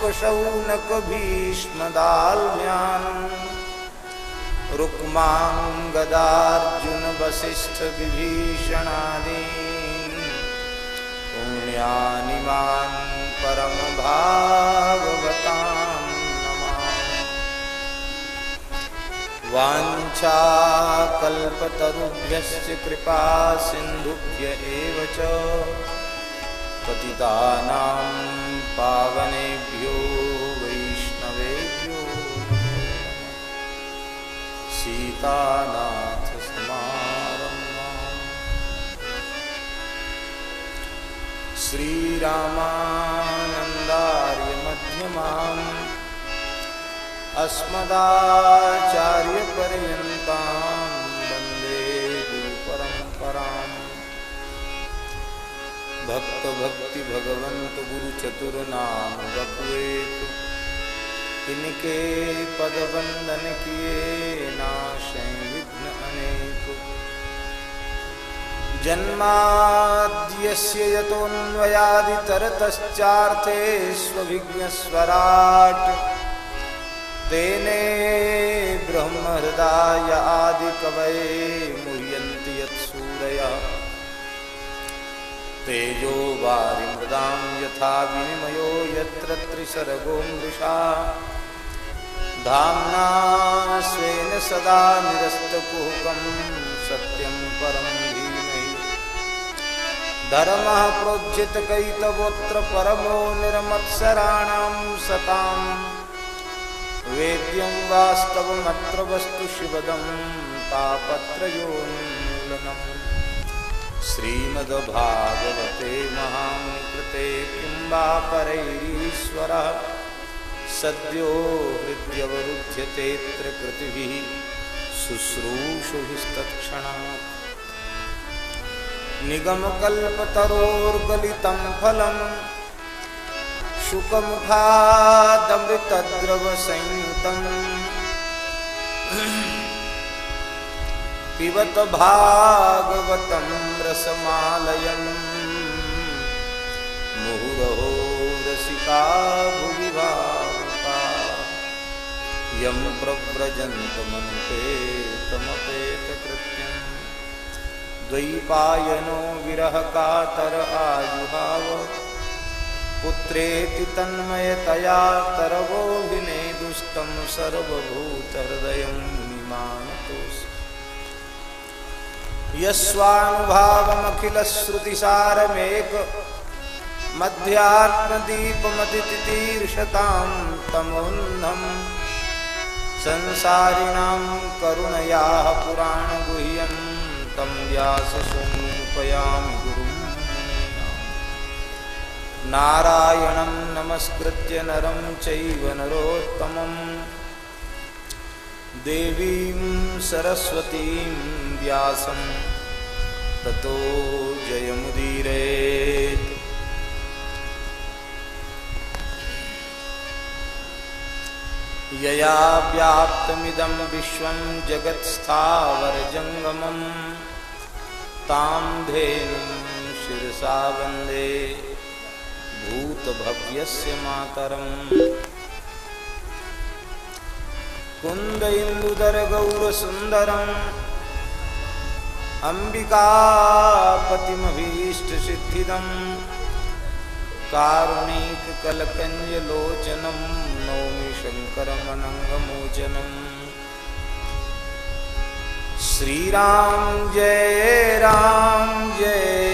कुशौनक भीष्मदाल्म्यान् रुक्मां गदार्जुन वसिष्ठविभीषणादीन् पुण्यानि मान् परमभागवतां कृपा सिन्धुभ्य पतितानां पावनेभ्यो वैष्णवेभ्यो सीतानाथ श्रीरामानन्दार्यमध्यमाम् अस्मदाचार्यपर्यन्तां वंदे गुरुपरम्पराम् भक्त भक्ति भगवंत गुरु चतुर नाम बपुए इनके पद वंदन किए नाश विघ्न अनेक। जन्माद्यस्य यतोऽन्वयादितरतश्चार्थे स्वविघ्नस्वराट् तेने ब्रह्म ब्रह्महृदाय आदिकवये मुह्यन्ति यत्सूरयः। तेजो वारिमृदां यथा विनिमयो यत्र त्रिसर्गो मृषा धाम्ना स्वेन सदा निरस्तकुहकं सत्यं परं धीमहि। धर्मः प्रोज्झितकैतवोऽत्र परमो निर्मत्सराणां सताम् वेद्यं वास्तवमत्र वस्तु शिवदं, तापत्रयोन्मूलनम्। श्रीमद्भागवते महामुनिकृते किं वा परैरीश्वरः सद्यो हृद्यवरुध्यतेऽत्र कृतिभिः शुश्रूषुभिस्तत्क्षणात्। निगमकल्पतरोर्गलितं फलम् शुकमुखादमृतद्रवसंयुतम्। पिबत भागवतं रसमालयम्। मुहुरहो रसिका भुवि भावुका यं प्रव्रजन्तमनुपेतमपेतकृत्यम्। द्वैपायनो विरहकातर आयुभाव पुत्रेति तन्मयतया तरवोऽभिनेदुष्टं सर्वभूतहृदयं मुनिमानतोऽस्मि यस्वानुभावमखिलश्रुतिसारमेक मध्यात्मदीपमतितीर्षतां तमोन्धं संसारिणां करुणयाः पुराणगुह्यं तं व्याससूनुपयामि गुरुं नारायणं नमस्कृत्य नरं चैव नरोत्तमम्। देवीं सरस्वतीं व्यासं, ततो जयमुदीरेत्। यया व्याप्तमिदं विश्वं जगत्स्थावरजङ्गमं, तां धेनुं शिरसा वंदे भूतभव्यस्य मातरम्। कुन्दइन्दुदरगौरसुन्दरम् अम्बिकापतिमभीष्टसिद्धिदं कारुणिककलकञ्जलोचनं नौमि शङ्करमनङ्गमोचनम् श्रीराम जय राम जय।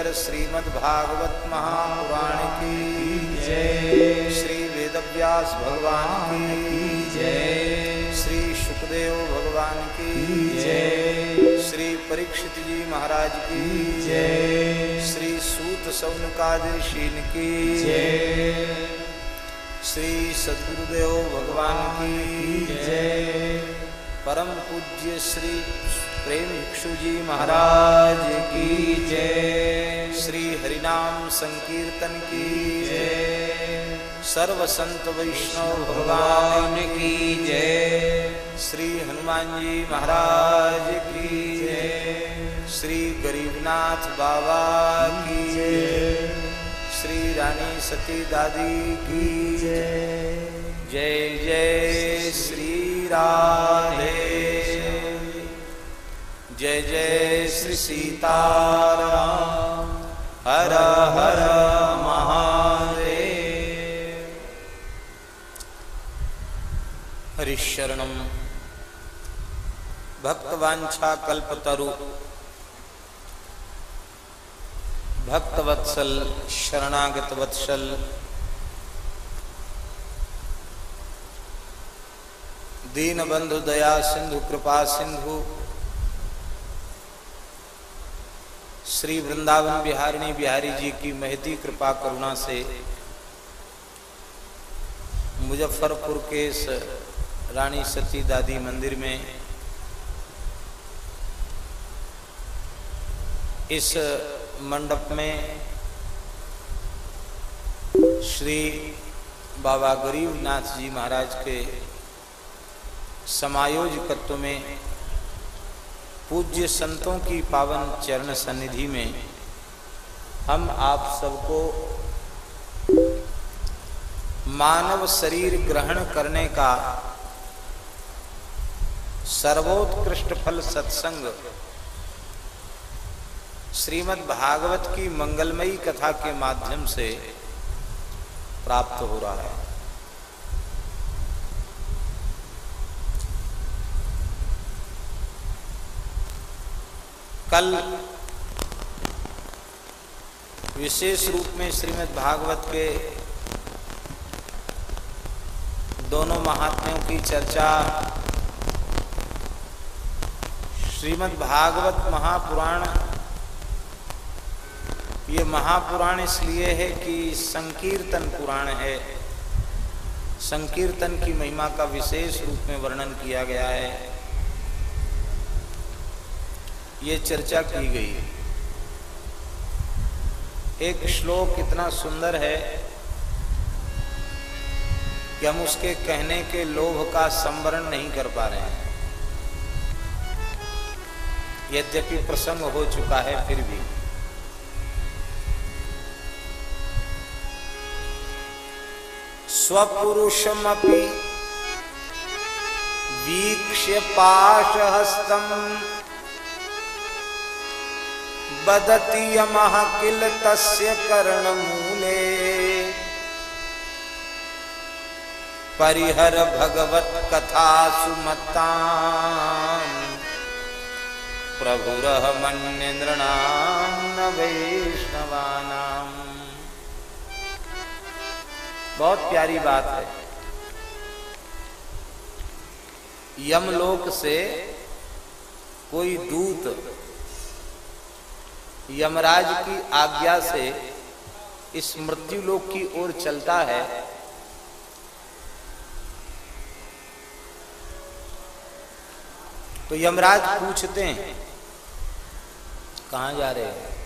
सपरिकर श्रीमद् भागवत महापुराण की जय। श्री वेदव्यास भगवान की जय। श्री सुखदेव भगवान की जय। श्री परीक्षित जी महाराज की जय। श्री सूत सौनकादि शीन की जय। श्री सदगुरुदेव भगवान की जय। परम पूज्य श्री प्रेम भिक्षु जी महाराज की जय। हरिनाम संकीर्तन की जय सर्व संत वैष्णव भगवान की जय श्री हनुमान जी महाराज की जय श्री गरीबनाथ बाबा की जय श्री रानी सती दादी की जय जय जय श्री राधे। जय जय श्री सीताराम। हर हर महादेव। हरिशरणम भक्तवांछा कल्पतरु भक्तवत्सल शरणागत वत्सल दीन बंधु दया सिंधु कृपा सिंधु श्री वृंदावन बिहारिणी बिहारी जी की महती कृपा करुणा से मुजफ्फरपुर के इस रानी सती दादी मंदिर में इस मंडप में श्री बाबा गरीबनाथ जी महाराज के समायोजकत्व में पूज्य संतों की पावन चरण सन्निधि में हम आप सबको मानव शरीर ग्रहण करने का सर्वोत्कृष्ट फल सत्संग श्रीमद् भागवत की मंगलमयी कथा के माध्यम से प्राप्त हो रहा है। कल विशेष रूप में श्रीमद् भागवत के दोनों महात्म्यों की चर्चा श्रीमद् भागवत महापुराण, ये महापुराण इसलिए है कि संकीर्तन पुराण है। संकीर्तन की महिमा का विशेष रूप में वर्णन किया गया है। ये चर्चा की गई है। एक श्लोक इतना सुंदर है कि हम उसके कहने के लोभ का संवरण नहीं कर पा रहे हैं। यद्यपि प्रसंग हो चुका है, फिर भी। स्वपुरुषमपि वीक्ष्य पाशहस्तम बदती यमः किल तस्य कर्णमूले परिहर भगवत कथा सुमता प्रभुरहमन्यनृणां न वैष्णवानाम् बहुत प्यारी बात है। यमलोक से कोई दूत यमराज की आज्ञा से इस मृत्यु लोक की ओर चलता है। तो यमराज पूछते हैं, कहा जा रहे हैं?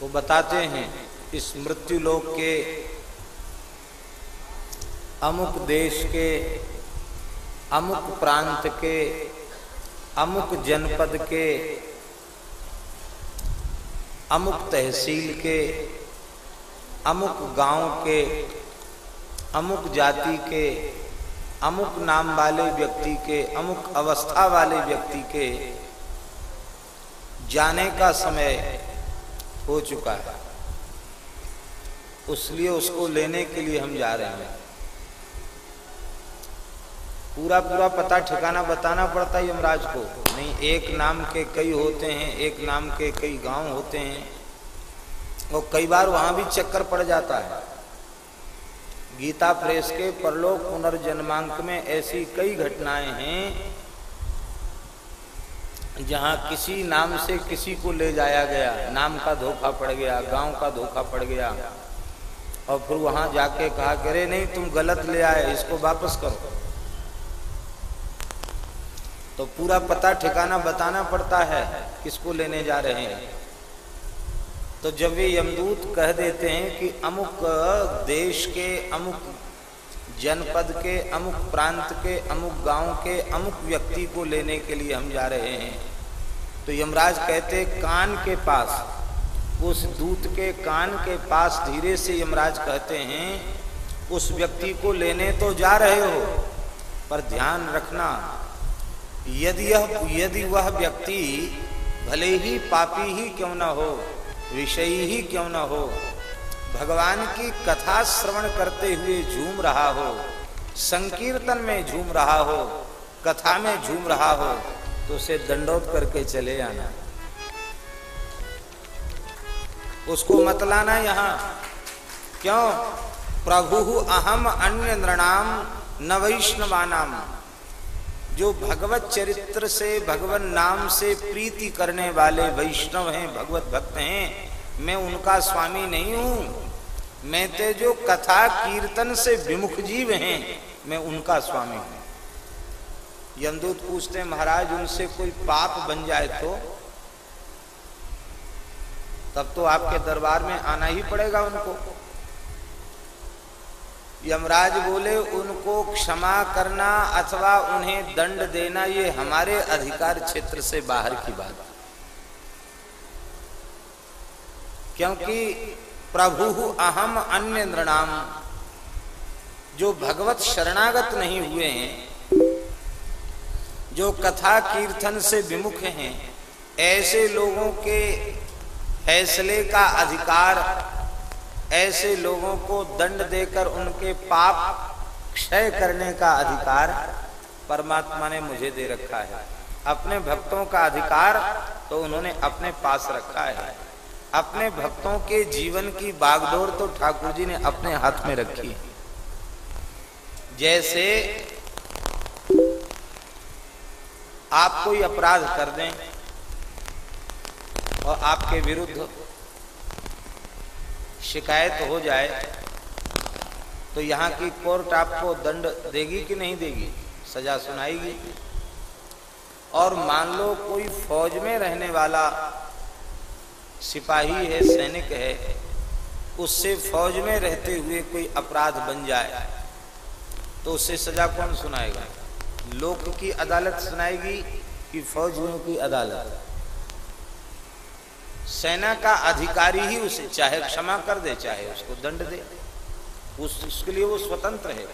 वो बताते हैं, इस मृत्यु लोक के अमुक देश के, अमुक प्रांत के, अमुक जनपद के अमुक तहसील के, अमुक गाँव के, अमुक जाति के, अमुक नाम वाले व्यक्ति के, अमुक अवस्था वाले व्यक्ति के जाने का समय हो चुका है। उसलिए उसको लेने के लिए हम जा रहे हैं। पूरा पूरा पता ठिकाना बताना पड़ता है यमराज को। नहीं, एक नाम के कई होते हैं, एक नाम के कई गाँव होते हैं, और कई बार वहाँ भी चक्कर पड़ जाता है। गीता प्रेस के परलोक पुनर्जन्मांक में ऐसी कई घटनाएँ हैं, जहाँ किसी नाम से किसी को ले जाया गया। नाम का धोखा पड़ गया, गाँव का धोखा पड़ गया। और फिर वहाँ जाके कहा कि अरे नहीं, तुम गलत ले आए, इसको वापस करो। तो पूरा पता ठिकाना बताना पड़ता है किसको लेने जा रहे हैं। तो जब वे यमदूत कह देते हैं कि अमुक देश के, अमुक जनपद के, अमुक प्रांत के, अमुक गाँव के, अमुक व्यक्ति को लेने के लिए हम जा रहे हैं। तो यमराज कहते, कान के पास, उस दूत के कान के पास धीरे से यमराज कहते हैं, उस व्यक्ति को लेने तो जा रहे हो, पर ध्यान रखना यदि यह यदि वह व्यक्ति भले ही पापी ही क्यों न हो, विषयी ही क्यों न हो, भगवान की कथा श्रवण करते हुए झूम रहा हो, संकीर्तन में झूम रहा हो, कथा में झूम रहा हो तो उसे दंडोत करके चले आना। उसको मत लाना यहाँ। क्यों? प्रभु अहम अन्य नृणाम न वैष्णवानाम। जो भगवत चरित्र से भगवान नाम से प्रीति करने वाले वैष्णव हैं, भगवत भक्त हैं, मैं उनका स्वामी नहीं हूँ। मैं ते जो कथा कीर्तन से विमुख जीव हैं, मैं उनका स्वामी हूँ। यमदूत पूछते महाराज, उनसे कोई पाप बन जाए तो? तब तो आपके दरबार में आना ही पड़ेगा उनको। यमराज बोले, उनको क्षमा करना अथवा उन्हें दंड देना, ये हमारे अधिकार क्षेत्र से बाहर की बात क्योंकि प्रभु अहम अन्य नृणाम, जो भगवत शरणागत नहीं हुए हैं, जो कथा कीर्तन से विमुख हैं, ऐसे लोगों के फैसले का अधिकार ऐसे लोगों को दंड देकर उनके पाप क्षय करने का अधिकार परमात्मा ने मुझे दे रखा है। अपने भक्तों का अधिकार तो उन्होंने अपने पास रखा है। अपने भक्तों के जीवन की बागडोर तो ठाकुर जी ने अपने हाथ में रखी। जैसे आप कोई अपराध कर दें और आपके विरुद्ध शिकायत हो जाए तो यहाँ की कोर्ट आपको दंड देगी कि नहीं देगी? सजा सुनाएगी। और मान लो कोई फौज में रहने वाला सिपाही है, सैनिक है, उससे फौज में रहते हुए कोई अपराध बन जाए तो उससे सजा कौन सुनाएगा? लोक की अदालत सुनाएगी कि फौजियों की अदालत? सेना का अधिकारी ही उसे चाहे क्षमा कर दे, चाहे उसको दंड दे। उस, उसके लिए वो स्वतंत्र है।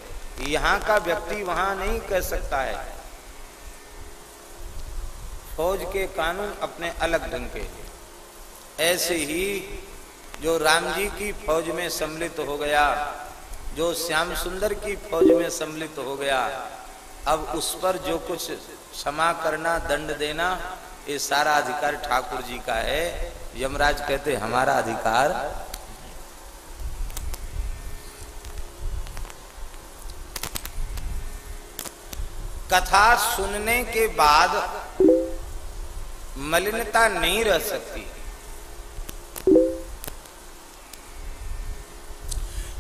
यहाँ का व्यक्ति वहाँ नहीं कह सकता है। फौज के कानून अपने अलग ढंग के ऐसे ही जो राम जी की फौज में सम्मिलित हो गया, जो श्याम सुंदर की फौज में सम्मिलित हो गया, अब उस पर जो कुछ क्षमा करना, दंड देना, ये सारा अधिकार ठाकुर जी का है। यमराज कहते, हमारा अधिकार कथा सुनने के बाद मलिनता नहीं रह सकती।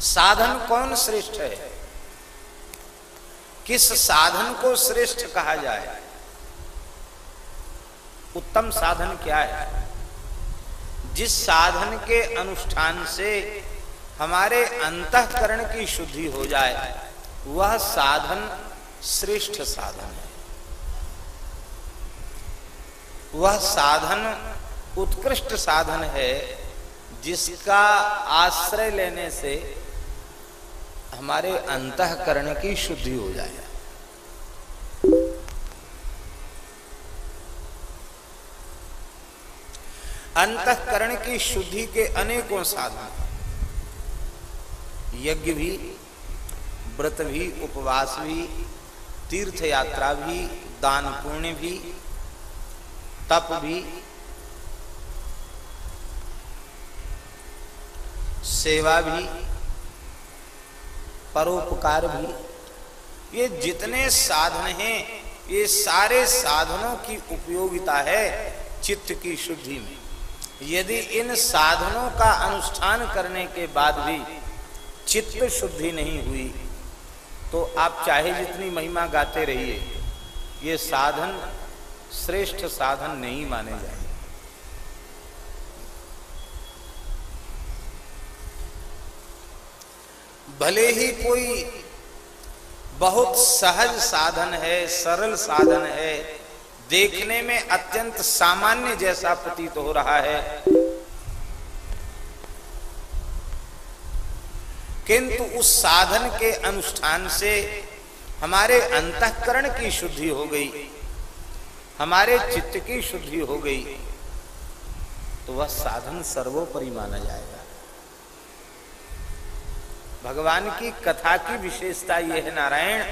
साधन कौन श्रेष्ठ है? किस साधन को श्रेष्ठ कहा जाए? उत्तम साधन क्या है? जिस साधन के अनुष्ठान से हमारे अंतकरण की शुद्धि हो जाए, वह साधन श्रेष्ठ साधन है। वह साधन उत्कृष्ट साधन है जिसका आश्रय लेने से हमारे अंतकरण की शुद्धि हो जाए। अंतकरण की शुद्धि के अनेकों साधन। यज्ञ भी, व्रत भी, उपवास भी तीर्थ यात्रा भी, दान पुण्य भी, तप भी, सेवा भी, परोपकार भी। ये जितने साधन हैं, ये सारे साधनों की उपयोगिता है चित्त की शुद्धि में। यदि इन साधनों का अनुष्ठान करने के बाद भी चित्त शुद्धि नहीं हुई तो आप चाहे जितनी महिमा गाते रहिए, ये साधन, श्रेष्ठ साधन नहीं माने जाए भले ही कोई बहुत सहज साधन है, सरल साधन है देखने में अत्यंत सामान्य जैसा प्रतीत हो रहा है। किंतु उस साधन के अनुष्ठान से हमारे अंतकरण की शुद्धि हो गई, हमारे चित्त की शुद्धि हो गई तो वह साधन सर्वोपरि माना जाएगा। भगवान की कथा की विशेषता यह है, नारायण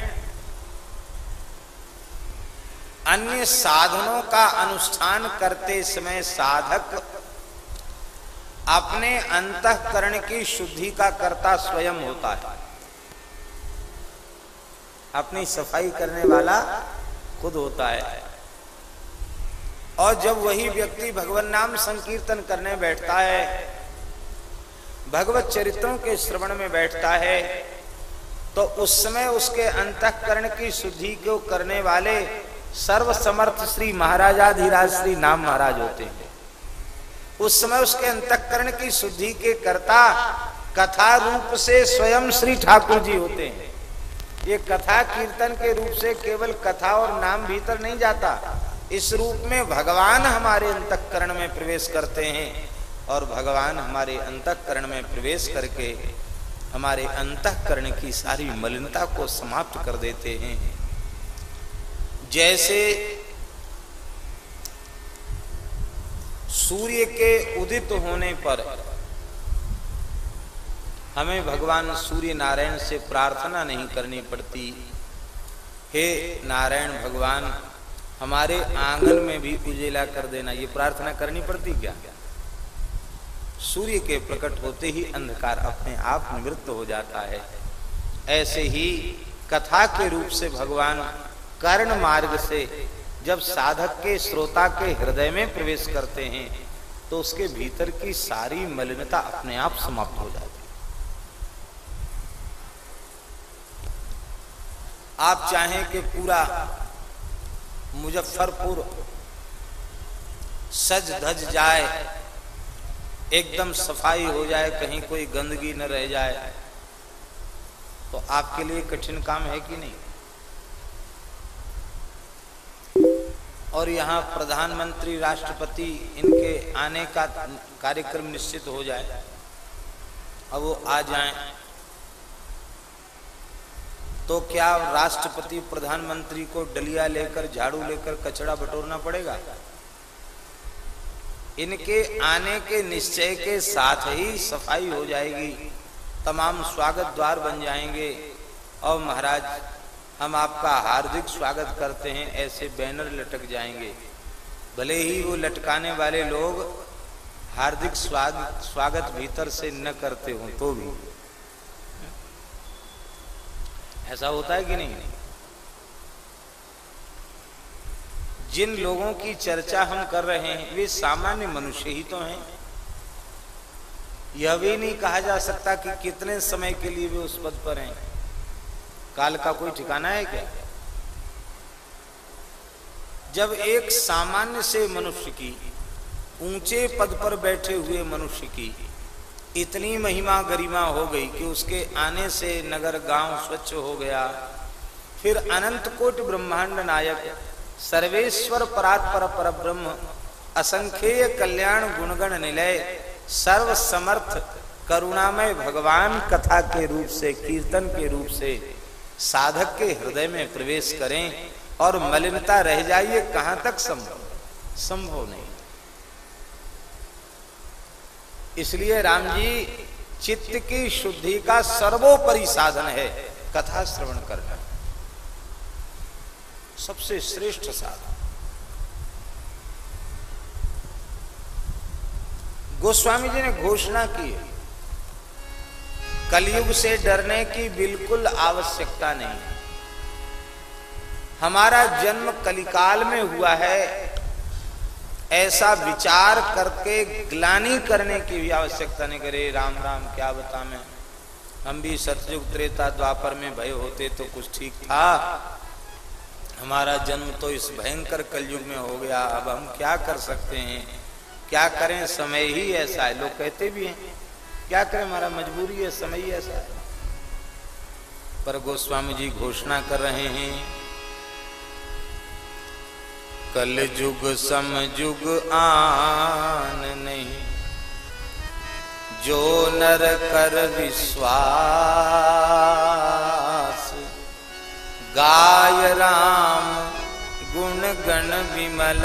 अन्य साधनों का अनुष्ठान करते समय साधक अपने अंतकरण की शुद्धि का कर्ता स्वयं होता है। अपनी सफ़ाई करने वाला खुद होता है। और जब वही व्यक्ति भगवान नाम संकीर्तन करने बैठता है, भगवत चरित्रों के श्रवण में बैठता है तो उस समय उसके अंतकरण की शुद्धि को करने वाले सर्व समर्थ श्री महाराजाधिराज श्री नाम महाराज होते हैं। उस समय उसके अंतकरण की शुद्धि के कर्ता कथा रूप से स्वयं श्री ठाकुर जी होते हैं। ये कथा कीर्तन के रूप से केवल कथा और नाम भीतर नहीं जाता, इस रूप में भगवान हमारे अंतकरण में प्रवेश करते हैं और भगवान हमारे अंतकरण में प्रवेश करके हमारे अंतकरण की सारी मलिनता को समाप्त कर देते हैं। जैसे सूर्य के उदित होने पर हमें भगवान सूर्य नारायण से प्रार्थना नहीं करनी पड़ती। हे नारायण भगवान, हमारे आँगन में भी उजेला कर देना, ये प्रार्थना करनी पड़ती क्या? सूर्य के प्रकट होते ही अंधकार अपने आप निवृत्त हो जाता है। ऐसे ही कथा के रूप से भगवान कर्ण मार्ग से जब साधक के श्रोता के हृदय में प्रवेश करते हैं तो उसके भीतर की सारी मलिनता अपने आप समाप्त हो जाती है। आप चाहें कि पूरा मुजफ्फरपुर सज धज जाए, एकदम सफ़ाई हो जाए, कहीं कोई गंदगी न रह जाए तो आपके लिए कठिन काम है कि नहीं? और यहाँ प्रधानमंत्री, राष्ट्रपति इनके आने का कार्यक्रम निश्चित हो जाए। अब वो आ जाए। तो क्या राष्ट्रपति, प्रधानमंत्री को डलिया लेकर, झाड़ू लेकर, कचड़ा बटोरना पड़ेगा? इनके आने के निश्चय के साथ ही सफ़ाई हो जाएगी। तमाम स्वागत द्वार बन जाएँगे। और महाराज हम आपका हार्दिक स्वागत करते हैं, ऐसे बैनर लटक जाएँगे। भले ही वो लटकाने वाले लोग हार्दिक स्वागत स्वागत भीतर से न करते हो तो भी। ऐसा होता है कि नहीं? जिन लोगों की चर्चा हम कर रहे हैं, वे सामान्य मनुष्य ही तो हैं। यह भी नहीं कहा जा सकता कि कितने समय के लिए वे उस पद पर हैं। काल का कोई ठिकाना है क्या? जब एक सामान्य से मनुष्य की, ऊँचे पद पर बैठे हुए मनुष्य की इतनी महिमा गरिमा हो गई कि उसके आने से नगर, गाँव स्वच्छ हो गया। फिर अनंत कोट ब्रह्मांड नायक, सर्वेश्वर परात्पर पर ब्रह्म असंख्य कल्याण गुणगण निलय सर्व समर्थ करुणामय भगवान कथा के रूप से, कीर्तन के रूप से साधक के हृदय में प्रवेश करें और मलिनता रह जाइए, कहाँ तक संभव? संभव नहीं। इसलिए राम जी, चित्त की शुद्धि का सर्वोपरि साधन है, कथा श्रवण करना। सबसे श्रेष्ठ साधन। गोस्वामी जी ने घोषणा की है कलयुग से डरने की बिल्कुल आवश्यकता नहीं हमारा जन्म कलिकाल में हुआ है। ऐसा विचार करके ग्लानी करने की भी आवश्यकता नहीं करे। राम राम, क्या बता मैं? हम भी सतयुग, त्रेता, द्वापर में भय होते तो कुछ ठीक था। हमारा जन्म तो इस भयंकर कलयुग में हो गया। अब हम क्या कर सकते हैं? क्या करें? समय ही ऐसा है। लोग कहते भी हैं क्या करें हमारा मजबूरी है, समय ही ऐसा है। पर गोस्वामी जी घोषणा कर रहे हैं, कल जुग, सम जुग, आन नहीं। जो नर कर विश्वास, गाय राम, गुण गण विमल,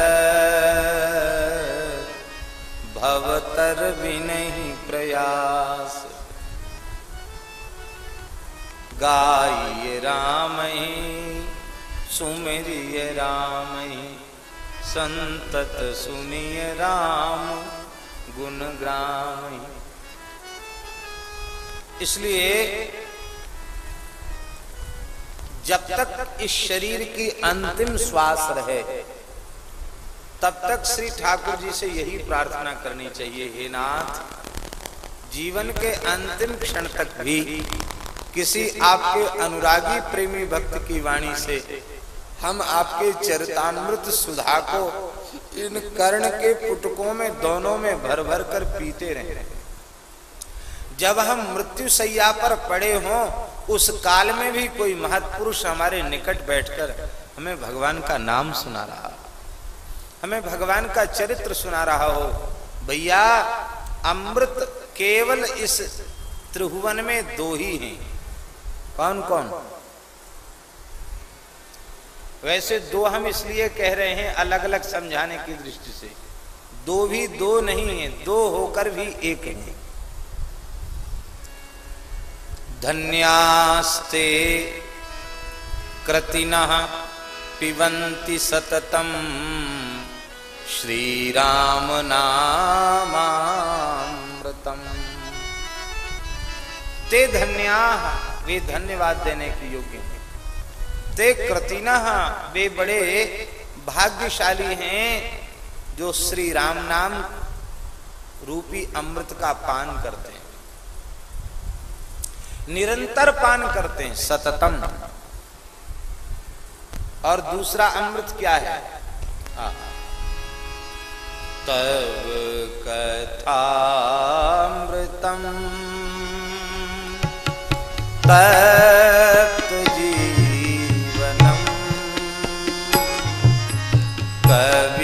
भवतर भी नहीं प्रयास। गाइए राम ही सुमेरिय राम ही संतत सुनिय राम गुण ग्राम इसलिए जब तक इस शरीर की अंतिम श्वास रहे, तब तक श्री ठाकुर जी से यही प्रार्थना करनी चाहिए, हे नाथ जीवन के अंतिम क्षण तक भी किसी आपके अनुरागी प्रेमी भक्त की वाणी से हम आपके चरितामृत सुधा को इन कर्ण के पुटकों में, दोनों में भर भर कर पीते रहे। जब हम मृत्यु सैया पर पड़े हों, उस काल में भी कोई महत्पुरुष हमारे निकट बैठकर हमें भगवान का नाम सुना रहा हमें भगवान का चरित्र सुना रहा हो। भैया, अमृत केवल इस त्रिभुवन में दो ही हैं। कौन कौन? वैसे दो हम इसलिए कह रहे हैं अलग अलग समझाने की दृष्टि से। दो भी दो नहीं है, दो होकर भी एक है। धन्यास्ते कृतिना पिबंती सततम। श्री राम नामामृतम ते धन्या। वे धन्यवाद देने के योग्य हैं। ते कृतिना। वे बड़े भाग्यशाली हैं, जो श्री राम नाम रूपी अमृत का पान करते हैं। निरंतर पान करते हैं, सततम। और दूसरा अमृत क्या है? तब कथामृतम तत्व जीवनम कवि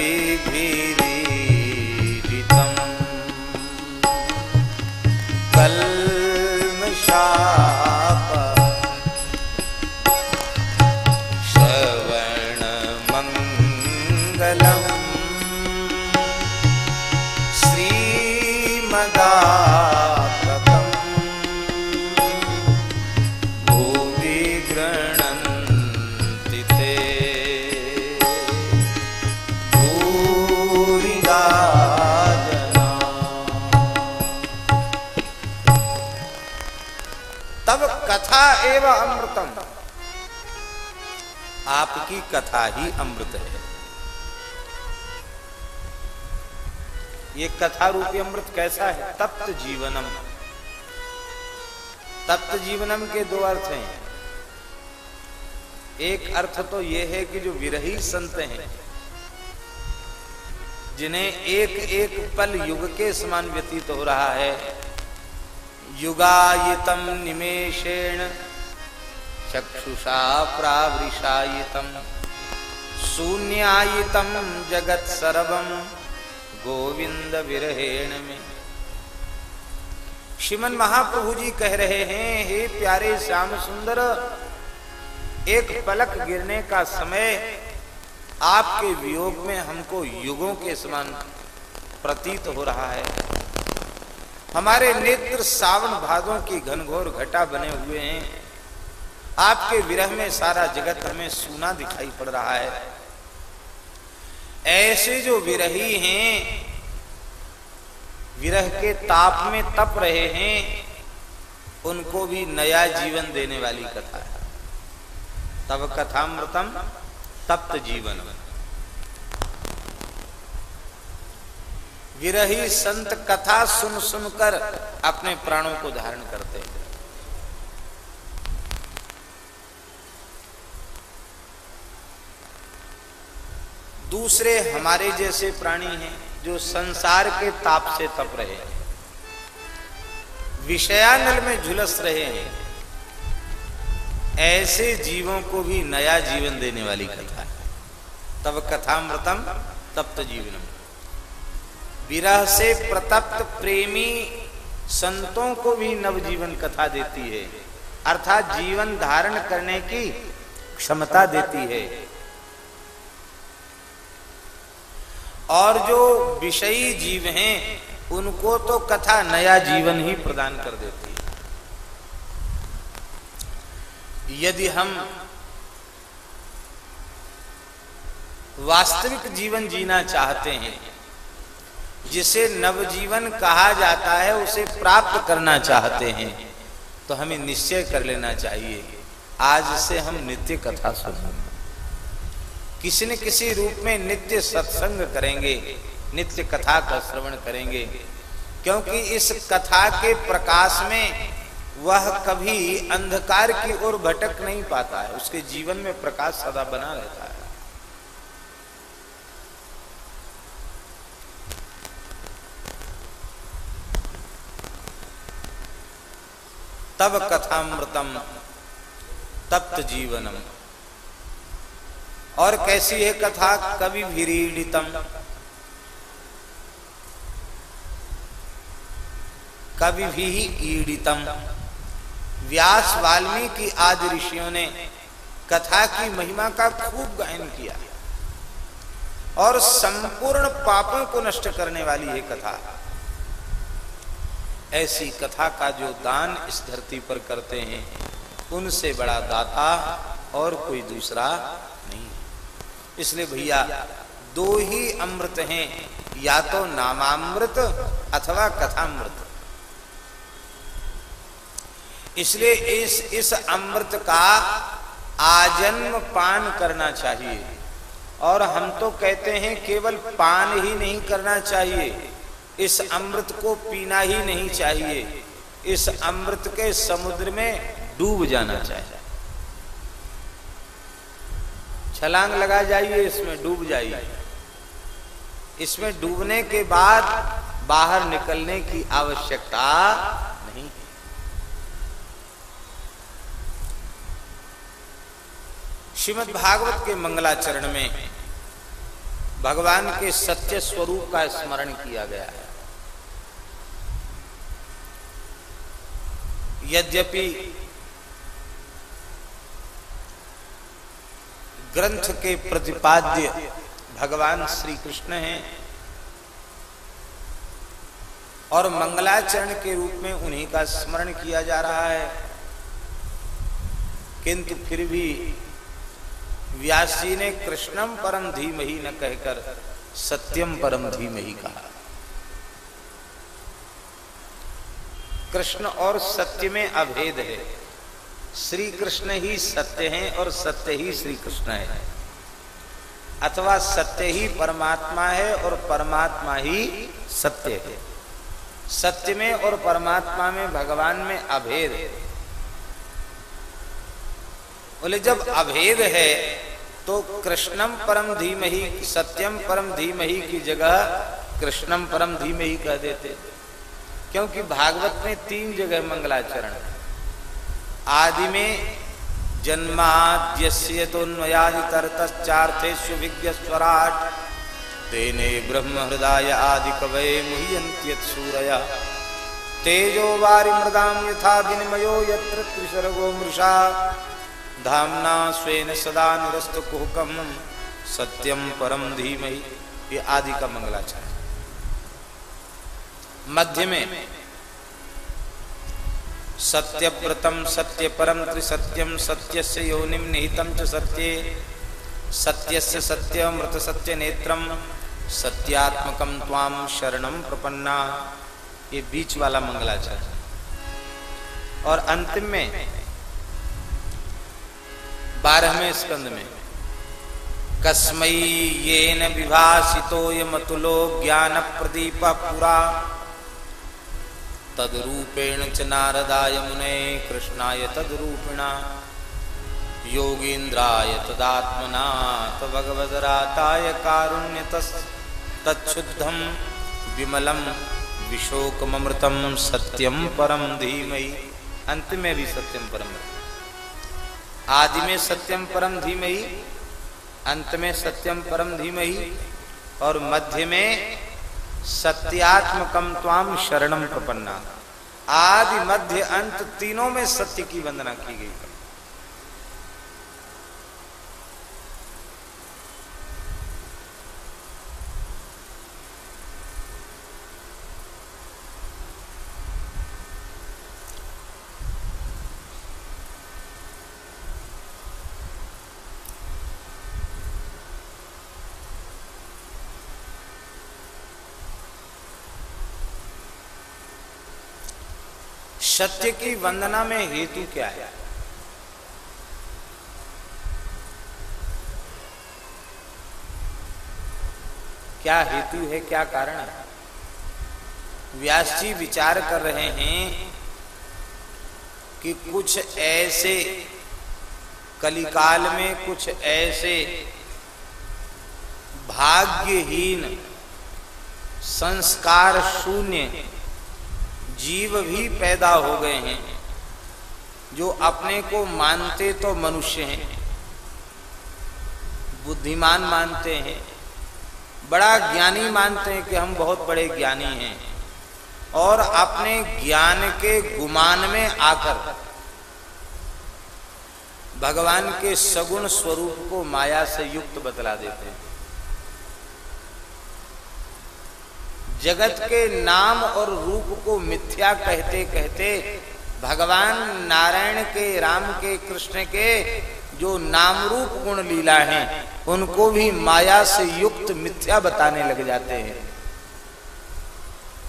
कथा एवं अमृतम। आपकी कथा ही अमृत है। ये कथा रूपी अमृत कैसा है? तप्त जीवनम। तप्त जीवनम के दो अर्थ हैं। एक अर्थ तो यह है कि जो विरही संत हैं, जिन्हें एक एक पल युग के समान व्यतीत हो रहा है युगायितम निमेषेण, चक्षुषा प्रावृषायितम शून्यायितम जगत गोविंद विरहेण में। श्रीमन महाप्रभु जी कह रहे हैं, हे प्यारे श्याम सुंदर, एक पलक गिरने का समय आपके वियोग में हमको युगों के समान प्रतीत हो रहा है। हमारे नेत्र सावन भादों की घनघोर घटा बने हुए हैं। आपके विरह में सारा जगत हमें सूना दिखाई पड़ रहा है। ऐसे जो विरही हैं, विरह के ताप में तप रहे हैं, उनको भी नया जीवन देने वाली कथा है। तब कथामृतम तप्त जीवन विरही संत कथा सुन सुनकर अपने प्राणों को धारण करते हैं। दूसरे हमारे जैसे प्राणी हैं जो संसार के ताप से तप रहे हैं। विषयानल में झुलस रहे हैं। ऐसे जीवों को भी नया जीवन देने वाली कथा है। तब कथामृतम, तप्त जीवनम। विरह से प्रतप्त प्रेमी संतों को भी नवजीवन कथा देती है। अर्थात जीवन धारण करने की क्षमता देती है। और जो विषयी जीव हैं, उनको तो कथा नया जीवन ही प्रदान कर देती है। यदि हम वास्तविक जीवन जीना चाहते हैं जिसे नवजीवन कहा जाता है, उसे प्राप्त करना चाहते हैं। तो हमें निश्चय कर लेना चाहिए। आज से हम नित्य कथा सुनेंगे। किसी न किसी रूप में नित्य सत्संग करेंगे, नित्य कथा का श्रवण करेंगे। क्योंकि इस कथा के प्रकाश में वह कभी अंधकार की ओर भटक नहीं पाता है। उसके जीवन में प्रकाश सदा बना रहता है। तब कथामृतम, तप्त जीवनम। और कैसी है कथा? कवि भिरीडितम कवि भी ईडितम। व्यास वाल्मीकि आदि ऋषियों ने कथा की महिमा का खूब गायन किया। और संपूर्ण पापों को नष्ट करने वाली है कथा। ऐसी कथा का जो दान इस धरती पर करते हैं, उनसे बड़ा दाता और कोई दूसरा नहीं। इसलिए भैया, दो ही अमृत हैं, या तो नामामृत अथवा कथामृत। इसलिए इस इस अमृत का आजन्म पान करना चाहिए। और हम तो कहते हैं, केवल पान ही नहीं करना चाहिए। इस अमृत को पीना ही नहीं चाहिए। इस अमृत के समुद्र में डूब जाना चाहिए। छलांग लगा जाइए, इसमें डूब जाइए। इसमें डूबने के बाद बाहर निकलने की आवश्यकता नहीं श्रीमद भागवत के मंगलाचरण में भगवान के सत्य स्वरूप का स्मरण किया गया है। यद्यपि ग्रंथ के प्रतिपाद्य भगवान श्री कृष्ण हैं और मंगलाचरण के रूप में उन्हीं का स्मरण किया जा रहा है, किंतु फिर भी व्यास जी ने कृष्णम परम धीमही न कहकर सत्यम परम धीमही कहा। कृष्ण और सत्य में अभेद है। श्री कृष्ण ही सत्य हैं और सत्य ही श्री कृष्ण है। अथवा सत्य ही परमात्मा है और परमात्मा ही सत्य है। सत्य में और परमात्मा में भगवान में अभेद है। बोले, जब अभेद है तो कृष्णम परम धीम ही सत्यम परम धीम ही की जगह कृष्णम परम धीम ही कह देते क्योंकि भागवत में तीन जगह मंगलाचरण आदि में जन्माद्यस्य तोन्मयादितरतश्चार्थेषु विज्ञस्वराट्। तेने ब्रह्म हृदय आदि कवये मुह्यन्त्यत्सूरय तेजो वारिमृदां यथा विनिमयो यत्र त्रिसर्गो मृषा। धामना स्वेन सदा निरस्तकुहकं सत्यम परम धीमहि। ये आदि का मंगलाचरण मध्य में। सत्यव्रतम सत्य परम त्रिसत्यम सत्य से योनिम निहितम च सत्य। सत्य से सत्य मृत सत्य नेत्रम। सत्यात्मकम त्वाम शरणम प्रपन्ना। ये बीच वाला मंगलाचरण और अंतिम में, बारहवें स्कंद में कस्मई ये न विभाषितो यमतुलो ज्ञान प्रदीप पुरा। तद्रूपेण च नारदाय मुने कृष्णाय तद्रूपिणा। योगीन्द्राय तदात्मना भगवदराताय कारुण्य तच्छुद्धम विमलम विशोकमृतम सत्यम परम धीमहि। अंत में भी सत्यम परम आदि में सत्यम परम धीमहि, अंत में सत्यम परम धीमहि, और मध्य में सत्यात्मकम त्वाम शरणम प्रपन्ना। आदि मध्य अंत तीनों में सत्य की वंदना की गई। सत्य की वंदना में हेतु क्या है? क्या हेतु है, क्या कारण है? व्यास जी विचार कर रहे हैं कि कुछ ऐसे कलिकाल में कुछ ऐसे भाग्यहीन संस्कार शून्य जीव भी पैदा हो गए हैं। जो अपने को मानते तो मनुष्य हैं। बुद्धिमान मानते हैं। बड़ा ज्ञानी मानते हैं कि हम बहुत बड़े ज्ञानी हैं। और अपने ज्ञान के गुमान में आकर भगवान के सगुण स्वरूप को माया से युक्त बतला देते हैं। जगत के नाम और रूप को मिथ्या कहते कहते भगवान नारायण के, राम के, कृष्ण के जो नाम रूप गुण लीला हैं, उनको भी माया से युक्त मिथ्या बताने लग जाते हैं।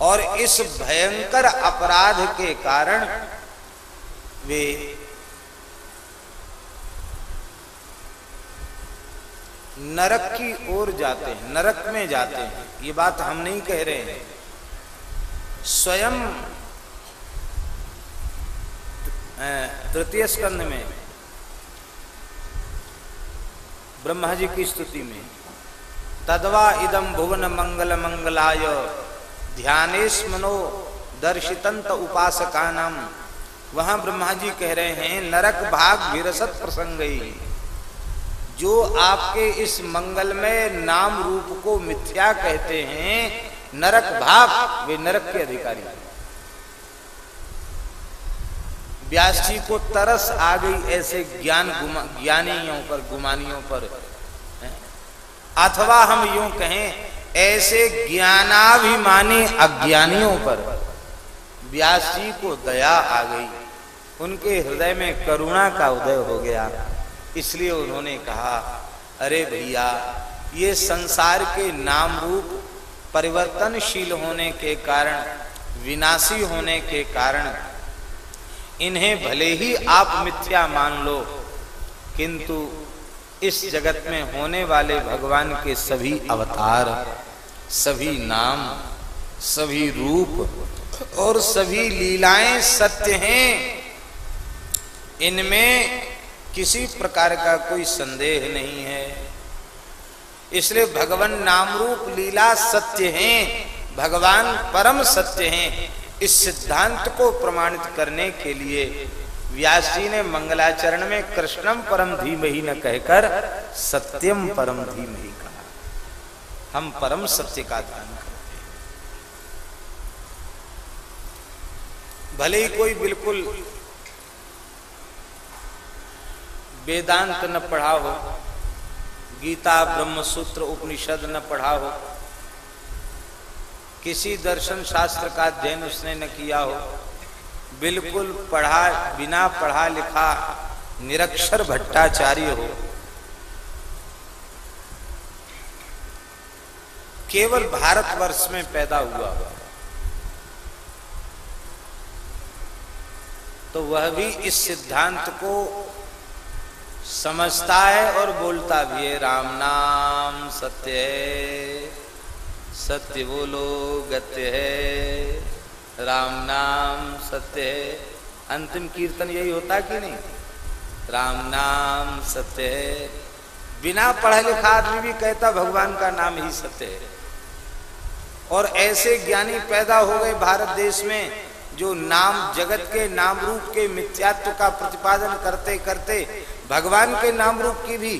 और इस भयंकर अपराध के कारण वे नरक की ओर जाते हैं, नरक में जाते हैं। ये बात हम नहीं कह रहे हैं। स्वयं तृतीय स्कंद में, ब्रह्मा जी की स्तुति में, तदवा इदम भुवन मंगल मंगलाय ध्यानेस्मनो दर्शितंत उपासका नाम वहाँ ब्रह्मा जी कह रहे हैं, नरक भाग विरसत प्रसंग। जो आपके इस मंगल में नाम रूप को मिथ्या कहते हैं, नरक भाग वे नरक के अधिकारी व्यास जी को तरस आ गई ऐसे ज्ञान ज्ञानियों पर, गुमानियों पर अथवा हम यूँ कहें, ऐसे ज्ञानाभिमानी अज्ञानियों पर व्यास जी को दया आ गई। उनके हृदय में करुणा का उदय हो गया। इसलिए उन्होंने कहा, अरे भैया, ये संसार के नाम रूप परिवर्तनशील होने के कारण, विनाशी होने के कारण, इन्हें भले ही आप मिथ्या मान लो, किंतु इस जगत में होने वाले भगवान के सभी अवतार, सभी नाम, सभी रूप और सभी लीलाएँ सत्य हैं। इनमें किसी प्रकार का कोई संदेह नहीं है। इसलिए भगवान नाम रूप लीला सत्य हैं, भगवान परम सत्य हैं। इस सिद्धांत को प्रमाणित करने के लिए व्यास जी ने मंगलाचरण में कृष्णम परम धीमही न कहकर सत्यम परम धीमही कहा। हम परम सत्य का ध्यान करते हैं। भले ही कोई बिल्कुल वेदांत न पढ़ा हो गीता ब्रह्म सूत्र उपनिषद न पढ़ा हो किसी दर्शन शास्त्र का अध्ययन उसने न किया हो, बिल्कुल पढ़ा, बिना पढ़ा लिखा निरक्षर भट्टाचार्य हो। केवल भारतवर्ष में पैदा हुआ हो। तो वह भी इस सिद्धांत को समझता है और बोलता भी है, राम नाम सत्य है। सत्य बोलो, गत्य है। राम नाम सत्य है। अंतिम कीर्तन यही होता कि नहीं? राम नाम सत्य है। बिना पढ़े लिखा आदमी भी कहता, भगवान का नाम ही सत्य है। और ऐसे ज्ञानी पैदा हो गए भारत देश में जो नाम जगत के नाम रूप के मिथ्यात्व का प्रतिपादन करते करते भगवान के नाम रूप की भी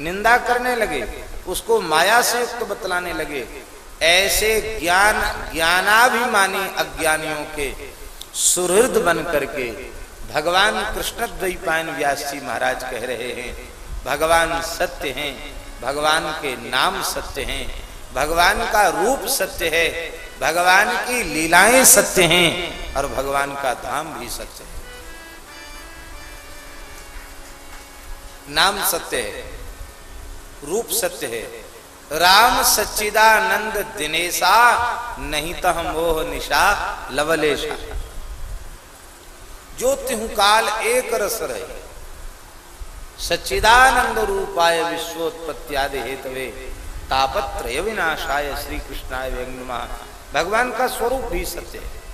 निंदा करने लगे, उसको माया से युक्त बतलाने लगे। ऐसे ज्ञान, ज्ञानाभिमानी अज्ञानियों के सुहृद बन करके भगवान कृष्ण द्वैपायन व्यास जी महाराज कह रहे हैं, भगवान सत्य हैं, भगवान के नाम सत्य हैं। भगवान का रूप सत्य है, भगवान की लीलाएँ सत्य हैं और भगवान का धाम भी सत्य है। नाम सत्य है, रूप सत्य है। राम सच्चिदानंद दिनेशा, नहीं तो हम मोह निशा, लवलेशा। जो तिहु काल एक रस रहे। सच्चिदानंद रूपाय विश्वोत्पत्त्यादि हेतवे तापत्रय विनाशाय श्री कृष्णाय व्यंगमा भगवान का स्वरूप भी सत्य है।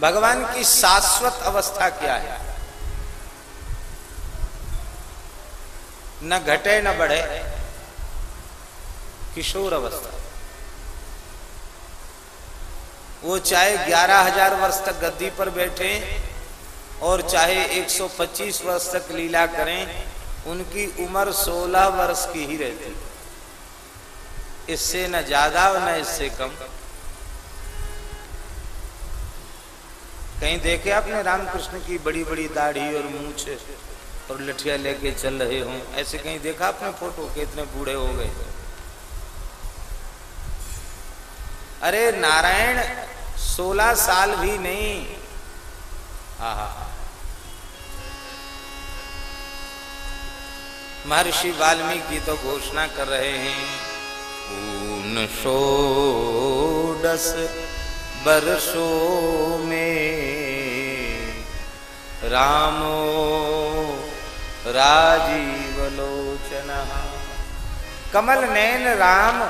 भगवान की शाश्वत अवस्था क्या है? न घटे, न बढ़े, किशोर अवस्था। वो चाहे ग्यारह हज़ार वर्ष तक गद्दी पर बैठे और चाहे 125 वर्ष तक लीला करें, उनकी उम्र 16 वर्ष की ही रहती। इससे न ज़्यादा और न इससे कम। कहीं देखे आपने रामकृष्ण की बड़ी बड़ी दाढ़ी और मूछ और लठिया लेके चल रहे हो? ऐसे कहीं देखा आपने फ़ोटो के इतने बूढ़े हो गए? अरे नारायण 16 साल भी नहीं। हा महर्षि वाल्मीकि तो घोषणा कर रहे हैं। ऊन षोडश बरसों में रामो राजीव लोचन कमल नैन राम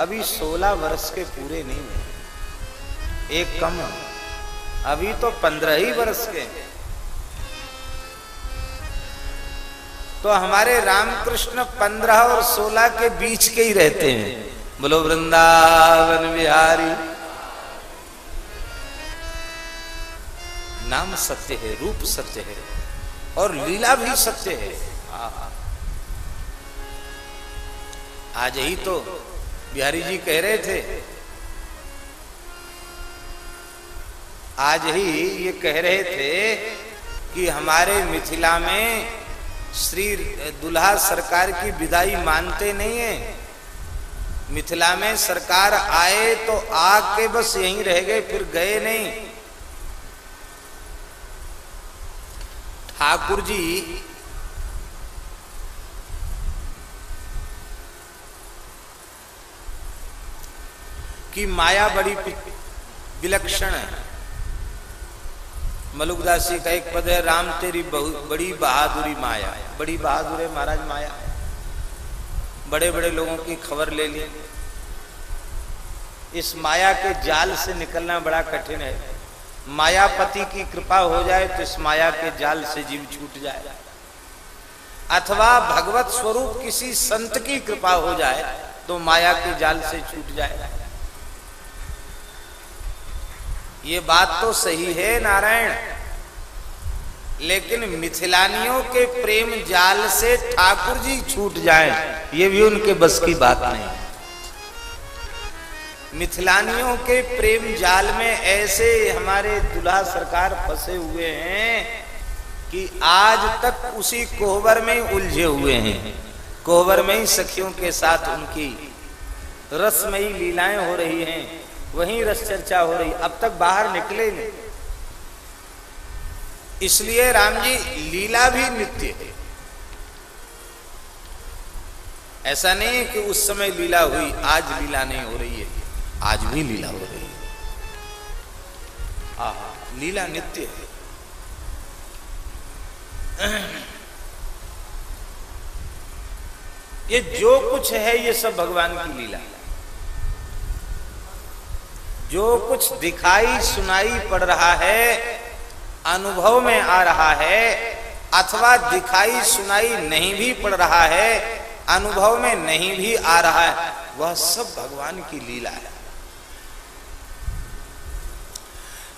अभी सोलह वर्ष के पूरे नहीं हुए। एक कम, अभी तो पंद्रह ही वर्ष के तो हमारे रामकृष्ण पंद्रह और सोलह के बीच के ही रहते हैं। बोलो, वृंदावन बिहारी। नाम सत्य है, रूप सत्य है और लीला भी सत्य है। आज ही तो बिहारी जी कह रहे थे। आज ही ये कह रहे थे कि हमारे मिथिला में श्री दुल्हा सरकार की विदाई मानते नहीं है। मिथिला में सरकार आए तो आके बस यहीं रह गए, फिर गए नहीं। ठाकुर जी, की माया बड़ी विलक्षण है। मलुकदासी का एक पद है, राम तेरी बड़ी बहादुरी माया। बड़ी बहादुर है महाराज माया। बड़े बड़े लोगों की खबर ले ली। इस माया के जाल से निकलना बड़ा कठिन है। मायापति की कृपा हो जाए तो इस माया के जाल से जीव छूट जाए। अथवा भगवत स्वरूप किसी संत की कृपा हो जाए तो माया के जाल से छूट जाए। ये बात तो सही है, नारायण। लेकिन मिथिलानियों के प्रेम जाल से ठाकुर जी छूट जाएँ, ये भी उनके बस की बात नहीं। मिथिलानियों के प्रेम जाल में ऐसे हमारे दुल्हा सरकार फंसे हुए हैं कि आज तक उसी कोहबर में उलझे हुए हैं। कोहबर में ही सखियों के साथ उनकी रसमयी लीलाएँ हो रही हैं। वहीं रस चर्चा हो रही। अब तक बाहर निकले नहीं। इसलिए राम जी, लीला भी नित्य है। ऐसा नहीं है कि उस समय लीला हुई, आज लीला नहीं हो रही है। आज भी लीला हो रही है। आ लीला नित्य है। ये जो कुछ है, ये सब भगवान की लीला है। जो कुछ दिखाई सुनाई पड़ रहा है, अनुभव में आ रहा है, अथवा दिखाई सुनाई नहीं भी पड़ रहा है, अनुभव में नहीं भी आ रहा है, वह सब भगवान की लीला है।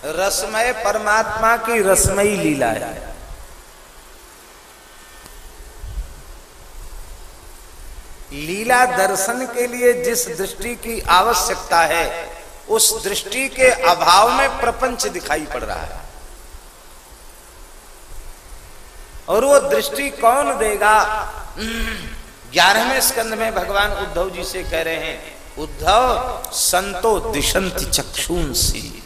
रसमय परमात्मा की रसमयी लीला है। लीला दर्शन के लिए जिस दृष्टि की आवश्यकता है उस दृष्टि के अभाव में प्रपंच दिखाई पड़ रहा है। और वो दृष्टि कौन देगा? ग्यारहवें स्कंद में भगवान उद्धव जी से कह रहे हैं, उद्धव, संतो दिशंत चक्षुन सी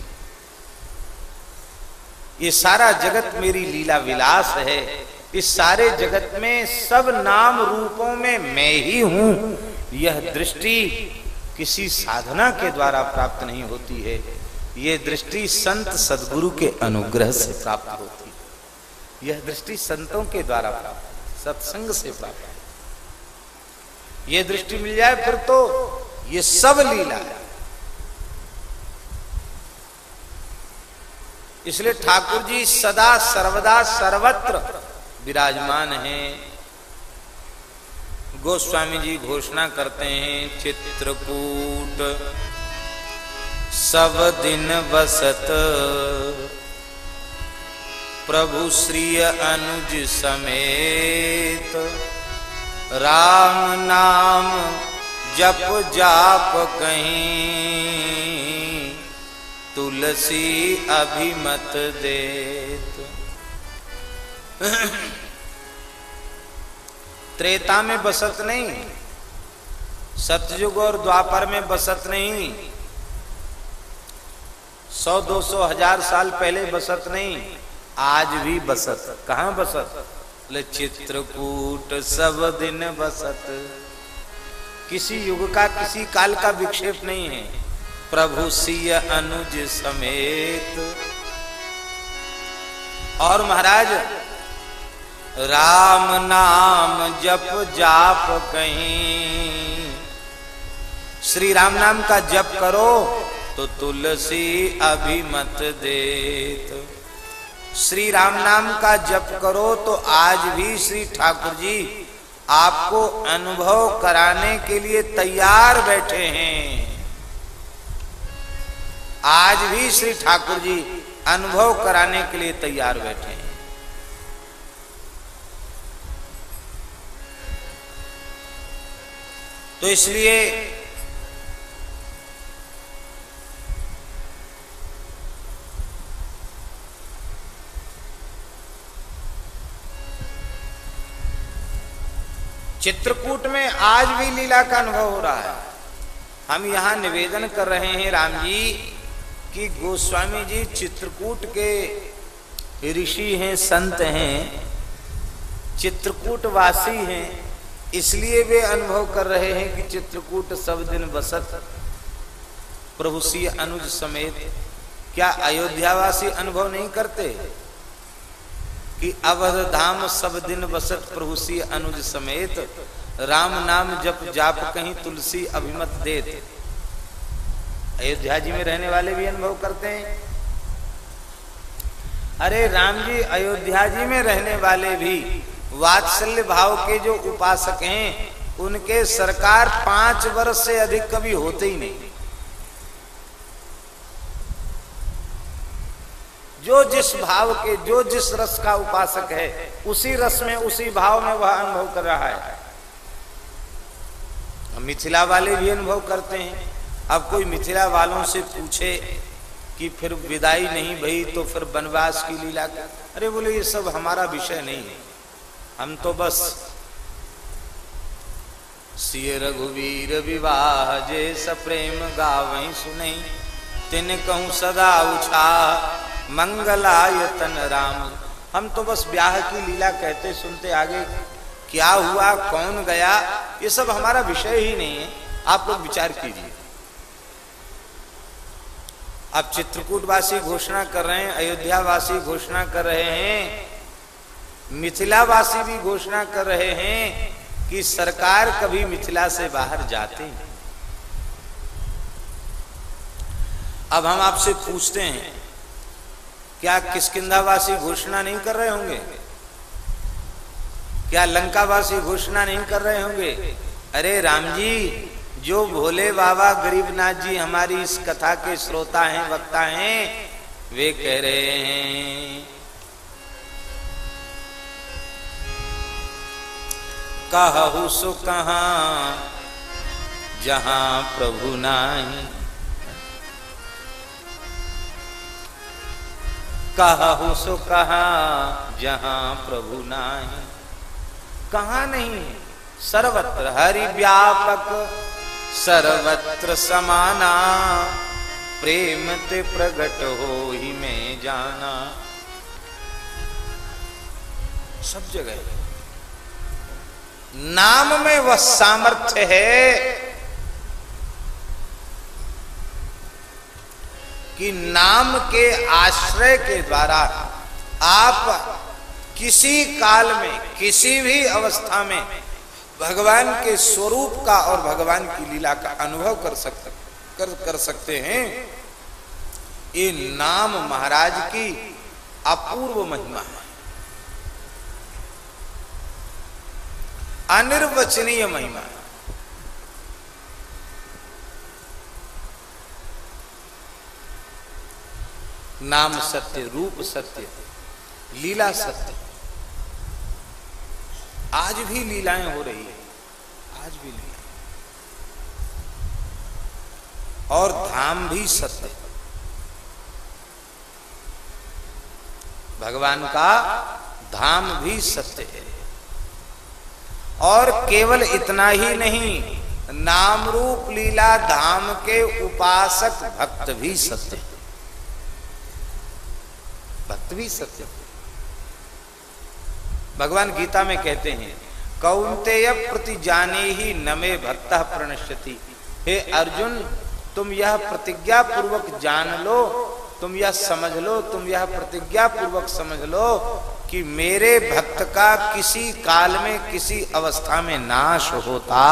ये सारा जगत मेरी लीला विलास है। इस सारे जगत में सब नाम रूपों में मैं ही हूँ। यह दृष्टि किसी साधना के द्वारा प्राप्त नहीं होती है। ये दृष्टि संत सदगुरु के अनुग्रह से प्राप्त होती है। यह दृष्टि संतों के द्वारा प्राप्त सत्संग से प्राप्त ये दृष्टि मिल जाए फिर तो ये सब लीला है। इसलिए ठाकुर जी सदा सर्वदा सर्वत्र विराजमान हैं। गोस्वामी जी घोषणा करते हैं, चित्रकूट। सब दिन बसत प्रभु श्री अनुज समेत। राम नाम जप जाप कहीं, तुलसी अभिमत देत। त्रेता में बसत नहीं, सतयुग और द्वापर में बसत नहीं, सौ दो सौ हज़ार साल पहले बसत नहीं, आज भी बसत। कहा बसत? चित्रकूट सब दिन बसत। किसी युग का किसी काल का विक्षेप नहीं है। प्रभु सिय अनुज समेत। और महाराज राम नाम जप जाप कहीं। श्री राम नाम का जप करो तो तुलसी अभिमत देत। श्री राम नाम का जप करो तो आज भी श्री ठाकुर जी आपको अनुभव कराने के लिए तैयार बैठे हैं। आज भी श्री ठाकुर जी अनुभव कराने के लिए तैयार बैठे हैं। तो इसलिए चित्रकूट में आज भी लीला का अनुभव हो रहा है। हम यहाँ निवेदन कर रहे हैं राम जी कि गोस्वामी जी चित्रकूट के ऋषि हैं, संत हैं चित्रकूट वासी हैं। इसलिए वे अनुभव कर रहे हैं कि चित्रकूट सब दिन बसत, प्रभु सी अनुज समेत। क्या अयोध्यावासी अनुभव नहीं करते? कि अवध धाम सब दिन बसत, प्रभु सी अनुज समेत। राम नाम जप जाप कहीं तुलसी अभिमत देत। अयोध्या जी में रहने वाले भी अनुभव करते हैं। अरे राम जी, अयोध्या जी में रहने वाले भी वात्सल्य भाव के जो उपासक हैं, उनके सरकार पाँच वर्ष से अधिक कभी होते ही नहीं। जो जिस भाव के, जो जिस रस का उपासक है, उसी रस में, उसी भाव में वह अनुभव कर रहा है। मिथिला वाले भी अनुभव करते हैं। अब कोई मिथिला वालों से पूछे कि फिर विदाई नहीं भई तो फिर वनवास की लीला अरे बोले, ये सब हमारा विषय नहीं है। हम तो बस सिय रघुवीर विवाह जे सप्रेम गावही सुनई। तिन कहूँ सदा उछा, मंगलायतन राम। हम तो बस ब्याह की लीला कहते सुनते आगे, क्या हुआ, कौन गया? ये सब हमारा विषय ही नहीं है। आप लोग विचार कीजिए। अब चित्रकूटवासी घोषणा कर रहे हैं, अयोध्यावासी घोषणा कर रहे हैं। मिथिलावासी भी घोषणा कर रहे हैं कि सरकार कभी मिथिला से बाहर जाते हैं अब हम आपसे पूछते हैं, क्या किसकिंधावासी घोषणा नहीं कर रहे होंगे? क्या लंकावासी घोषणा नहीं कर रहे होंगे? अरे राम जी, जो भोले बाबा गरीबनाथ जी हमारी इस कथा के श्रोता हैं, वक्ता हैं, वे कह रहे हैं कहु सु कहा? जहाँ प्रभु नाही। कहु सो कहा? जहाँ प्रभु नाही। कहा नहीं? सर्वत्र हरि व्यापक, सर्वत्र समाना। प्रेम ते प्रगट हो ही में जाना। सब जगह। नाम में वह सामर्थ्य है कि नाम के आश्रय के द्वारा आप किसी काल में, किसी भी अवस्था में भगवान के स्वरूप का और भगवान की लीला का अनुभव कर सकते कर कर सकते हैं। ये नाम महाराज की अपूर्व महिमा है। अनिर्वचनीय महिमा नाम सत्य रूप सत्य लीला सत्य आज भी लीलाएँ हो रही है। आज भी लीला और धाम भी सत्य। भगवान का धाम भी सत्य है। और केवल इतना ही नहीं नाम रूप लीला धाम के उपासक भक्त भी सत्य भक्त भी सत्य भगवान गीता में कहते हैं कौनतेय प्रति जाने ही नमे भक्त प्रणश्यति। हे अर्जुन, तुम यह प्रतिज्ञा पूर्वक जान लो तुम यह समझ लो, तुम यह प्रतिज्ञा पूर्वक समझ लो कि मेरे भक्त का किसी काल में, किसी अवस्था में नाश होता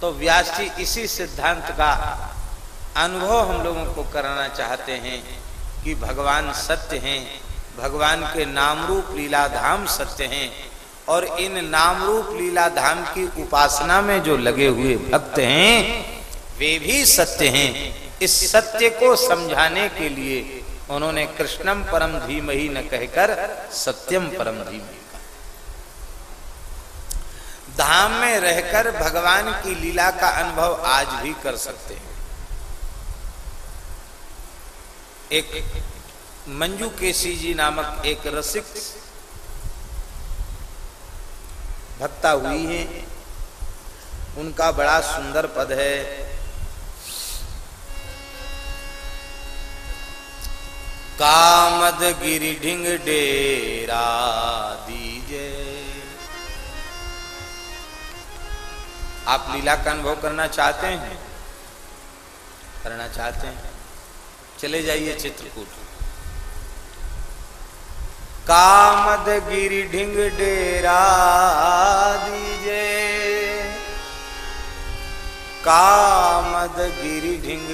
तो व्यास जी इसी सिद्धांत का अनुभव हम लोगों को कराना चाहते हैं कि भगवान सत्य हैं, भगवान के नाम रूप लीला धाम सत्य हैं और इन नाम रूप लीला धाम की उपासना में जो लगे हुए भक्त हैं, वे भी सत्य हैं। इस सत्य को समझाने के लिए उन्होंने कृष्णम परम धीम ही न कहकर सत्यम परम धीमही धाम में रहकर भगवान की लीला का अनुभव आज भी कर सकते हैं। एक मंजू केसी जी नामक एक रसिक भक्ता हुई है। उनका बड़ा सुंदर पद है। कामद गिरी ढिंग डेरा दीजे। आप लीला का अनुभव करना चाहते हैं? करना चाहते हैं? चले जाइए चित्रकूट। कामद गिरी ढिंग डेरा दीजे। कामद गिरी ढिंग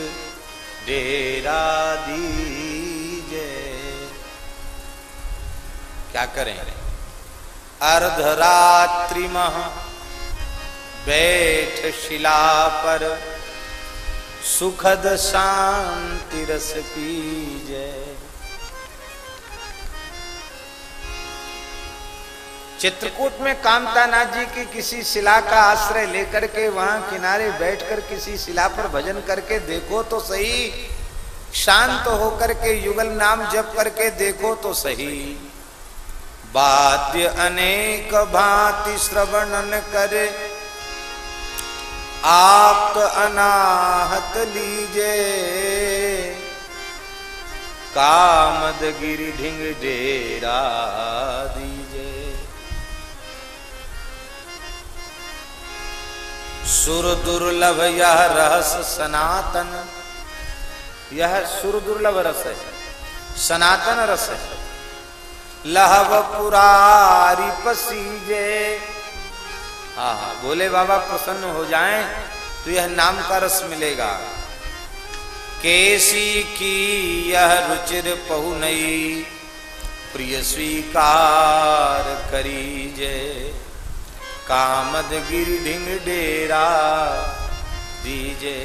डेरा दीजे। क्या करें? अर्धरात्रि मह बैठ शिला पर सुखद शांति रस पीजे। चित्रकूट में कामतानाथ जी की किसी शिला का आश्रय लेकर के वहाँ किनारे बैठकर किसी शिला पर भजन करके देखो तो सही। शांत होकर के युगल नाम जप करके देखो तो सही। वाद्य अनेक भांति श्रवणन करे। आप अनाहत लीजे। कामद गिरी ढिंग डेरा दीजे। सुर दुर्लभ यह रहस सनातन। यह सुर दुर्लभ रस है। सनातन रस है। लहव पुरारी पसीजे। हा हा, बोले बाबा, प्रसन्न हो जाए तो यह नाम का रस मिलेगा। केसी की यह रुचिर पहु नई प्रिय स्वीकार करीजे। कामद गिर ढिंग डेरा दीजे।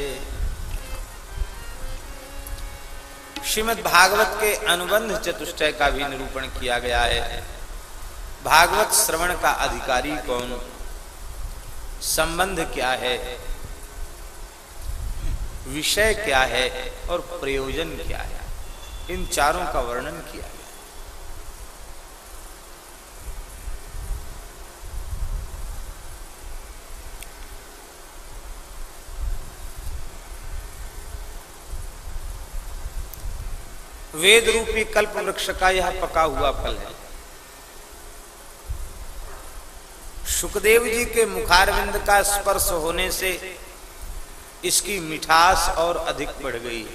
श्रीमद भागवत के अनुबंध चतुष्टय का भी निरूपण किया गया है। भागवत श्रवण का अधिकारी कौन? संबंध क्या है? विषय क्या है? और प्रयोजन क्या है? इन चारों का वर्णन किया गया। वेद रूपी कल्प वृक्ष का यह पका हुआ फल है। सुखदेव जी के मुखारविंद का स्पर्श होने से इसकी मिठास और अधिक बढ़ गई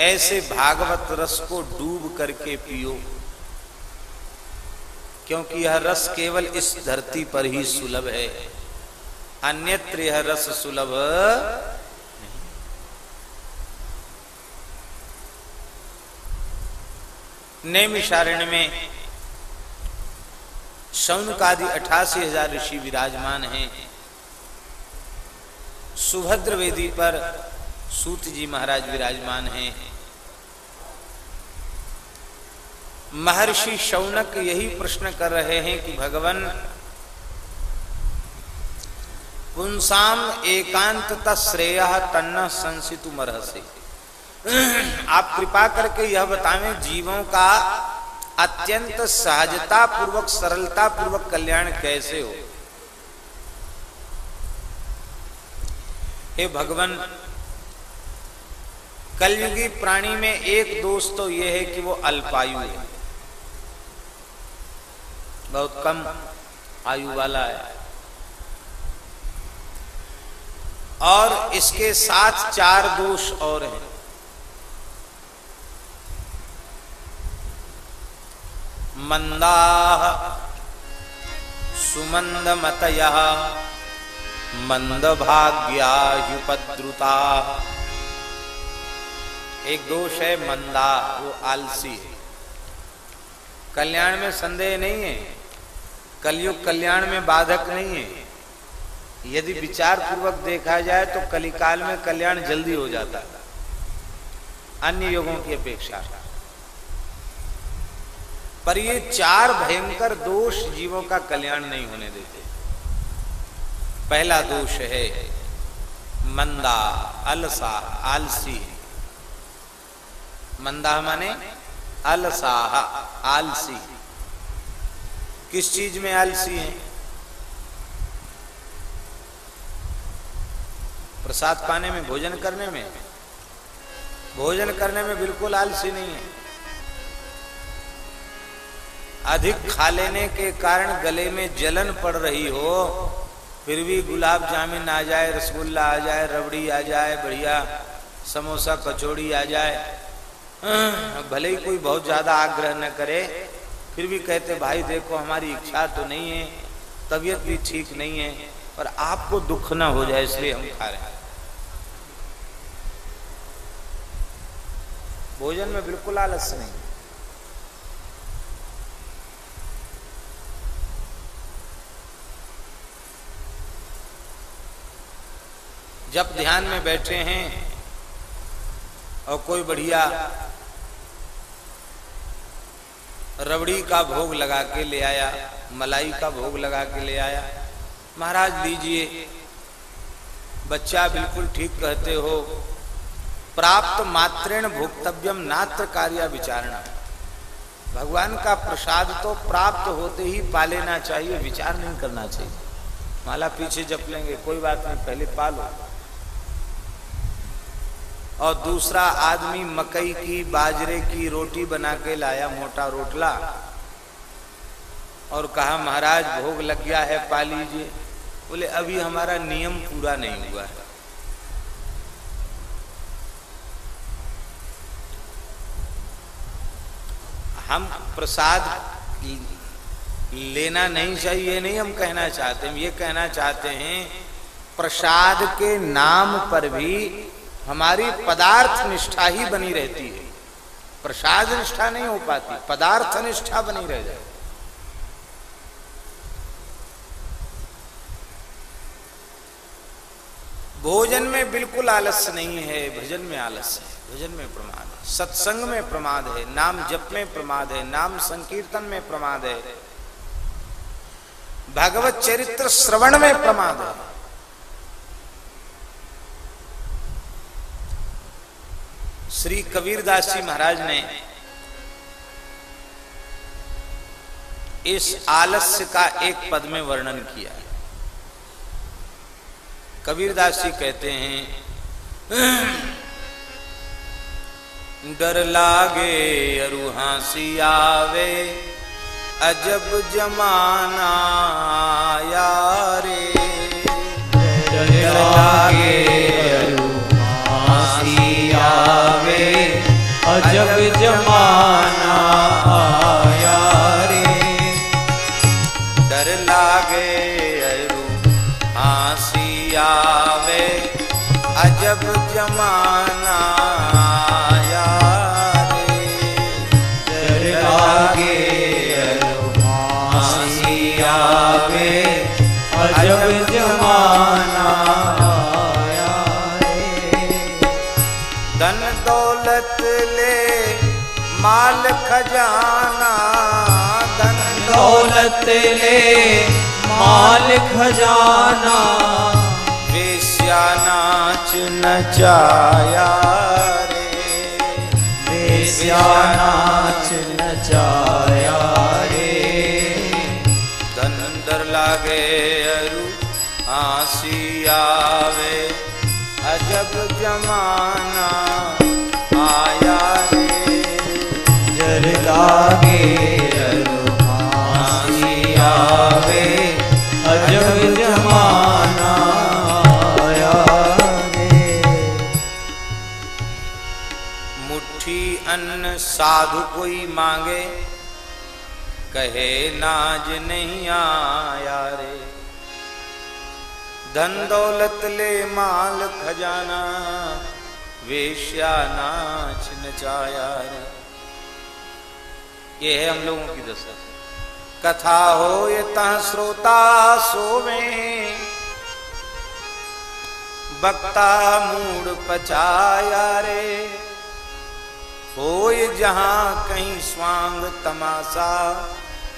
ऐसे भागवत रस को डूब करके पियो, क्योंकि यह रस केवल इस धरती पर ही सुलभ है। अन्यत्र यह रस सुलभ नैमिषारण्य में शौनकादि अठासी हज़ार ऋषि विराजमान हैं। सुभद्र वेदी पर सूत जी महाराज विराजमान हैं। महर्षि शौनक यही प्रश्न कर रहे हैं कि भगवान, पुंसाम एकांत श्रेय तन्न संसितु मरहसे आप कृपा करके यह बतावें जीवों का अत्यंत सहजता पूर्वक सरलता पूर्वक कल्याण कैसे हो? हे भगवान, कलयुगी प्राणी में एक दोष तो यह है कि वो अल्पायु है। बहुत कम आयु वाला है। और इसके साथ चार दोष और हैं। मंदा सुमंद मतय मंद भाग्यायुपद्रुता एक दोष है मंदा, वो आलसी है। कल्याण में संदेह नहीं है, कलयुग कल्याण में बाधक नहीं है। यदि विचार पूर्वक देखा जाए तो कलिकाल में कल्याण जल्दी हो जाता है। अन्य युगों की अपेक्षा। पर ये चार भयंकर दोष जीवों का कल्याण नहीं होने देते। पहला दोष है, मंदा, अलसा, आलसी। मंदा माने अलसाह आलसी। किस चीज़ में आलसी है? प्रसाद पाने में, भोजन करने में। भोजन करने में बिल्कुल आलसी नहीं है। अधिक खा लेने के कारण गले में जलन पड़ रही हो, फिर भी गुलाब जामुन आ जाए, रसगुल्ला आ जाए, रबड़ी आ जाए, बढ़िया समोसा, कचौड़ी आ जाए भले ही कोई बहुत ज़्यादा आग्रह न करे, फिर भी कहते, भाई देखो, हमारी इच्छा तो नहीं है, तबीयत भी ठीक नहीं है, पर आपको दुख ना हो जाए, इसलिए हम खा रहे हैं. भोजन में बिल्कुल आलस नहीं। जब ध्यान में बैठे हैं और कोई बढ़िया रबड़ी का भोग लगा के ले आया, मलाई का भोग लगा के ले आया, महाराज लीजिए, बच्चा बिल्कुल ठीक कहते हो। प्राप्त मात्रेण भोक्तव्यम नात्र कार्य विचारणा। भगवान का प्रसाद तो प्राप्त होते ही पा लेना चाहिए, विचार नहीं करना चाहिए। माला पीछे जप लेंगे, कोई बात नहीं, पहले पालो। और दूसरा आदमी मकई की बाजरे की रोटी बना के लाया मोटा रोटला। और कहा, महाराज, भोग लग गया है पा लीजिए बोले, अभी हमारा नियम पूरा नहीं हुआ है। हम प्रसाद लेना नहीं चाहिए, नहीं हम कहना चाहते हम ये कहना चाहते हैं, प्रसाद के नाम पर भी हमारी पदार्थ निष्ठा ही बनी रहती है। प्रसाद निष्ठा नहीं हो पाती, पदार्थ निष्ठा बनी रह जाए भोजन में बिल्कुल आलस्य नहीं है, भजन में आलस्य है, भजन में प्रमाद है, सत्संग में प्रमाद है, नाम जप में प्रमाद है, नाम संकीर्तन में प्रमाद है, भगवत चरित्र श्रवण में प्रमाद है। श्री कबीरदास जी महाराज ने इस आलस्य का एक पद में वर्णन किया कबीरदास जी कहते हैं, डर लागे अरु हँसी आवे, अजब जमाना यारे डर लागे आवे अजब जमाना ले माल खजाना वेश्या नाच नचाया रे। वेश्या नाच साधु कोई मांगे, कहे, नाज नहीं आया रे। धन दौलत ले माल खजाना, वेश्या नाच नचाया रे। ये है हम लोगों की दशा। कथा हो ये तह श्रोता सोवे। बक्ता मूड पचाया रे। हो जहाँ कहीं स्वांग तमाशा,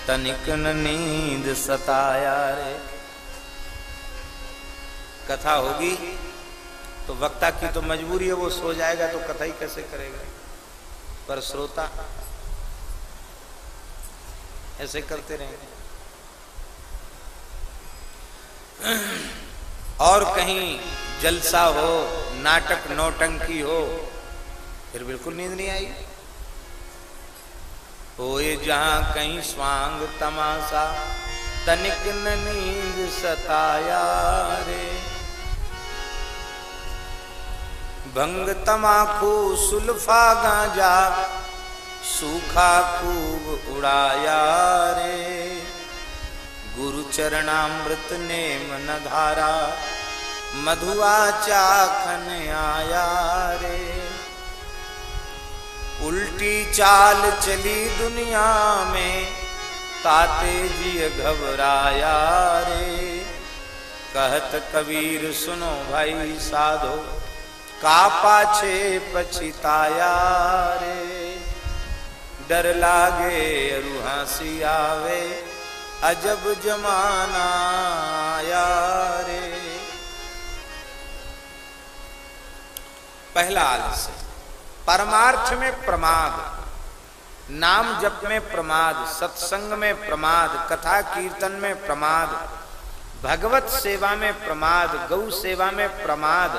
तनिक न नींद सताया रे। कथा होगी? तो वक्ता की तो मजबूरी है, वो सो जाएगा तो कथा ही कैसे करेगा? पर श्रोता, ऐसे करते रहेंगे। और कहीं जलसा हो, नाटक नौटंकी हो फिर बिल्कुल नींद नहीं आई। होए जहाँ कहीं स्वांग तमाशा, तनिक न नींद सताया रे। भंग तमाखू सुल्फा गांजा, सूखा खूब उड़ाया रे। गुरु चरणामृत ने मन धारा, मधुआ चाखन आया रे। उल्टी चाल चली दुनिया में, ताते जी घबराया रे। कहत कबीर, सुनो भाई साधो का पाछे पछिताया रे। डर लागे रुहासी आवे, अजब जमाना आया रे। पहला आलस्य। परमार्थ में प्रमाद, नाम जप में प्रमाद, सत्संग में प्रमाद, कथा कीर्तन में प्रमाद, भगवत सेवा में प्रमाद, गौ सेवा में प्रमाद,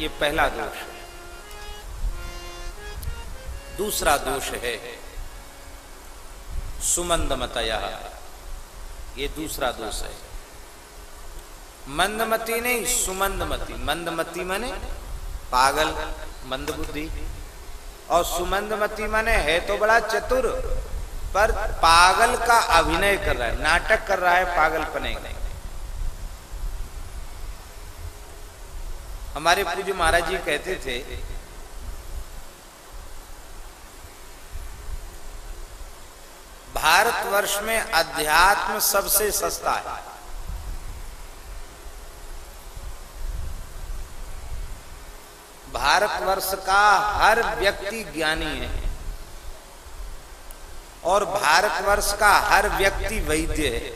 ये पहला दोष है। दूसरा दोष है सुमंदमतया। ये दूसरा दोष है। मंदमती नहीं, सुमंदमती। मंदमती माने पागल मंद बुद्धि और सुमंदमती माने है तो बड़ा चतुर, पर पागल का अभिनय कर रहा है, नाटक कर रहा है, पागल पने हमारे पूज्य महाराज जी कहते थे, भारतवर्ष में अध्यात्म सबसे सस्ता है। भारतवर्ष का हर व्यक्ति ज्ञानी है। और भारतवर्ष का हर व्यक्ति वैद्य है।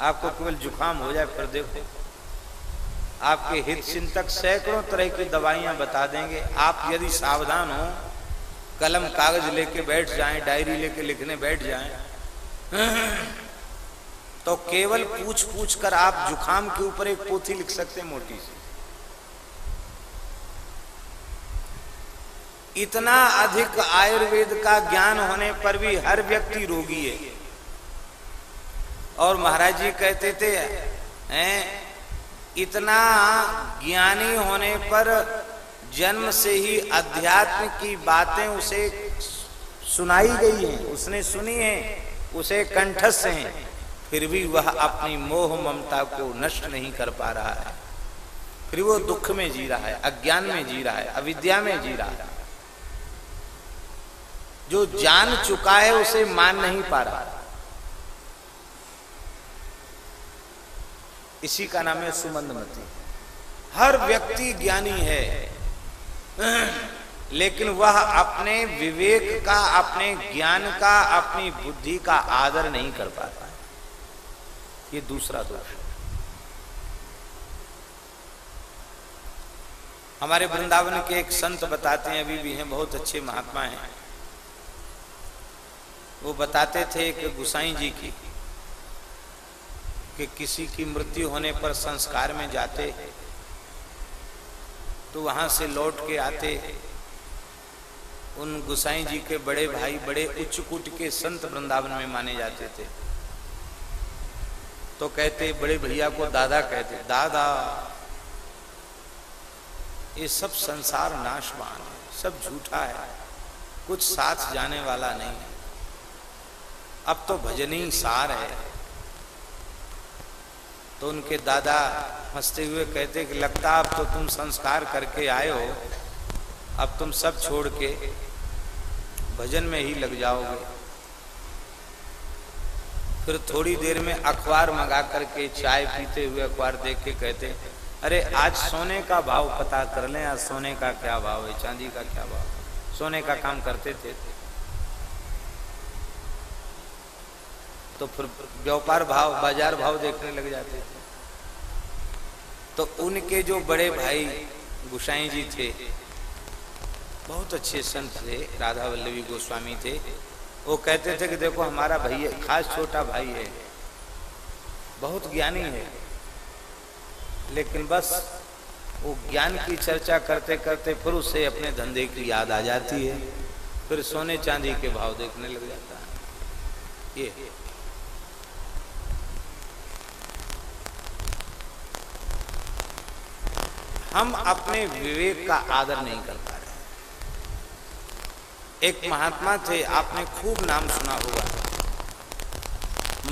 आपको केवल जुकाम हो जाए फिर देखो, आपके हित चिंतक सैकड़ों तरह की दवाइयाँ बता देंगे। आप यदि सावधान हो, कलम कागज़ लेके बैठ जाएँ, डायरी लेके लिखने बैठ जाएँ। तो केवल पूछ पूछ कर आप जुखाम के ऊपर एक पोथी लिख सकते हैं मोटी सी। इतना अधिक आयुर्वेद का ज्ञान होने पर भी हर व्यक्ति रोगी है। और महाराज जी कहते थे, हैं, इतना ज्ञानी होने पर जन्म से ही अध्यात्म की बातें उसे सुनाई गई हैं, उसने सुनी है, उसे कंठस्थ हैं। फिर भी वह अपनी मोह ममता को नष्ट नहीं कर पा रहा है। फिर वो दुख में जी रहा है, अज्ञान में जी रहा है, अविद्या में जी रहा है। जो जान चुका है, उसे मान नहीं पा रहा। इसी का नाम है सुमंदमती। हर व्यक्ति ज्ञानी है, लेकिन वह अपने विवेक का, अपने ज्ञान का, अपनी बुद्धि का आदर नहीं कर पाता। ये दूसरा दोष है। हमारे वृंदावन के एक संत बताते हैं, अभी भी हैं, बहुत अच्छे महात्मा हैं। वो बताते थे एक गुसाई जी की, कि किसी की मृत्यु होने पर संस्कार में जाते तो वहाँ से लौट के आते। उन गुसाई जी के बड़े भाई बड़े उच्च कुट के संत वृंदावन में माने जाते थे। तो कहते, बड़े भैया को दादा कहते, दादा, ये सब संसार नाशवान है, सब झूठा है, कुछ साथ जाने वाला नहीं है। अब तो भजनी सार है। तो उनके दादा हँसते हुए कहते कि, लगता अब तो तुम संस्कार करके आए हो, अब तुम सब छोड़ के भजन में ही लग जाओगे। फिर थोड़ी देर में अखबार मंगा करके चाय पीते हुए अखबार देख के कहते, अरे, आज सोने का भाव पता कर लें, आज सोने का क्या भाव है, चांदी का क्या भाव सोने का काम करते थे। तो फिर व्यापार भाव, बाज़ार भाव देखने लग जाते थे। तो उनके जो बड़े भाई गुसाई जी थे, बहुत अच्छे संत थे, राधा वल्लभी गोस्वामी थे वो कहते थे कि देखो, हमारा भैया खास छोटा भाई है। बहुत ज्ञानी है। लेकिन बस वो ज्ञान की चर्चा करते करते फिर उसे अपने धंधे की याद आ जाती है। फिर सोने चांदी के भाव देखने लग जाता है। ये। हम अपने विवेक का आदर नहीं कर पा रहे एक महात्मा थे, आपने खूब नाम सुना होगा।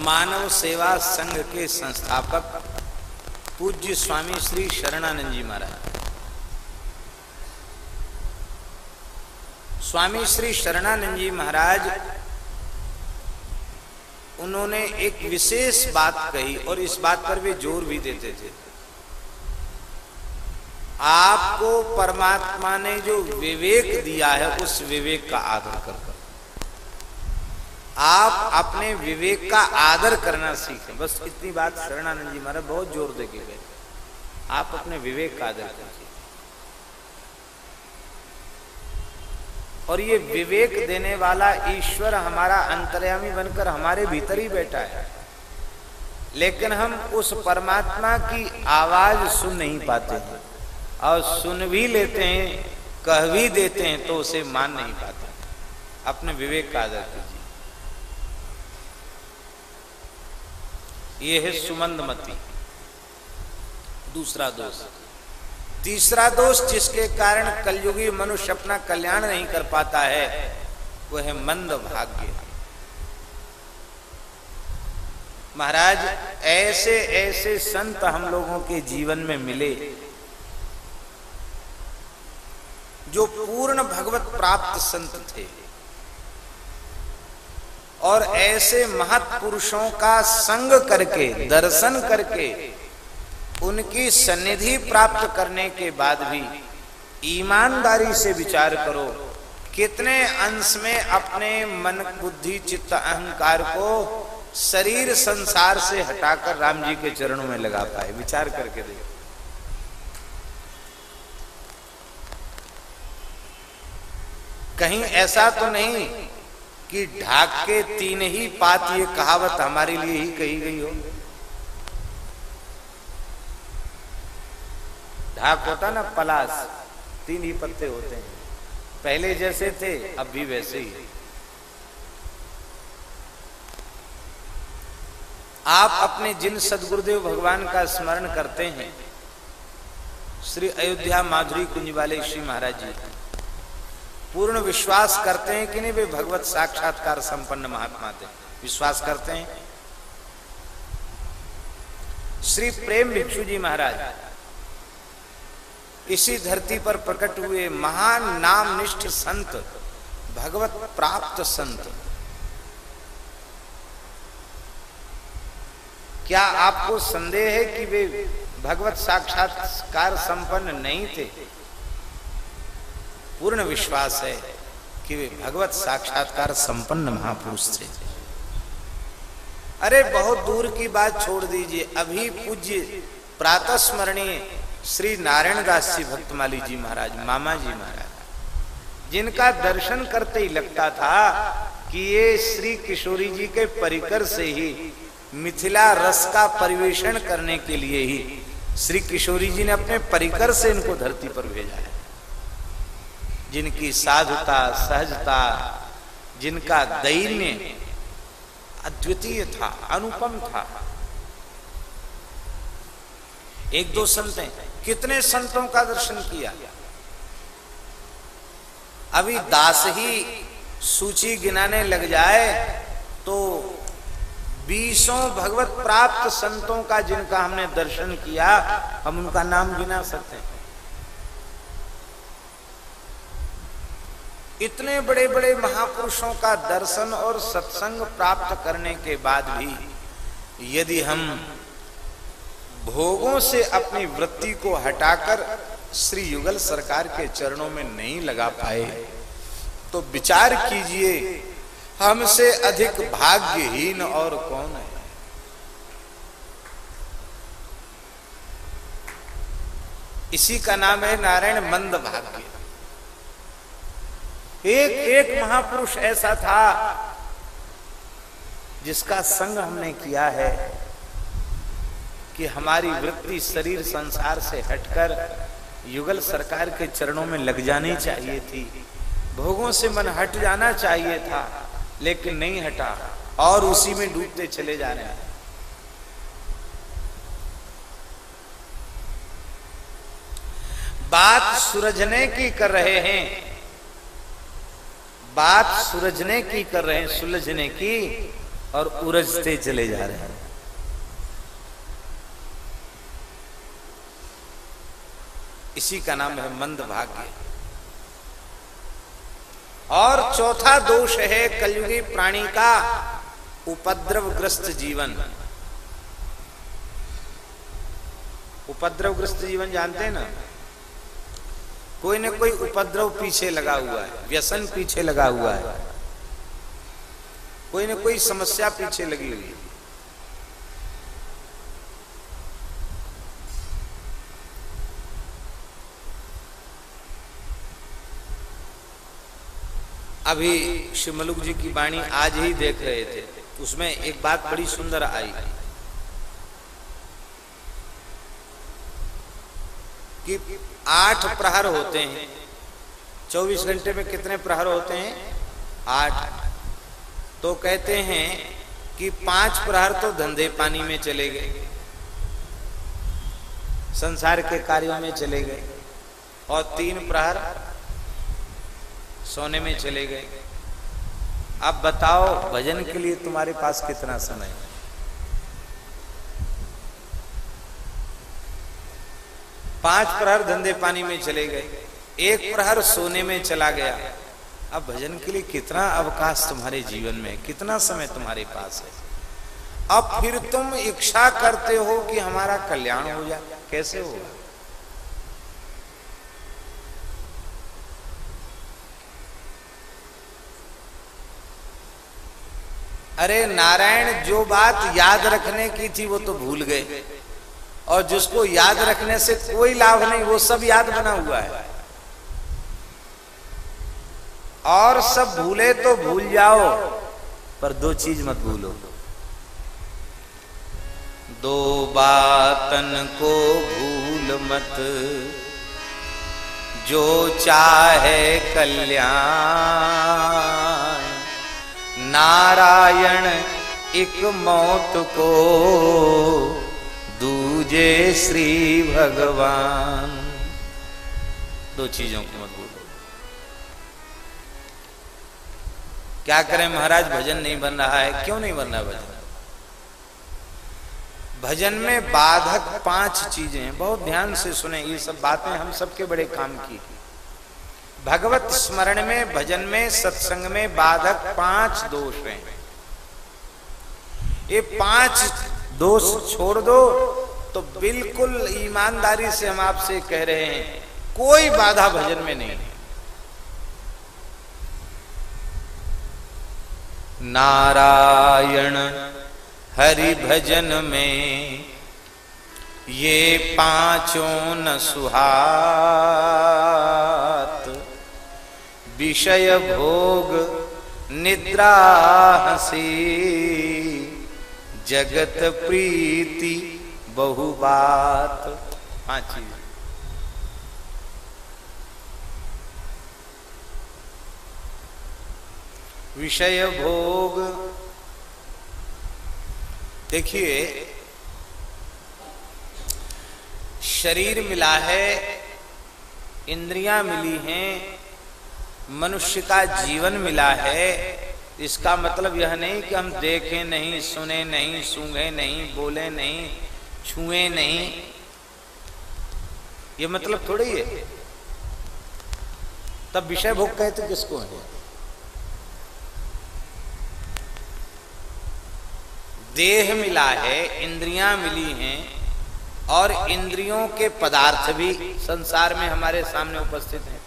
मानव सेवा संघ के संस्थापक पूज्य स्वामी श्री शरणानंद जी महाराज। स्वामी श्री शरणानंद जी महाराज, उन्होंने एक विशेष बात कही और इस बात पर वे ज़ोर भी देते थे। आपको परमात्मा ने जो विवेक दिया है, उस विवेक का आदर कर आप अपने विवेक का आदर करना सीखें। बस इतनी बात शरणानंद जी महाराज बहुत ज़ोर दे के गए। आप अपने विवेक का आदर कीजिए। और ये विवेक देने वाला ईश्वर हमारा अंतर्यामी बनकर हमारे भीतर ही बैठा है। लेकिन हम उस परमात्मा की आवाज़ सुन नहीं पाते हैं। और सुन भी लेते हैं, कह भी देते हैं तो उसे मान नहीं पाते। अपने विवेक का आदर कीजिए। यह है सुमंद मती दूसरा दोष। तीसरा दोष जिसके कारण कलयुगी मनुष्य अपना कल्याण नहीं कर पाता है वह है मंद भाग्य। महाराज ऐसे ऐसे संत हम लोगों के जीवन में मिले जो पूर्ण भगवत प्राप्त संत थे। और ऐसे महत्पुरुषों का संग करके, दर्शन करके, उनकी सन्निधि प्राप्त करने के बाद भी ईमानदारी से विचार करो, कितने अंश में अपने मन, बुद्धि, चित्त, अहंकार को शरीर, संसार से हटाकर राम जी के चरणों में लगा पाए। विचार करके देखो। कहीं ऐसा तो नहीं कि ढाक के तीन ही पात ये कहावत हमारे लिए ही कही गई हो। ढाक होता ना पलास, तीन ही पत्ते होते हैं। पहले जैसे थे, अब भी वैसे ही। आप अपने जिन सदगुरुदेव भगवान का स्मरण करते हैं, श्री अयोध्या माधुरी कुंज वाले श्री महाराज जी। पूर्ण विश्वास करते हैं कि नहीं, वे भगवत साक्षात्कार संपन्न महात्मा थे। विश्वास करते हैं। श्री प्रेम भिक्षु जी महाराज, इसी धरती पर प्रकट हुए महान नाम निष्ठ संत, भगवत प्राप्त संत। क्या आपको संदेह है कि वे भगवत साक्षात्कार संपन्न नहीं थे? पूर्ण विश्वास है कि वे भगवत साक्षात्कार संपन्न महापुरुष थे। अरे, बहुत दूर की बात छोड़ दीजिए। अभी पूज्य प्रातः स्मरणीय श्री नारायण दास जी भक्तमाली जी महाराज, मामा जी महाराज, जिनका दर्शन करते ही लगता था कि ये श्री किशोरी जी के परिकर से ही मिथिला रस का परिवेषण करने के लिए ही श्री किशोरी जी ने अपने परिकर से इनको धरती पर भेजा है। जिनकी साधुता, सहजता, जिनका दैन्य अद्वितीय था, अनुपम था। एक दो संत कितने संतों का दर्शन किया? अभी दास ही सूची गिनाने लग जाए तो बीसों भगवत प्राप्त संतों का जिनका हमने दर्शन किया, हम उनका नाम गिना सकते हैं। इतने बड़े बड़े महापुरुषों का दर्शन और सत्संग प्राप्त करने के बाद भी यदि हम भोगों से अपनी वृत्ति को हटाकर श्री युगल सरकार के चरणों में नहीं लगा पाए तो विचार कीजिए, हमसे अधिक भाग्यहीन और कौन है? इसी का नाम है नारायण मंद भाग्य। एक एक महापुरुष ऐसा था जिसका संग हमने किया है कि हमारी वृत्ति शरीर संसार से हटकर युगल सरकार के चरणों में लग जानी चाहिए थी। भोगों से मन हट जाना चाहिए था, लेकिन नहीं हटा और उसी में डूबते चले जा रहे हैं बात सुरजने की कर रहे हैं। बात सुरजने की कर रहे हैं, सुलझने की, और उरजते चले जा रहे हैं। इसी का नाम है मंद भाग्य और चौथा दोष है कलयुगी प्राणी का उपद्रवग्रस्त जीवन। उपद्रवग्रस्त जीवन जानते हैं ना? कोई न कोई उपद्रव पीछे लगा हुआ है, व्यसन पीछे लगा हुआ है। कोई न कोई समस्या पीछे लगी हुई है। अभी शिवमलुक जी की वाणी आज ही देख रहे थे, उसमें एक बात बड़ी सुंदर आई। कि आठ प्रहर होते हैं। चौबीस घंटे में कितने प्रहर होते हैं? आठ। तो कहते हैं कि पाँच प्रहर तो धंधे पानी में चले गए, संसार के कार्यों में चले गए, और तीन प्रहर सोने में चले गए। अब बताओ, भजन के लिए तुम्हारे पास कितना समय है? पाँच प्रहर धंधे पानी में चले गए। एक प्रहर सोने में चला गया। अब भजन के लिए कितना अवकाश तुम्हारे जीवन में कितना समय तुम्हारे पास है। अब फिर तुम इच्छा करते हो कि हमारा कल्याण हो जाए। कैसे होगा? अरे नारायण, जो बात याद रखने की थी वो तो भूल गए। और जिसको याद रखने से कोई लाभ नहीं, वो सब याद बना हुआ है। और सब भूले तो भूल जाओ, पर दो चीज़ मत भूलो। दो बातन को भूल मत, जो चाहे कल्याण। नारायण, एक मौत को दूजे श्री भगवान। दो चीज़ों को मत भूलो क्या करें, महाराज, भजन नहीं बन रहा है? क्यों नहीं बन रहा भजन? भजन में बाधक पाँच चीज़ें हैं। बहुत ध्यान से सुने, ये सब बातें हम सबके बड़े काम की भगवत स्मरण में, भजन में, सत्संग में बाधक पाँच दोष हैं। ये पाँच दोष छोड़ दो तो बिल्कुल ईमानदारी से हम आपसे कह रहे हैं, कोई बाधा भजन में नहीं। नारायण हरि भजन में ये पाँचों न सुहात, विषय भोग निद्रा हसी, जगत प्रीति बहु बात पाँच चीज़। विषय भोग। देखिए शरीर मिला है इंद्रियाँ मिली हैं मनुष्य का जीवन मिला है इसका मतलब यह नहीं कि हम देखें नहीं सुने नहीं सूंघे नहीं बोले नहीं छुए नहीं। ये मतलब थोड़ी है। तब विषय भोग कहते किसको है? देह मिला है, इंद्रियाँ मिली हैं, और इंद्रियों के पदार्थ भी संसार में हमारे सामने उपस्थित हैं।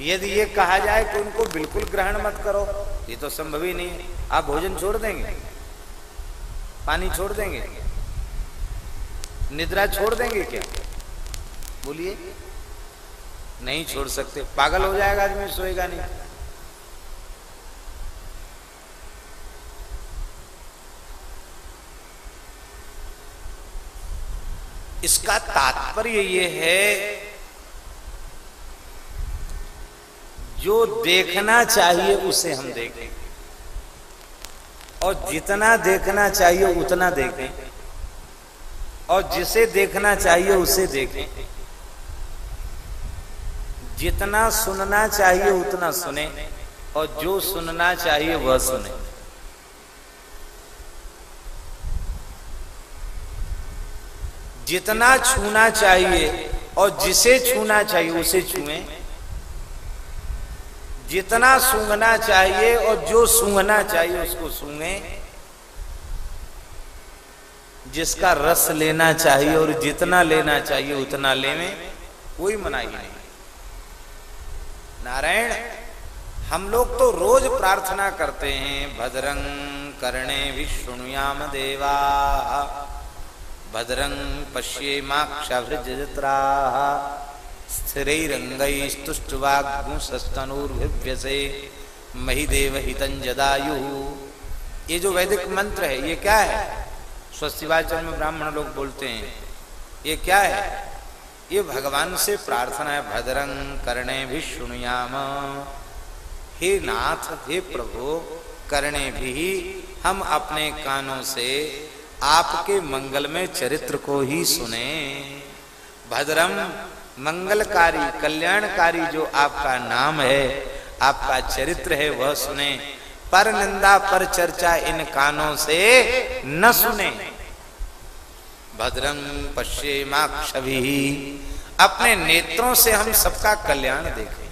यदि ये कहा जाए कि उनको बिल्कुल ग्रहण मत करो। ये तो संभव ही नहीं है। आप भोजन छोड़ देंगे। पानी छोड़ देंगे। निद्रा छोड़ देंगे क्या? बोलिए। नहीं छोड़ सकते। पागल हो जाएगा आदमी, सोएगा नहीं। इसका तात्पर्य ये है जो देखना चाहिए उसे हम देखें। और जितना देखना चाहिए उतना देखें। और जिसे देखना चाहिए उसे देखें। जितना सुनना चाहिए उतना सुने, और जो सुनना चाहिए वह सुने। जितना छूना चाहिए, और जिसे छूना चाहिए उसे छुएँ। जितना सूंघना चाहिए और जो सूंघना चाहिए उसको सूंघे। जिसका रस लेना चाहिए और जितना लेना चाहिए उतना लेवे, कोई मनाही नहीं। नारायण, हम लोग तो रोज प्रार्थना करते हैं भद्रंग करणे विष्णुयाम देवा। भद्रं पश्येमाक्षभृजत्रा स्थिरैरङ्गैस्तुष्टवाग्मुसस्तनूर्भिव्यसे महिदेव हितं जदायु ये जो वैदिक मंत्र है, ये क्या है? स्वस्तिवाचन में ब्राह्मण लोग बोलते हैं, ये क्या है? ये भगवान से प्रार्थना है, भद्रं करणे भी सुनुयाम हे नाथ, हे प्रभु, करणे भी हम अपने कानों से आपके मंगल में चरित्र को ही सुने। भद्रम मंगलकारी, कल्याणकारी जो आपका नाम है, आपका चरित्र है, वह सुने। पर निंदा, पर चर्चा इन कानों से न सुने। भद्रम पश्चिमाक्षभी अपने नेत्रों से हम सबका कल्याण देखें।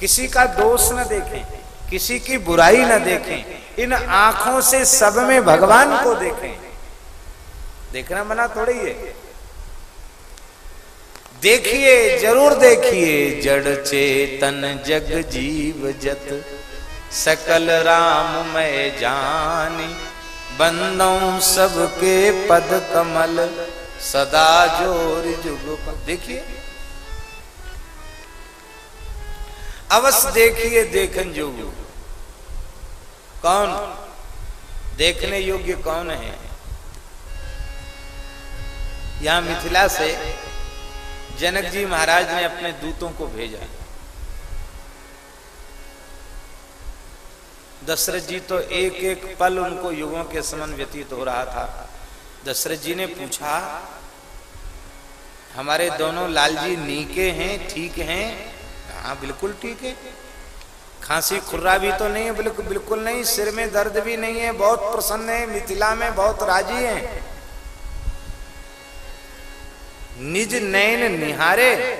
किसी का दोष न देखें, किसी की बुराई न देखें, इन आँखों से सब में भगवान को देखें। देखना मना थोड़ी है। देखिए, ज़रूर देखिए, जड़ चेतन जग जीव जत। सकल राम मैं जानी, बंदों सबके पद कमल। सदा ज़ोर जुग देखिए। अवश्य देखिए, देखन जोग। कौन? देखने योग्य कौन है? यहाँ मिथिला से जनक जी महाराज ने अपने दूतों को भेजा। दशरथ जी तो एक एक पल उनको युगों के समान व्यतीत हो रहा था। दशरथ जी ने पूछा, हमारे दोनों लाल जी नीके हैं, ठीक हैं? हाँ बिल्कुल ठीक है। खांसी खुर्रा भी तो नहीं है, बिल्कुल बिल्कुल नहीं, सिर में दर्द भी नहीं है, बहुत प्रसन्न है, मिथिला में बहुत राज़ी है। निज नयन निहारे।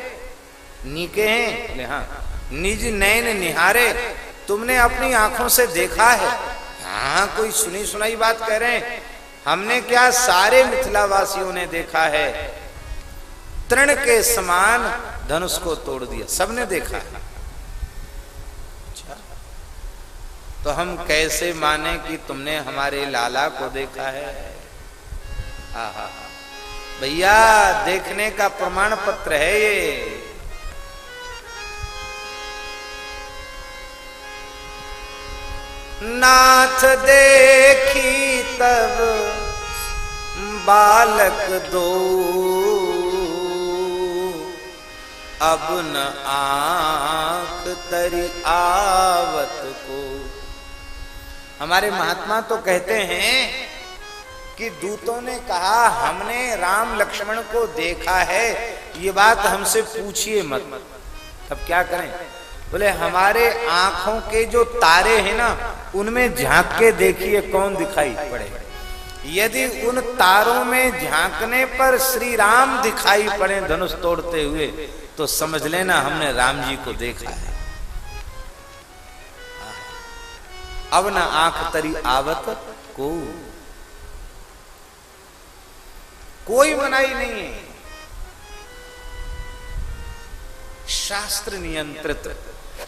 नीके हैं? हाँ निज नयन निहारे। तुमने अपनी आँखों से देखा है। हाँ कोई सुनी सुनाई बात कह रहे हैं? हमने क्या सारे मिथिला वासियों ने देखा है? तृण के समान धनुष को तोड़ दिया। सबने देखा है। तो हम कैसे माने कि तुमने हमारे लाला को देखा है? आहा। भैया, देखने का प्रमाण पत्र है ये। नाथ देखी तब बालक दो। अब न आँख तरी आवत को। हमारे महात्मा तो कहते हैं कि दूतों ने कहा, हमने राम लक्ष्मण को देखा है। ये बात हमसे पूछिए मत। तब क्या करें? बोले, हमारे आँखों के जो तारे हैं ना, उनमें झाँक के देखिए कौन दिखाई पड़े। यदि उन तारों में झांकने पर श्री राम दिखाई पड़े धनुष तोड़ते हुए तो समझ लेना हमने राम जी को देखा है। अब ना आँख तरी आवत को कोई मनाई नहीं है। शास्त्र नियंत्रित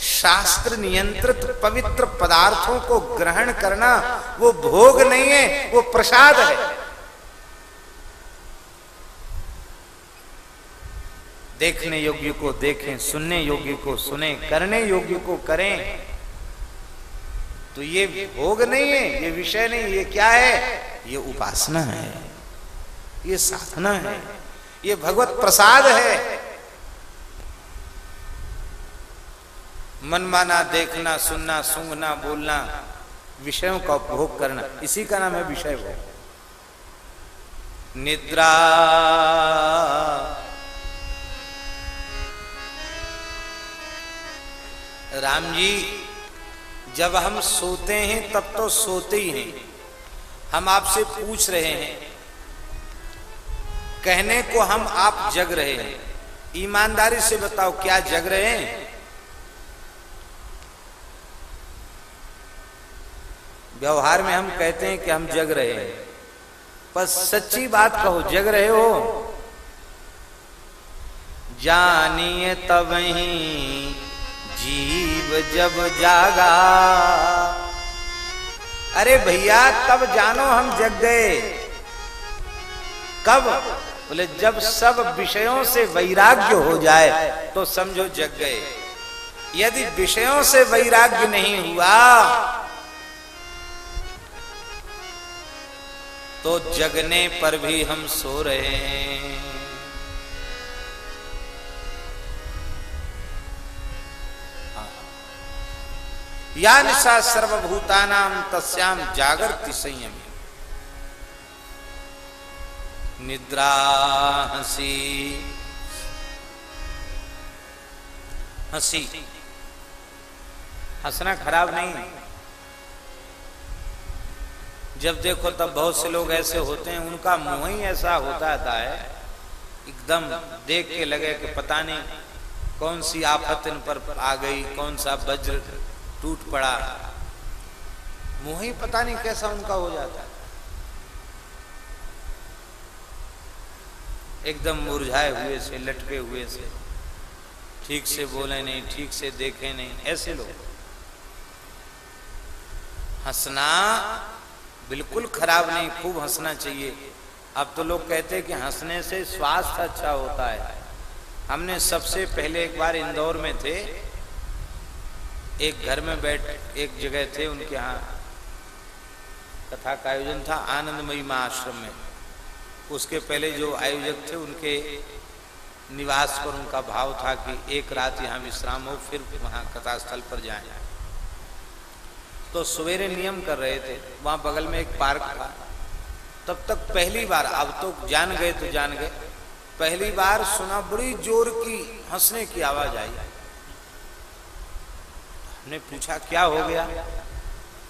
शास्त्र नियंत्रित पवित्र पदार्थों को ग्रहण करना वो भोग नहीं है, वो प्रसाद है। देखने योग्य को देखें, सुनने योग्य को सुने, करने योग्य को करें। तो ये भोग नहीं है, ये विषय नहीं, ये क्या है? ये उपासना है। ये साधना है, ये भगवत प्रसाद है। मनमाना देखना, सुनना, सूंघना, बोलना, विषयों का उपभोग करना, इसी का नाम है विषय भोग। निद्रा। राम जी, जब हम सोते हैं, तब तो सोते ही हैं। हम आपसे पूछ रहे हैं कहने को हम आप जग रहे हैं। ईमानदारी से बताओ, क्या जग रहे हैं? व्यवहार में हम कहते हैं कि हम जग रहे हैं। पर सच्ची बात कहो, जग रहे हो? जानिए तब ही जीव जब जागा। अरे भैया, तब जानो हम जग गए। कब? बोले, जब सब विषयों से वैराग्य हो जाए तो समझो जग गए। यदि विषयों से वैराग्य नहीं हुआ तो जगने पर भी हम सो रहे हैं। या निशा सर्वभूतानाम तस्याम जागृति संयम। निद्रा हसी। हसी हंसना खराब नहीं। जब देखो तब बहुत से लोग ऐसे होते हैं, उनका मुँह ही ऐसा होता था, है। एकदम देख के लगे कि पता नहीं कौन सी आफत इन पर आ गई, कौन सा वज्र टूट पड़ा। मुँह ही पता नहीं कैसा उनका हो जाता। है एकदम मुरझाए हुए से, लटके हुए से। ठीक से बोले नहीं, ठीक से देखे नहीं, ऐसे लोग। हंसना बिल्कुल खराब नहीं, खूब हंसना चाहिए। अब तो लोग कहते हैं कि हंसने से स्वास्थ्य अच्छा होता है। हमने सबसे पहले एक बार इंदौर में थे। एक घर में बैठ, एक जगह थे उनके यहाँ। कथा का आयोजन था आनंदमयी माँ आश्रम में। उसके पहले जो आयोजक थे, उनके निवास पर उनका भाव था कि एक रात यहाँ विश्राम हो, फिर वहाँ कथा स्थल पर जाए। तो सवेरे नियम कर रहे थे, वहाँ बगल में एक पार्क था। तब तक पहली बार, अब तो जान गए तो जान गए, पहली बार सुना बड़ी ज़ोर की, हंसने की आवाज़ आई। हमने पूछा, क्या हो गया?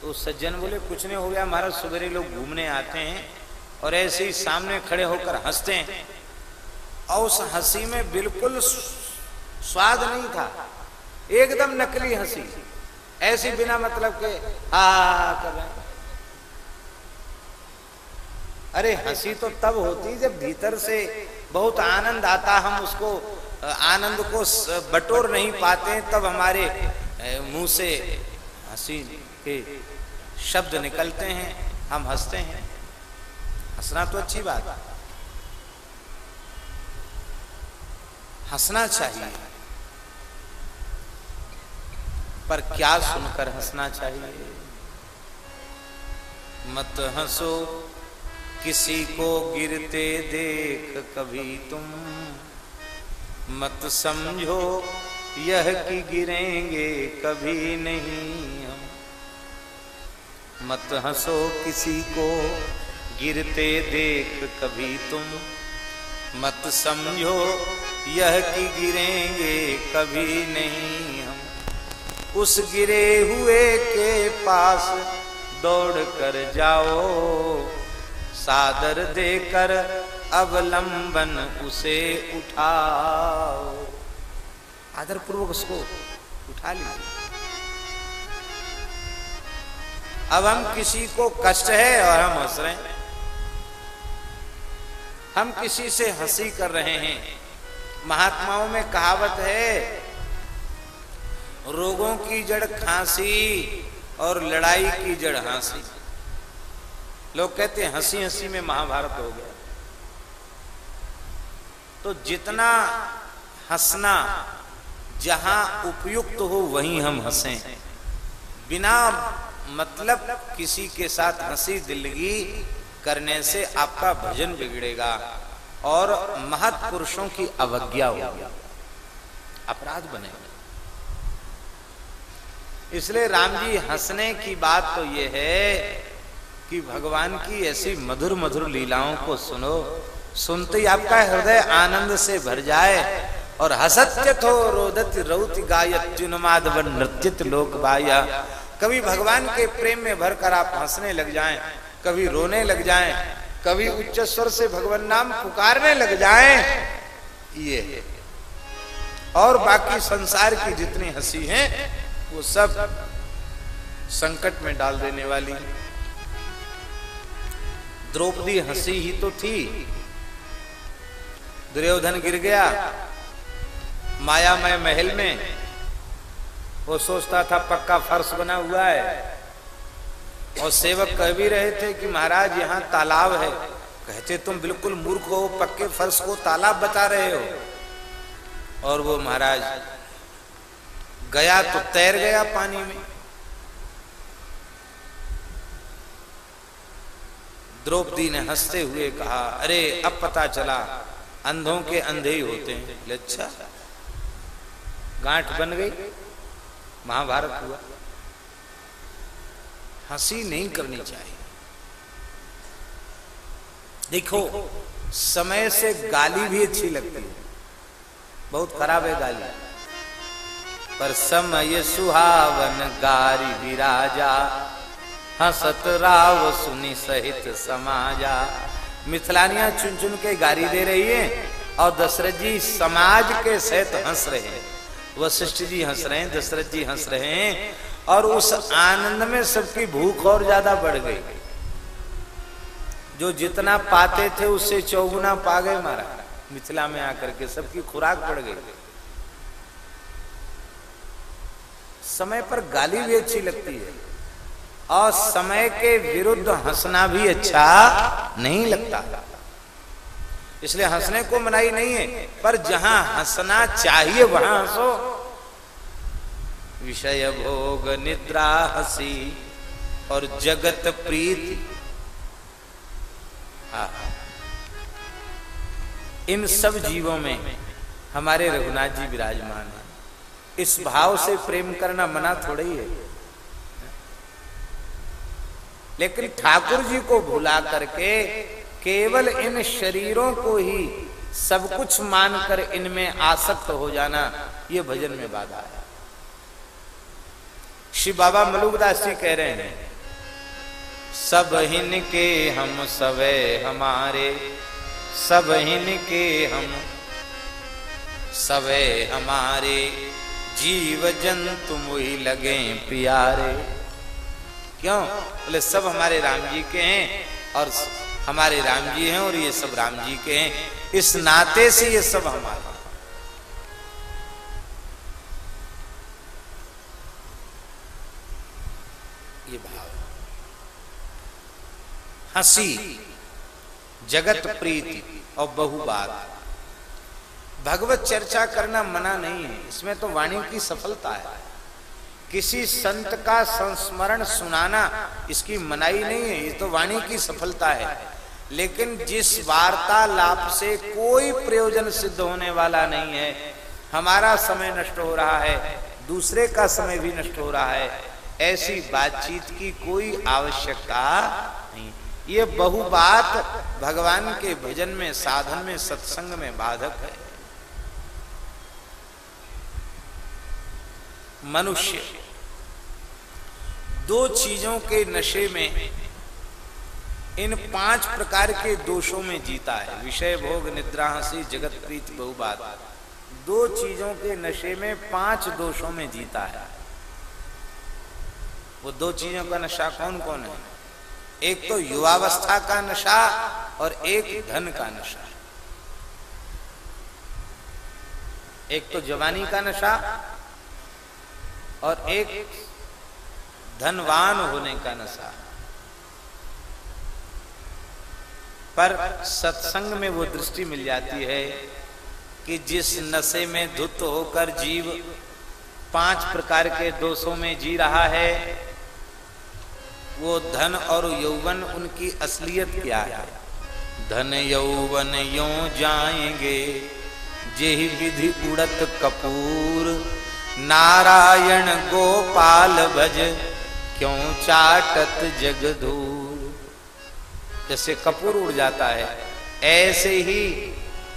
तो सज्जन बोले, कुछ नहीं हो गया, हमारा सवेरे लोग घूमने आते हैं और ऐसे ही सामने खड़े होकर हँसते हैं। और उस हँसी में बिल्कुल स्वाद नहीं था। एकदम नकली हँसी। ऐसी बिना मतलब के, हा कर रहे अरे, हँसी तो तब होती जब भीतर से बहुत आनंद आता, हम उसको, आनंद को बटोर नहीं पाते तब हमारे मुँह से हँसी के शब्द निकलते हैं, हम हँसते हैं। हंसना तो अच्छी बात है। हंसना चाहिए। पर क्या सुनकर हंसना चाहिए? मत हंसो, किसी को गिरते देख कभी तुम। मत समझो, यह कि गिरेंगे कभी नहीं हम। मत हंसो, किसी को गिरते देख कभी तुम। मत समझो यह कि गिरेंगे कभी नहीं हम। उस गिरे हुए के पास दौड़ कर जाओ। सादर देकर अवलंबन उसे उठाओ। आदर पूर्वक उसको उठा लीजिए। अब हम किसी को कष्ट है और हम हंस रहे हैं। हम किसी से हँसी कर रहे हैं। महात्माओं में कहावत है, रोगों की जड़ खांसी और लड़ाई की जड़ हँसी। लोग कहते हैं हँसी हँसी में महाभारत हो गया। तो जितना हंसना जहाँ उपयुक्त हो, वहीं हम हंसें। बिना मतलब किसी के साथ हँसी दिलगी करने से आपका भजन बिगड़ेगा और महत पुरुषों की अवज्ञा होगी। अपराध बनेगा। इसलिए राम जी हंसने की बात तो यह है कि भगवान की ऐसी मधुर मधुर लीलाओं को सुनो, सुनते ही आपका हृदय आनंद से भर जाए और हसत्य थो रोदत रौति गायत चुनमाद नृत्य लोक बाया कभी भगवान के प्रेम में भरकर आप हंसने लग जाएँ कभी रोने लग जाएँ, कभी उच्च स्वर से भगवान नाम पुकारने लग जाएँ, ये और बाकी संसार की जितनी हँसी है, वो सब संकट में डाल देने वाली द्रौपदी हँसी ही तो थी। दुर्योधन गिर गया, मायामय महल में, वो सोचता था पक्का फर्श बना हुआ है। और सेवक कह भी रहे थे कि महाराज, यहाँ तालाब है। कहते, तुम बिल्कुल मूर्ख हो, पक्के फर्श को तालाब बता रहे हो। और वो महाराज, गया तो तैर गया पानी में। द्रौपदी ने हँसते हुए कहा, अरे, अब पता चला, अंधों के अंधे ही होते हैं। अच्छा गांठ बन गई, महाभारत हुआ। हँसी नहीं करनी चाहिए। देखो समय से गाली भी अच्छी लगती है। बहुत खराब है गाली। पर समय सुहावन गारी विराजा हसत राव सुनी सहित समाजा। मिथिलानिया चुन चुन के गारी दे रही है और दशरथ जी समाज के सहित हंस रहे हैं। वशिष्ठ जी हंस रहे हैं दशरथ जी हंस रहे हैं। और उस आनंद में सबकी भूख और ज़्यादा बढ़ गई। जो जितना पाते थे, उससे चौगुना पा गए मारा मिथिला में आकर के सबकी खुराक बढ़ गई। समय पर गाली भी अच्छी लगती है। और समय के विरुद्ध हंसना भी अच्छा नहीं लगता। इसलिए हंसने को मनाई नहीं है, पर जहाँ हंसना चाहिए, वहाँ हंसो। विषय भोग निद्रा हसी और जगत प्रीति। इन सब जीवों में हमारे रघुनाथ जी विराजमान है। इस भाव से प्रेम करना मना थोड़ा ही है। लेकिन ठाकुर जी को भुला करके केवल इन शरीरों को ही सब कुछ मानकर इनमें आसक्त हो जाना ये भजन में बाधा है। श्री बाबा मलुकदास जी कह रहे हैं, सब हिन के हम सवे हमारे, सब हिन के हम सवे हमारे, जीव जंतु वही लगे प्यारे। क्यों? बोले, सब हमारे राम जी के हैं और हमारे राम जी हैं और ये सब राम जी के हैं। इस नाते से ये सब हमारे हँसी, जगत प्रीति और बहुबात भगवत चर्चा करना मना नहीं है। इसमें तो वाणी की सफलता है। किसी संत का संस्मरण सुनाना इसकी मनाई नहीं है। ये तो वाणी की सफलता है। लेकिन जिस वार्तालाप से कोई प्रयोजन सिद्ध होने वाला नहीं है, हमारा समय नष्ट हो रहा है, दूसरे का समय भी नष्ट हो रहा है। ऐसी बातचीत की कोई आवश्यकता ये बहु बात भगवान के भजन में, साधन में, सत्संग में बाधक है। मनुष्य दो चीज़ों के नशे में, इन पाँच प्रकार के दोषों में जीता है। विषय भोग, निद्रा, हँसी, जगत प्रीत, बहुबात। दो चीज़ों के नशे में पाँच दोषों में जीता है। वो दो चीज़ों का नशा कौन कौन है? एक तो युवावस्था का नशा और एक धन का नशा। एक तो जवानी का नशा और एक धनवान होने का नशा। पर सत्संग में वो दृष्टि मिल जाती है कि जिस नशे में धुत होकर जीव पाँच प्रकार के दोषों में जी रहा है वो धन और यौवन उनकी असलियत क्या है? धन यौवन यो जाएँगे, जेहि विधि उड़त कपूर। नारायण गोपाल भज, क्यों चाटत जगधूर जैसे कपूर उड़ जाता है, ऐसे ही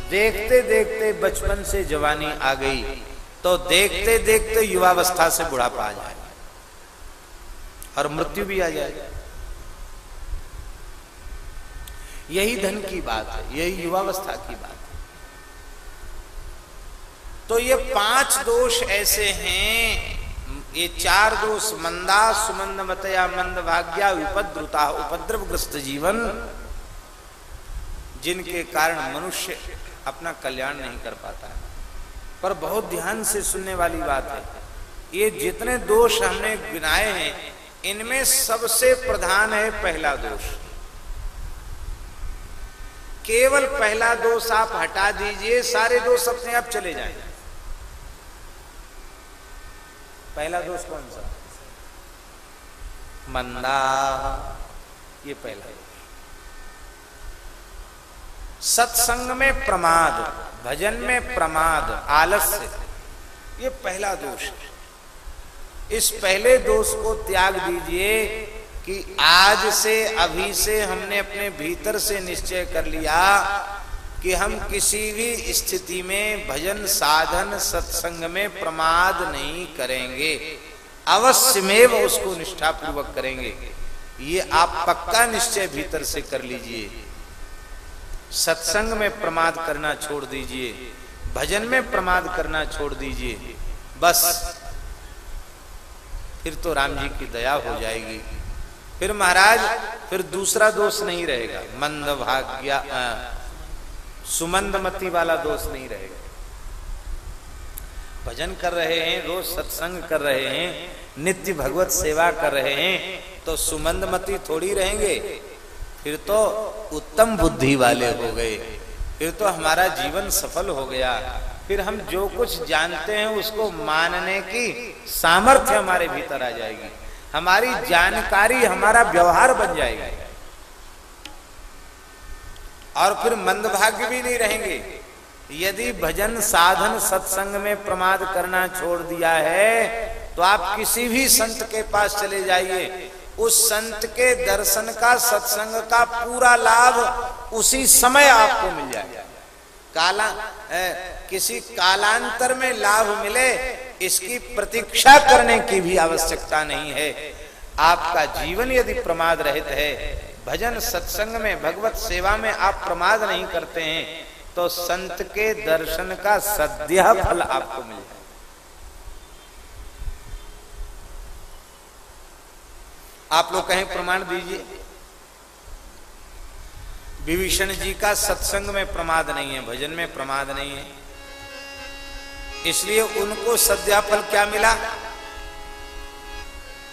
देखते देखते बचपन से जवानी आ गई तो देखते देखते युवावस्था से बुढ़ापा आ जाए। और मृत्यु भी आ जाए यही धन की बात है, यही युवावस्था की बात है। तो ये पाँच दोष ऐसे हैं, ये चार दोष मंदा सुमंद मतया मंद भाग्या उपद्रुता उपद्रवग्रस्त जीवन, जिनके कारण मनुष्य अपना कल्याण नहीं कर पाता है। पर बहुत ध्यान से सुनने वाली बात है, ये जितने दोष हमने गिनाए हैं इनमें सबसे प्रधान है पहला दोष। केवल पहला दोष आप हटा दीजिए, सारे दोष अपने आप चले जाएँगे पहला दोष कौन सा? मंदा ये पहला दोष। सत्संग में प्रमाद, भजन में प्रमाद, आलस्य, ये पहला दोष है। इस पहले दोष को त्याग दीजिए कि आज से अभी से हमने अपने भीतर से निश्चय कर लिया कि हम किसी भी स्थिति में भजन साधन सत्संग में प्रमाद नहीं करेंगे। अवश्य में उसको निष्ठापूर्वक करेंगे। ये आप पक्का निश्चय भीतर से कर लीजिए। सत्संग में प्रमाद करना छोड़ दीजिए। भजन में प्रमाद करना छोड़ दीजिए। बस फिर तो राम जी की दया हो जाएगी। फिर महाराज, फिर दूसरा दोष नहीं रहेगा। मंद भाग्या सुमंदमती वाला दोष नहीं रहेगा। भजन कर रहे हैं, रोज सत्संग कर रहे हैं, नित्य भगवत सेवा कर रहे हैं तो सुमंदमती थोड़ी रहेंगे। फिर तो उत्तम बुद्धि वाले हो गए। फिर तो हमारा जीवन सफल हो गया। फिर हम जो कुछ जानते हैं उसको मानने की सामर्थ्य हमारे भीतर आ जाएगी। हमारी जानकारी, हमारा व्यवहार बन जाएगा। और फिर मंदभाग्य भी नहीं रहेंगे। यदि भजन साधन सत्संग में प्रमाद करना छोड़ दिया है तो आप किसी भी संत के पास चले जाइए। उस संत के दर्शन का, सत्संग का पूरा लाभ उसी समय आपको मिल जाएगा। काला ए, किसी कालांतर में लाभ मिले इसकी प्रतीक्षा करने की भी आवश्यकता नहीं है। आपका जीवन यदि प्रमाद रहित है भजन सत्संग में भगवत सेवा में आप प्रमाद नहीं करते हैं तो संत के दर्शन का सद्य फल आपको मिल जाए। आप लोग कहें प्रमाण दीजिए। विभीषण जी का सत्संग में प्रमाद नहीं है, भजन में प्रमाद नहीं है। इसलिए उनको सद्याफल क्या मिला?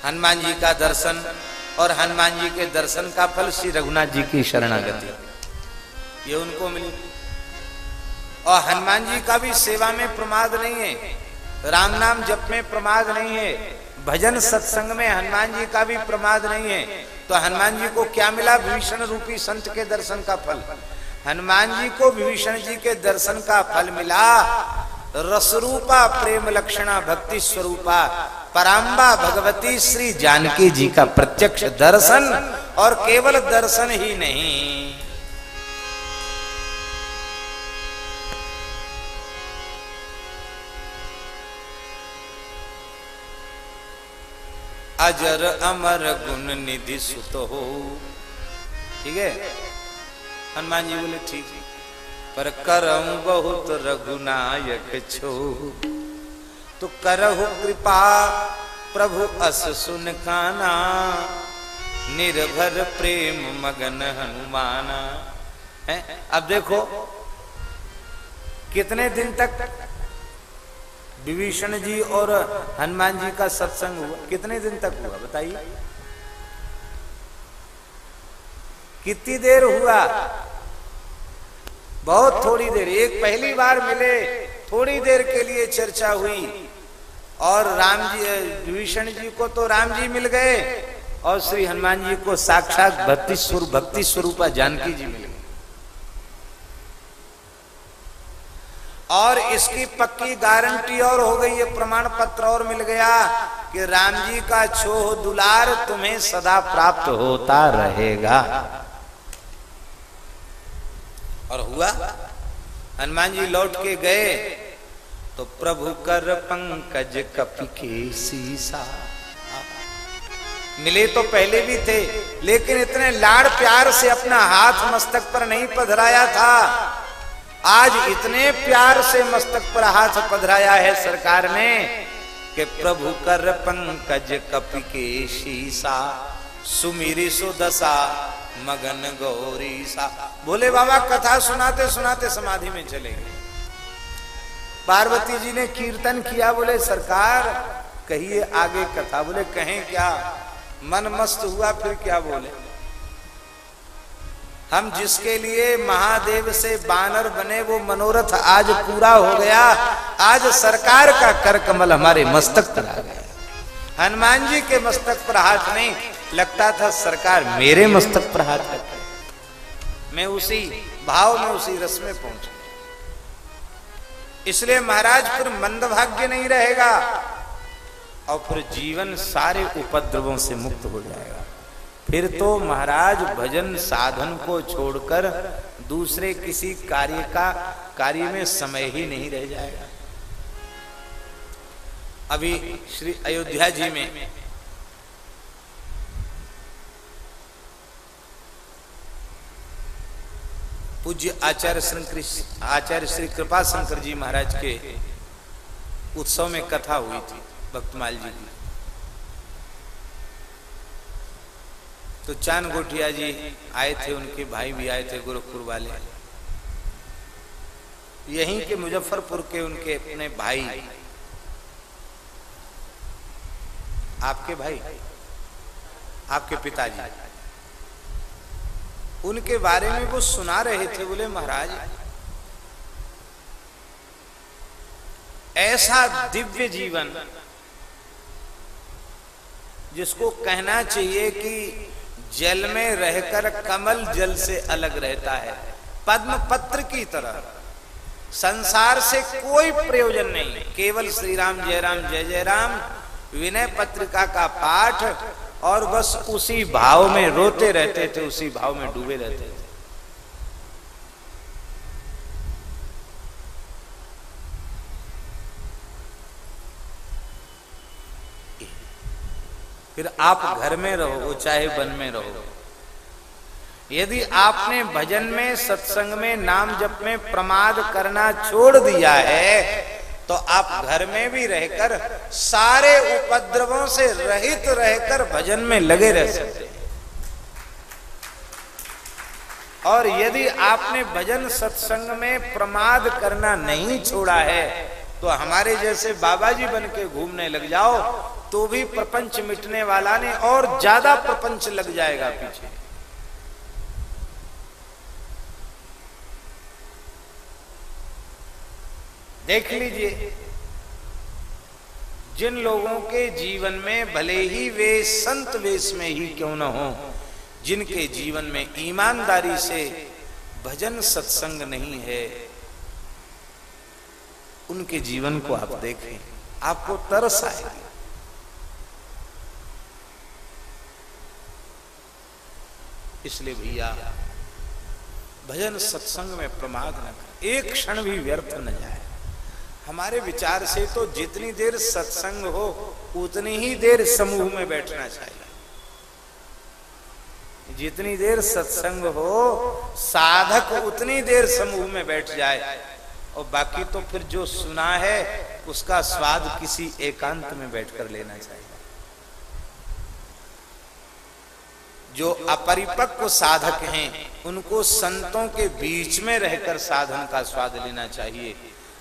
हनुमान जी का दर्शन और हनुमान जी के दर्शन का फल श्री रघुनाथ जी की शरणागति। ये उनको मिली। और हनुमान जी का भी सेवा में प्रमाद नहीं है। राम नाम जप में प्रमाद नहीं है। भजन सत्संग में हनुमान जी का भी प्रमाद नहीं है। तो हनुमान जी को क्या मिला? भीषण रूपी संत के दर्शन का फल। हनुमान जी को विभीषण जी के दर्शन का फल मिला। रसरूपा प्रेम लक्षणा भक्ति स्वरूपा। पराम्बा भगवती श्री जानकी जी का प्रत्यक्ष दर्शन। और केवल दर्शन ही नहीं अजर अमर गुण निधि सुत हो। ठीक है? हनुमान जी बोले, ठीक पर करम बहुत रघुनायक छो। तो करहु कृपा, प्रभु अस सुन काना निर्भर प्रेम मगन हनुमाना। है? अब देखो, कितने दिन तक विभीषण जी और हनुमान जी का सत्संग हुआ। कितने दिन तक हुआ, बताइए? कितनी देर हुआ? बहुत थोड़ी देर। एक पहली बार मिले, थोड़ी देर के लिए चर्चा हुई। और राम जी, विभीषण जी को तो राम जी मिल गए। और श्री हनुमान जी को साक्षात भक्ति स्वरूप भक्ति स्वरूपा जानकी जी मिल गए और इसकी पक्की गारंटी और हो गई है प्रमाण पत्र और मिल गया कि राम जी का छोह दुलार तुम्हें सदा प्राप्त होता रहेगा। और हुआ? हनुमान जी लौट के गए तो प्रभु कर पंकज कपि के सीसा। मिले तो पहले भी थे, लेकिन इतने लाड़ प्यार से अपना हाथ मस्तक पर नहीं पधराया था। आज इतने प्यार से मस्तक पर हाथ पधराया है सरकार ने कि प्रभु कर पंकज कपि के शीसा सुमिरी सुदशा, मगन गौरी सा। बोले, बाबा, कथा सुनाते सुनाते समाधि में चले गए। पार्वती जी ने कीर्तन किया, बोले, सरकार, कहिए आगे कथा। बोले, कहें क्या? मन मस्त हुआ, फिर क्या बोले? हम जिसके लिए महादेव से बानर बने वो मनोरथ आज पूरा हो गया। आज सरकार का कर कमल हमारे मस्तक पर आ गया। हनुमान जी के मस्तक पर हाथ नहीं, लगता था सरकार मेरे मस्तक पर हाथ रखे मैं उसी भाव में उसी रस में पहुँच इसलिए महाराज, फिर मंदभाग्य नहीं रहेगा और फिर जीवन सारे उपद्रवों से मुक्त हो जाएगा। फिर तो महाराज भजन साधन को छोड़कर दूसरे किसी कार्य का कार्य में समय ही नहीं रह जाएगा। अभी श्री अयोध्या जी में पूज्य आचार्य श्री आचार्य श्री कृपा शंकर जी महाराज के उत्सव में कथा हुई थी, भक्तमाल जी की। तो चाँद गोटिया जी आए थे, उनके भाई भी आए थे गोरखपुर वाले। यहीं के मुजफ्फरपुर के उनके अपने भाई। आपके भाई? आपके पिताजी। उनके बारे में वो सुना रहे थे, बोले, महाराज, ऐसा दिव्य जीवन जिसको कहना चाहिए कि जल में रहकर कमल जल से अलग रहता है पद्म पत्र की तरह। संसार से कोई प्रयोजन नहीं, केवल श्री राम जय राम जय जय राम विनय पत्रिका का पाठ, और बस उसी भाव में रोते रहते थे, उसी भाव में डूबे रहते थे। फिर आप घर में रहो, चाहे वन में रहो। यदि आपने भजन में, सत्संग में, नाम जप में प्रमाद करना छोड़ दिया है तो आप घर में भी रहकर सारे उपद्रवों से रहित रहकर भजन में लगे रह सकते और यदि आपने भजन, सत्संग में प्रमाद करना नहीं छोड़ा है तो हमारे जैसे बाबा जी बन के घूमने लग जाओ तो भी प्रपंच मिटने वाला ने और ज़्यादा प्रपंच लग जाएगा पीछे। देख लीजिए, जिन लोगों के जीवन में भले ही वे संत वेश में ही क्यों न हो, जिनके जीवन में ईमानदारी से भजन सत्संग नहीं है, उनके जीवन को आप देखें, आपको तरस आएगी। इसलिए भैया, भजन सत्संग में प्रमाद न कर। एक क्षण भी व्यर्थ न जाए। हमारे विचार से तो जितनी देर सत्संग हो, उतनी ही देर समूह में बैठना चाहिए। जितनी देर सत्संग हो, साधक उतनी देर समूह में बैठ जाए। और बाकी तो फिर जो सुना है, उसका स्वाद किसी एकांत में बैठकर लेना चाहिए। जो अपरिपक्व साधक हैं, उनको संतों के बीच में रहकर साधन का स्वाद लेना चाहिए।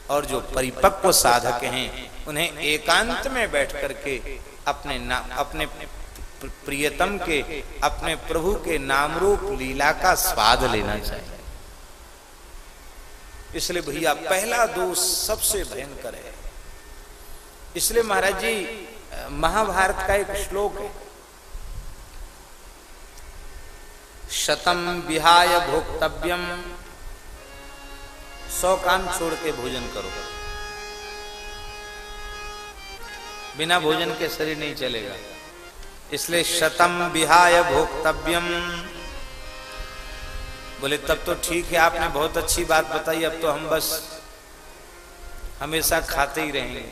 और जो परिपक्व साधक हैं, उन्हें एकांत में बैठ करके अपने ना, अपने प्रियतम के, अपने प्रभु के नाम रूप लीला का स्वाद लेना चाहिए। इसलिए भैया, पहला दोष सबसे भयंकर है। इसलिए महाराज जी महाभारत का एक श्लोक है। शतम विहाय भोक्तव्यम। सौ काम छोड़ के भोजन करो। बिना भोजन के शरीर नहीं चलेगा। इसलिए शतम विहाय भोक्तव्यम। बोले, तब तो ठीक है, आपने बहुत अच्छी बात बताई, अब तो हम बस हमेशा खाते ही रहेंगे।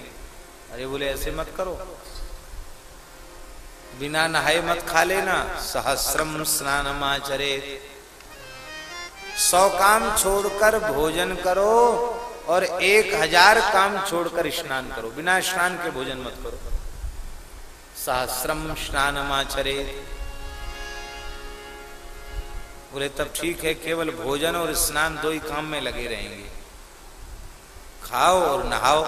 अरे बोले, ऐसे मत करो। बिना नहाए मत खा लेना। सहस्रम स्नान आचरे सौ काम छोड़कर भोजन करो और एक हज़ार काम छोड़कर स्नान करो। बिना स्नान के भोजन मत करो। सहस्रम स्नान माचरे बोले, तब ठीक है, केवल भोजन और स्नान दो ही काम में लगे रहेंगे। खाओ और नहाओ।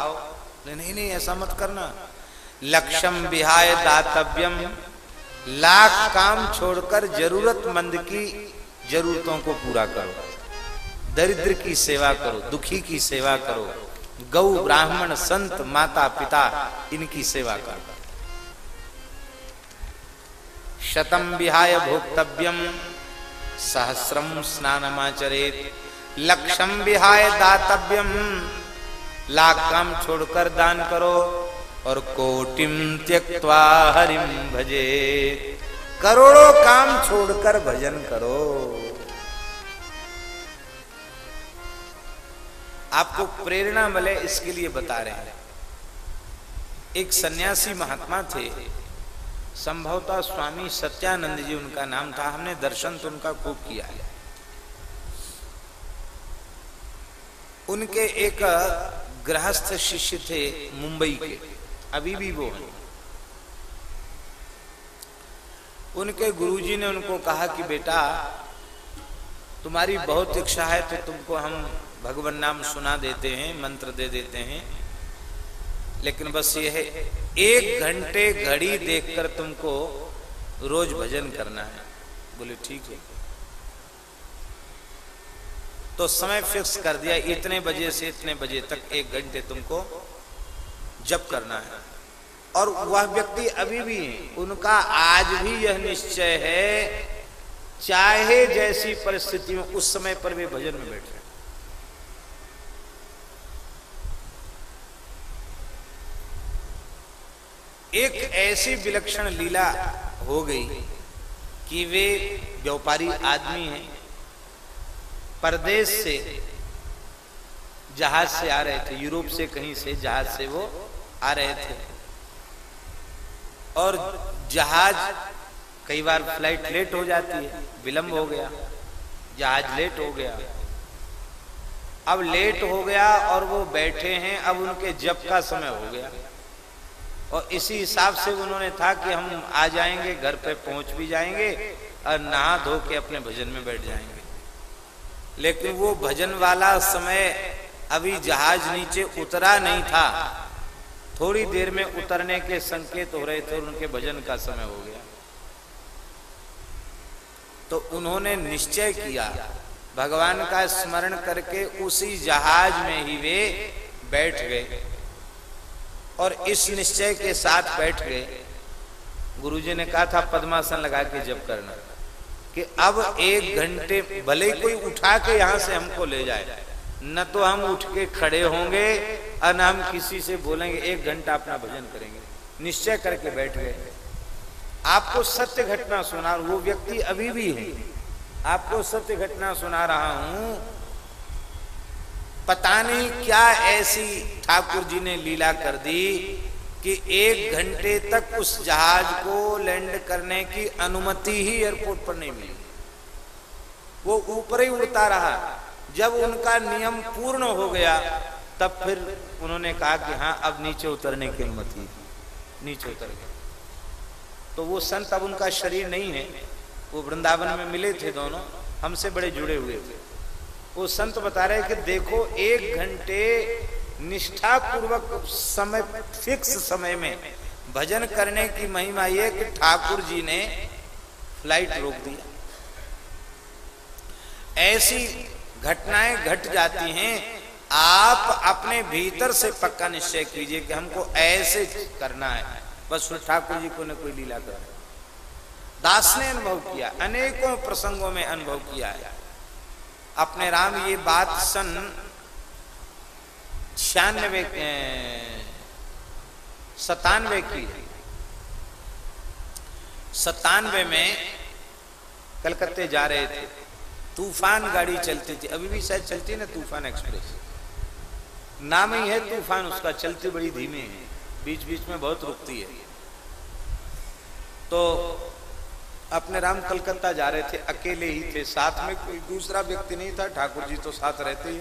नहीं नहीं, ऐसा मत करना। लक्ष्यम विहाय दातव्यम लाख काम छोड़कर जरूरतमंद की जरूरतों को पूरा करो। दरिद्र की सेवा करो, दुखी की सेवा करो। गौ ब्राह्मण, संत, माता, पिता, इनकी सेवा करो। शतम विहाय भोक्तव्यम सहस्रम स्नानमाचरेत। लक्षम विहाय दातव्यम लाख काम छोड़कर दान करो। और कोटिम त्यक्वा हरिम भजे। करोड़ों काम छोड़कर भजन करो। आपको प्रेरणा मिले इसके लिए बता रहे हैं। एक सन्यासी महात्मा थे। संभवतः स्वामी सत्यानंद जी उनका नाम था। हमने दर्शन तो उनका खूब किया है। उनके एक गृहस्थ शिष्य थे मुंबई के। अभी भी वो हैं। उनके गुरुजी ने उनको कहा कि बेटा, तुम्हारी बहुत इच्छा है तो तुमको हम भगवान नाम सुना देते हैं, मंत्र दे देते हैं। लेकिन बस ये है, एक घंटे घड़ी देखकर तुमको रोज भजन करना है। बोले, ठीक है। तो समय फिक्स कर दिया, इतने बजे से इतने बजे तक एक घंटे तुमको जब करना है। और वह व्यक्ति अभी भी, उनका आज भी यह निश्चय है, चाहे जैसी परिस्थिति में उस समय पर वे भजन में बैठे। एक ऐसी विलक्षण लीला हो गई कि वे व्यापारी आदमी हैं, परदेश से, जहाज़ से आ रहे थे, यूरोप से कहीं से जहाज़ से वो आ रहे थे। और जहाज़, कई बार फ़्लाइट लेट हो जाती है, विलंब हो गया, जहाज़ लेट हो गया। अब लेट हो गया और वो बैठे हैं, अब उनके जब का समय हो गया। और इसी हिसाब से उन्होंने था कि हम आ जाएँगे, घर पे पहुँच भी जाएँगे और नहा धो के अपने भजन में बैठ जाएँगे। लेकिन वो भजन वाला समय अभी जहाज़ नीचे उतरा नहीं था। थोड़ी देर में उतरने के संकेत हो रहे थे और उनके भजन का समय हो गया। तो उन्होंने निश्चय किया, भगवान का स्मरण करके उसी जहाज़ में ही वे बैठ गए और इस निश्चय के साथ बैठ गए। गुरुजी ने कहा था, पद्मासन लगा के जब करना कि अब एक घंटे भले कोई उठा के यहाँ से हमको ले जाए न तो हम उठ के खड़े होंगे और न हम किसी से बोलेंगे, एक घंटा अपना भजन करेंगे। निश्चय करके बैठ गए। आपको सत्य घटना सुना वो व्यक्ति अभी भी है। आपको सत्य घटना सुना रहा हूँ। पता नहीं क्या ऐसी ठाकुर जी ने लीला कर दी कि एक घंटे तक उस जहाज़ को लैंड करने की अनुमति ही एयरपोर्ट पर नहीं मिली। वो ऊपर ही उड़ता रहा। जब उनका नियम पूर्ण हो गया, तब फिर उन्होंने कहा कि हाँ अब नीचे उतरने की अनुमति नीचे उतर गए। तो वो संत अब उनका शरीर नहीं है। वो वृंदावन में मिले थे दोनों, हमसे बड़े जुड़े हुए थे। वो संत बता रहे कि देखो, एक घंटे निष्ठा पूर्वक समय, फिक्स समय में भजन करने की महिमा यह कि ठाकुर जी ने फ़्लाइट रोक दिया। ऐसी घटनाएँ घट जाती हैं, आप अपने भीतर से पक्का निश्चय कीजिए कि हमको ऐसे करना है। बस ठाकुर जी को ने कोई लीला कर दास ने अनुभव किया, अनेकों प्रसंगों में अनुभव किया है। अपने राम, ये बात सन छियानवे सतानवे की सतानवे में कलकत्ते जा रहे थे। तूफ़ान गाड़ी चलती थी। अभी भी शायद चलती है ना तूफ़ान एक्सप्रेस? नाम ही है तूफ़ान, उसका चलती बड़ी धीमे है। बीच बीच में बहुत रुकती है। तो अपने राम कलकत्ता जा रहे थे, अकेले ही थे। साथ में कोई दूसरा व्यक्ति नहीं था, ठाकुर जी तो साथ रहते ही।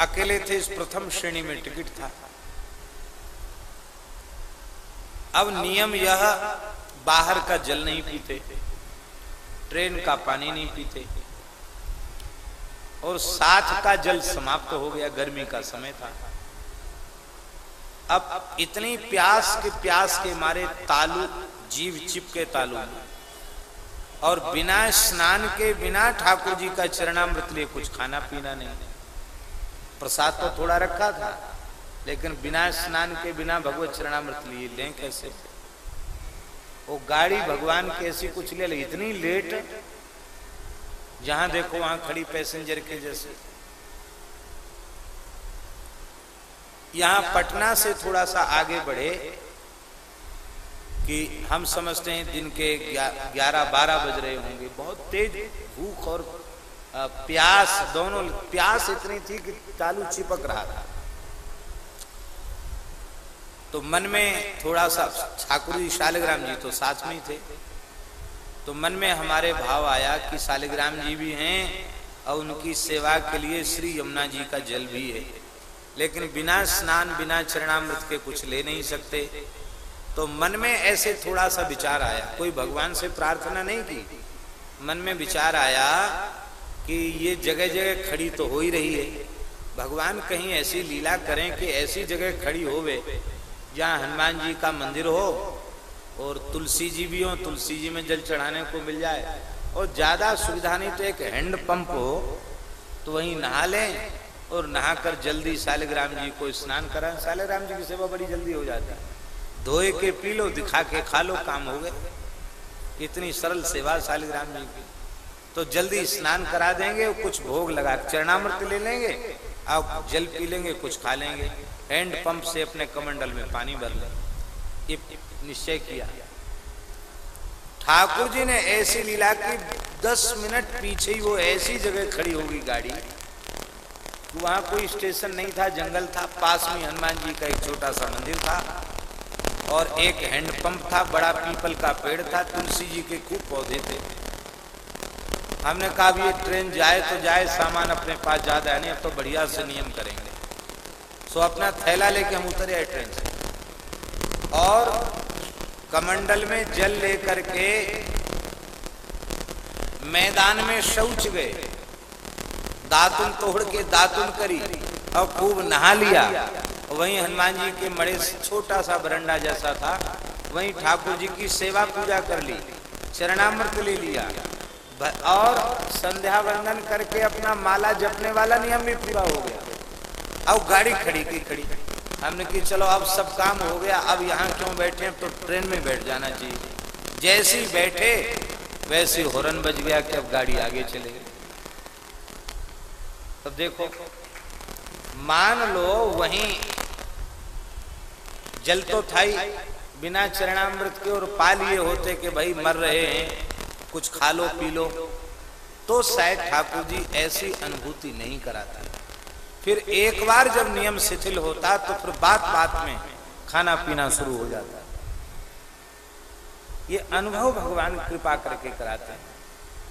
अकेले थे, इस प्रथम श्रेणी में टिकट था। अब नियम यह बाहर का जल नहीं पीते, ट्रेन का पानी नहीं पीते। और साथ का जल समाप्त हो गया, गर्मी का समय था। अब इतनी प्यास के प्यास के मारे तालु, जीव चिपके तालु। और बिना स्नान के, बिना ठाकुर जी का चरणामृत लिए कुछ खाना पीना नहीं। प्रसाद तो थोड़ा रखा था, लेकिन बिना स्नान के, बिना भगवत चरणामृत लिए लें कैसे? वो गाड़ी भगवान कैसी कुछ ले ली, इतनी लेट जहाँ देखो वहाँ खड़ी पैसेंजर के जैसे। यहाँ पटना से थोड़ा सा आगे बढ़े कि हम समझते हैं दिन के ग्यारह, बारह बज रहे होंगे। बहुत तेज भूख और प्यास, दोनों, प्यास इतनी थी कि तालू चिपक रहा था। तो मन में थोड़ा सा ठाकुर जी शालिग्राम जी तो साथ में ही थे। तो मन में हमारे भाव आया कि शालिग्राम जी भी हैं और उनकी सेवा के लिए श्री यमुना जी का जल भी है। लेकिन बिना स्नान, बिना चरणामृत के कुछ ले नहीं सकते। तो मन में ऐसे थोड़ा सा विचार आया। कोई भगवान से प्रार्थना नहीं की? मन में विचार आया कि ये जगह जगह खड़ी तो हो ही रही है। भगवान कहीं ऐसी लीला करें कि ऐसी जगह खड़ी होवे। जहाँ हनुमान जी का मंदिर हो, और तुलसी जी भी हो, तुलसी जी में जल चढ़ाने को मिल जाए, और ज़्यादा सुविधा नहीं तो एक हैंड पंप हो तो वहीं नहा लें, और नहाकर जल्दी शालिग्राम जी को स्नान करा सालिग्राम जी की सेवा बड़ी जल्दी हो जाती है। धोए के, पी लो, दिखा के, खा लो, काम हो गए इतनी सरल सेवा शालिग्राम जी की। तो जल्दी स्नान करा देंगे, कुछ भोग लगा चरणामृत ले लेंगे और जल पी लेंगे, कुछ खा लेंगे। हैंड पंप से अपने कमंडल में पानी भर ये निश्चय किया। ठाकुर जी ने ऐसी लीला की दस मिनट पीछे ही वो ऐसी जगह खड़ी होगी गाड़ी। वहाँ कोई स्टेशन नहीं था, जंगल था, पास में हनुमान जी का एक छोटा सा मंदिर था और एक हैंडपंप था, बड़ा पीपल का पेड़ था, तुलसी जी के खूब पौधे थे। हमने कहा ये ट्रेन जाए तो जाए, सामान अपने पास ज़्यादा है, नहीं, अब तो बढ़िया से नियम करेंगे। सो अपना थैला लेके हम उतरे आए ट्रेन से। और कमंडल में जल लेकर के मैदान में शौच गए। दातुन तोड़ के दातुन करी, और खूब नहा लिया। वहीं हनुमान जी के मड़े छोटा सा बरंडा जैसा था। वहीं ठाकुर जी की सेवा पूजा कर ली, चरणामृत ले लिया। और संध्या वंदन करके अपना माला जपने वाला नियम भी पूरा हो गया। और गाड़ी खड़ी की खड़ी। हमने कि चलो, अब सब काम हो गया, अब यहाँ क्यों बैठे हैं? तो ट्रेन में बैठ जाना चाहिए। जैसे ही बैठे, वैसे हॉर्न बज गया कि अब गाड़ी आगे चले गई। तब देखो, मान लो वहीं जल तो था ही, बिना चरणामृत के और पा लिए होते कि भाई मर रहे हैं, कुछ खा लो, पी लो। तो शायद ठाकुर जी ऐसी अनुभूति नहीं कराते। फिर एक बार जब नियम शिथिल होता तो फिर बात बात में खाना पीना शुरू हो जाता। ये अनुभव भगवान कृपा करके कराते हैं।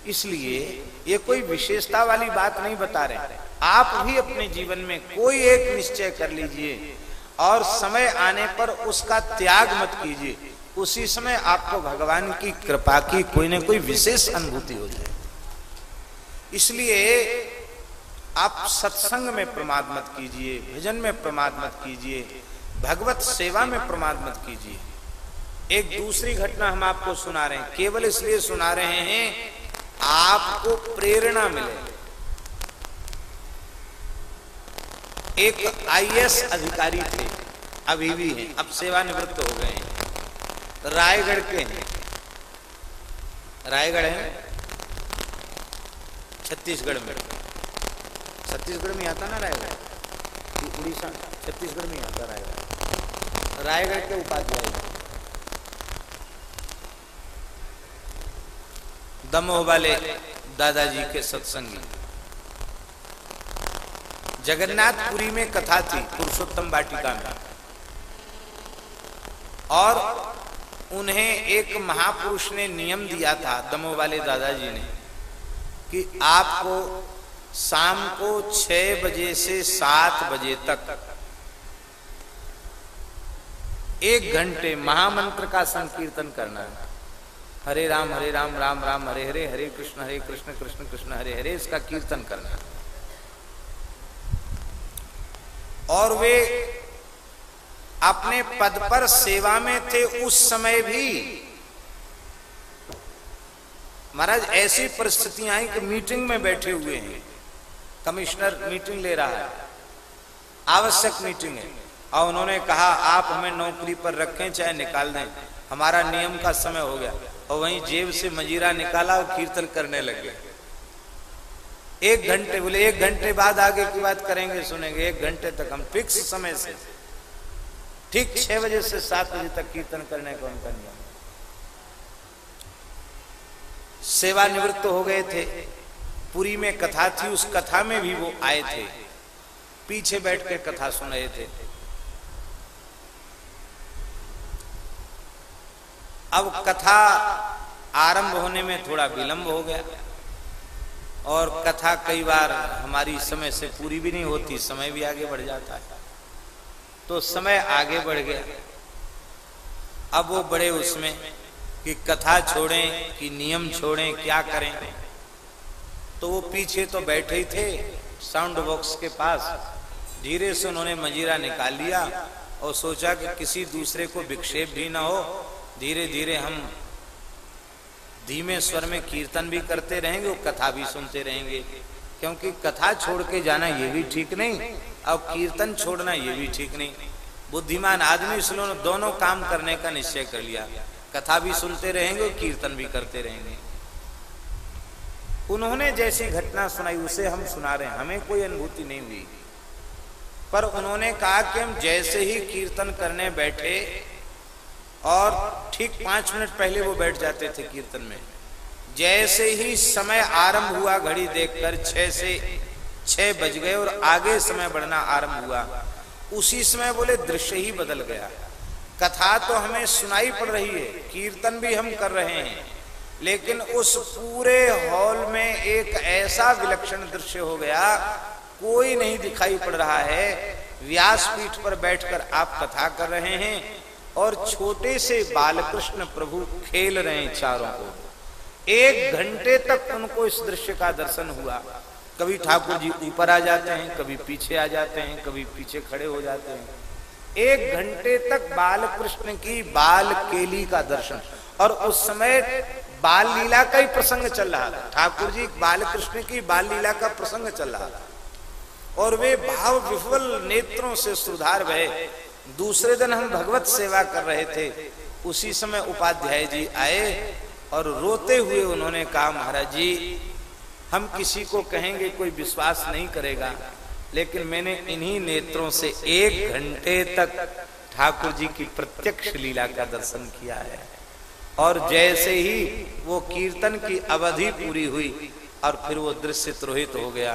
इसलिए ये कोई विशेषता वाली बात नहीं बता रहे। आप भी अपने जीवन में कोई एक निश्चय कर लीजिए और समय आने पर उसका त्याग मत कीजिए। उसी समय आपको भगवान की कृपा की कोई ना कोई विशेष अनुभूति हो जाए। इसलिए आप सत्संग में प्रमाद मत कीजिए, भजन में प्रमाद मत कीजिए, भगवत सेवा में प्रमाद मत कीजिए। एक दूसरी घटना हम आपको सुना रहे हैं, केवल इसलिए सुना रहे हैं, आपको प्रेरणा मिले। एक आईएएस अधिकारी थे, अभी भी हैं, अब सेवानिवृत्त हो गए हैं। रायगढ़ के हैं। रायगढ़ है? छत्तीसगढ़ में। छत्तीसगढ़ में आता ना रायगढ़? उड़ीसा, छत्तीसगढ़ में आता रायगढ़। रायगढ़ के उपाध्याय। दमोह वाले दादाजी के सत्संगी। जगन्नाथपुरी में कथा थी पुरुषोत्तम वाटिका में। और उन्हें एक महापुरुष ने नियम दिया था दमो वाले दादाजी ने कि आपको शाम को छह बजे से सात बजे तक। एक घंटे महामंत्र का संकीर्तन करना है। हरे राम हरे राम राम राम, हरे हरे हरे कृष्ण हरे कृष्ण कृष्ण कृष्ण, हरे हरे, इसका कीर्तन करना और वे अपने पद पर सेवा में थे उस समय भी। महाराज, ऐसी परिस्थितियाँ आई कि मीटिंग में बैठे हुए हैं। कमिश्नर मीटिंग ले रहा है। आवश्यक मीटिंग है। और उन्होंने कहा, आप हमें नौकरी पर रखें, चाहे निकाल दें। हमारा नियम का समय हो गया। और वहीं जेब से मजीरा निकाला और कीर्तन करने लगे एक घंटे बोले, एक घंटे बाद आगे की बात करेंगे, सुनेंगे। एक घंटे तक हम फिक्स समय से, ठीक छह बजे से सात बजे तक कीर्तन करने का उनका नियम सेवानिवृत्त हो गए थे। पुरी में कथा थी, उस कथा में भी वो आए थे। पीछे बैठ के कथा सुन रहे थे। अब कथा आरंभ होने में थोड़ा विलंब हो गया। और कथा कई बार हमारी समय से पूरी भी नहीं होती, समय भी आगे बढ़ जाता है। तो समय आगे बढ़ गया। अब वो बड़े उसमें कि कथा छोड़ें, कि नियम छोड़ें, क्या करें। तो वो पीछे तो बैठे ही थे साउंड बॉक्स के पास। धीरे से उन्होंने मंजीरा निकाल लिया और सोचा कि किसी दूसरे को विक्षेप भी ना हो। धीरे धीरे हम धीमे स्वर में कीर्तन भी करते रहेंगे और कथा भी सुनते रहेंगे, क्योंकि कथा छोड़ के जाना ये भी ठीक नहीं और कीर्तन छोड़ना ये भी ठीक नहीं। बुद्धिमान आदमी इसलिए दोनों काम करने का निश्चय कर लिया। कथा भी सुनते रहेंगे कीर्तन भी करते रहेंगे। उन्होंने जैसी घटना सुनाई, उसे हम सुना रहे हैं। हमें कोई अनुभूति नहीं हुई। पर उन्होंने कहा कि हम जैसे ही कीर्तन करने बैठे और ठीक पाँच मिनट पहले वो बैठ जाते थे कीर्तन में। जैसे ही समय आरंभ हुआ, घड़ी देखकर छह से छह बज गए और आगे समय बढ़ना आरंभ हुआ। उसी समय बोले, दृश्य ही बदल गया। कथा तो हमें सुनाई पड़ रही है, कीर्तन भी हम कर रहे हैं। लेकिन उस पूरे हॉल में एक ऐसा विलक्षण दृश्य हो गया, कोई नहीं दिखाई पड़ रहा है। व्यासपीठ पर बैठकर आप कथा कर रहे हैं और छोटे से बालकृष्ण प्रभु खेल रहे हैं चारों को। एक घंटे तक उनको इस दृश्य का दर्शन हुआ। कभी ठाकुर जी ऊपर आ जाते हैं, कभी पीछे आ जाते हैं, कभी पीछे खड़े हो जाते हैं। एक घंटे तक बालकृष्ण की बाल केली का दर्शन। और उस समय बाल लीला का ही प्रसंग चल रहा था। ठाकुर जी, बालकृष्ण की बाल लीला का प्रसंग चल रहा था। और वे भाव विफल नेत्रों से सुधार भय। दूसरे दिन हम भगवत सेवा कर रहे थे। उसी समय उपाध्याय जी आए और रोते हुए उन्होंने कहा, महाराज जी, हम किसी को कहेंगे कोई विश्वास नहीं करेगा, लेकिन मैंने इन्हीं नेत्रों से एक घंटे तक ठाकुर जी की प्रत्यक्ष लीला का दर्शन किया है। और जैसे ही वो कीर्तन की अवधि पूरी हुई और फिर वो दृश्य त्रोहित हो गया,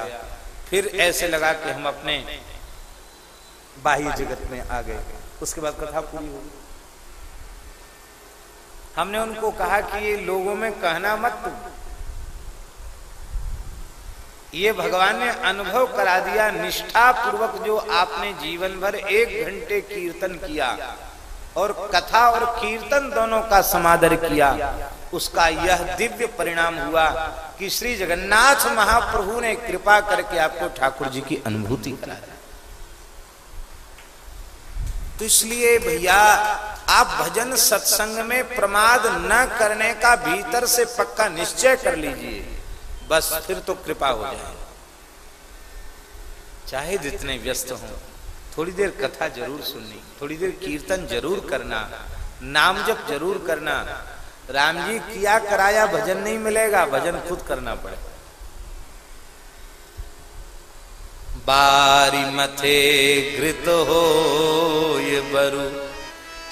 फिर ऐसे लगा कि हम अपने बाह्य जगत में आ गए। उसके बाद कथा पूरी हो हमने उनको कहा कि ये लोगों में कहना मत ये भगवान ने अनुभव करा दिया निष्ठा पूर्वक जो आपने जीवन भर एक घंटे कीर्तन किया और कथा और कीर्तन दोनों का समादर किया। उसका यह दिव्य परिणाम हुआ कि श्री जगन्नाथ महाप्रभु ने कृपा करके आपको ठाकुर जी की अनुभूति करा दी। तो इसलिए भैया, आप भजन सत्संग में प्रमाद न करने का भीतर से पक्का निश्चय कर लीजिए। बस फिर तो कृपा हो जाए। चाहे जितने व्यस्त हों। थोड़ी देर कथा ज़रूर सुननी, थोड़ी देर कीर्तन ज़रूर करना, नाम जप ज़रूर करना। राम जी, किया कराया भजन नहीं मिलेगा, भजन खुद करना पड़ेगा बारी मथे घृत हो ये बरु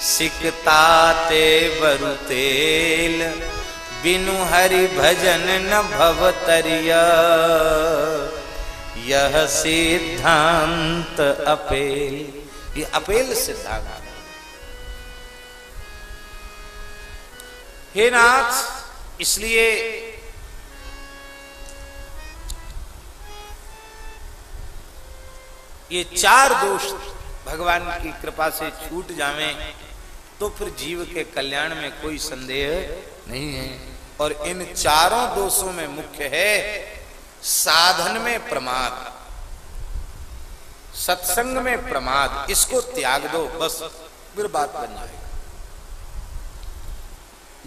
सिकताते बरु तेल, बिनु हरि भजन न भवतरिया यह सिद्धांत अपेल। ये अपेल सिद्धांत। हे नाथ, इसलिए ये चार दोष भगवान की कृपा से छूट जावे तो फिर जीव के कल्याण में कोई संदेह नहीं है। और इन चारों दोषों में मुख्य है साधन में प्रमाद, सत्संग में प्रमाद, इसको त्याग दो, बस, फिर बात बन जाएगी।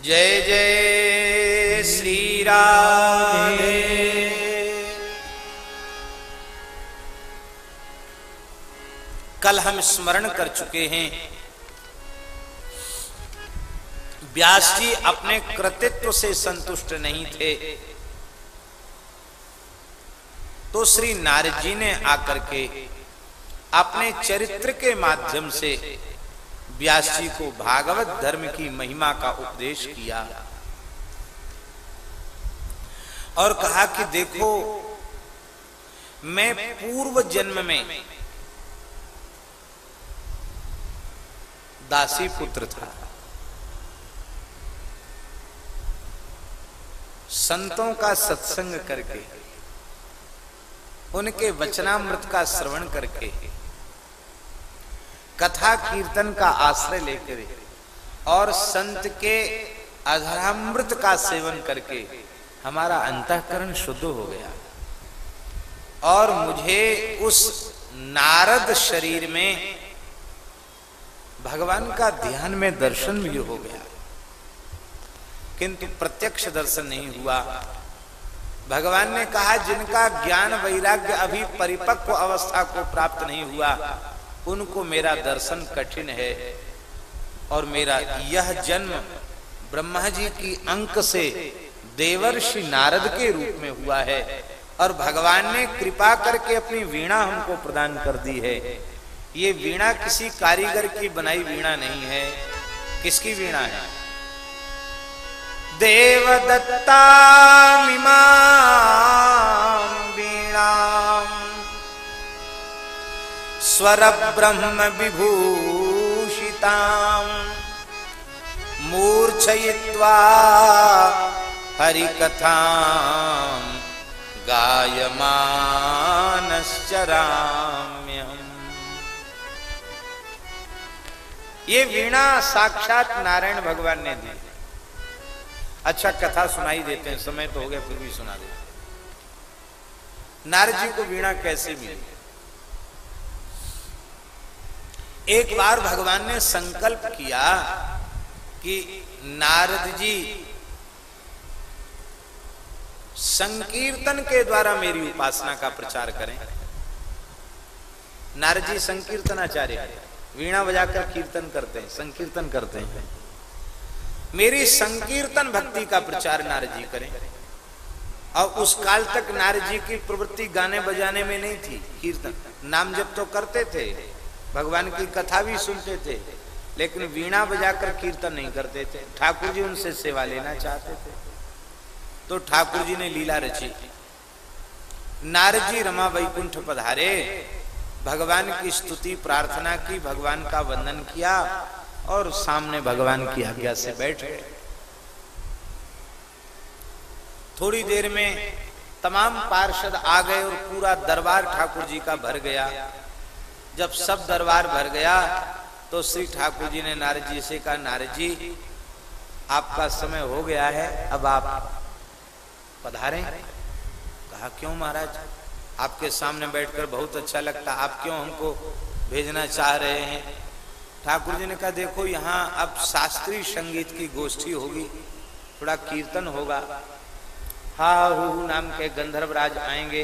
जय जय श्री राम कल हम स्मरण कर चुके हैं, व्यास जी अपने कृतित्व से संतुष्ट नहीं थे। तो श्री नारद जी ने आकर के अपने चरित्र के माध्यम से व्यास जी को भागवत धर्म की महिमा का उपदेश किया और कहा कि देखो, मैं पूर्व जन्म में दासी पुत्र था। संतों का सत्संग करके उनके वचनामृत का श्रवण करके, कथा कीर्तन का आश्रय लेकर और संत के अधरामृत का सेवन करके हमारा अंतकरण शुद्ध हो गया। और मुझे उस नारद शरीर में भगवान का ध्यान में दर्शन भी हो गया। किंतु प्रत्यक्ष दर्शन नहीं हुआ। भगवान ने कहा, जिनका ज्ञान वैराग्य अभी परिपक्व अवस्था को प्राप्त नहीं हुआ, उनको मेरा दर्शन कठिन है। और मेरा यह जन्म ब्रह्मा जी की अंक से देवर्षि नारद के रूप में हुआ है। और भगवान ने कृपा करके अपनी वीणा हमको प्रदान कर दी है। ये वीणा किसी कारीगर की बनाई वीणा नहीं है। किसकी वीणा है? देवदत्ता वीणा स्वर ब्रह्म विभूषिता मूर्छयित्वा हरिकथा गायमानश्चराम्यम्। ये वीणा साक्षात नारायण भगवान ने दी अच्छा कथा सुनाई देते हैं, समय तो हो गया, फिर भी सुना देते नारद जी को वीणा कैसे मिली? एक बार भगवान ने संकल्प किया कि नारद जी, संकीर्तन के द्वारा मेरी उपासना का प्रचार करें। नारद जी, संकीर्तनाचार्य, वीणा बजाकर कीर्तन करते हैं, संकीर्तन करते हैं। मेरी संकीर्तन भक्ति का प्रचार नारद जी करें। और उस काल तक नारद जी की प्रवृत्ति गाने बजाने में नहीं थी, कीर्तन। नाम जब तो करते थे, भगवान की कथा भी सुनते थे, लेकिन वीणा बजाकर कीर्तन नहीं करते थे। ठाकुर जी उनसे सेवा लेना चाहते थे। तो ठाकुर जी ने लीला रची। नारद जी रमा वैकुंठ पधारे, भगवान की स्तुति, प्रार्थना की, भगवान का वंदन किया और सामने भगवान की आज्ञा से बैठ गए। थोड़ी देर में तमाम पार्षद आ गए और पूरा दरबार ठाकुर जी का भर गया। जब सब दरबार भर गया तो श्री ठाकुर जी ने नारद जी से कहा नारद जी आपका समय हो गया है, अब आप पधारें। कहा, क्यों महाराज? आपके सामने बैठकर बहुत अच्छा लगता। आप क्यों हमको भेजना चाह रहे हैं? ठाकुर जी ने कहा, देखो, यहाँ अब शास्त्रीय संगीत की गोष्ठी होगी, थोड़ा कीर्तन होगा। हा, हु नाम के गंधर्व राज आएँगे,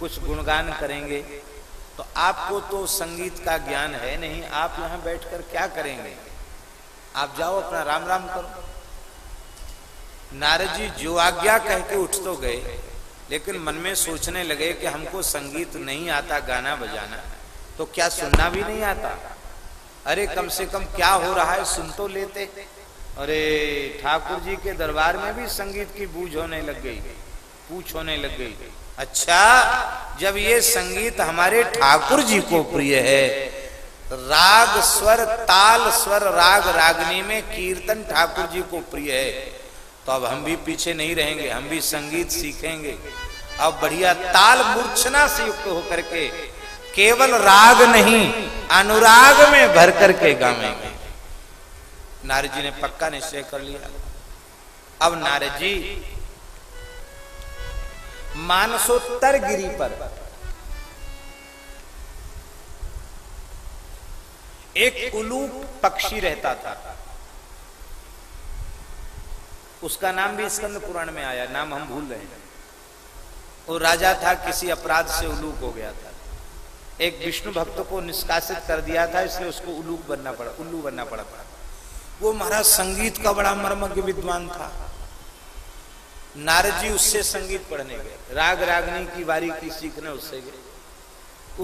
कुछ गुणगान करेंगे। तो आपको तो संगीत का ज्ञान है नहीं, आप यहाँ बैठकर क्या करेंगे? आप जाओ, अपना राम राम करो। नारद जी जो आज्ञा कह के उठ तो गए, लेकिन मन में सोचने लगे कि हमको संगीत नहीं आता गाना बजाना तो क्या सुनना भी नहीं आता? अरे कम से कम क्या हो रहा है सुन तो लेते। अरे ठाकुर जी के दरबार में भी संगीत की बूझ होने लग गई, पूछ होने लग गई। अच्छा जब ये संगीत हमारे ठाकुर जी को प्रिय है, राग स्वर, ताल स्वर, राग रागनी में कीर्तन ठाकुर जी को प्रिय है तो अब हम भी पीछे नहीं रहेंगे, हम भी संगीत सीखेंगे। अब बढ़िया ताल मूर्छना से युक्त होकर के केवल राग नहीं, अनुराग में भर करके गावेंगे। नारद जी ने पक्का निश्चय कर लिया। अब नारद जी, मानसोत्तर गिरी पर। एक उलूक पक्षी रहता था। उसका नाम भी स्कंद पुराण में आया, नाम हम भूल रहे हैं। वो राजा था, किसी अपराध से उलूक हो गया था। एक विष्णु भक्त को निष्कासित कर दिया था, इसलिए उसको उलूक बनना पड़ा, उल्लू बनना पड़ा था। वो महाराज संगीत का बड़ा मर्मज्ञ विद्वान था। नारद जी उससे संगीत पढ़ने गए। राग रागनी की बारी की सीखने उससे गए।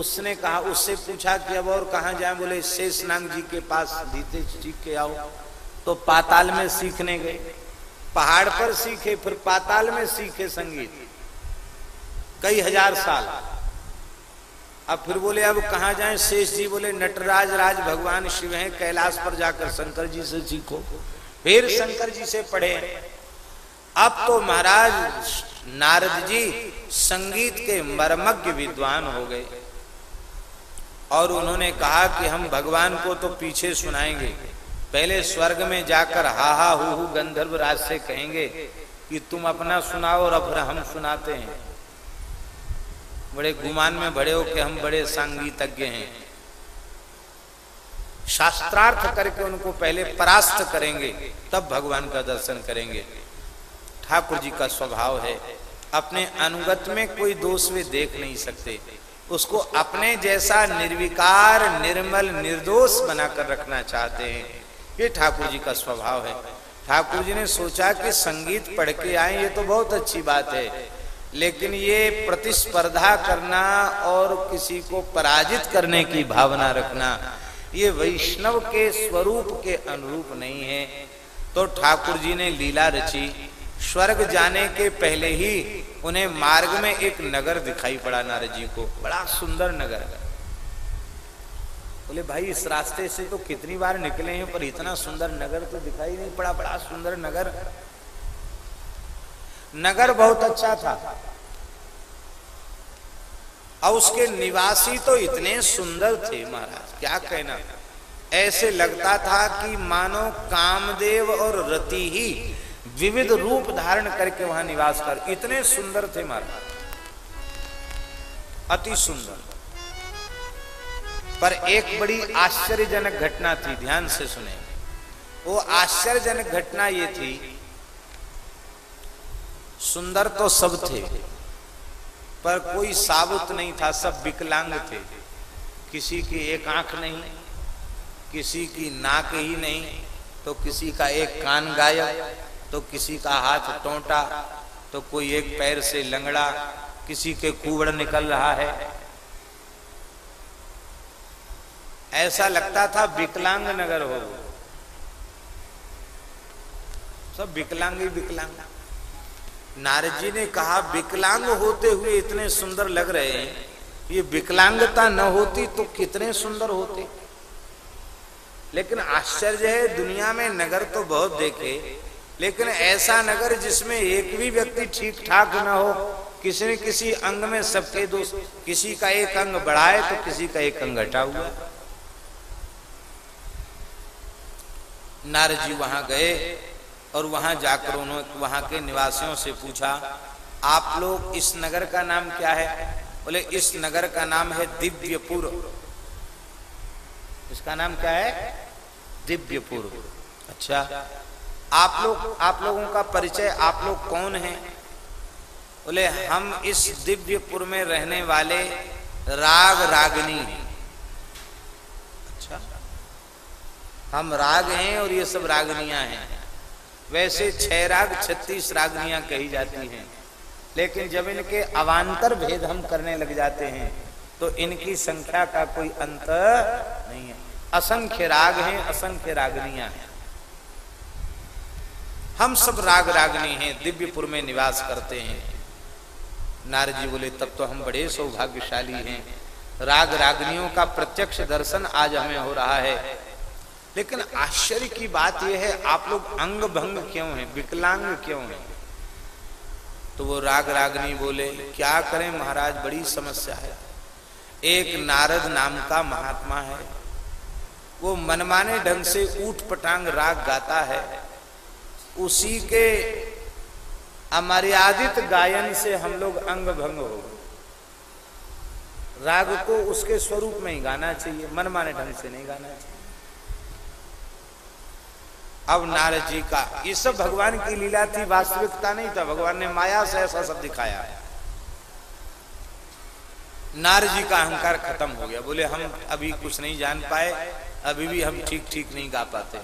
उसने कहा, उससे पूछा कि अब और कहा जाए? बोले शेषनाग जी के पास दीते सीख के आओ। तो पाताल में सीखने गए। पहाड़ पर सीखे, फिर पाताल में सीखे संगीत। कई हज़ार साल। अब फिर बोले, अब कहा जाए? शेष जी बोले, नटराज राज भगवान शिव हैं, कैलाश पर जाकर शंकर जी से सीखो। फिर शंकर जी से पढ़े, अब तो महाराज, नारद जी संगीत के मर्मज्ञ विद्वान हो गए। और उन्होंने कहा कि हम भगवान को तो पीछे सुनाएँगे। पहले स्वर्ग में जाकर हा हा हु गंधर्व राज से कहेंगे कि तुम अपना सुनाओ और अब हम सुनाते हैं। बड़े गुमान में बड़े हो कि हम बड़े संगीतज्ञ हैं। शास्त्रार्थ करके उनको पहले परास्त करेंगे, तब भगवान का दर्शन करेंगे। ठाकुर जी का स्वभाव है, अपने अनुगत में कोई दोष वे देख नहीं सकते। उसको अपने जैसा निर्विकार, निर्मल, निर्दोष बनाकर रखना चाहते हैं। ये ठाकुर जी का स्वभाव है। ठाकुर जी ने सोचा कि संगीत पढ़ के आए, ये तो बहुत अच्छी बात है। लेकिन ये प्रतिस्पर्धा करना और किसी को पराजित करने की भावना रखना, ये वैष्णव के स्वरूप के अनुरूप नहीं है। तो ठाकुर जी ने लीला रची। स्वर्ग जाने के पहले ही उन्हें मार्ग में एक नगर दिखाई पड़ा नारद जी को। बड़ा सुंदर नगर। बोले, भाई, इस रास्ते से तो कितनी बार निकले हैं, पर इतना सुंदर नगर तो दिखाई नहीं पड़ा। बड़ा सुंदर नगर। नगर बहुत अच्छा था। और उसके निवासी तो इतने सुंदर थे महाराज, क्या कहना। ऐसे लगता था कि मानो कामदेव और रति ही विविध रूप धारण करके वहाँ निवास कर, इतने सुंदर थे महाराज। अति सुंदर। पर एक बड़ी आश्चर्यजनक घटना थी, ध्यान से सुने। वो आश्चर्यजनक घटना ये थी सुंदर तो सब थे, पर कोई साबुत नहीं था, सब विकलांग थे। किसी की एक आँख नहीं, किसी की नाक ही नहीं तो किसी का एक कान गायब तो किसी का हाथ टोटा तो कोई एक पैर से लंगड़ा, किसी के कुबड़ निकल रहा है। ऐसा लगता था विकलांग नगर हो। सब विकलांग ही विकलांग। नारद जी ने कहा, विकलांग होते हुए इतने सुंदर लग रहे हैं। ये विकलांगता न होती तो कितने सुंदर होते। लेकिन आश्चर्य है, दुनिया में नगर तो बहुत देखे, लेकिन ऐसा नगर जिसमें एक भी व्यक्ति ठीक ठाक न हो, किसी ने किसी अंग में सबके दोष किसी का एक अंग बढ़ा है तो किसी का एक अंग घटा हुआ। नारद जी वहाँ गए और वहाँ जाकर उन्होंने, वहाँ के निवासियों से पूछा, आप लोग इस नगर का नाम क्या है? बोले, इस नगर का नाम है दिव्यपुर। इसका नाम क्या है? दिव्यपुर। अच्छा आप लोग, आप लोगों का परिचय, आप लोग कौन हैं? बोले, हम इस दिव्यपुर में रहने वाले राग रागनी। अच्छा हम राग हैं और ये सब रागनियाँ हैं। वैसे छह राग छत्तीस रागनियाँ कही जाती हैं। लेकिन जब इनके अवान्तर भेद हम करने लग जाते हैं तो इनकी संख्या का कोई अंत नहीं है। असंख्य राग हैं, असंख्य रागनियाँ हैं। हम सब राग रागनी हैं, दिव्यपुर में निवास करते हैं। नारजी बोले, तब तो हम बड़े सौभाग्यशाली हैं। राग रागनियों का प्रत्यक्ष दर्शन आज हमें हो रहा है। लेकिन आश्चर्य की बात यह है, आप लोग अंग भंग क्यों हैं? विकलांग क्यों हैं? तो वो राग रागनी बोले, क्या करें महाराज, बड़ी समस्या है। एक नारद नाम का महात्मा है। वो मनमाने ढंग से ऊट पटांग राग गाता है। उसी के अमर्यादित गायन से हम लोग अंग भंग हो राग को उसके स्वरूप में ही गाना चाहिए, मनमाने ढंग से नहीं गाना चाहिए। अब नारद जी का। ये सब भगवान की लीला थी, वास्तविकता नहीं था। भगवान ने माया से ऐसा सब दिखाया। नारद जी का अहंकार खत्म हो गया। बोले, हम अभी कुछ नहीं जान पाए, अभी भी हम ठीक ठीक नहीं गा पाते।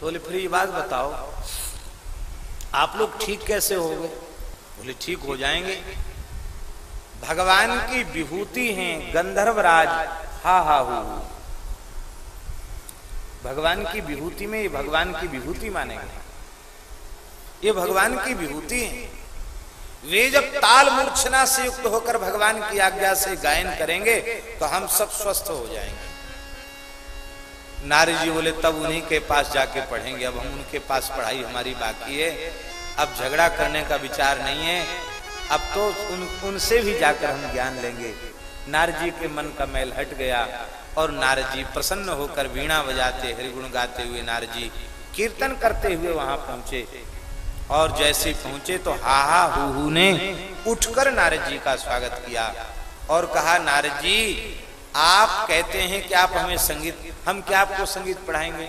बोले, फिर ये बात बताओ, आप लोग ठीक कैसे हो गए? बोले, ठीक हो जाएँगे। भगवान की विभूति हैं गंधर्व राज हा हा, हु। भगवान की विभूति में ये भगवान की विभूति मानेंगे ये भगवान की विभूति है। वे जब ताल मूर्छना से युक्त होकर भगवान की आज्ञा से गायन करेंगे तो हम सब स्वस्थ हो जाएँगे। नारी जी बोले, तब उन्हीं के पास जाके पढ़ेंगे। अब हम उनके पास पढ़ाई हमारी बाकी है। अब झगड़ा करने का विचार नहीं है। अब तो उन, उनसे भी जाकर हम ज्ञान लेंगे। नारद जी के मन का मैल हट गया। और नारद जी प्रसन्न होकर वीणा बजाते, हरिगुण गाते हुए नारद जी कीर्तन करते हुए वहाँ पहुँचे। और जैसे पहुँचे तो हाहा हा ने उठकर नारद जी का स्वागत किया और कहा नारद जी आप कहते हैं कि आप हमें संगीत, हम क्या आपको संगीत पढ़ाएँगे?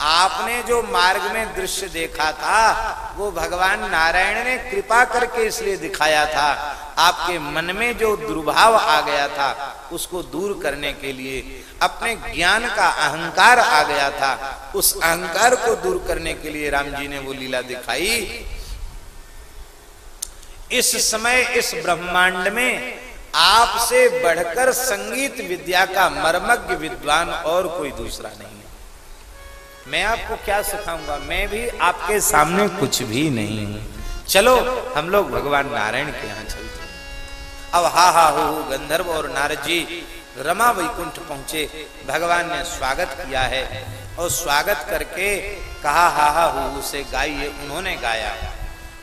आपने जो मार्ग में दृश्य देखा था, वो भगवान नारायण ने कृपा करके इसलिए दिखाया था। आपके मन में जो दुर्भाव आ गया था, उसको दूर करने के लिए, अपने ज्ञान का अहंकार आ गया था, उस अहंकार को दूर करने के लिए राम जी ने वो लीला दिखाई। इस समय, इस ब्रह्मांड में आपसे बढ़कर संगीत विद्या का मर्मज्ञ विद्वान और कोई दूसरा नहीं। मैं आपको क्या सिखाऊँगा? मैं भी आपके सामने कुछ भी नहीं हूँ। चलो, हम लोग भगवान नारायण के यहाँ चलते अब हा हा हो गंधर्व और नारद जी, रमा वैकुंठ पहुँचे। भगवान ने स्वागत किया है और स्वागत करके कहा हा हा हु से गाइए, उन्होंने गाया।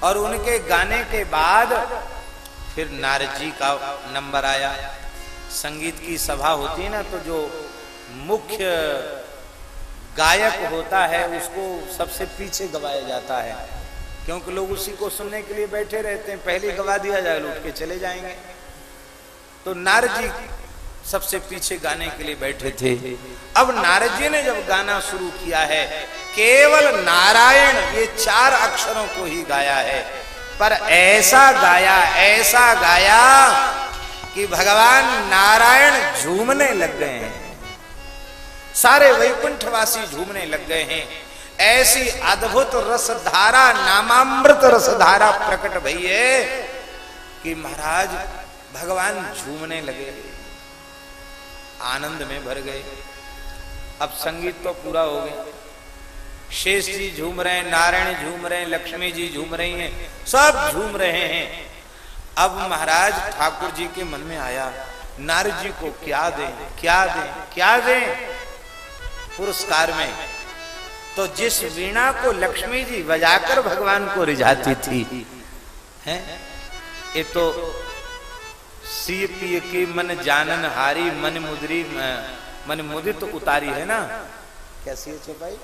और उनके गाने के बाद फिर नारद जी का नंबर आया। संगीत की सभा होती है ना तो जो मुख्य गायक होता है, उसको सबसे पीछे गवाया जाता है। क्योंकि लोग उसी को सुनने के लिए बैठे रहते हैं। पहले गवा दिया जाए, लुट के चले जाएँगे। तो नारद जी सबसे पीछे गाने के लिए बैठे थे। अब नारद जी ने जब गाना शुरू किया है, केवल नारायण ये चार अक्षरों को ही गाया है। पर ऐसा गाया ऐसा गाया कि भगवान नारायण झूमने लग गए हैं। सारे वैकुंठवासी झूमने लग गए हैं। ऐसी अद्भुत रसधारा, नामामृत रसधारा प्रकट भई है कि महाराज, भगवान झूमने लगे। आनंद में भर गए। अब संगीत तो पूरा हो गया। शेष जी झूम रहे हैं, नारायण झूम रहे हैं, लक्ष्मी जी झूम रही हैं, सब झूम रहे हैं। अब महाराज ठाकुर जी के मन में आया, नारद जी को क्या दें क्या दें क्या दें? पुरस्कार में। तो जिस वीणा को लक्ष्मी जी बजाकर भगवान को रिझाती थी, हैं? ये तो सी पिय की मन जानन हारी, मन मुद्री मन मुदित उतारी है ना? कैसी है भाई?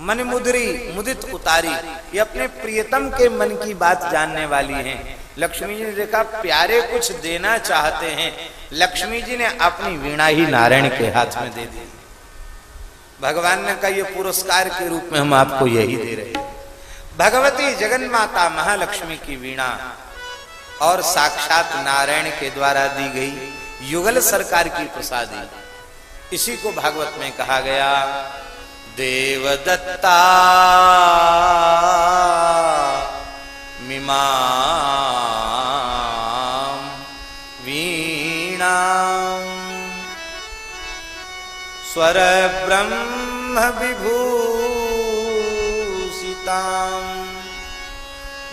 मन मुद्री, मुदित उतारी, ये अपने प्रियतम के मन की बात जानने वाली हैं। लक्ष्मी जी ने देखा, प्यारे कुछ देना चाहते हैं। लक्ष्मी जी ने अपनी वीणा ही नारायण के हाथ में दे दी। भगवान ने कहा, ये पुरस्कार के रूप में हम आपको यही दे रहे हैं। भगवती जगन माता महालक्ष्मी की वीणा और साक्षात नारायण के द्वारा दी गई युगल सरकार की प्रसादी। इसी को भागवत में कहा गया, देवदत्ता मिमा वीणा। स्वर ब्रह्म विभूषिता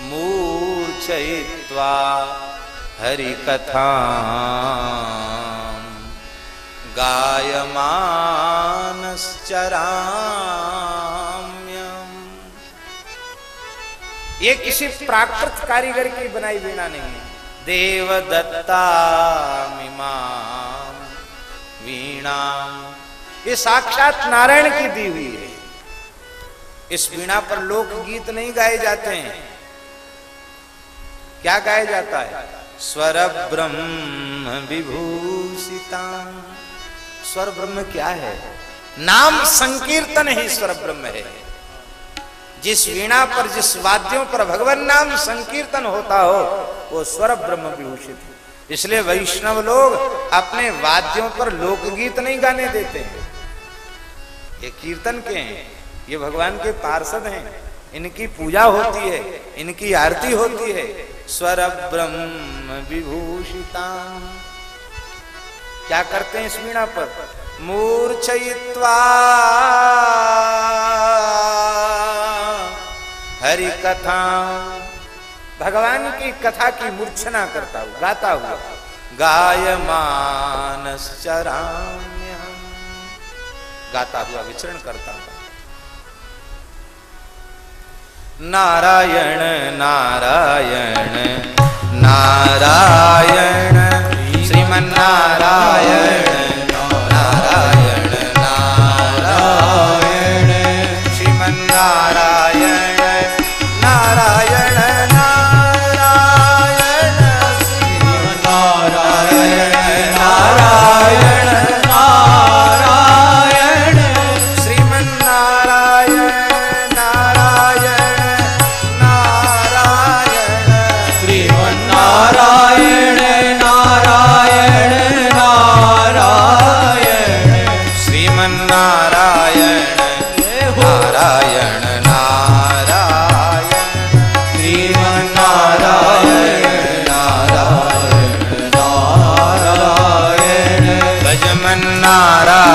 मूर्छयित्वा हरिकथा। गायमानश्चराम्यम ये किसी प्राकृत कारीगर की बनाई वीणा नहीं है। देव दत्ता वीणा ये साक्षात नारायण की दी हुई है। इस वीणा पर लोक गीत नहीं गाए जाते हैं। क्या गाया जाता है? स्वर ब्रह्म विभूषिता। स्वर ब्रह्म क्या है? नाम संकीर्तन ही स्वर ब्रह्म है। जिस वीणा पर, जिस वाद्यों पर भगवान नाम संकीर्तन होता हो, वो स्वर ब्रह्म विभूषित है। इसलिए वैष्णव लोग अपने वाद्यों पर लोकगीत नहीं गाने देते हैं। ये कीर्तन के हैं, ये भगवान के पार्षद हैं। इनकी पूजा होती है, इनकी आरती होती है। स्वर ब्रह्म विभूषिता। क्या करते हैं इस वीणा पर? मूर्छयित्वा। हरि कथा। भगवान की कथा की मूर्छना करता हूँ गाता हुआ। गायमानस चराम्य गाता हुआ विचरण करता हूँ नारायण नारायण नारायण, श्रीमन्नारायण। Narayan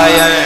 ay, ay.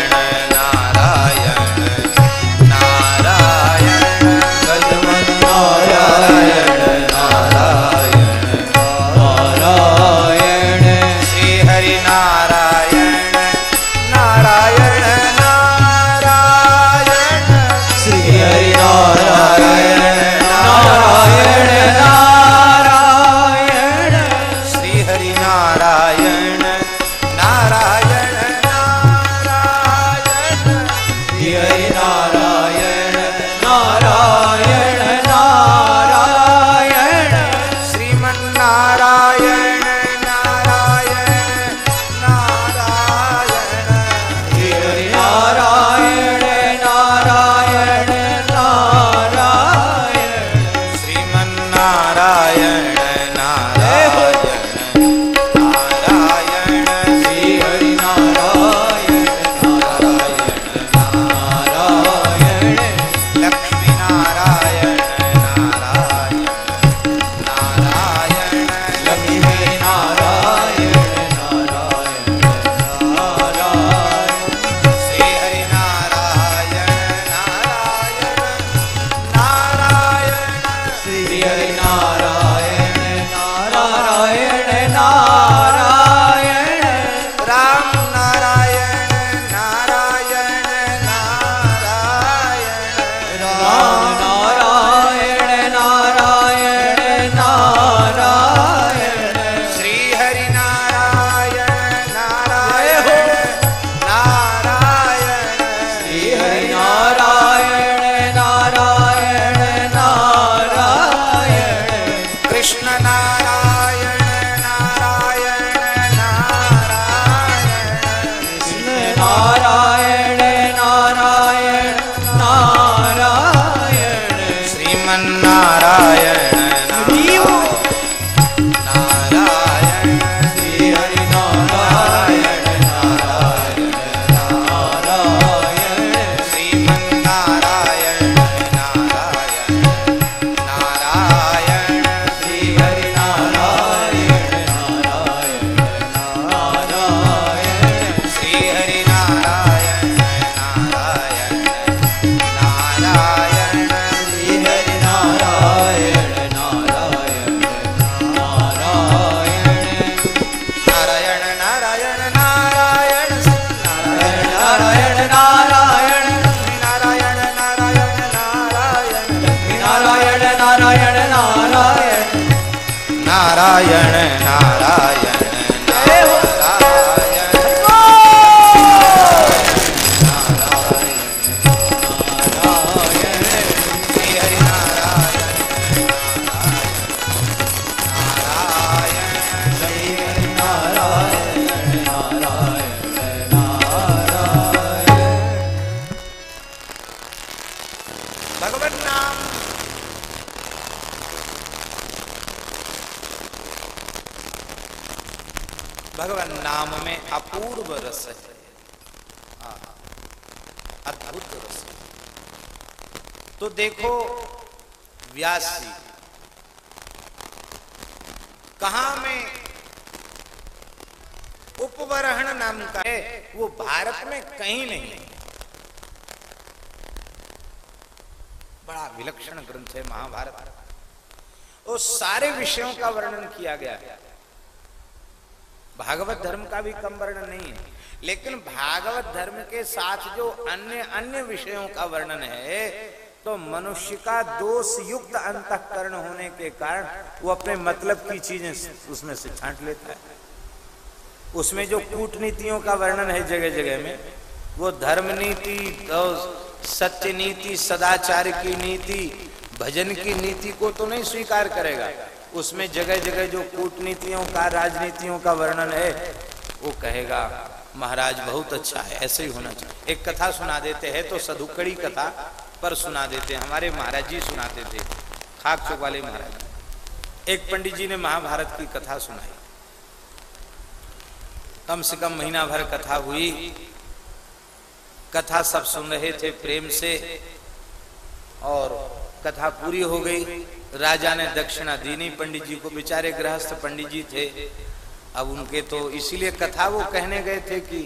विषयों का वर्णन किया गया है। भागवत धर्म का भी कम वर्णन नहीं है। लेकिन भागवत धर्म के साथ जो अन्य अन्य विषयों का वर्णन है तो मनुष्य का दोष युक्त अंतकरण होने के कारण वो अपने मतलब की चीज़ें उसमें से छांट लेता है। उसमें जो कूटनीतियों का वर्णन है जगह जगह में, वो धर्म नीति सत्य नीति सदाचार की नीति, भजन की नीति को तो नहीं स्वीकार करेगा। उसमें जगह जगह जो कूटनीतियों का, राजनीतियों का वर्णन है, वो कहेगा, महाराज, बहुत अच्छा है, ऐसे ही होना चाहिए। एक कथा सुना देते हैं तो सदुकड़ी कथा पर सुना देते हैं। हमारे महाराज जी सुनाते थे, खाक चौक वाले महाराज। एक पंडित जी ने महाभारत की कथा सुनाई। कम से कम महीना भर कथा हुई। कथा सब सुन रहे थे प्रेम से और कथा पूरी हो गई। राजा ने दक्षिणा दी नहीं पंडित जी को बेचारे गृहस्थ पंडित जी थे। अब उनके तो इसीलिए कथा वो कहने गए थे कि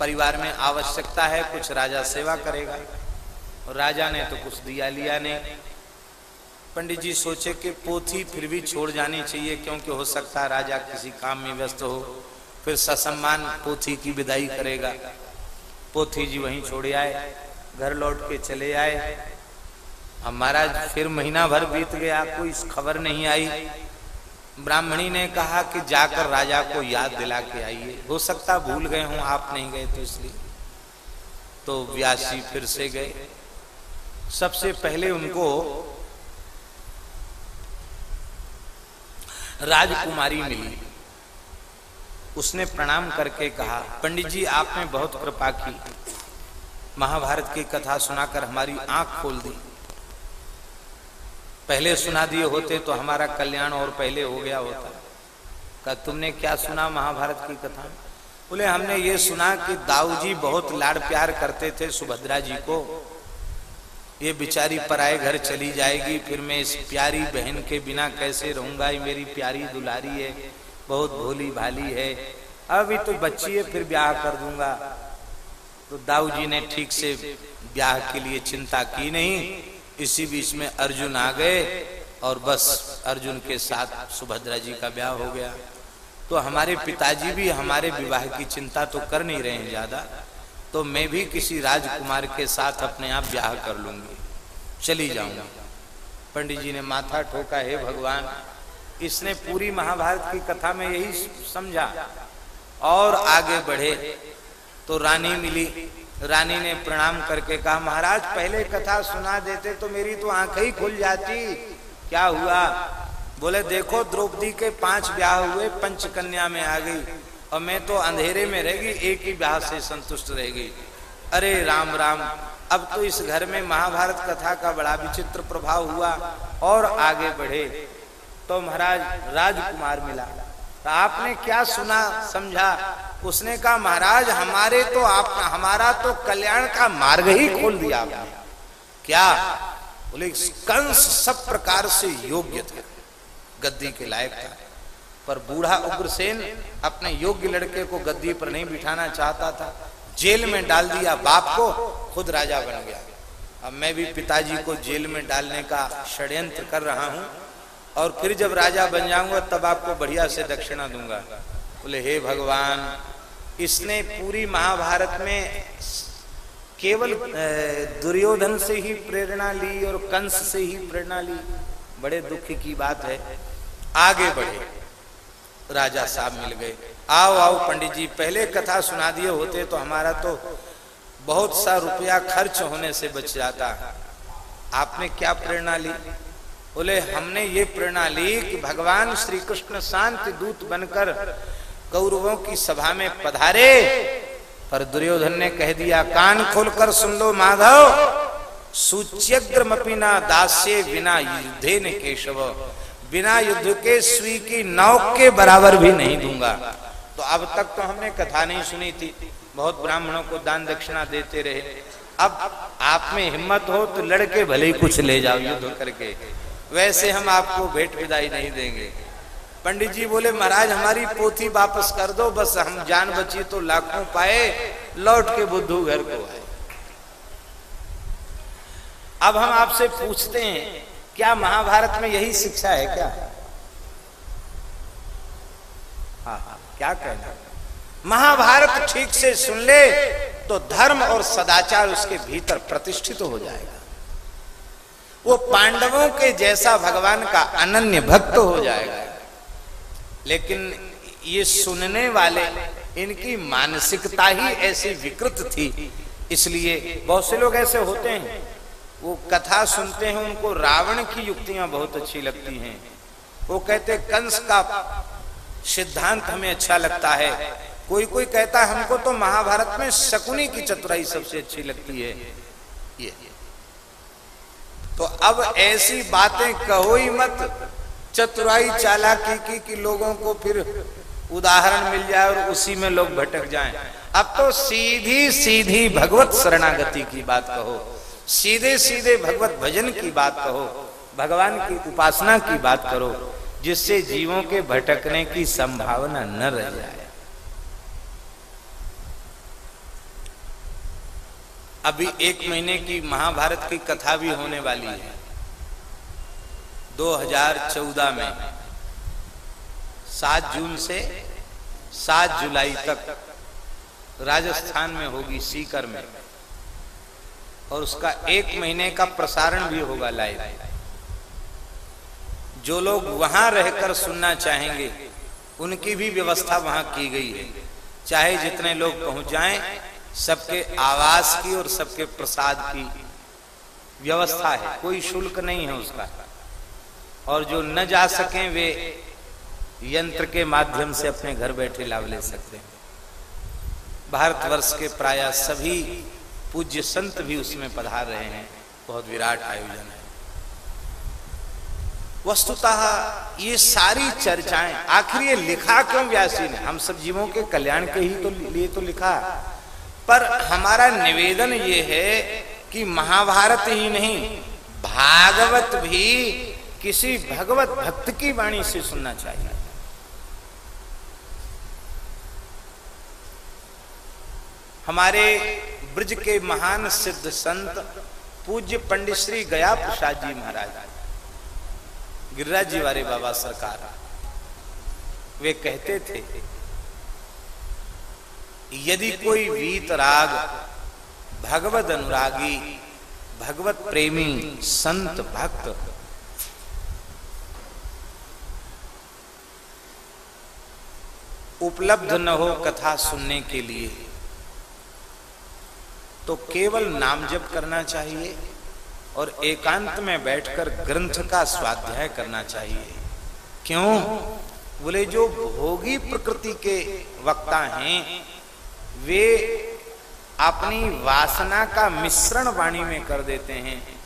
परिवार में आवश्यकता है, कुछ राजा सेवा करेगा। और राजा ने तो कुछ दिया लिया नहीं। पंडित जी सोचे कि पोथी फिर भी छोड़ जानी चाहिए, क्योंकि हो सकता है राजा किसी काम में व्यस्त हो, फिर ससम्मान पोथी की विदाई करेगा। पोथी जी वहीं छोड़े आए, घर लौट के चले आए। अब महाराज फिर महीना भर बीत गया, कोई इस खबर नहीं आई। ब्राह्मणी ने कहा कि जाकर राजा को याद दिला के आइए। हो सकता भूल गए हूँ, आप नहीं गए तो इसलिए। तो व्यासी फिर से गए। सबसे पहले उनको राजकुमारी मिली। उसने प्रणाम करके कहा, पंडित जी, आपने बहुत कृपा की। महाभारत की कथा सुनाकर हमारी आँख खोल दी। पहले सुना दिए होते तो हमारा कल्याण और पहले हो गया होता। का तुमने क्या सुना महाभारत की कथा? बोले, हमने ये सुना कि दाऊ जी बहुत लाड़ प्यार करते थे सुभद्रा जी को। ये बिचारी पराए घर चली जाएगी, फिर मैं इस प्यारी बहन के बिना कैसे रहूँगा? ये मेरी प्यारी दुलारी है, बहुत भोली भाली है। अभी तो बच्ची है, फिर ब्याह कर दूँगा। तो दाऊ जी ने ठीक से ब्याह के लिए चिंता की नहीं। इसी बीच में अर्जुन आ गए और बस अर्जुन के साथ सुभद्रा जी का ब्याह हो गया। तो हमारे पिताजी भी हमारे विवाह की चिंता तो कर नहीं रहे हैं ज़्यादा। तो मैं भी किसी राजकुमार के साथ अपने आप ब्याह कर लूँगी। चली जाऊँगा। पंडित जी ने माथा ठोका, हे भगवान, इसने पूरी महाभारत की कथा में यही समझा। और आगे बढ़े। तो रानी मिली। रानी ने प्रणाम करके कहा, महाराज, पहले कथा सुना देते तो मेरी तो आँखें ही खुल जाती। क्या हुआ? बोले, देखो, द्रौपदी के पाँच ब्याह हुए, पंचकन्या में आ गई। और मैं तो अंधेरे में रहेगी एक ही ब्याह से संतुष्ट रहेगी अरे राम राम, अब तो इस घर में महाभारत कथा का बड़ा विचित्र प्रभाव हुआ, और आगे बढ़े। तो महाराज, राजकुमार मिला। तो आपने क्या सुना, समझा? उसने कहा, महाराज, हमारे तो आप हमारा तो कल्याण का मार्ग ही खोल दिया आपने। क्या? बोले, कंस सब प्रकार से योग्य था, गद्दी के लायक था। पर बूढ़ा उग्रसेन अपने योग्य लड़के को गद्दी पर नहीं बिठाना चाहता था। जेल में डाल दिया बाप को, खुद राजा बन गया। अब मैं भी पिताजी को जेल में डालने का षड्यंत्र कर रहा हूँ और फिर जब राजा बन जाऊँगा, तब आपको बढ़िया से दक्षिणा दूँगा। बोले, हे भगवान इसने पूरी महाभारत में केवल दुर्योधन से ही प्रेरणा ली और कंस से ही प्रेरणा ली। बड़े दुख की बात है। आगे बढ़े। राजा साहब मिल गए। आओ आओ, पंडित जी, पहले कथा सुना दिए होते तो हमारा तो बहुत सा रुपया खर्च होने से बच जाता। आपने क्या प्रेरणा ली? बोले, हमने ये प्रेरणा ली कि भगवान श्री कृष्ण शांति दूत बनकर कौरवों की सभा में पधारे, पर दुर्योधन ने कह दिया, कान खोलकर सुन लो माधव। सूच्यग्रमपिना दास्य बिना युद्धे ने केशव, बिना युद्ध के सुई की नौ के बराबर भी नहीं दूँगा। तो अब तक तो हमने कथा नहीं सुनी थी, बहुत ब्राह्मणों को दान दक्षिणा देते रहे। अब आप में हिम्मत हो तो लड़के भले ही कुछ ले जाओ, युद्ध करके। वैसे हम आपको भेंट विदाई नहीं देंगे। पंडित जी बोले, महाराज, हमारी पोथी वापस कर दो, बस हम जान बची तो लाखों पाए, लौट के बुद्धू घर को आए। अब हम आपसे पूछते हैं, क्या महाभारत में यही शिक्षा है क्या? हाँ हाँ क्या कहना? महाभारत ठीक से सुन ले तो धर्म और सदाचार उसके भीतर प्रतिष्ठित हो जाएगा। वो पांडवों के जैसा भगवान का अनन्य भक्त हो जाएगा। लेकिन ये सुनने वाले, इनकी मानसिकता ही ऐसी विकृत थी। इसलिए बहुत से लोग ऐसे होते हैं। वो कथा सुनते हैं, उनको रावण की युक्तियाँ बहुत अच्छी लगती हैं। वो कहते कंस का सिद्धांत हमें अच्छा लगता है। कोई कोई कहता है, हमको तो महाभारत में शकुनी की चतुराई सबसे अच्छी लगती है। ये। तो अब ऐसी बातें कहो ही मत चतुराई चालाकी की कि लोगों को फिर उदाहरण मिल जाए और उसी में लोग भटक जाएँ। अब तो सीधी सीधी भगवत शरणागति की बात कहो। सीधे सीधे भगवत भजन की बात कहो। भगवान की उपासना की बात करो, जिससे जीवों के भटकने की संभावना न रह जाए। अभी एक महीने की महाभारत की कथा भी होने वाली है। 2014 में 7 जून से 7 जुलाई तक राजस्थान में होगी सीकर में, और उसका एक महीने का प्रसारण भी होगा लाइव जो लोग वहाँ रहकर सुनना चाहेंगे, उनकी भी व्यवस्था वहाँ की गई है। चाहे जितने लोग पहुँच जाएँ, सबके आवास की और सबके प्रसाद की व्यवस्था है, कोई शुल्क नहीं है उसका। और जो न जा सके वे यंत्र के माध्यम से अपने घर बैठे लाभ ले सकते हैं। भारतवर्ष के प्राय सभी पूज्य संत भी उसमें पधार रहे हैं। बहुत विराट आयोजन है। वस्तुतः ये सारी चर्चाएँ, आखिर ये लिखा क्यों व्यासी ने? हम सब जीवों के कल्याण के ही तो लिए तो लिखा। पर हमारा निवेदन ये है कि महाभारत ही नहीं, भागवत भी किसी भगवत भक्त की वाणी से सुनना चाहिए। हमारे ब्रज के महान सिद्ध संत पूज्य पंडित श्री गया प्रसाद जी महाराज, गिरिराज जी वाले बाबा सरकार, वे कहते थे, यदि कोई वीत राग, भगवत अनुरागी, भगवत प्रेमी, संत भक्त उपलब्ध न हो कथा सुनने के लिए। तो केवल नाम जप करना चाहिए और एकांत में बैठकर ग्रंथ का स्वाध्याय करना चाहिए। क्यों? बोले, जो भोगी प्रकृति के वक्ता हैं, वे अपनी वासना का मिश्रण वाणी में कर देते हैं,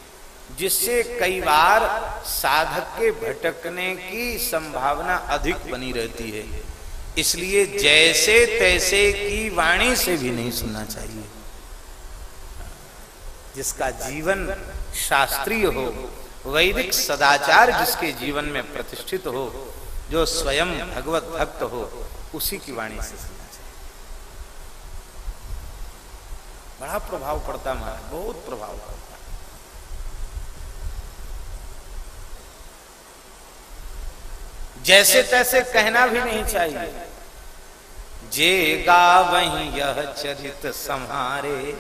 जिससे कई बार साधक के भटकने की संभावना अधिक बनी रहती है। इसलिए जैसे तैसे की वाणी से भी नहीं सुनना चाहिए। जिसका जीवन शास्त्रीय हो, वैदिक सदाचार जिसके जीवन में प्रतिष्ठित हो, जो स्वयं भगवत भक्त हो, उसी की वाणी से सुनना चाहिए। बड़ा प्रभाव पड़ता महाराज, बहुत प्रभाव पड़ता जैसे तैसे कहना भी नहीं चाहिए। जे गा वही यह चरित संहारे।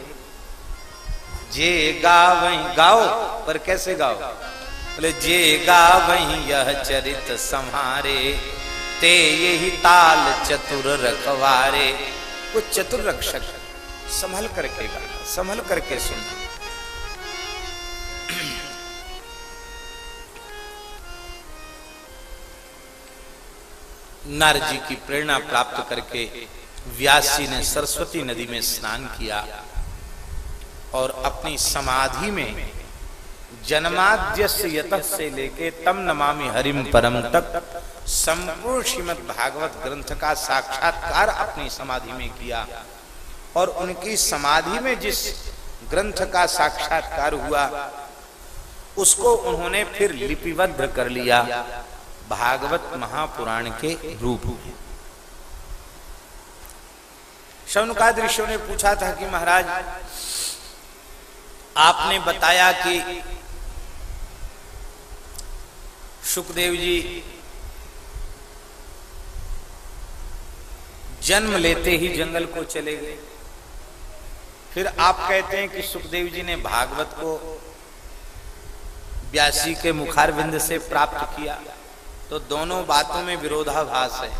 जे गा वही, गाओ, पर कैसे गाओ? बोले जे गा वही यह चरित संहारे। ते यही ताल चतुर रखवारे। वो चतुर रक्षक, संभल करके गा संभल करके सुनना। नारजी की प्रेरणा प्राप्त करके व्यास जी ने सरस्वती नदी में स्नान किया और अपनी समाधि में जन्माद्य यत से लेके तम नमामि हरिम परम तक संपूर्ण श्रीमद भागवत ग्रंथ का साक्षात्कार अपनी समाधि में किया और उनकी समाधि में जिस ग्रंथ का साक्षात्कार हुआ, उसको उन्होंने फिर लिपिबद्ध कर लिया। भागवत महापुराण के रूप में। शौनकाद ऋषियों ने पूछा था कि महाराज, आपने बताया कि सुखदेव जी जन्म लेते ही जंगल को चले गए। फिर आप कहते हैं कि सुखदेव जी ने भागवत को व्यासी के मुखारविंद से प्राप्त किया। तो दोनों बातों में विरोधाभास है।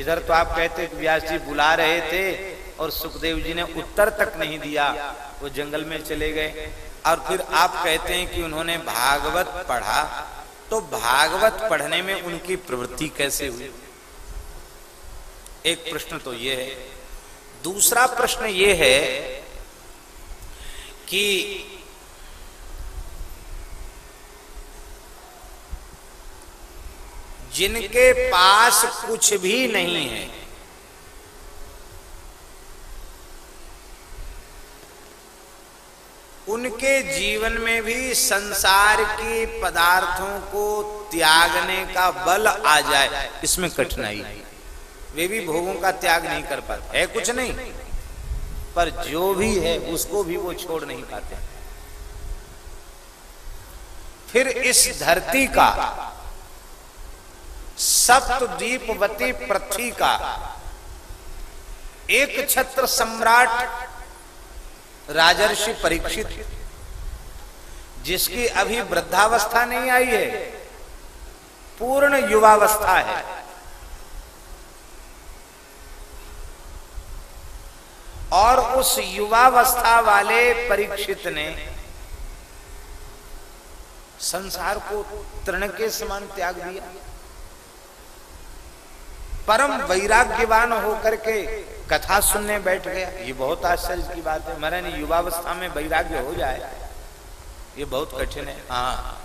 इधर तो आप कहते व्यास जी बुला रहे थे और सुखदेव जी ने उत्तर तक नहीं दिया, वो जंगल में चले गए। और फिर आप कहते हैं कि उन्होंने भागवत पढ़ा तो भागवत पढ़ने में उनकी प्रवृत्ति कैसे हुई? एक प्रश्न तो ये है। दूसरा प्रश्न ये है कि जिनके पास कुछ भी नहीं है। उनके जीवन में भी संसार के पदार्थों को त्यागने का बल आ जाए, इसमें कठिनाई। वे भी भोगों का त्याग नहीं कर पाते। है कुछ नहीं, पर जो भी है, उसको भी वो छोड़ नहीं पाते। फिर इस धरती का सप्तद्वीपवती पृथ्वी का एक छत्र सम्राट राजर्षि परीक्षित, जिसकी अभी वृद्धावस्था नहीं आई है, पूर्ण युवावस्था है। और उस युवावस्था वाले परीक्षित ने संसार को तृण के समान त्याग दिया। परम वैराग्यवान होकर के कथा सुनने बैठ गया। ये बहुत आश्चर्य की बात है। मरण युवावस्था में वैराग्य हो जाए, ये बहुत कठिन है। हाँ।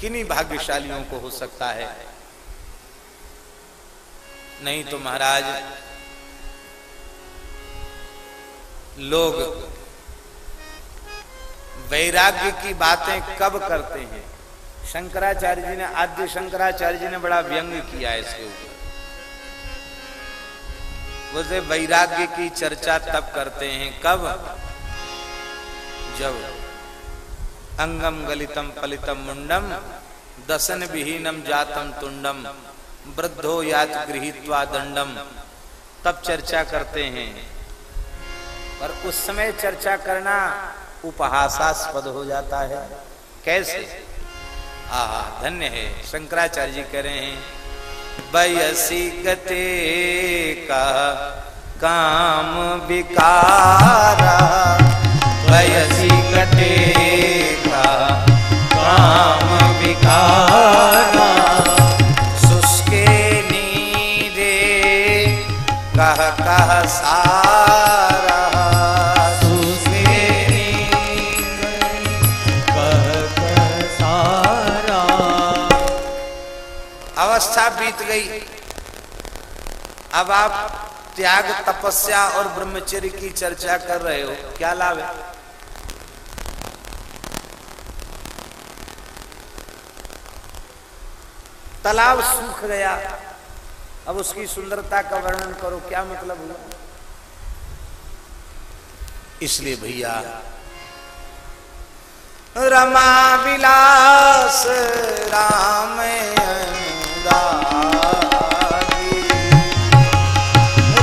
किन्हीं भाग्यशालियों को हो सकता है? नहीं तो महाराज, लोग वैराग्य की बातें कब करते हैं? शंकराचार्य जी ने, आद्य शंकराचार्य जी ने बड़ा व्यंग किया है इसके ऊपर। बोलते वैराग्य की चर्चा तब करते हैं कब? जब अंगम गलितम पलितम मुंडम, दसन विहीनम जातम तुंडम, वृद्धो यात गृहित्वा दंडम। तब चर्चा करते हैं। पर उस समय चर्चा करना उपहासास्पद हो जाता है। कैसे? आ धन्य है। शंकराचार्य जी कह रहे हैं बयसी गते का काम विकारा। बयसी गते का काम विकारा। सुस्के नीरे कह कह सारा बीत गई। अब आप त्याग, तपस्या और ब्रह्मचर्य की चर्चा कर रहे हो। क्या लाभ है? तालाब सूख गया। अब उसकी सुंदरता का वर्णन करो। क्या मतलब हुआ? इसलिए भैया, रमा विलास, राम अनुरागी।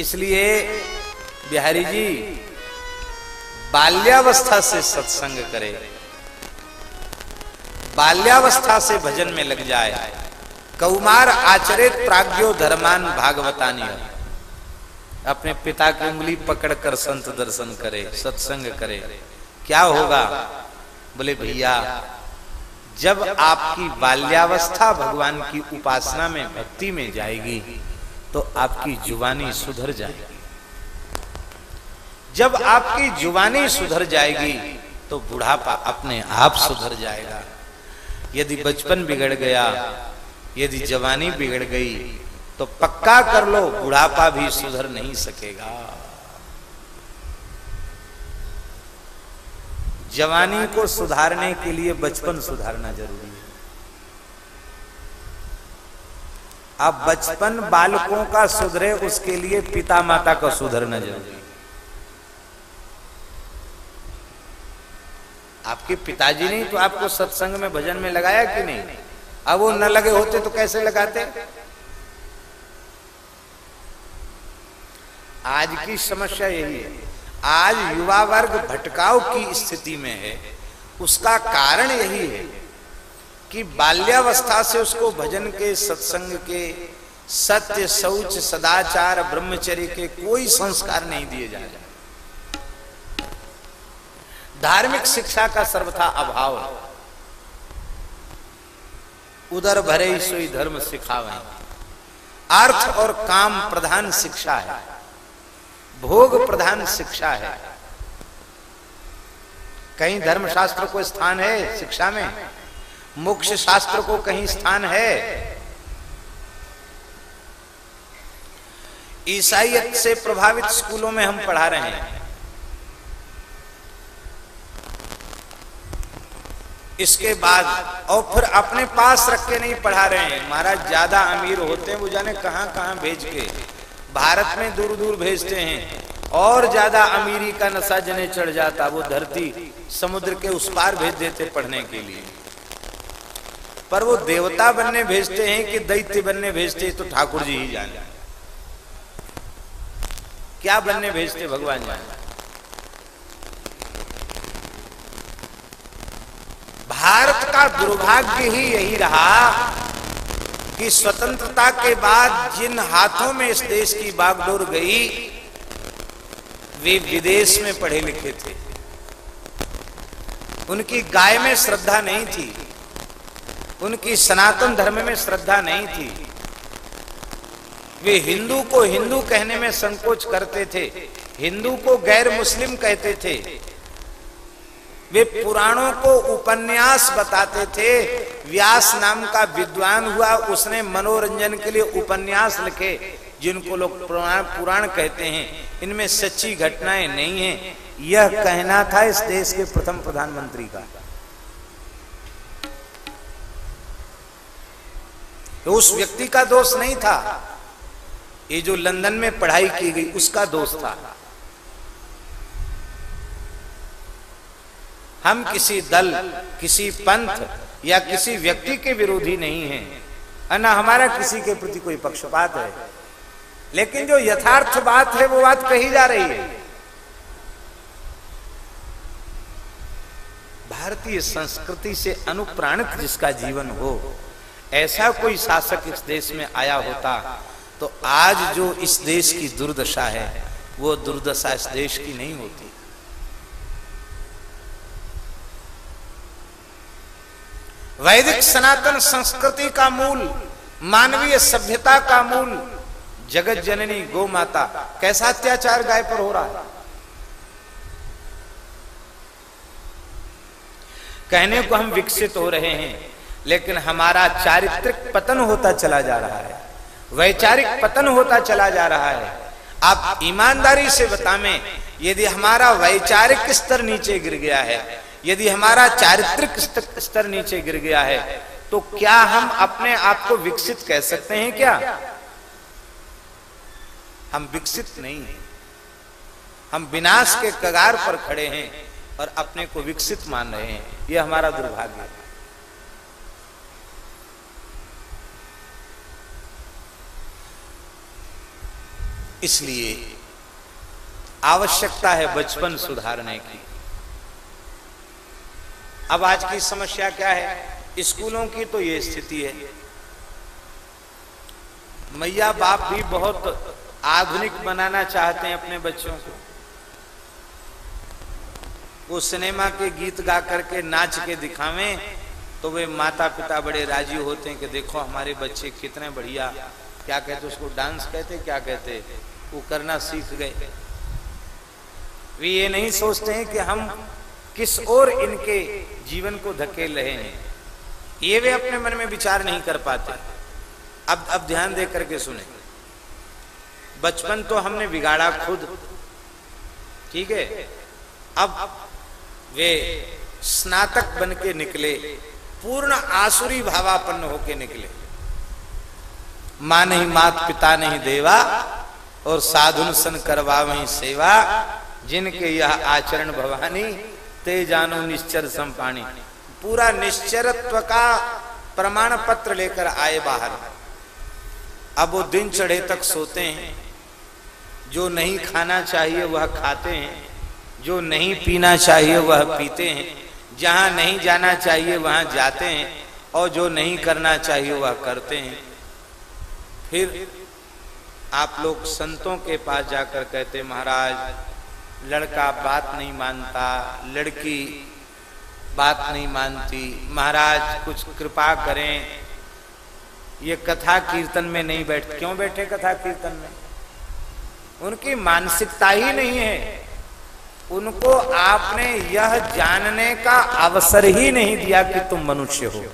इसलिए बिहारी जी, बाल्यावस्था से सत्संग करे। बाल्यावस्था से भजन में लग जाए। कौमार आचरित प्राज्ञो धर्मान भागवतानी अपने पिता की उंगली पकड़कर संत दर्शन करे, सत्संग करे। क्या होगा? बोले, भैया, जब आपकी बाल्यावस्था भगवान की उपासना में भक्ति में जाएगी तो आपकी जुबानी सुधर जाएगी। जब आपकी जुबानी सुधर जाएगी तो बुढ़ापा अपने आप सुधर जाएगा। यदि बचपन बिगड़ गया यदि जवानी बिगड़ गई तो पक्का कर लो बुढ़ापा भी सुधर नहीं सकेगा। जवानी को सुधारने के लिए बचपन सुधारना ज़रूरी है अब बचपन बालकों का सुधरे, उसके लिए पिता माता का सुधरना ज़रूरी आपके पिताजी ने तो आपको सत्संग में, भजन में लगाया कि नहीं? अब वो न लगे होते तो कैसे लगाते? आज की समस्या यही है। आज युवा वर्ग भटकाव की स्थिति में है। उसका कारण यही है कि बाल्यावस्था से उसको भजन के, सत्संग के, सत्य, शौच, सदाचार, ब्रह्मचर्य के कोई संस्कार नहीं दिए जा रहे धार्मिक शिक्षा का सर्वथा अभाव है। उधर भरे सोई धर्म सिखावे। अर्थ और काम प्रधान शिक्षा है। भोग प्रधान शिक्षा है। कहीं धर्मशास्त्र को स्थान है शिक्षा में? मोक्ष शास्त्र को कहीं स्थान है? ईसाइत से प्रभावित स्कूलों में हम पढ़ा रहे हैं। इसके बाद, और फिर अपने पास रख के नहीं पढ़ा रहे हैं। महाराज, ज़्यादा अमीर होते हैं, वो जाने कहाँ कहाँ भेज के। भारत में दूर दूर भेजते हैं। और ज़्यादा अमीरी का नशा जने चढ़ जाता, वो धरती समुद्र के उस पार भेज देते पढ़ने के लिए। पर वो देवता बनने भेजते हैं कि दैत्य बनने भेजते हैं तो ठाकुर जी ही जाने। क्या बनने भेजते भगवान जाने भारत का दुर्भाग्य ही यही रहा कि स्वतंत्रता के बाद जिन हाथों में इस देश की बागडोर गई, वे विदेश में पढ़े लिखे थे। उनकी गाय में श्रद्धा नहीं थी। उनकी सनातन धर्म में श्रद्धा नहीं थी। वे हिंदू को हिंदू कहने में संकोच करते थे, हिंदू को गैर मुस्लिम कहते थे। वे पुराणों को उपन्यास बताते थे, व्यास नाम का विद्वान हुआ, उसने मनोरंजन के लिए उपन्यास लिखे, जिनको लोग पुराण पुराण कहते हैं। इनमें सच्ची घटनाएँ नहीं है। यह कहना था इस देश के प्रथम प्रधानमंत्री का। तो उस व्यक्ति का दोष नहीं था। ये जो लंदन में पढ़ाई की गई, उसका दोष था। हम किसी दल, किसी पंथ या किसी व्यक्ति के विरोधी नहीं हैं। न हमारा किसी के प्रति कोई पक्षपात है। लेकिन जो यथार्थ बात है, वो बात कही जा रही है। भारतीय संस्कृति से अनुप्राणित जिसका जीवन हो ऐसा कोई शासक इस देश में आया होता तो आज जो इस देश की दुर्दशा है, वो दुर्दशा इस देश की नहीं होती। वैदिक सनातन संस्कृति का मूल, मानवीय सभ्यता का मूल, जगत जननी गो माता कैसा अत्याचार गाय पर हो रहा है? कहने को हम विकसित हो रहे हैं लेकिन हमारा चारित्रिक पतन होता चला जा रहा है। वैचारिक पतन होता चला जा रहा है। आप ईमानदारी से बतावें यदि हमारा वैचारिक स्तर नीचे गिर गया है, यदि हमारा चारित्रिक स्तर नीचे गिर गया है तो क्या हम अपने आप को विकसित कह सकते हैं क्या? हम विकसित नहीं हैं। हम विनाश के कगार पर खड़े हैं और अपने को विकसित मान रहे हैं। यह हमारा दुर्भाग्य है। इसलिए आवश्यकता है बचपन सुधारने की। अब आज की समस्या क्या है? स्कूलों की तो ये स्थिति है। मैया बाप भी बहुत आधुनिक बनाना चाहते हैं अपने बच्चों को। वो सिनेमा के गीत गा करके नाच के दिखावें तो वे माता पिता बड़े राज़ी होते हैं कि देखो हमारे बच्चे कितने बढ़िया। क्या कहते उसको? डांस कहते क्या कहते वो करना सीख गए। वे ये नहीं सोचते हैं कि हम किस ओर इनके जीवन को धकेल रहे हैं। ये वे अपने मन में विचार नहीं कर पाते। अब अब ध्यान दे करके सुने। बचपन तो हमने बिगाड़ा खुद। ठीक है? अब वे स्नातक बन के निकले। पूर्ण आसुरी भावापन्न होके निकले। माँ नहीं मात पिता नहीं, देवा। और साधुन सन करवा वही सेवा, जिनके यह आचरण भवानी, ते जानो निश्चर संपाणी। पूरा निश्चरत्व का प्रमाण पत्र लेकर आए बाहर। अब वो दिन चढ़े तक सोते हैं। जो नहीं खाना चाहिए वह खाते हैं। जो नहीं पीना चाहिए वह पीते हैं। जहाँ नहीं जाना चाहिए वहाँ जाते हैं। और जो नहीं करना चाहिए वह करते हैं। फिर आप लोग संतों के पास जाकर कहते, महाराज, लड़का बात नहीं मानता, लड़की बात नहीं मानती। महाराज, कुछ कृपा करें। ये कथा कीर्तन में नहीं बैठ, क्यों बैठे कथा कीर्तन में? उनकी मानसिकता ही नहीं है। उनको आपने यह जानने का अवसर ही नहीं दिया कि तुम मनुष्य हो।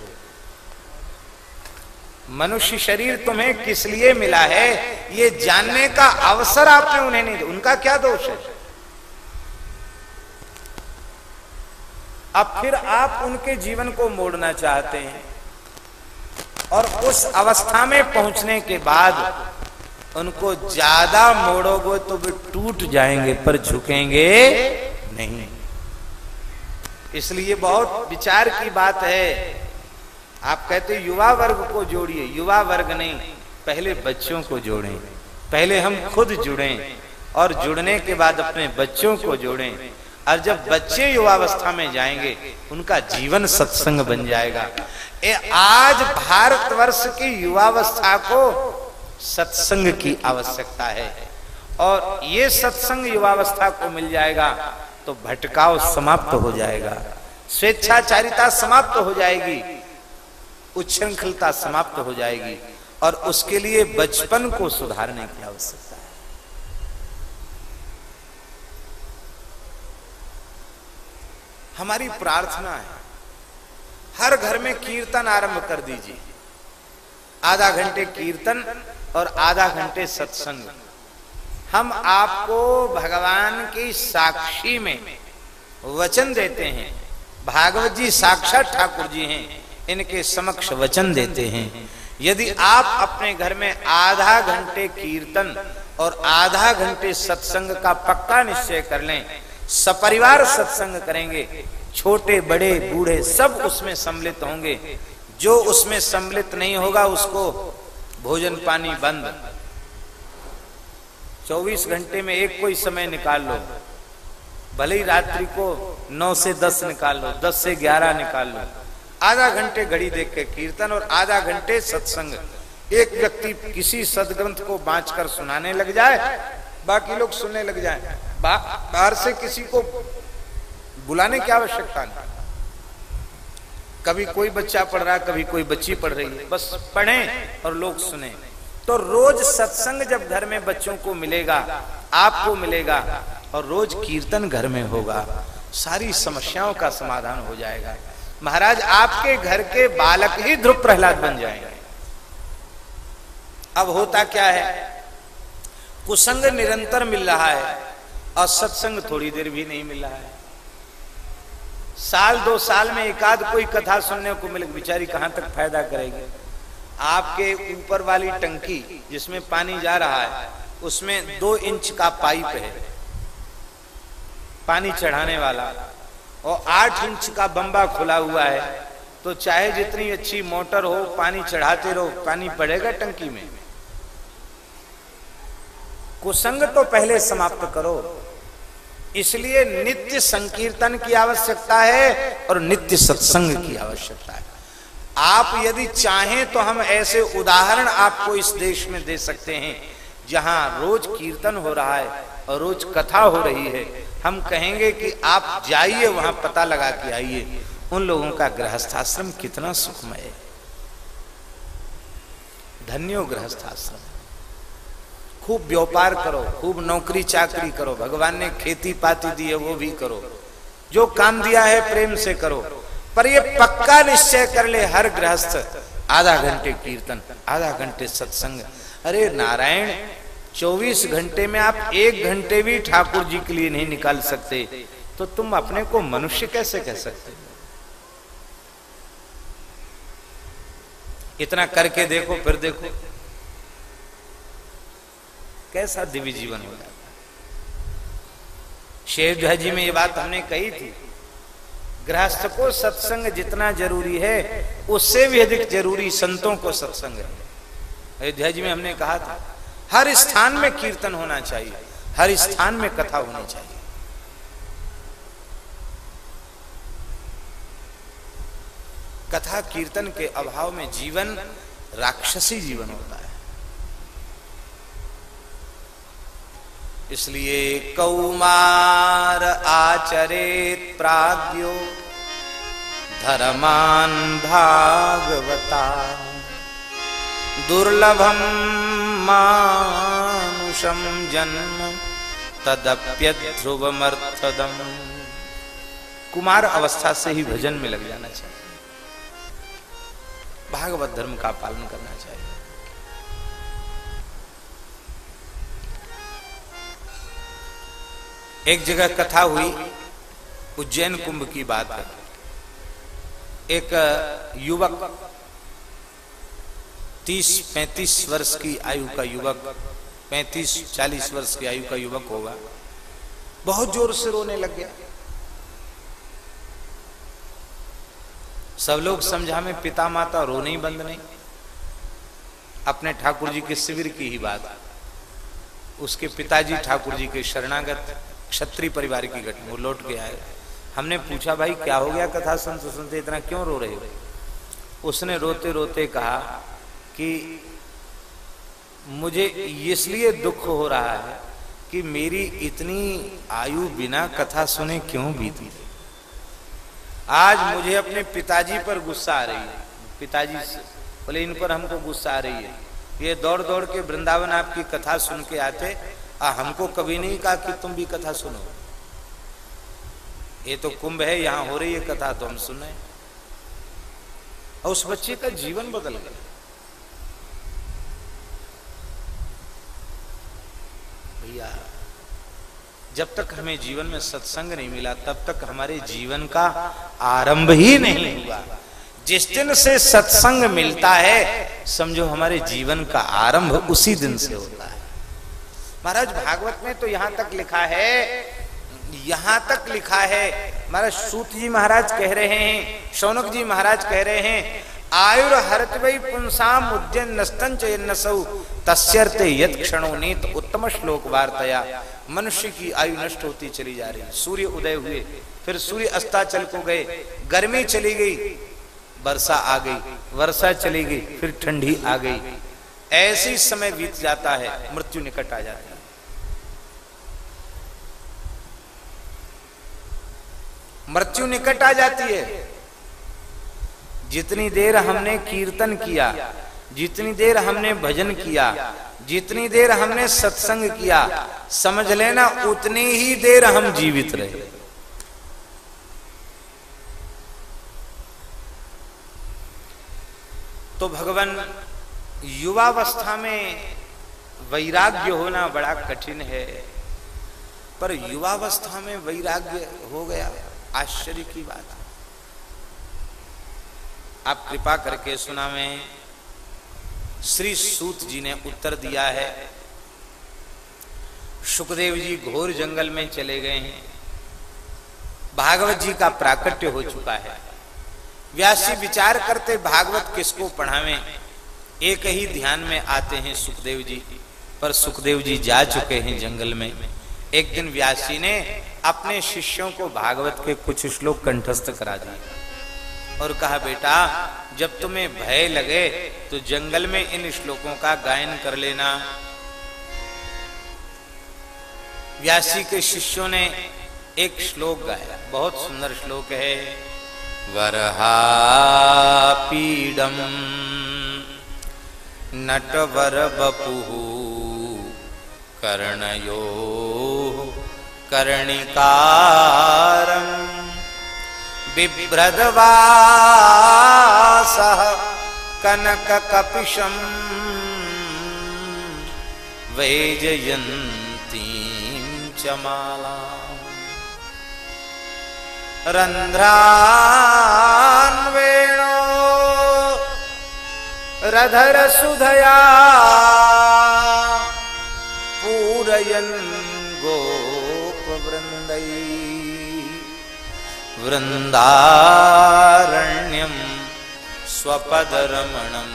मनुष्य शरीर तुम्हें किस लिए मिला है? ये जानने का अवसर आपने उन्हें नहीं दिया उनका क्या दोष है? अब फिर आप उनके जीवन को मोड़ना चाहते हैं और उस अवस्था में पहुँचने के बाद उनको ज़्यादा मोड़ोगे तो वे टूट जाएँगे, पर झुकेंगे नहीं। इसलिए बहुत विचार की बात है। आप कहते युवा वर्ग को जोड़िए, युवा वर्ग नहीं, पहले बच्चों को जोड़ें, पहले हम खुद जुड़ें और जुड़ने के बाद अपने बच्चों को जोड़ें। और जब बच्चे युवावस्था में जाएँगे, उनका जीवन सत्संग बन जाएगा। ए आज भारतवर्ष की युवावस्था को सत्संग की आवश्यकता है। और ये सत्संग युवावस्था को मिल जाएगा तो भटकाव समाप्त हो जाएगा। स्वेच्छाचारिता समाप्त हो जाएगी। उच्छृंखलता समाप्त हो जाएगी और उसके लिए बचपन को सुधारने की आवश्यकता है। हमारी प्रार्थना है, हर घर में कीर्तन आरंभ कर दीजिए। आधा घंटे कीर्तन और आधा घंटे सत्संग। हम आपको भगवान की साक्षी में वचन देते हैं। भागवत जी साक्षात ठाकुर जी हैं। इनके समक्ष वचन देते हैं। यदि आप अपने घर में आधा घंटे कीर्तन और आधा घंटे सत्संग का पक्का निश्चय कर लें, सपरिवार सत्संग करेंगे, छोटे, बड़े, बूढ़े सब उसमें सम्मिलित होंगे। जो उसमें सम्मिलित नहीं होगा, उसको भोजन पानी बंद। 24 घंटे में एक कोई समय निकाल लो। भले ही रात्रि को 9 से 10 निकाल लो 10 से 11 निकाल लो। आधा घंटे घड़ी देख के कीर्तन और आधा घंटे सत्संग। एक व्यक्ति किसी सदग्रंथ को बांच कर सुनाने लग जाए, बाकी लोग सुनने लग जाए। बाहर से किसी को बुलाने की आवश्यकता नहीं। कभी कोई बच्चा पढ़ रहा है, कभी कोई बच्ची पढ़ रही है। बस पढ़ें और लोग सुने। तो रोज सत्संग जब घर में बच्चों को मिलेगा, आपको मिलेगा और रोज कीर्तन घर में होगा, सारी समस्याओं का समाधान हो जाएगा। महाराज, आपके घर के बालक ही ध्रुव प्रहलाद बन जाएँगे। अब होता क्या है? कुसंग निरंतर मिल रहा है और सत्संग थोड़ी देर भी नहीं मिल रहा है। साल दो साल में एकाध कोई कथा सुनने को मिले, बिचारी कहाँ तक फ़ायदा करेगी? आपके ऊपर वाली टंकी जिसमें पानी जा रहा है, उसमें दो इंच का पाइप है। पानी चढ़ाने वाला। और आठ इंच का बम्बा खुला हुआ है। तो चाहे जितनी अच्छी मोटर हो, पानी चढ़ाते रहो, पानी पड़ेगा टंकी में। कुसंग तो पहले समाप्त करो। इसलिए नित्य संकीर्तन की आवश्यकता है और नित्य सत्संग की आवश्यकता है। आप यदि चाहें तो हम ऐसे उदाहरण आपको इस देश में दे सकते हैं, जहाँ रोज कीर्तन हो रहा है और रोज कथा हो रही है। हम कहेंगे कि आप जाइए, वहाँ पता लगा के आइए। उन लोगों का गृहस्थाश्रम कितना सुखमय है। धन्यो गृहस्थाश्रम। खूब व्यापार करो, खूब नौकरी चाकरी करो, भगवान ने खेती पाती दी है, वो भी करो। जो काम दिया है, प्रेम से करो। पर ये पक्का निश्चय कर ले, हर गृहस्थ। आधा घंटे कीर्तन, आधा घंटे सत्संग। अरे नारायण 24 घंटे में आप एक घंटे भी ठाकुर जी के लिए नहीं निकाल सकते। तो तुम अपने को मनुष्य कैसे कह सकते इतना करके देखो, फिर देखो। कैसा दिव्य जीवन हो जाता शेर जी में ये बात हमने कही थी। गृहस्थ को सत्संग जितना ज़रूरी है, उससे भी अधिक ज़रूरी संतों को सत्संग है। अयोध्या जी में हमने कहा था हर स्थान में कीर्तन होना चाहिए। हर स्थान में कथा होनी चाहिए। कथा कीर्तन के अभाव में जीवन राक्षसी जीवन होता है। इसलिए कौमार आचरेत प्राग्यो धर्मान भागवता दुर्लभम मानुषम जन्म तदप्य ध्रुवमर्थदम कुमार अवस्था से ही भजन में लग जाना चाहिए। भागवत धर्म का पालन करना चाहिए। एक जगह कथा हुई, उज्जैन कुंभ की बात एक युवक तीस, पैंतीस वर्ष की आयु का युवक, पैंतीस, चालीस वर्ष की आयु का युवक होगा। बहुत ज़ोर से रोने लग गया। सब लोग समझा में पिता माता रोने ही बंद नहीं। अपने ठाकुर जी के शिविर की ही बात। उसके पिताजी ठाकुर जी के शरणागत, क्षत्रिय परिवार की घटना, वो लौट के आए। हमने पूछा, भाई, क्या हो गया कथा? सुनते सुनते इतना क्यों रो रहे हो? उसने रोते रोते कहा कि मुझे इसलिए दुख हो रहा है कि मेरी इतनी आयु बिना कथा सुने क्यों बीती? आज मुझे अपने पिताजी पर गुस्सा आ रही है। पिताजी से बोले, इन पर हमको गुस्सा आ रही है। ये दौड़ दौड़ के वृंदावन आपकी कथा सुन के आते, आ, हमको कभी नहीं कहा कि तुम भी कथा सुनो? ये तो कुंभ है, यहाँ हो रही है कथा तो हम सुने। और उस बच्चे का जीवन बदल गया। भैया, जब तक हमें जीवन में सत्संग नहीं मिला, तब तक हमारे जीवन का आरंभ ही नहीं हुआ। जिस दिन से सत्संग मिलता है, समझो हमारे जीवन का आरंभ उसी दिन से होता है। महाराज, भागवत में तो यहाँ तक लिखा है, यहाँ तक लिखा है, महाराज, सूत जी महाराज कह रहे हैं, शौनक जी महाराज कह रहे हैं आयुर हरत वही पुंसाम उद्यन नस्तन चयनसौ तस्यर्ते यत क्षणो नीत उत्तम श्लोक वार्तया। मनुष्य की आयु नष्ट होती चली जा रही। सूर्य उदय हुए, फिर सूर्य अस्ताचल को गए। गर्मी चली गई, वर्षा आ गई। वर्षा चली गई, फिर ठंडी आ गई। ऐसे समय बीत जाता है, मृत्यु निकट आ जाती है। मृत्यु निकट आ जाती है। जितनी देर हमने कीर्तन किया, जितनी देर हमने भजन किया, जितनी देर हमने सत्संग किया, समझ लेना उतनी ही देर हम जीवित रहे। तो भगवान, युवावस्था में वैराग्य होना बड़ा कठिन है, पर युवावस्था में वैराग्य हो गया, आश्चर्य की बात। आप कृपा करके सुना में श्री सूत जी ने उत्तर दिया है। सुखदेव जी घोर जंगल में चले गए हैं। भागवत जी का प्राकट्य हो चुका है। व्यासी विचार करते भागवत किसको पढ़ावे? एक ही ध्यान में आते हैं सुखदेव जी, पर सुखदेव जी जा चुके हैं जंगल में। एक दिन व्यासी ने अपने शिष्यों को भागवत के कुछ श्लोक कंठस्थ करा दिए। और कहा, बेटा, जब तुम्हें भय लगे तो जंगल में इन श्लोकों का गायन कर लेना। व्यासी के शिष्यों ने एक श्लोक गाया। बहुत सुंदर श्लोक है। वरहा वरहापीडम नटवर बपु कर्णयो कर्णिकारम् बिभ्रदवासः कनककपिशम् वैजयन्तीं च मालाम्। रन्ध्रान्वेणो रधरसुधया पूरयन् वृन्दारण्यं स्वपदरमणं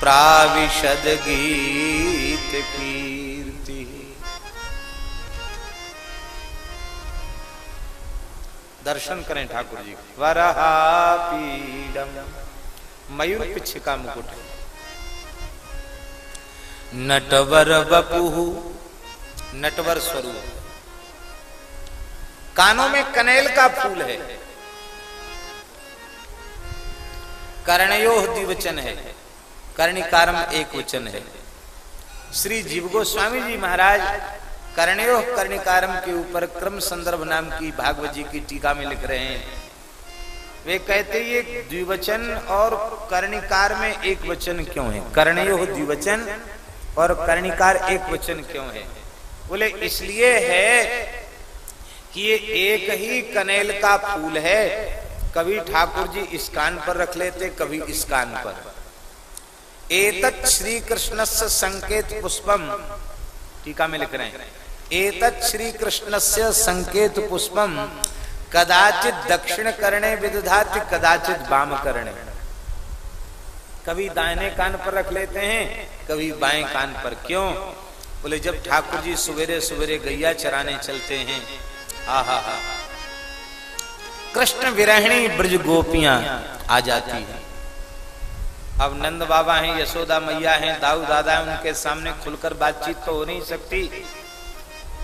प्राविशद्गीतकीर्तिः। दर्शन करें ठाकुर जी। वरहापीडम मयूर पिछ मुकुट। नटवर बपुहु नटवर स्वरूप। कानों में कनेल का फूल है। कर्णयो द्विवचन है। कर्णिकारम एक वचन है। श्री जीव गोस्वामी जी महाराज कर्णयो कर्णिकारम के ऊपर क्रम संदर्भ नाम की भागवत जी की टीका में लिख रहे हैं। वे कहते ये द्विवचन और कर्णिकार में एक वचन क्यों है? कर्णयो द्विवचन और कर्णिकार एक वचन क्यों है? बोले, इसलिए है कि ये एक ही कनेल का फूल है। कभी ठाकुर जी इस कान पर रख लेते, कभी इस कान पर। एतत् श्री कृष्ण से संकेत पुष्पम। टीका में लिख रहे हैं। एतत् श्री कृष्ण से संकेत पुष्पम। कदाचित दक्षिण करने विदधात, कदाचित वाम करने कभी दाहिने कान पर रख लेते हैं, कभी बाएँ कान पर। क्यों? बोले, जब ठाकुर जी सवेरे सवेरे गैया चराने चलते हैं कृष्ण विरहिणी ब्रज गोपियाँ आ जाती है। अब नंद बाबा हैं, यशोदा मैया हैं, दाऊ दादा हैं, उनके सामने खुलकर बातचीत तो हो नहीं सकती।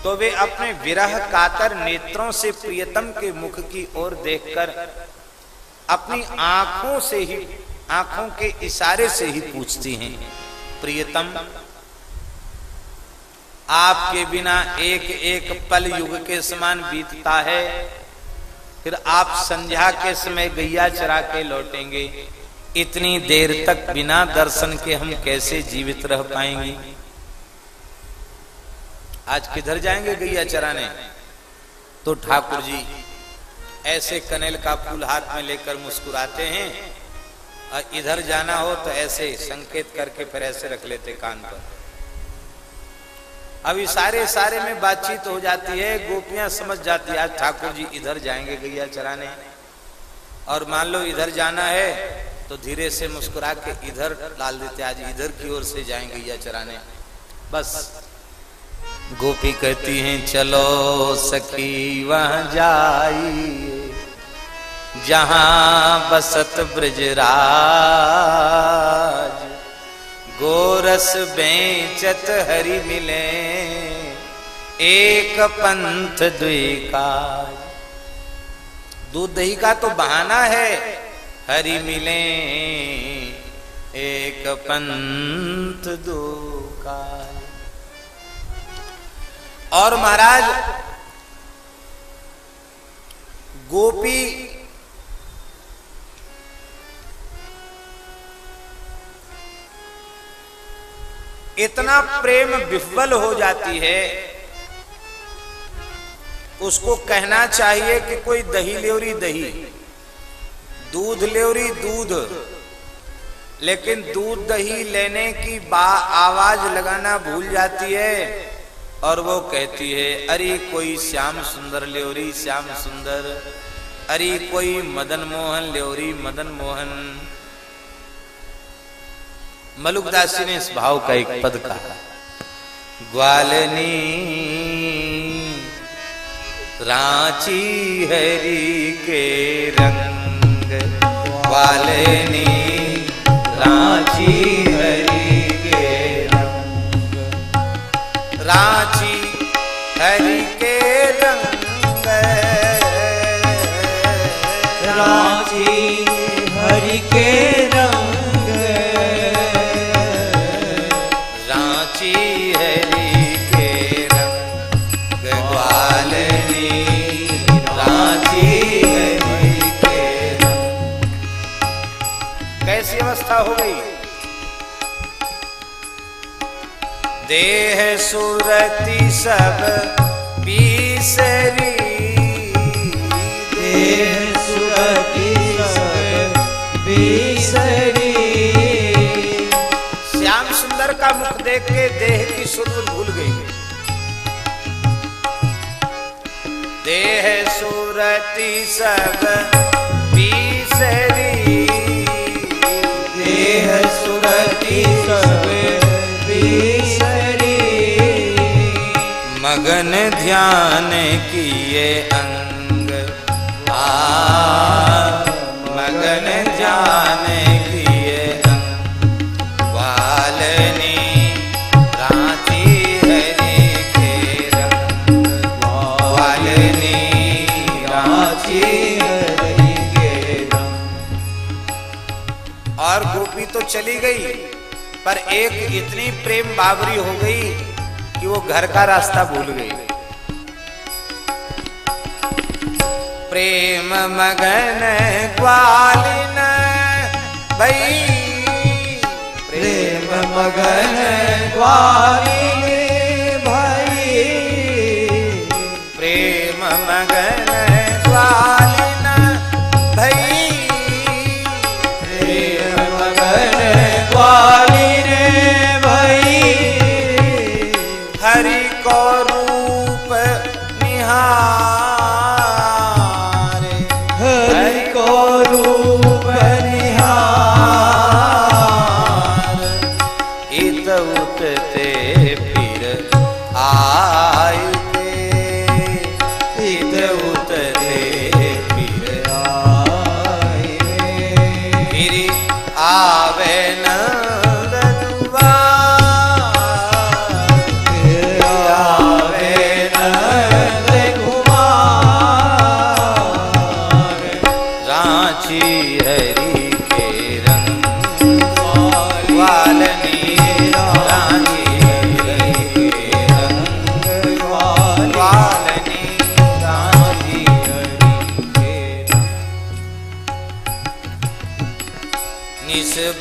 तो वे अपने विरह कातर नेत्रों से प्रियतम के मुख की ओर देखकर अपनी आँखों से ही, आँखों के इशारे से ही पूछती हैं, प्रियतम आपके बिना एक एक पल युग के समान बीतता है। फिर आप संध्या के समय गैया चरा के लौटेंगे। इतनी देर तक बिना दर्शन के हम कैसे जीवित रह पाएँगे? आज किधर जाएँगे गैया चराने? तो ठाकुर जी, ऐसे कनेल का फूल हाथ में लेकर मुस्कुराते हैं, और इधर जाना हो तो ऐसे संकेत करके फिर ऐसे रख लेते कान पर। अभी सारे सारे में बातचीत हो जाती है, गोपियाँ समझ जाती है, आज ठाकुर जी इधर जाएँगे गैया चराने। और मान लो इधर जाना है तो धीरे से मुस्कुरा के इधर डाल देते, आज इधर की ओर से जाएँगे गैया चराने। बस। गोपी कहती हैं, चलो सखी, वहाँ जाइए। जहाँ बसत ब्रजराज गोरस बेचत हरि मिले, एक पंथ द्विकाज दूध दही का तो बहाना है, हरि मिले, एक पंथ दो काज और महाराज, गोपी इतना प्रेम विफल हो जाती है, उसको कहना चाहिए कि कोई दही लेवरी दही, दूध लेवरी दूध, लेकिन दूध दही लेने की बा आवाज़ लगाना भूल जाती है और वो कहती है, अरे कोई श्याम सुंदर लेवरी, श्याम सुंदर, अरे कोई मदन मोहन लेवरी, मदन मोहन। मलुकदास जी ने इस भाव का एक पद कहा। ग्वालनी रांची हरी के रंग, ग्वालनी रांची अवस्था हो गई। देह सुरति सब बीसरी देह सुरति सब बिसरी श्याम सुंदर का मुख देख के देह की सुध भूल गई। देह सूरती सब बीसरी मगन ध्यान किए अंग। आ मगन ध्यान किए अंग। वालनी रांची हरि और गोपी तो चली गई, पर एक इतनी प्रेम बाबरी हो गई कि वो घर का रास्ता भूल गई। प्रेम मगन ग्वालिन भई। प्रेम मगन ग्वालिने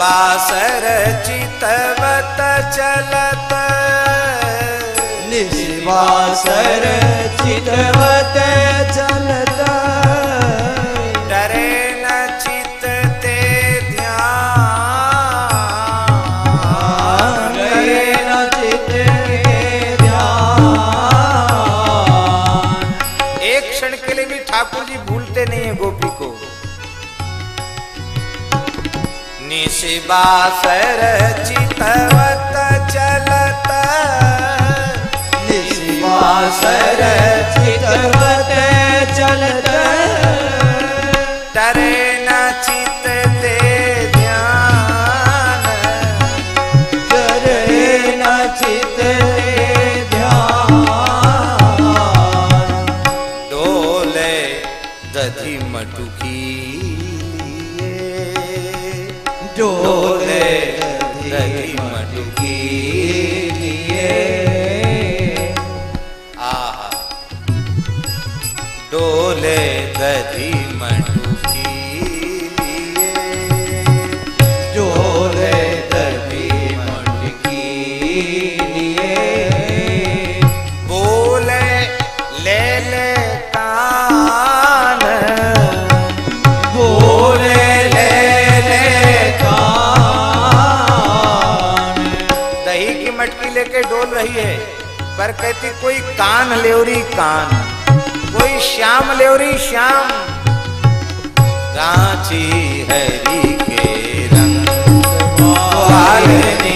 निवासरचितवत चलत। निवासरचितवत निज निशिबासर चितवत चलत। निशिवासर चितवत चलत। पर कहती, कोई कान लेवरी कान, कोई श्याम लेवरी श्याम। रांची हरी के रंग हरी।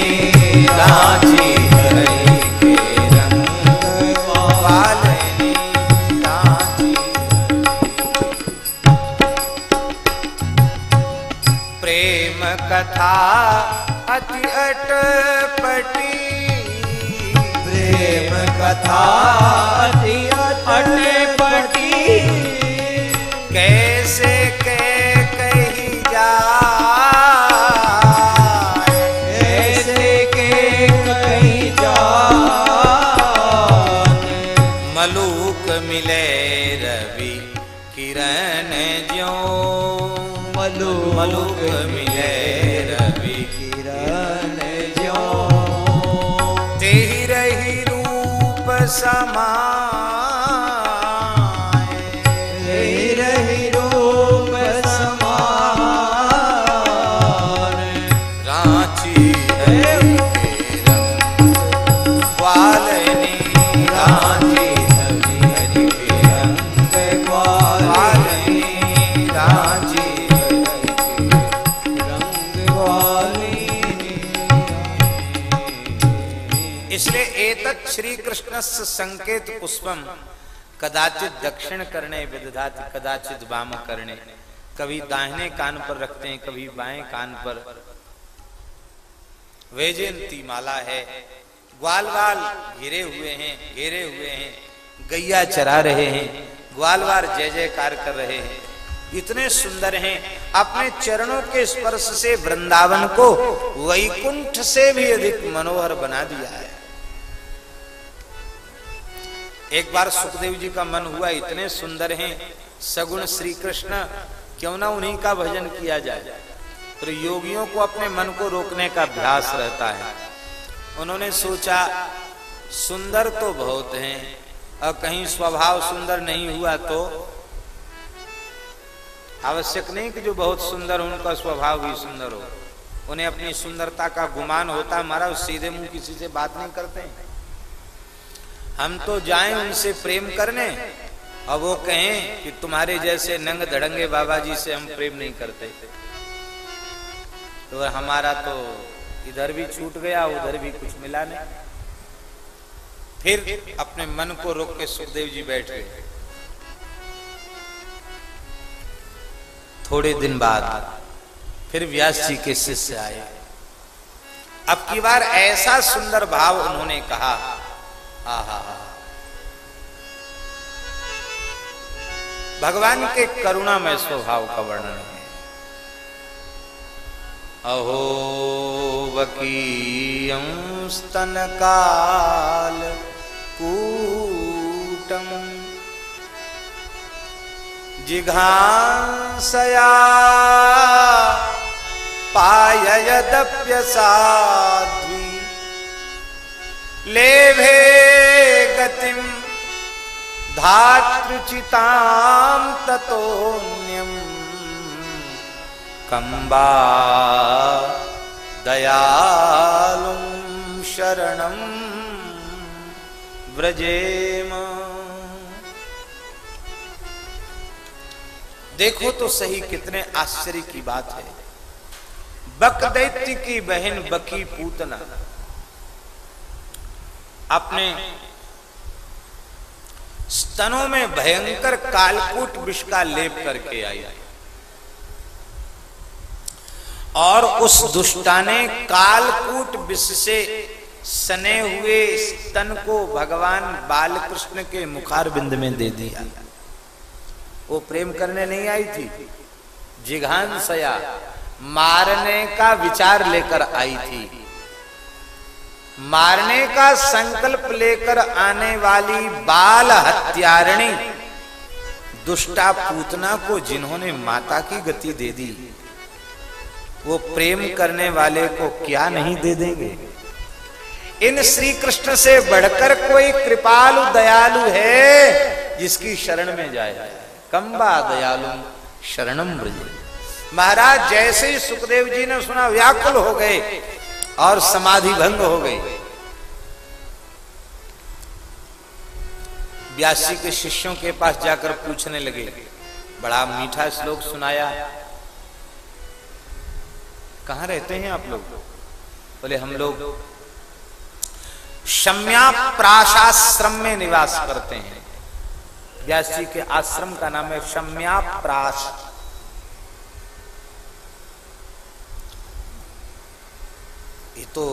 प्रेम कथा कथा अति अटे पटी कैसे के कही जाए? ऐसे के कहीं जान मलूक मिले रवि किरण ज्यो। मलू मलूक मिले रूप श्री संकेत पुष्पम। कदाचित दक्षिण करने विदधात कदाचित वाम करने कभी दाहिने कान पर रखते हैं, कभी बाएँ कान पर। वैजयंती माला है। ग्वाल वाल घिरे हुए हैं, घेरे हुए हैं। गैया चरा रहे हैं। ग्वालवार जय जयकार कर रहे हैं। इतने सुंदर हैं। अपने चरणों के स्पर्श से वृंदावन को वैकुंठ से भी अधिक मनोहर बना दिया है। एक बार सुखदेव जी का मन हुआ, इतने सुंदर हैं, सगुण श्री कृष्ण क्यों ना उन्हीं का भजन किया जाए? तो योगियों को अपने मन को रोकने का अभ्यास रहता है। उन्होंने सोचा, सुंदर तो बहुत हैं, और कहीं स्वभाव सुंदर नहीं हुआ तो आवश्यक नहीं कि जो बहुत सुंदर उनका स्वभाव भी सुंदर हो। उन्हें अपनी सुंदरता का गुमान होता, महाराज, सीधे मुँह किसी से बात नहीं करते हैं। हम तो जाएँ उनसे प्रेम करने। और वो कहें कि तुम्हारे जैसे नंग धड़ंगे बाबा जी से हम प्रेम नहीं करते। तो हमारा तो इधर भी छूट गया, उधर भी कुछ मिला नहीं। फिर अपने मन को रोक के सुखदेव जी बैठ गए। थोड़े दिन बाद फिर व्यास जी के शिष्य आए। अब की बार ऐसा सुंदर भाव उन्होंने कहा भगवान के करुणामय स्वभाव का वर्णन है। अहो स्तन काल कूटम जिघांसया पाय पाययदप्यसाध्वी। लेभे गतिम धातृचितां ततोऽन्यम् कम्बा दयालुं शरणं व्रजेम। देखो तो सही कितने आश्चर्य की बात है। बक दैत्य की बहन बकी पूतना। अपने स्तनों में भयंकर कालकूट विष का लेप करके आई। और उस दुष्टा ने कालकूट विष से सने हुए स्तन को भगवान बालकृष्ण के मुखार बिंद में दे दिया। वो प्रेम करने नहीं आई थी। जिघान सया मारने का विचार लेकर आई थी। मारने का संकल्प लेकर आने वाली बाल हत्यारिणी, दुष्टा पूतना को जिन्होंने माता की गति दे दी, वो प्रेम करने वाले को क्या नहीं दे देंगे? इन श्री कृष्ण से बढ़कर कोई कृपालु दयालु है, जिसकी शरण में जाए। कंबा दयालु शरणम ब्रज। महाराज, जैसे ही सुखदेव जी ने सुना, व्याकुल हो गए। और समाधि भंग हो गई। व्यासी के शिष्यों के पास जाकर पूछने लगे, बड़ा मीठा श्लोक सुनाया। कहा रहते हैं आप लोग? बोले, हम लोग शम्या प्राशाश्रम में निवास करते हैं। व्यास के आश्रम का नाम है शम्या प्राश ये तो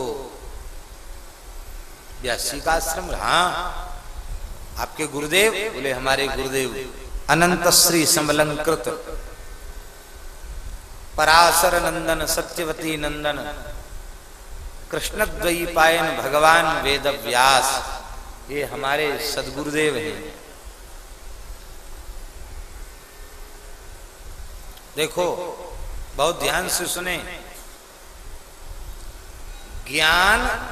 व्यासी का आश्रम हाँ। आपके गुरुदेव, बोले हमारे गुरुदेव, अनंत श्री समलंकृत। पराशर नंदन, सत्यवती नंदन कृष्ण पायन भगवान वेद व्यास ये हमारे सदगुरुदेव हैं। देखो, बहुत ध्यान से सुने। ज्ञान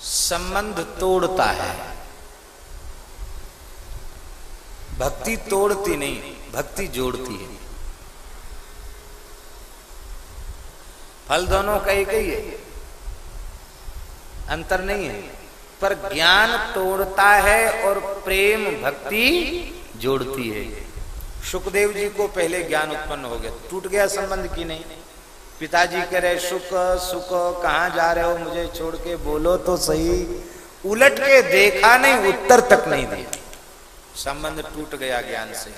संबंध तोड़ता है। भक्ति तोड़ती नहीं, भक्ति जोड़ती है। फल दोनों का एक ही है। अंतर नहीं है। पर ज्ञान तोड़ता है और प्रेम भक्ति जोड़ती है। सुखदेव जी को पहले ज्ञान उत्पन्न हो गया। टूट गया संबंध की नहीं? पिताजी कह रहे, सुख सुख, कहा जा रहे हो? मुझे छोड़ के बोलो तो सही। उलट के देखा नहीं, उत्तर तक नहीं दिया। संबंध टूट गया ज्ञान से।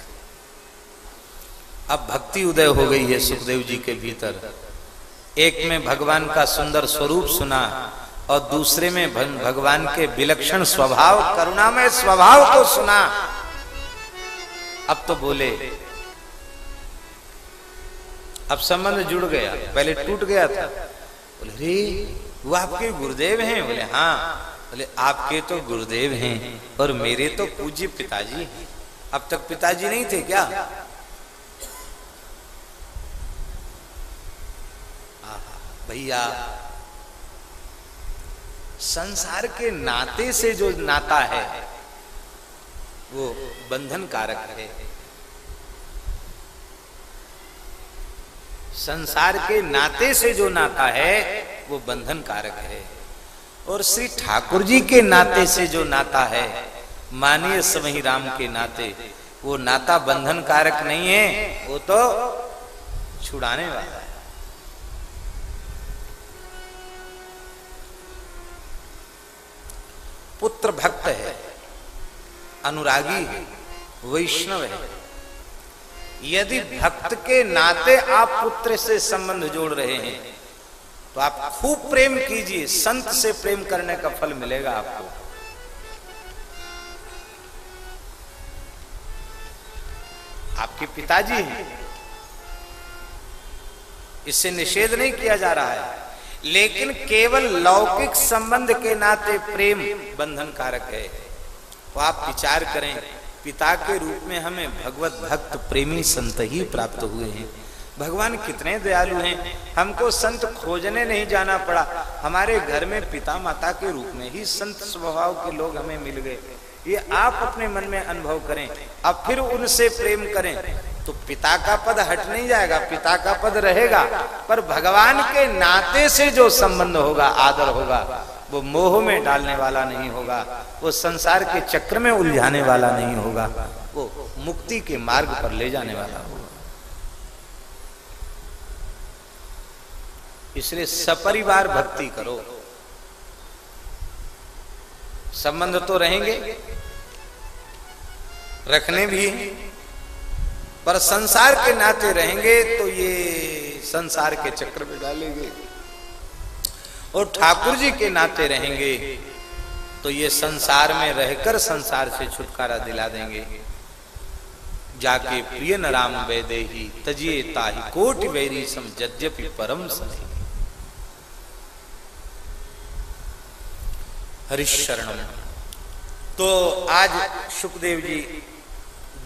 अब भक्ति उदय हो गई है सुखदेव जी के भीतर। एक में भगवान का सुंदर स्वरूप सुना और दूसरे में भगवान के विलक्षण स्वभाव, करुणामय स्वभाव को सुना। अब तो बोले अब संबंध जुड़ गया। पहले टूट गया था। बोले रे वो आपके गुरुदेव हैं? बोले हाँ। बोले, आपके तो गुरुदेव हैं और मेरे तो पूज्य पिताजी हैं। अब तक पिताजी नहीं थे क्या? भैया, संसार के नाते से जो नाता है, वो बंधन कारक है। संसार के नाते से जो नाता है, वो बंधन कारक है। और श्री ठाकुर जी के नाते से जो नाता है मानिए समही राम के नाते, वो नाता बंधन कारक नहीं है, वो तो छुड़ाने वाला है। पुत्र भक्त है, अनुरागी है, वैष्णव है। यदि भक्त के नाते आप पुत्र से संबंध जोड़ रहे हैं तो आप खूब प्रेम कीजिए, संत से प्रेम करने का फल मिलेगा आपको। आपके पिताजी हैं। इससे निषेध नहीं किया जा रहा है, लेकिन केवल लौकिक संबंध के नाते प्रेम बंधन कारक है। तो आप विचार करें पिता के रूप में हमें भगवत भक्त प्रेमी संत ही प्राप्त हुए हैं। भगवान कितने दयालु हैं। हमको संत खोजने नहीं जाना पड़ा। हमारे घर में पिता माता के रूप में ही संत स्वभाव के लोग हमें मिल गए। ये आप अपने मन में अनुभव करें। अब फिर उनसे प्रेम करें। तो पिता का पद हट नहीं जाएगा, पिता का पद रहेगा। पर भगवान के नाते से जो संबंध होगा, आदर होगा। वो मोह में डालने वाला नहीं होगा, वो संसार के चक्र में उलझाने वाला नहीं होगा, वो मुक्ति के मार्ग पर ले जाने वाला होगा। इसलिए सपरिवार भक्ति करो। संबंध तो रहेंगे, रखने भी पर संसार के नाते रहेंगे तो ये संसार के चक्र में डालेंगे। और ठाकुर जी के नाते रहेंगे तो ये संसार में रहकर संसार से छुटकारा दिला देंगे। जाके प्रिय न राम वैदे ही तजिए ताही कोटि वैरी सम यद्यपि परम सने। हरिशरणम। तो आज सुखदेव जी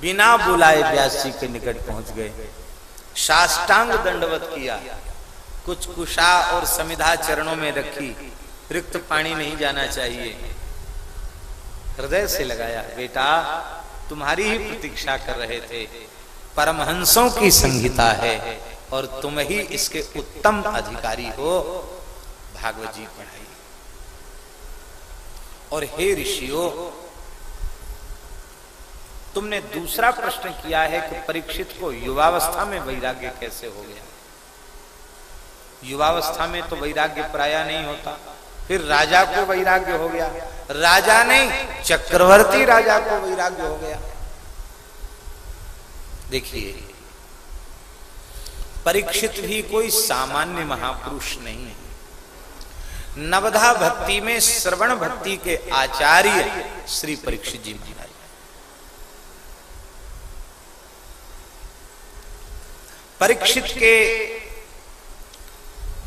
बिना बुलाए व्यास जी के निकट पहुँच गए। साष्टांग दंडवत किया। कुछ कुशा और समिधा चरणों में रखी। रिक्त पानी नहीं जाना चाहिए। हृदय से लगाया, बेटा, तुम्हारी ही प्रतीक्षा कर रहे थे। परमहंसों की संहिता है और तुम ही इसके उत्तम अधिकारी हो। भागवत जी पढ़ाई। और हे ऋषियों, तुमने दूसरा प्रश्न किया है कि परीक्षित को युवावस्था में वैराग्य कैसे हो गया? युवावस्था में तो वैराग्य प्राय नहीं होता। फिर राजा को वैराग्य हो गया। राजा नहीं, चक्रवर्ती राजा को वैराग्य हो गया। देखिए, परीक्षित भी कोई सामान्य महापुरुष नहीं है। नवधा भक्ति में श्रवण भक्ति के आचार्य श्री परीक्षित जी महाराज। परीक्षित के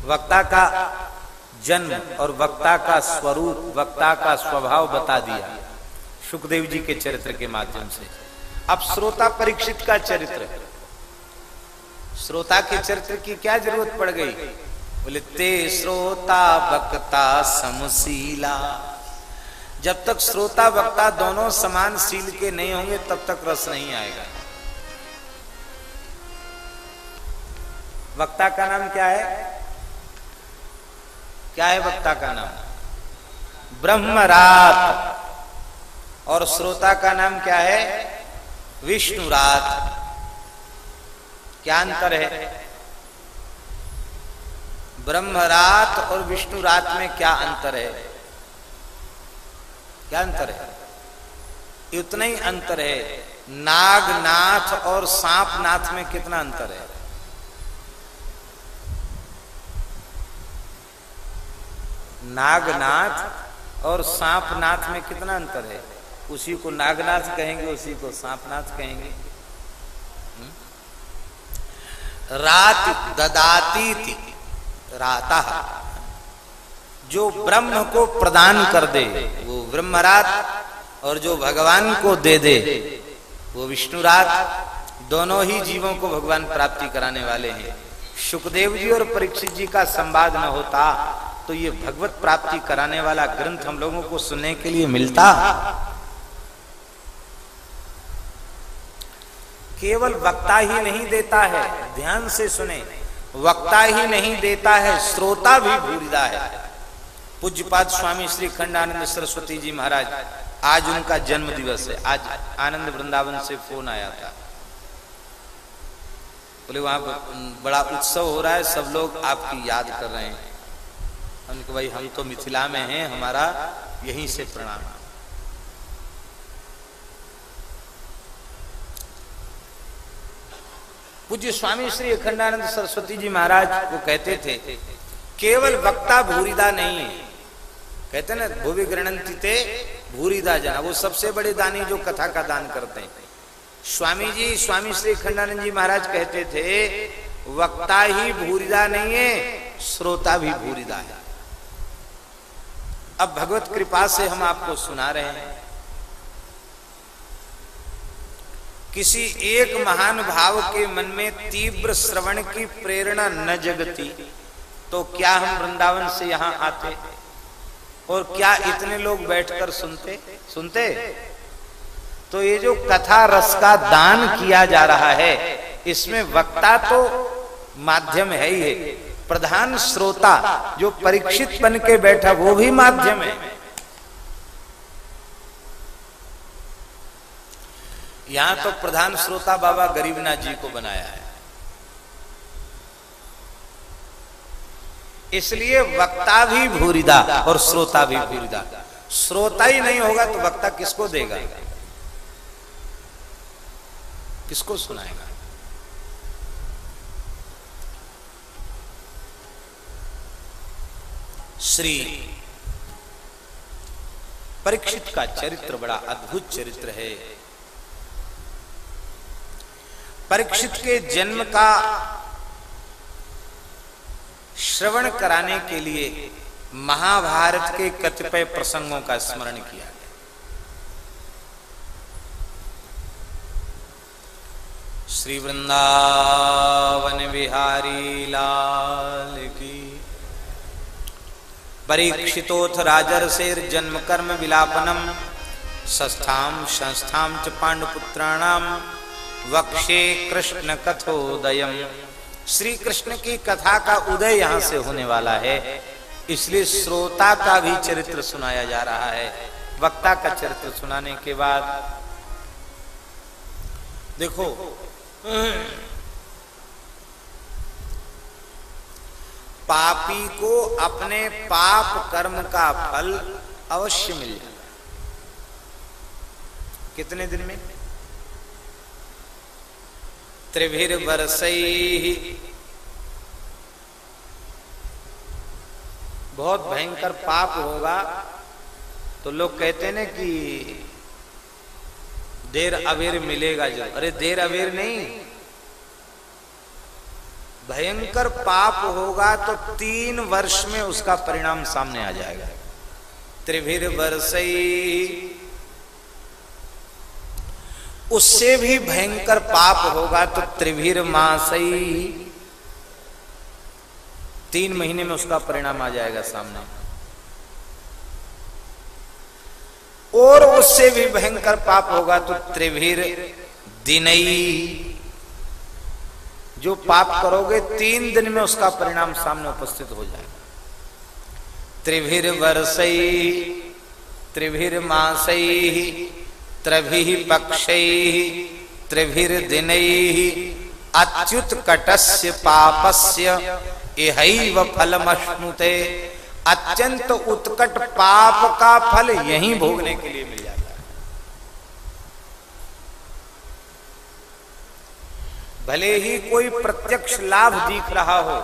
वक्ता का जन्म और वक्ता का स्वरूप, वक्ता का स्वभाव बता दिया सुखदेव जी के चरित्र के माध्यम से। अब श्रोता परीक्षित का चरित्र। श्रोता के चरित्र की क्या ज़रूरत पड़ गई? बोले, ते श्रोता, वक्ता, समशीला। जब तक श्रोता, वक्ता दोनों समान सील के नहीं होंगे, तब तक रस नहीं आएगा। वक्ता का नाम क्या है? क्या है वक्ता का नाम? ब्रह्मरात। और श्रोता का नाम क्या है? विष्णुरात। क्या अंतर है? ब्रह्मरात और विष्णुरात में क्या अंतर है? क्या अंतर है? इतना ही अंतर है। नागनाथ और सांपनाथ में कितना अंतर है? नागनाथ और सांपनाथ में कितना अंतर है? उसी को नागनाथ कहेंगे, उसी को सांपनाथ कहेंगे। हम्म? रात ददाती थी राता। जो ब्रह्म को प्रदान कर दे, वो ब्रह्मरात, और जो भगवान को दे दे, वो विष्णुरात। दोनों ही जीवों को भगवान प्राप्ति कराने वाले हैं। सुखदेव जी और परीक्षित जी का संवाद न होता। तो ये भगवत प्राप्ति कराने वाला ग्रंथ हम लोगों को सुनने के लिए मिलता। केवल वक्ता ही नहीं देता है, ध्यान से सुने। वक्ता ही नहीं देता है, श्रोता भी भूलता है। पूज्यपाद स्वामी श्री खंडानंद सरस्वती जी महाराज, आज उनका जन्म दिवस है। आज आनंद वृंदावन से फ़ोन आया था। बोले, वहाँ बड़ा उत्सव हो रहा है, सब लोग आपकी याद कर रहे हैं। हमने भाई, हम तो मिथिला में हैं, हमारा यहीं से प्रणाम। पूज्य स्वामी श्री अखंडानंद सरस्वती जी महाराज वो कहते थे, केवल वक्ता भूरिदा नहीं है। कहते ना, भूवि गृणंती थे भूरिदा जना। वो सबसे बड़े दानी जो कथा का दान करते हैं। स्वामी जी, स्वामी श्री खंडानंद जी महाराज कहते थे, वक्ता ही भूरिदा नहीं है, श्रोता भी भूरिदा है। अब भगवत कृपा से हम आपको सुना रहे हैं। किसी एक महान भाव के मन में तीव्र श्रवण की प्रेरणा न जगती तो क्या हम वृंदावन से यहाँ आते? और क्या इतने लोग बैठकर सुनते? सुनते? तो ये जो कथा रस का दान किया जा रहा है, इसमें वक्ता तो माध्यम है ही है। प्रधान श्रोता जो परीक्षित बन के बैठा, वो भी माध्यम है। यहाँ तो प्रधान श्रोता बाबा गरीबनाथ जी को बनाया है। इसलिए वक्ता भी भूरिदा और श्रोता भी भूरिदा। श्रोता ही नहीं होगा तो वक्ता किसको देगा? किसको सुनाएगा? श्री परीक्षित का चरित्र बड़ा अद्भुत चरित्र है। परीक्षित के जन्म का श्रवण कराने के लिए महाभारत के कतिपय प्रसंगों का स्मरण किया गया। श्री वृंदावन बिहारी लाल की परीक्षितोथ राजर्षेर जन्म कर्म विलापनम। संस्थाम संस्थाम च पांडुपुत्राणाम वक्षे कृष्ण कथोदयम। श्री कृष्ण की कथा का उदय यहाँ से होने वाला है। इसलिए श्रोता का भी चरित्र सुनाया जा रहा है। वक्ता का चरित्र सुनाने के बाद। देखो। पापी को अपने पाप कर्म का फल अवश्य मिल जाएगा कितने दिन में? त्रिभिर ही बहुत भयंकर पाप होगा। तो लोग कहते ना कि देर अबेर मिलेगा जो अरे देर अबेर नहीं भयंकर पाप होगा तो तीन वर्ष में उसका परिणाम सामने आ जाएगा। त्रिभिर वर्षई उससे भी भयंकर पाप होगा तो त्रिभिर मासई। तीन महीने में उसका परिणाम आ जाएगा सामने। और उससे भी भयंकर पाप होगा तो त्रिभिर दिनई। जो पाप करोगे, तीन दिन में उसका परिणाम सामने उपस्थित हो जाएगा। त्रिभिर वर्षई त्रिभिर मासई त्रिभि पक्ष, त्रिभिर दिन, अच्युत कटस्य पापस्य यह फलमश्नुते। अत्यंत उत्कट पाप का फल यही भोगने के लिए मिल भले ही कोई प्रत्यक्ष लाभ दिख रहा हो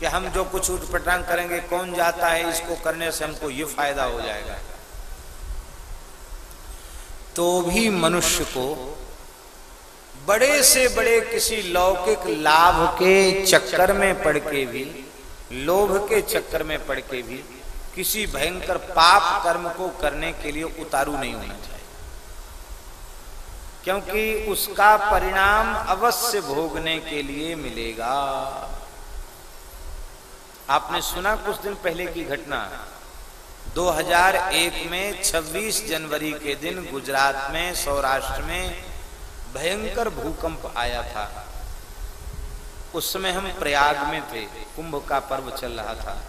कि हम जो कुछ उठपटांग करेंगे, कौन जाता है, इसको करने से हमको ये फ़ायदा हो जाएगा। तो भी मनुष्य को बड़े से बड़े किसी लौकिक लाभ के चक्कर में पड़ के भी, लोभ के चक्कर में पड़ के भी, किसी भयंकर पाप कर्म को करने के लिए उतारू नहीं होना चाहिए। क्योंकि उसका परिणाम अवश्य भोगने के लिए मिलेगा। आपने सुना कुछ दिन पहले की घटना? 2001 में 26 जनवरी के दिन गुजरात में, सौराष्ट्र में भयंकर भूकंप आया था। उस समय हम प्रयाग में थे, कुंभ का पर्व चल रहा था।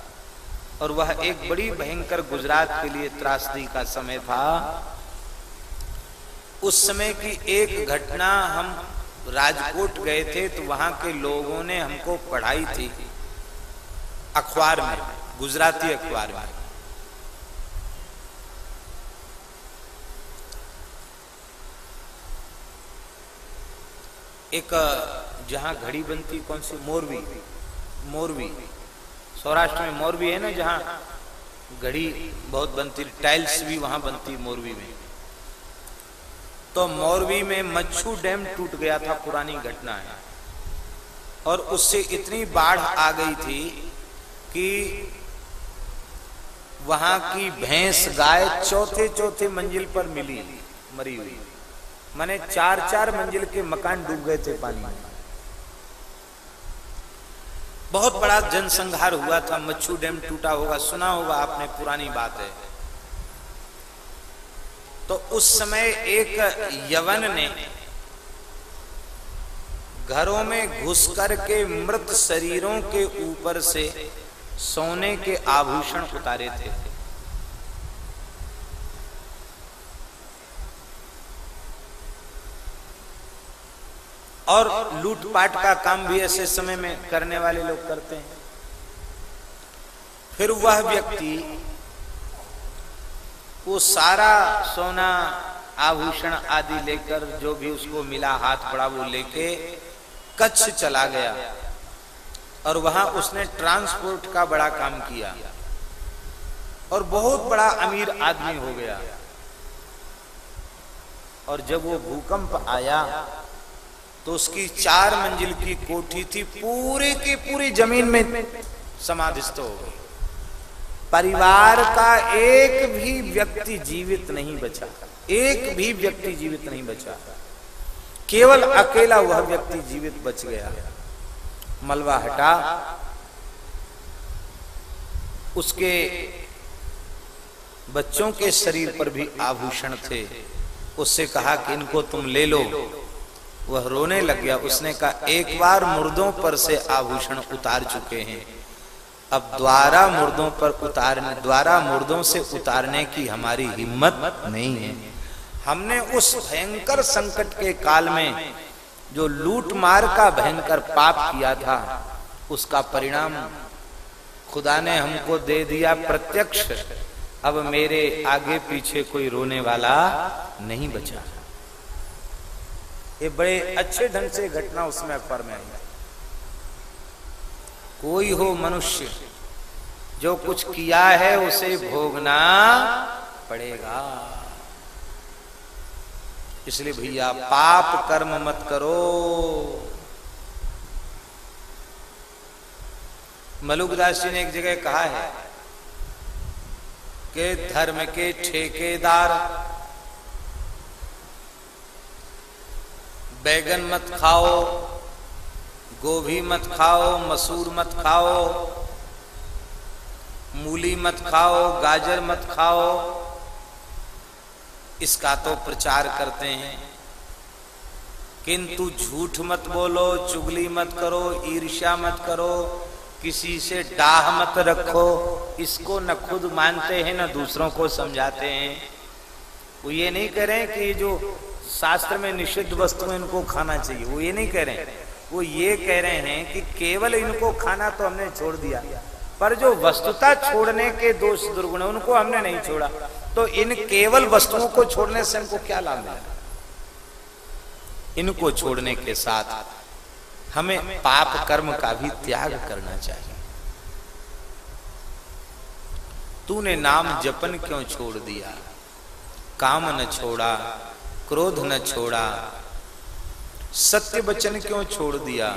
और वह एक बड़ी भयंकर गुजरात के लिए त्रासदी का समय था। उस समय की एक घटना हम राजकोट गए थे तो वहाँ के लोगों ने हमको पढ़ाई थी अखबार में, गुजराती अखबार में। एक जहाँ घड़ी बनती, कौन सी? मोरवी। मोरवी। सौराष्ट्र में मोरवी है ना जहाँ? घड़ी बहुत बनती, टाइल्स भी वहाँ बनती मोरवी में। तो मोरवी में मच्छू डैम टूट गया था, पुरानी घटना है। और उससे इतनी बाढ़ आ गई थी कि वहाँ की भैंस गाय चौथे चौथे मंजिल पर मिली, मरी हुई। मैंने चार चार मंजिल के मकान डूब गए थे पानी में। बहुत बड़ा जनसंहार हुआ था, मच्छू डैम टूटा होगा, सुना होगा आपने, पुरानी बात है। तो उस समय एक यवन ने घरों में घुस कर के मृत शरीरों के ऊपर से सोने के आभूषण उतारे थे। और लूटपाट का काम भी ऐसे समय में करने वाले लोग करते हैं। फिर वह व्यक्ति वो सारा सोना, आभूषण आदि लेकर जो भी उसको मिला, हाथ पड़ा वो लेके कच्छ चला गया। और वहाँ उसने ट्रांसपोर्ट का बड़ा काम किया। और बहुत बड़ा अमीर आदमी हो गया। और जब वो भूकंप आया तो उसकी चार मंजिल की कोठी थी, पूरे की पूरी ज़मीन में समाधिस्थ हो गई। परिवार का एक भी व्यक्ति जीवित नहीं बचा, एक भी व्यक्ति जीवित नहीं बचा। केवल अकेला वह व्यक्ति जीवित बच गया। मलबा हटा, उसके बच्चों के शरीर पर भी आभूषण थे। उससे कहा कि इनको तुम ले लो। वह रोने लग गया। उसने कहा, एक बार मुर्दों पर से आभूषण उतार चुके हैं। अब द्वारा मुर्दों पर उतारने, द्वारा मुर्दों से उतारने की हमारी हिम्मत नहीं है। हमने उस भयंकर संकट के काल में जो लूट मार का भयंकर पाप किया था, उसका परिणाम खुदा ने हमको दे दिया प्रत्यक्ष। अब मेरे आगे पीछे कोई रोने वाला नहीं बचा। ये बड़े अच्छे ढंग से घटना उसमें अखबार में आई। कोई हो मनुष्य, जो कुछ किया है उसे भोगना पड़ेगा। इसलिए भैया, पाप कर्म मत करो। मलुकदास जी ने एक जगह कहा है कि धर्म के ठेकेदार, बैगन मत खाओ गोभी मत खाओ, मसूर मत खाओ, मूली मत खाओ, गाजर मत खाओ। इसका तो प्रचार करते हैं। किंतु झूठ मत बोलो, चुगली मत करो, ईर्ष्या मत करो, किसी से डाह मत रखो। इसको न खुद मानते हैं, न दूसरों को समझाते हैं। वो ये नहीं करें कि जो शास्त्र में निषिद्ध वस्तु इनको खाना चाहिए। वो ये नहीं हैं। वो ये कह रहे हैं कि केवल इनको खाना तो हमने छोड़ दिया, पर जो वस्तुता छोड़ने के दोष दुर्गुण उनको हमने नहीं छोड़ा। तो इन केवल वस्तुओं को छोड़ने से हमको क्या लाभ मिला? इनको छोड़ने के साथ हमें पाप कर्म का भी त्याग करना चाहिए। तूने नाम जपन क्यों छोड़ दिया? काम न छोड़ा, क्रोध न छोड़ा सत्य वचन क्यों छोड़ दिया?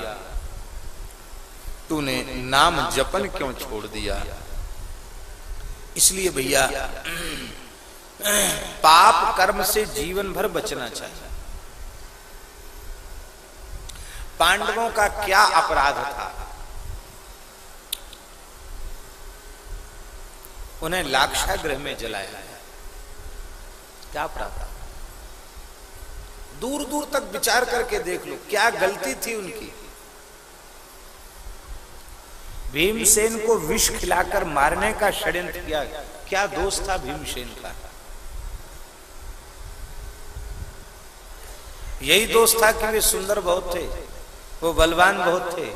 तूने नाम जपन क्यों छोड़ दिया? इसलिए भैया, पाप कर्म से जीवन भर बचना चाहिए। पांडवों का क्या अपराध था? उन्हें लाक्षागृह में जलाया क्या अपराध दूर दूर तक विचार करके देख लो, क्या गलती थी उनकी? भीमसेन को विष खिलाकर मारने का षड्यंत्र किया क्या दोष था भीमसेन का? यही दोष था कि वे सुंदर बहुत थे, वो बलवान बहुत थे।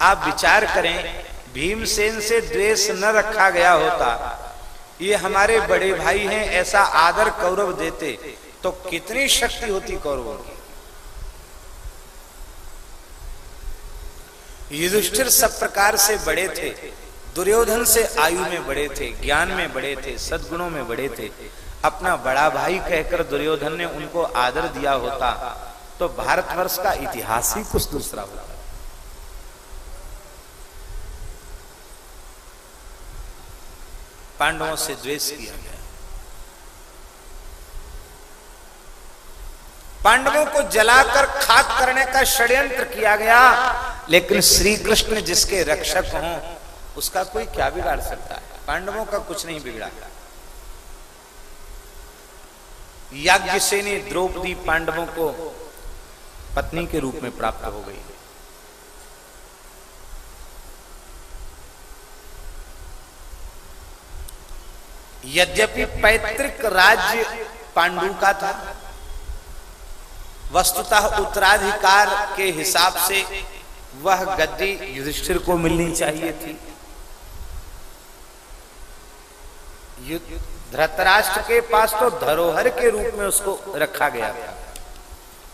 आप विचार करें, भीमसेन से द्वेष न रखा गया होता। ये हमारे बड़े भाई हैं, ऐसा आदर कौरव देते। तो कितनी शक्ति होती कौरवों की? युधिष्ठिर सब प्रकार से बड़े थे, दुर्योधन से आयु में बड़े थे, ज्ञान में बड़े थे, सदगुणों में बड़े थे। अपना बड़ा भाई कहकर दुर्योधन ने उनको आदर दिया होता तो भारतवर्ष का इतिहास ही कुछ दूसरा होता। पांडवों से द्वेष किया गया। पांडवों को जलाकर खाक करने का षड्यंत्र किया गया। लेकिन श्री कृष्ण जिसके रक्षक हों, उसका कोई क्या बिगाड़ सकता है? पांडवों का कुछ नहीं बिगड़ा। यज्ञ से द्रौपदी पांडवों को पत्नी के रूप में प्राप्त हो गई। यद्यपि पैतृक राज्य पांडु का था वस्तुतः उत्तराधिकार के हिसाब से वह गद्दी युधिष्ठिर को मिलनी चाहिए थी। धृतराष्ट्र के पास तो धरोहर के रूप में उसको रखा गया था।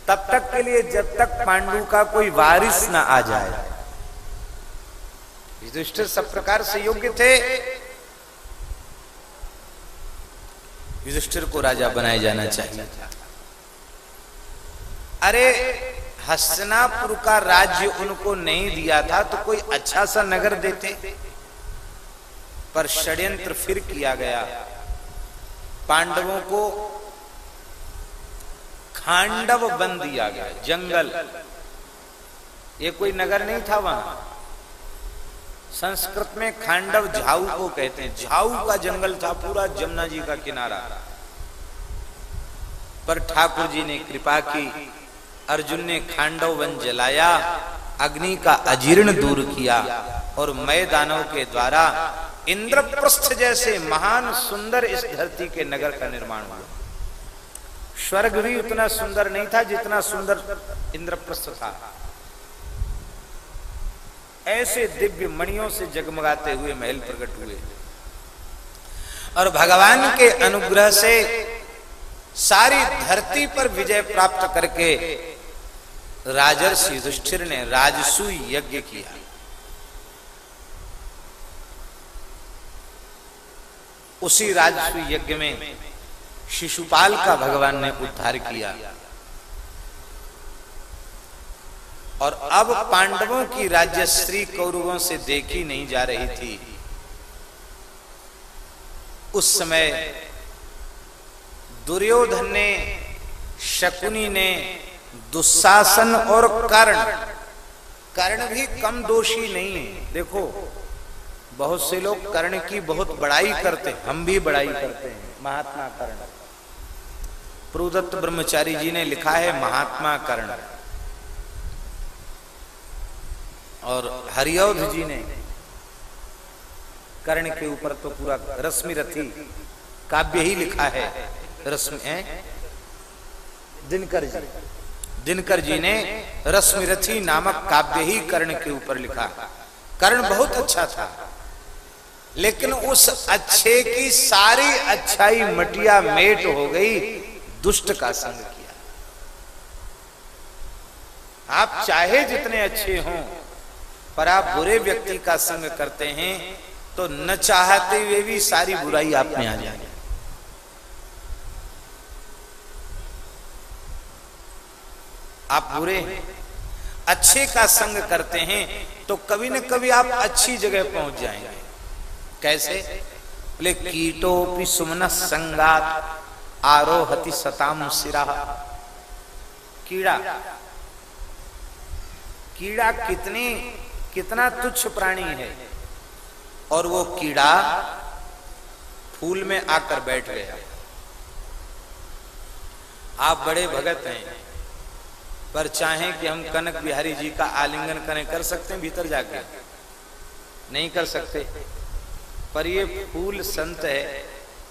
तब तक के लिए जब तक पांडु का कोई वारिस ना आ जाए। युधिष्ठिर सब प्रकार से योग्य थे। युधिष्ठिर को राजा बनाया जाना चाहिए अरे, हस्तिनापुर का राज्य उनको नहीं दिया था तो कोई अच्छा सा नगर देते। पर षड्यंत्र फिर किया गया। पांडवों को खांडव बन दिया गया, जंगल। ये कोई नगर नहीं था वहाँ। संस्कृत में खांडव झाऊ को कहते हैं। झाऊ का जंगल था, पूरा जमुना जी का किनारा। पर ठाकुर जी ने कृपा की। अर्जुन ने खांडव वन जलाया, अग्नि का अजीर्ण दूर किया और मय दानव के द्वारा इंद्रप्रस्थ जैसे महान सुंदर इस धरती के नगर का निर्माण हुआ। स्वर्ग भी उतना सुंदर नहीं था जितना सुंदर इंद्रप्रस्थ था। ऐसे दिव्य मणियों से जगमगाते हुए महल प्रकट हुए। और भगवान के अनुग्रह से सारी धरती पर विजय प्राप्त करके राजर्षि युधिष्ठिर ने राजसु यज्ञ किया। उसी राजसु यज्ञ में शिशुपाल का भगवान ने उद्धार किया। और अब पांडवों की राज्यश्री कौरवों से देखी नहीं जा रही थी। उस समय दुर्योधन ने, शकुनी ने दुशासन और कर्ण। कर्ण भी कम दोषी नहीं है। देखो, बहुत से लोग कर्ण की बहुत बड़ाई करते हम भी बड़ाई करते हैं। महात्मा कर्ण। प्रुदत्त ब्रह्मचारी जी ने लिखा है, महात्मा कर्ण। और हरियोध जी ने, कर्ण के ऊपर तो पूरा रश्मि रथी काव्य ही लिखा है। रश्मि है? दिनकर जी। दिनकर जी ने रश्मिरथी नामक काव्य ही कर्ण के ऊपर लिखा। कर्ण बहुत अच्छा था। लेकिन उस अच्छे की सारी अच्छाई मटिया मेट हो गई दुष्ट का संग किया। आप चाहे जितने अच्छे हों पर आप बुरे व्यक्ति का संग करते हैं तो न चाहते हुए भी सारी बुराई आप में आ जाएगी। आप बुरे हैं अच्छे का संग करते हैं तो कभी न कभी आप अच्छी जगह पहुँच जाएँगे। कैसे? बोले, कीटो सुमन संगात, आरोहति सताम सिरा। कीड़ा। कीड़ा कितनी, कितना तुच्छ प्राणी है। और वो कीड़ा फूल में आकर बैठ गया। आप बड़े भगत हैं। पर चाहें कि हम कनक बिहारी जी का आलिंगन करें, कर सकते हैं भीतर जाकर नहीं कर सकते। पर ये फूल संत है,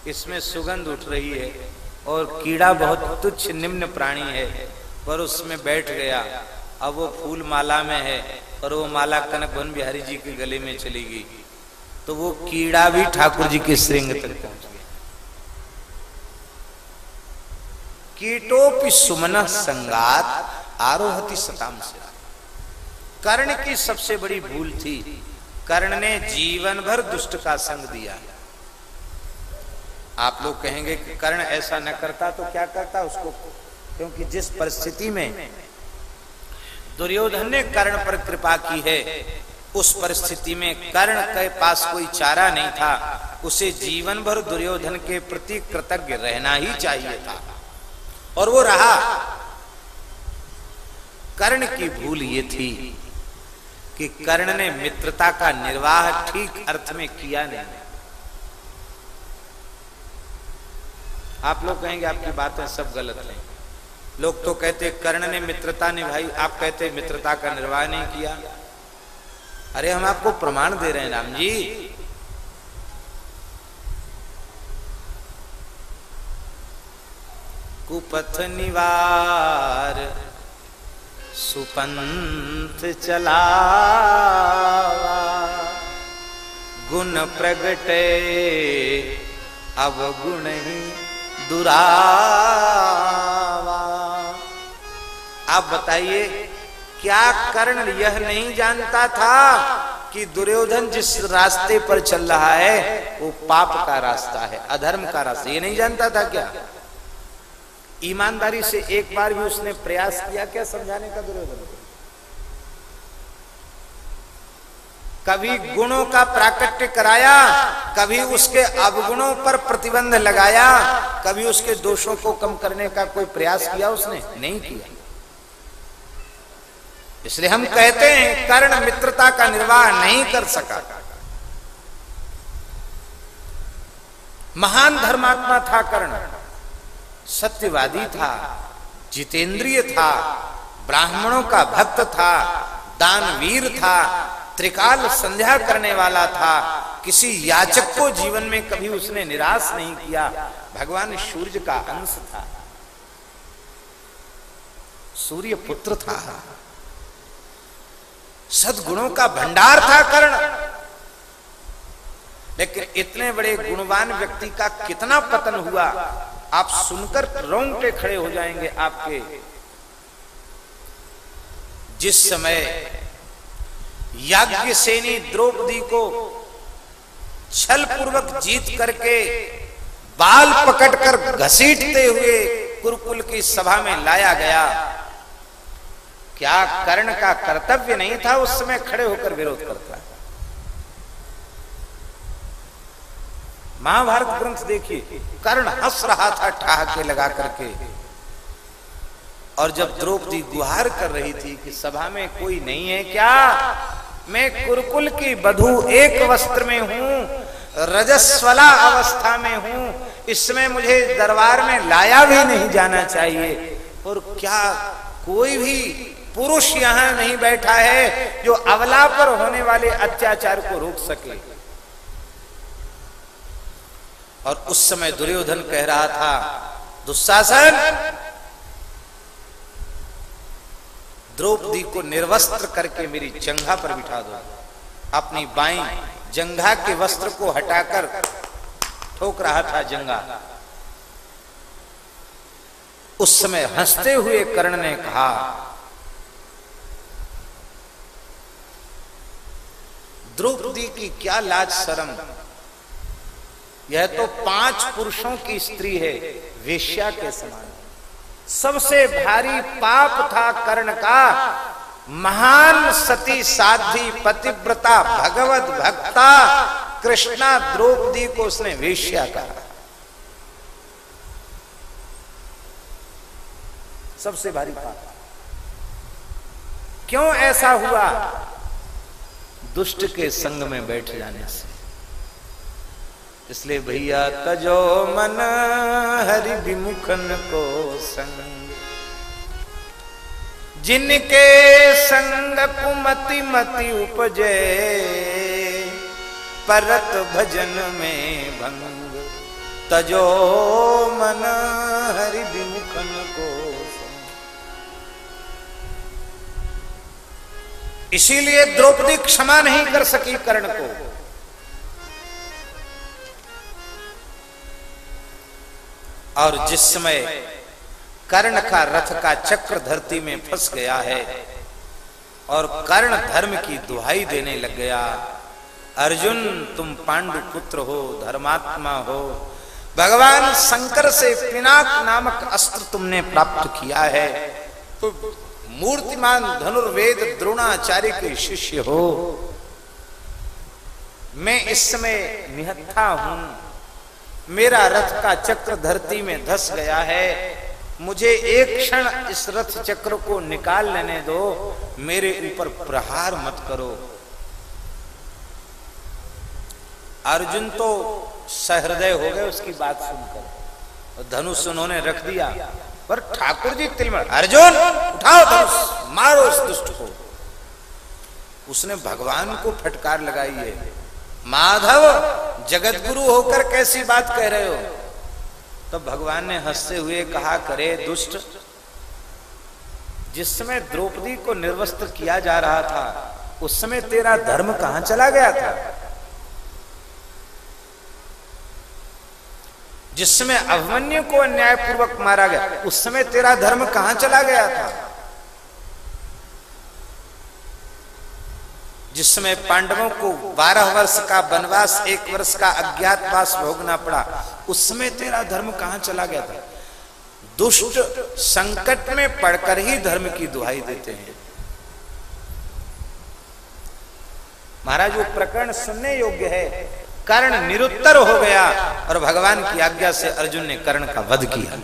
इसमें सुगंध उठ रही है और कीड़ा बहुत तुच्छ निम्न प्राणी है, पर उसमें बैठ गया। अब वो फूल माला में है और वो माला कनक भवन बिहारी जी के गले में चली गई। तो वो कीड़ा भी ठाकुर जी के श्रृंग तक पहुँच गया। कीटोपि सुमन संगात आरोहती सताम से। कर्ण की सबसे बड़ी भूल थी। कर्ण ने जीवन भर दुष्ट का संग दिया। आप लोग कहेंगे कि कर्ण ऐसा न करता तो क्या करता उसको? क्योंकि जिस परिस्थिति में दुर्योधन ने कर्ण पर कृपा की है, उस परिस्थिति में कर्ण के पास कोई चारा नहीं था। उसे जीवन भर दुर्योधन के प्रति कृतज्ञ रहना ही चाहिए था। और वो रहा कर्ण की भूल ये थी कि कर्ण ने मित्रता का निर्वाह ठीक अर्थ में किया नहीं। आप लोग कहेंगे आपकी बातें सब गलत हैं। लोग तो कहते कर्ण ने मित्रता निभाई, आप कहते मित्रता का निर्वाह नहीं किया। अरे हम आपको प्रमाण दे रहे हैं राम जी। कुपथ निवार सुपंथ चला। गुण प्रगटे, अवगुण ही दुरावा। आप बताइए, क्या कर्ण यह नहीं जानता था कि दुर्योधन जिस रास्ते पर चल रहा है, वो पाप का रास्ता है, अधर्म का रास्ता ये नहीं जानता था क्या? ईमानदारी से एक बार भी उसने प्रयास किया, क्या समझाने का दुर्योधन कभी गुणों का प्राकट्य कराया, कभी उसके अवगुणों पर प्रतिबंध लगाया, कभी उसके दोषों को कम करने का कोई प्रयास किया उसने? नहीं किया। इसलिए हम कहते हैं, कर्ण मित्रता का निर्वाह नहीं कर सका। महान धर्मात्मा था कर्ण। सत्यवादी था, जितेंद्रिय था, ब्राह्मणों का भक्त था, दानवीर था, त्रिकाल संध्या करने वाला था, किसी याचक को जीवन में कभी उसने निराश नहीं किया। भगवान सूर्य का अंश था। सूर्य पुत्र था। सदगुणों का भंडार था कर्ण। लेकिन इतने बड़े गुणवान व्यक्ति का कितना पतन हुआ? आप सुनकर रोंगटे खड़े हो जाएँगे आपके। जिस समय याज्ञ सेनी द्रौपदी को छल पूर्वक जीत करके बाल पकड़कर घसीटते हुए कुरुकुल की सभा में लाया गया, क्या कर्ण का कर्तव्य नहीं था उस समय खड़े होकर विरोध करता? महाभारत ग्रंथ देखिए, कर्ण हंस रहा था ठहाके लगा करके। और जब द्रौपदी गुहार कर रही थी कि सभा में कोई नहीं है क्या? मैं कुरकुल की बधु एक वस्त्र में हूँ, रजस्वला अवस्था में हूँ, इसमें मुझे दरबार में लाया भी नहीं जाना चाहिए। और क्या कोई भी पुरुष यहाँ नहीं बैठा है जो अवला पर होने वाले अत्याचार को रोक सके? और उस समय दुर्योधन कह रहा था दुशासन द्रौपदी को निर्वस्त्र करके मेरी जंघा पर बिठा दो। अपनी बाई जंघा के वस्त्र को हटाकर ठोक रहा था जंगा उस समय हँसते हुए कर्ण ने कहा, द्रौपदी की क्या लाज शर्म? यह तो पाँच पुरुषों की स्त्री है, वेश्या के समान। सबसे भारी पाप था कर्ण का, महान सती साधी पतिव्रता, भगवत भक्ता, कृष्णा द्रौपदी को उसने वेश्या कहा। सबसे भारी पाप। क्यों ऐसा हुआ? दुष्ट के संग में बैठ जाने से। इसलिए भैया तजो मन हरि विमुखन को संग, जिनके संग कुमति मति उपजे, परत भजन में भंग, तजो मन हरि विमुखन को इसीलिए द्रौपदी क्षमा नहीं कर सकी कर्ण को। और जिस समय कर्ण का रथ का चक्र धरती में फंस गया है और कर्ण धर्म की दुहाई देने लग गया। अर्जुन, तुम पांडु पुत्र हो, धर्मात्मा हो, भगवान शंकर से पिनाक नामक अस्त्र तुमने प्राप्त किया है। तो मूर्तिमान धनुर्वेद द्रोणाचार्य के शिष्य हो। मैं इस समय निहत्था हूँ। मेरा रथ का चक्र धरती में धस गया है। मुझे एक क्षण इस रथ चक्र को निकाल लेने दो। मेरे ऊपर प्रहार मत करो। अर्जुन तो सहृदय हो गए, उसकी बात सुनकर। धनुष उन्होंने रख दिया। पर ठाकुर जी तिलमण अर्जुन, उठाओ धनुष, मारो इस दुष्ट को। उसने भगवान को फटकार लगाई है। माधव जगत गुरु होकर कैसी बात कह रहे हो? तो भगवान ने हँसते हुए कहा, करे दुष्ट। जिस समय द्रौपदी को निर्वस्त्र किया जा रहा था, उस समय तेरा धर्म कहाँ चला गया था? जिस समय अभिमन्यु को अन्यायपूर्वक मारा गया, उस समय तेरा धर्म कहाँ चला गया था? जिस समय पांडवों को बारह वर्ष का वनवास, एक वर्ष का अज्ञातवास भोगना पड़ा, उस समय तेरा धर्म कहाँ चला गया था? दुष्ट संकट में पड़कर ही धर्म की दुहाई देते हैं। महाराज, वो प्रकरण सुनने योग्य है। कर्ण निरुत्तर हो गया और भगवान की आज्ञा से अर्जुन ने कर्ण का वध किया।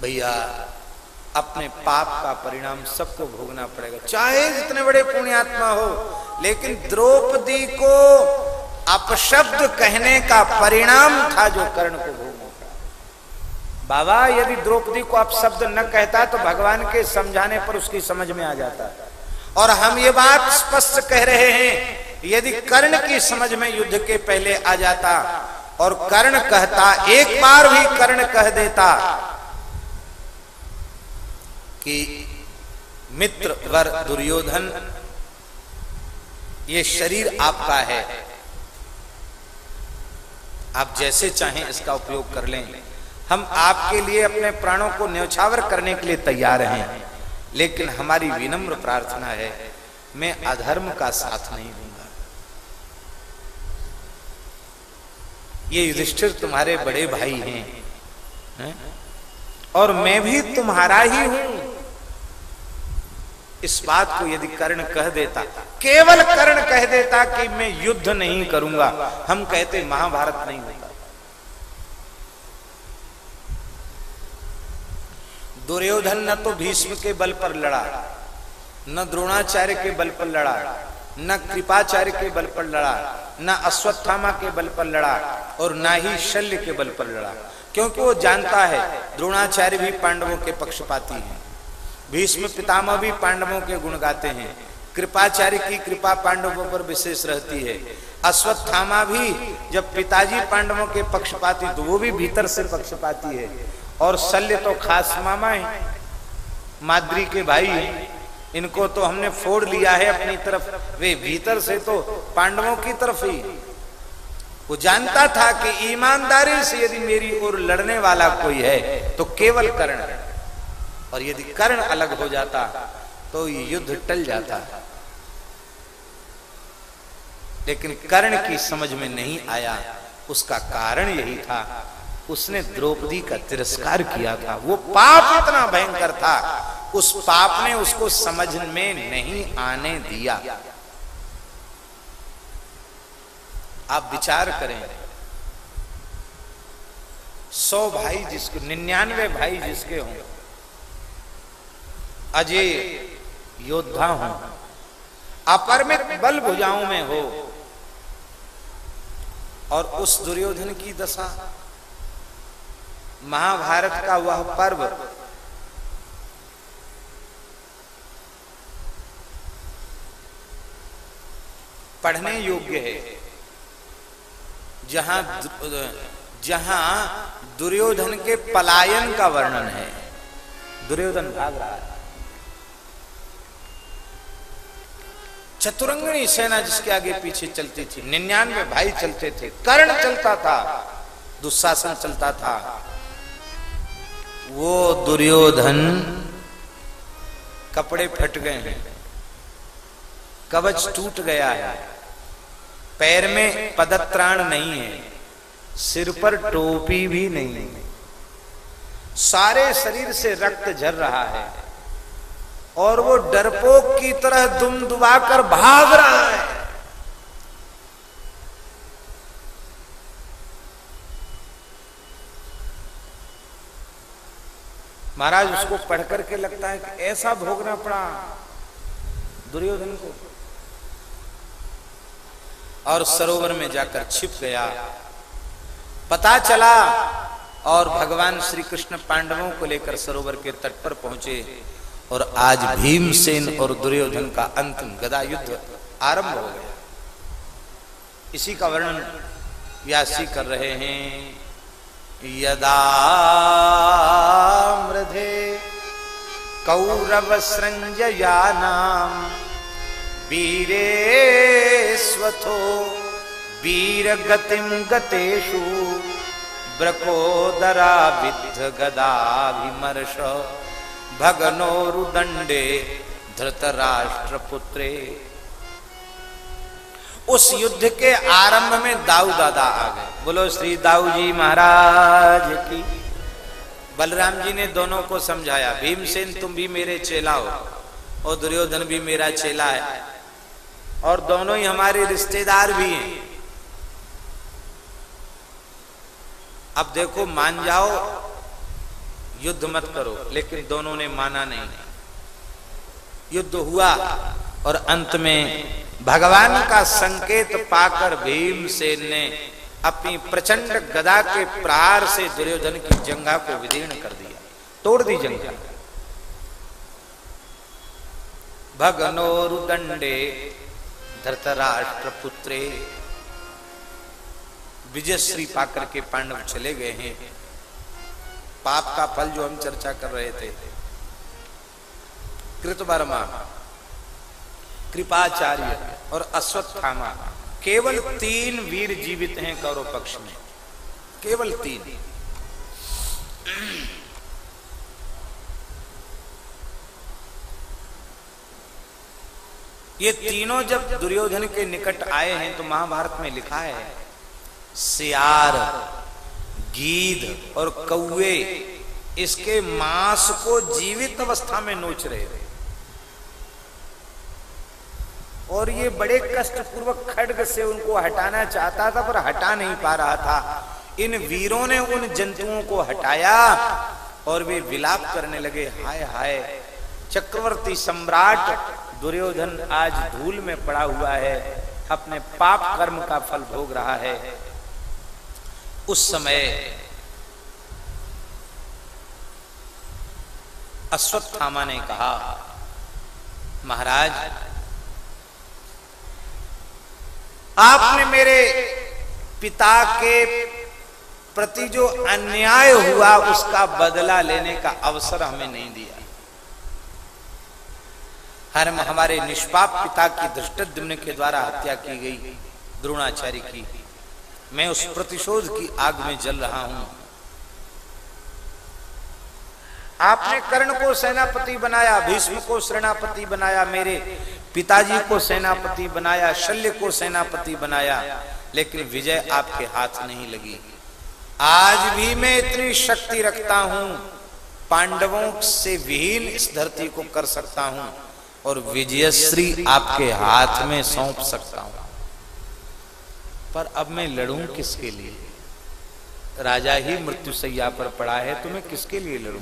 भैया अपने पाप का परिणाम सबको भोगना पड़ेगा। चाहे जितने बड़े पुण्यात्मा हो, लेकिन द्रौपदी को अपशब्द कहने का परिणाम था जो कर्ण को भोगना पड़ा। बाबा, यदि द्रौपदी को अपशब्द न कहता तो भगवान के समझाने पर उसकी समझ में आ जाता। और हम ये बात स्पष्ट कह रहे हैं, यदि कर्ण की समझ में युद्ध के पहले आ जाता और कर्ण कहता, एक बार भी कर्ण कह देता कि मित्र वर दुर्योधन, ये शरीर आपका है। आप जैसे चाहें इसका उपयोग कर लें। हम आपके लिए अपने प्राणों को न्यौछावर करने के लिए तैयार हैं, लेकिन हमारी विनम्र प्रार्थना है, मैं अधर्म का साथ नहीं दूँगा। ये युधिष्ठिर तुम्हारे बड़े भाई हैं, है? और मैं भी तुम्हारा ही हूँ। इस बात को यदि कर्ण कह देता, केवल कर्ण कह देता कि मैं युद्ध नहीं करूँगा। हम कहते, महाभारत नहीं होता। दुर्योधन न तो भीष्म के बल पर लड़ा, न द्रोणाचार्य के बल पर लड़ा, न कृपाचार्य के बल पर लड़ा, न अश्वत्थामा के बल पर लड़ा, और ना ही शल्य के बल पर लड़ा। क्योंकि वो जानता है, द्रोणाचार्य भी पांडवों के पक्षपाती हैं। भीष्म पितामह भी पांडवों के गुण गाते हैं। कृपाचार्य की कृपा पांडवों पर विशेष रहती है। अश्वत्थामा भी, जब पिताजी पांडवों के पक्षपाती तो वो भी भीतर से पक्षपाती है। और शल्य तो खास मामा है माद्री के भाई हैं इनको तो हमने फोड़ लिया है अपनी तरफ़। वे भीतर से तो पांडवों की तरफ़ ही। वो जानता था कि ईमानदारी से यदि मेरी ओर लड़ने वाला कोई है तो केवल कर्ण और यदि कर्ण अलग हो जाता तो युद्ध टल जाता। लेकिन कर्ण की समझ में नहीं आया। उसका कारण यही था, उसने द्रौपदी का तिरस्कार किया था। वो पाप इतना भयंकर था, उस पाप ने उसको समझ में नहीं आने दिया। आप विचार करें। सौ भाई जिसको, निन्यानवे भाई जिसके हों अजय योद्धा हो अपरमित बल भुजाओं में हो, और उस दुर्योधन की दशा, महाभारत का वह पर्व, पढ़ने योग्य है। जहाँ जहाँ दुर्योधन के पलायन का वर्णन है। दुर्योधन भाग रहा है। चतुरंगणी सेना जिसके आगे पीछे चलती थी, निन्यानवे भाई चलते थे, कर्ण चलता था, दुशासन चलता था। वो दुर्योधन कपड़े फट गए हैं, कवच टूट गया है। पैर में पदत्राण नहीं है, सिर पर टोपी भी नहीं है। सारे शरीर से रक्त झर रहा है और वो डरपोक की तरह दुम दुबा कर भाग रहा है। महाराज उसको पढ़ करके लगता है कि ऐसा भोगना पड़ा दुर्योधन को। और सरोवर में जाकर छिप गया। पता चला और भगवान श्री कृष्ण पांडवों को लेकर सरोवर के तट पर पहुँचे और आज भीमसेन और दुर्योधन का अंतिम गदा युद्ध आरंभ हो गया। इसी का वर्णन व्यासी कर रहे हैं। यदा मृधे कौरव संजया नाम वीरे स्वथो वीर गतिम गतेषु ब्रकोदरा विद्ध गदाभिमर्श भगनोरुदंडे धृतराष्ट्र पुत्रे उस युद्ध के आरंभ में दाऊ दादा आ गए। बोलो, श्री दाऊ जी महाराज की। बलराम जी ने दोनों को समझाया, भीमसेन, तुम भी मेरे चेला हो और दुर्योधन भी मेरा चेला है। और दोनों ही हमारे रिश्तेदार भी हैं। अब देखो, मान जाओ, युद्ध मत करो, लेकिन दोनों ने माना नहीं। युद्ध हुआ और अंत में भगवान का संकेत पाकर भीमसेन ने अपनी प्रचंड गदा के प्रहार से दुर्योधन की जंगा को विदीर्ण कर दिया, तोड़ दी जंगा भगनोरुदंडे धरतराष्ट्र पुत्रे विजयश्री पाकर के पांडव चले गए हैं। पाप का फल जो हम चर्चा कर रहे थे। कृतवर्मा, कृपाचार्य और अश्वत्थामा, केवल तीन वीर जीवित हैं कौरव पक्ष में। केवल तीन। ये तीनों जब दुर्योधन के निकट आए हैं तो महाभारत में लिखा है, सियार, गीध और कौए इसके मांस को जीवित अवस्था में नोच रहे थे। और ये बड़े कष्ट पूर्वक खड्ग से उनको हटाना चाहता था, पर हटा नहीं पा रहा था। इन वीरों ने उन जंतुओं को हटाया, और वे विलाप करने लगे, हाय हाय, चक्रवर्ती सम्राट दुर्योधन आज धूल में पड़ा हुआ है, अपने पाप कर्म का फल भोग रहा है। उस समय अश्वत्थामा ने कहा, महाराज, आपने मेरे पिता के प्रति जो अन्याय हुआ, उसका बदला लेने का अवसर हमें नहीं दिया। हर हमारे निष्पाप पिता की दृष्टद्युम्न के द्वारा हत्या की गई, द्रोणाचार्य की। मैं उस प्रतिशोध की आग में जल रहा हूँ। आपने कर्ण को सेनापति बनाया, भीष्म को सेनापति बनाया, मेरे पिताजी को सेनापति बनाया, शल्य को सेनापति बनाया, लेकिन विजय आपके हाथ नहीं लगी। आज भी मैं इतनी शक्ति रखता हूँ, पांडवों से विहीन इस धरती को कर सकता हूँ। और विजयश्री आपके हाथ में सौंप सकता हूँ। पर अब मैं लड़ूं किसके लिए? राजा ही मृत्यु सैया पर पड़ा है तो मैं किसके लिए लड़ूं?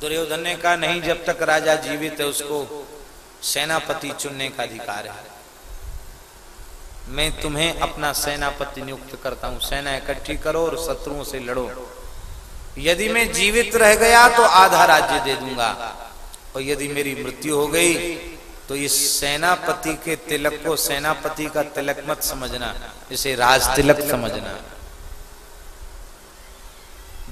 दुर्योधन ने कहा, नहीं, जब तक राजा जीवित है, उसको सेनापति चुनने का अधिकार है। मैं तुम्हें अपना सेनापति नियुक्त करता हूँ। सेना इकट्ठी करो और शत्रुओं से लड़ो। यदि मैं जीवित रह गया तो आधा राज्य दे दूँगा। और यदि मेरी मृत्यु हो गई तो इस सेनापति के तिलक को सेनापति का तिलक मत समझना, इसे राज तिलक समझना।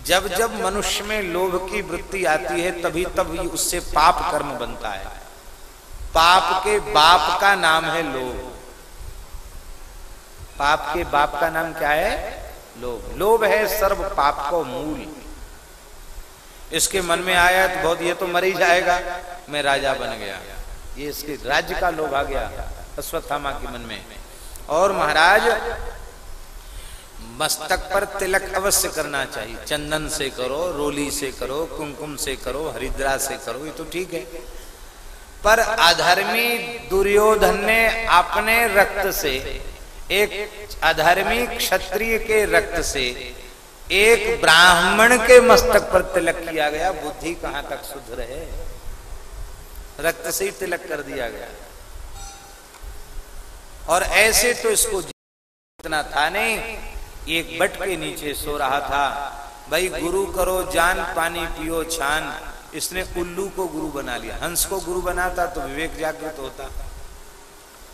जब जब मनुष्य में लोभ की वृत्ति आती है, तभी तभी उससे पाप कर्म बनता है। पाप के बाप का नाम है लोभ। पाप के बाप का नाम क्या है? लोभ। लोभ है सर्व पाप को मूल। इसके मन में आया तो बहुत ये तो मर ही जाएगा। मैं राजा बन गया। ये इसके राज्य का लोभ आ गया अश्वत्थामा के मन में। और महाराज, मस्तक पर तिलक अवश्य करना चाहिए। चंदन से करो, रोली से करो, कुमकुम से करो, हरिद्रा से करो, ये तो ठीक है। पर अधर्मी दुर्योधन ने अपने रक्त से, एक अधर्मी क्षत्रिय के रक्त से एक ब्राह्मण के मस्तक पर तिलक किया गया, बुद्धि कहाँ तक शुद्ध रहे? रक्त से तिलक कर दिया गया। और ऐसे तो इसको इतना था नहीं। एक बट के नीचे सो रहा था। भाई, गुरु करो, जान पानी पियो, छान। इसने उल्लू को गुरु बना लिया। हंस को गुरु बनाता तो विवेक जागृत होता।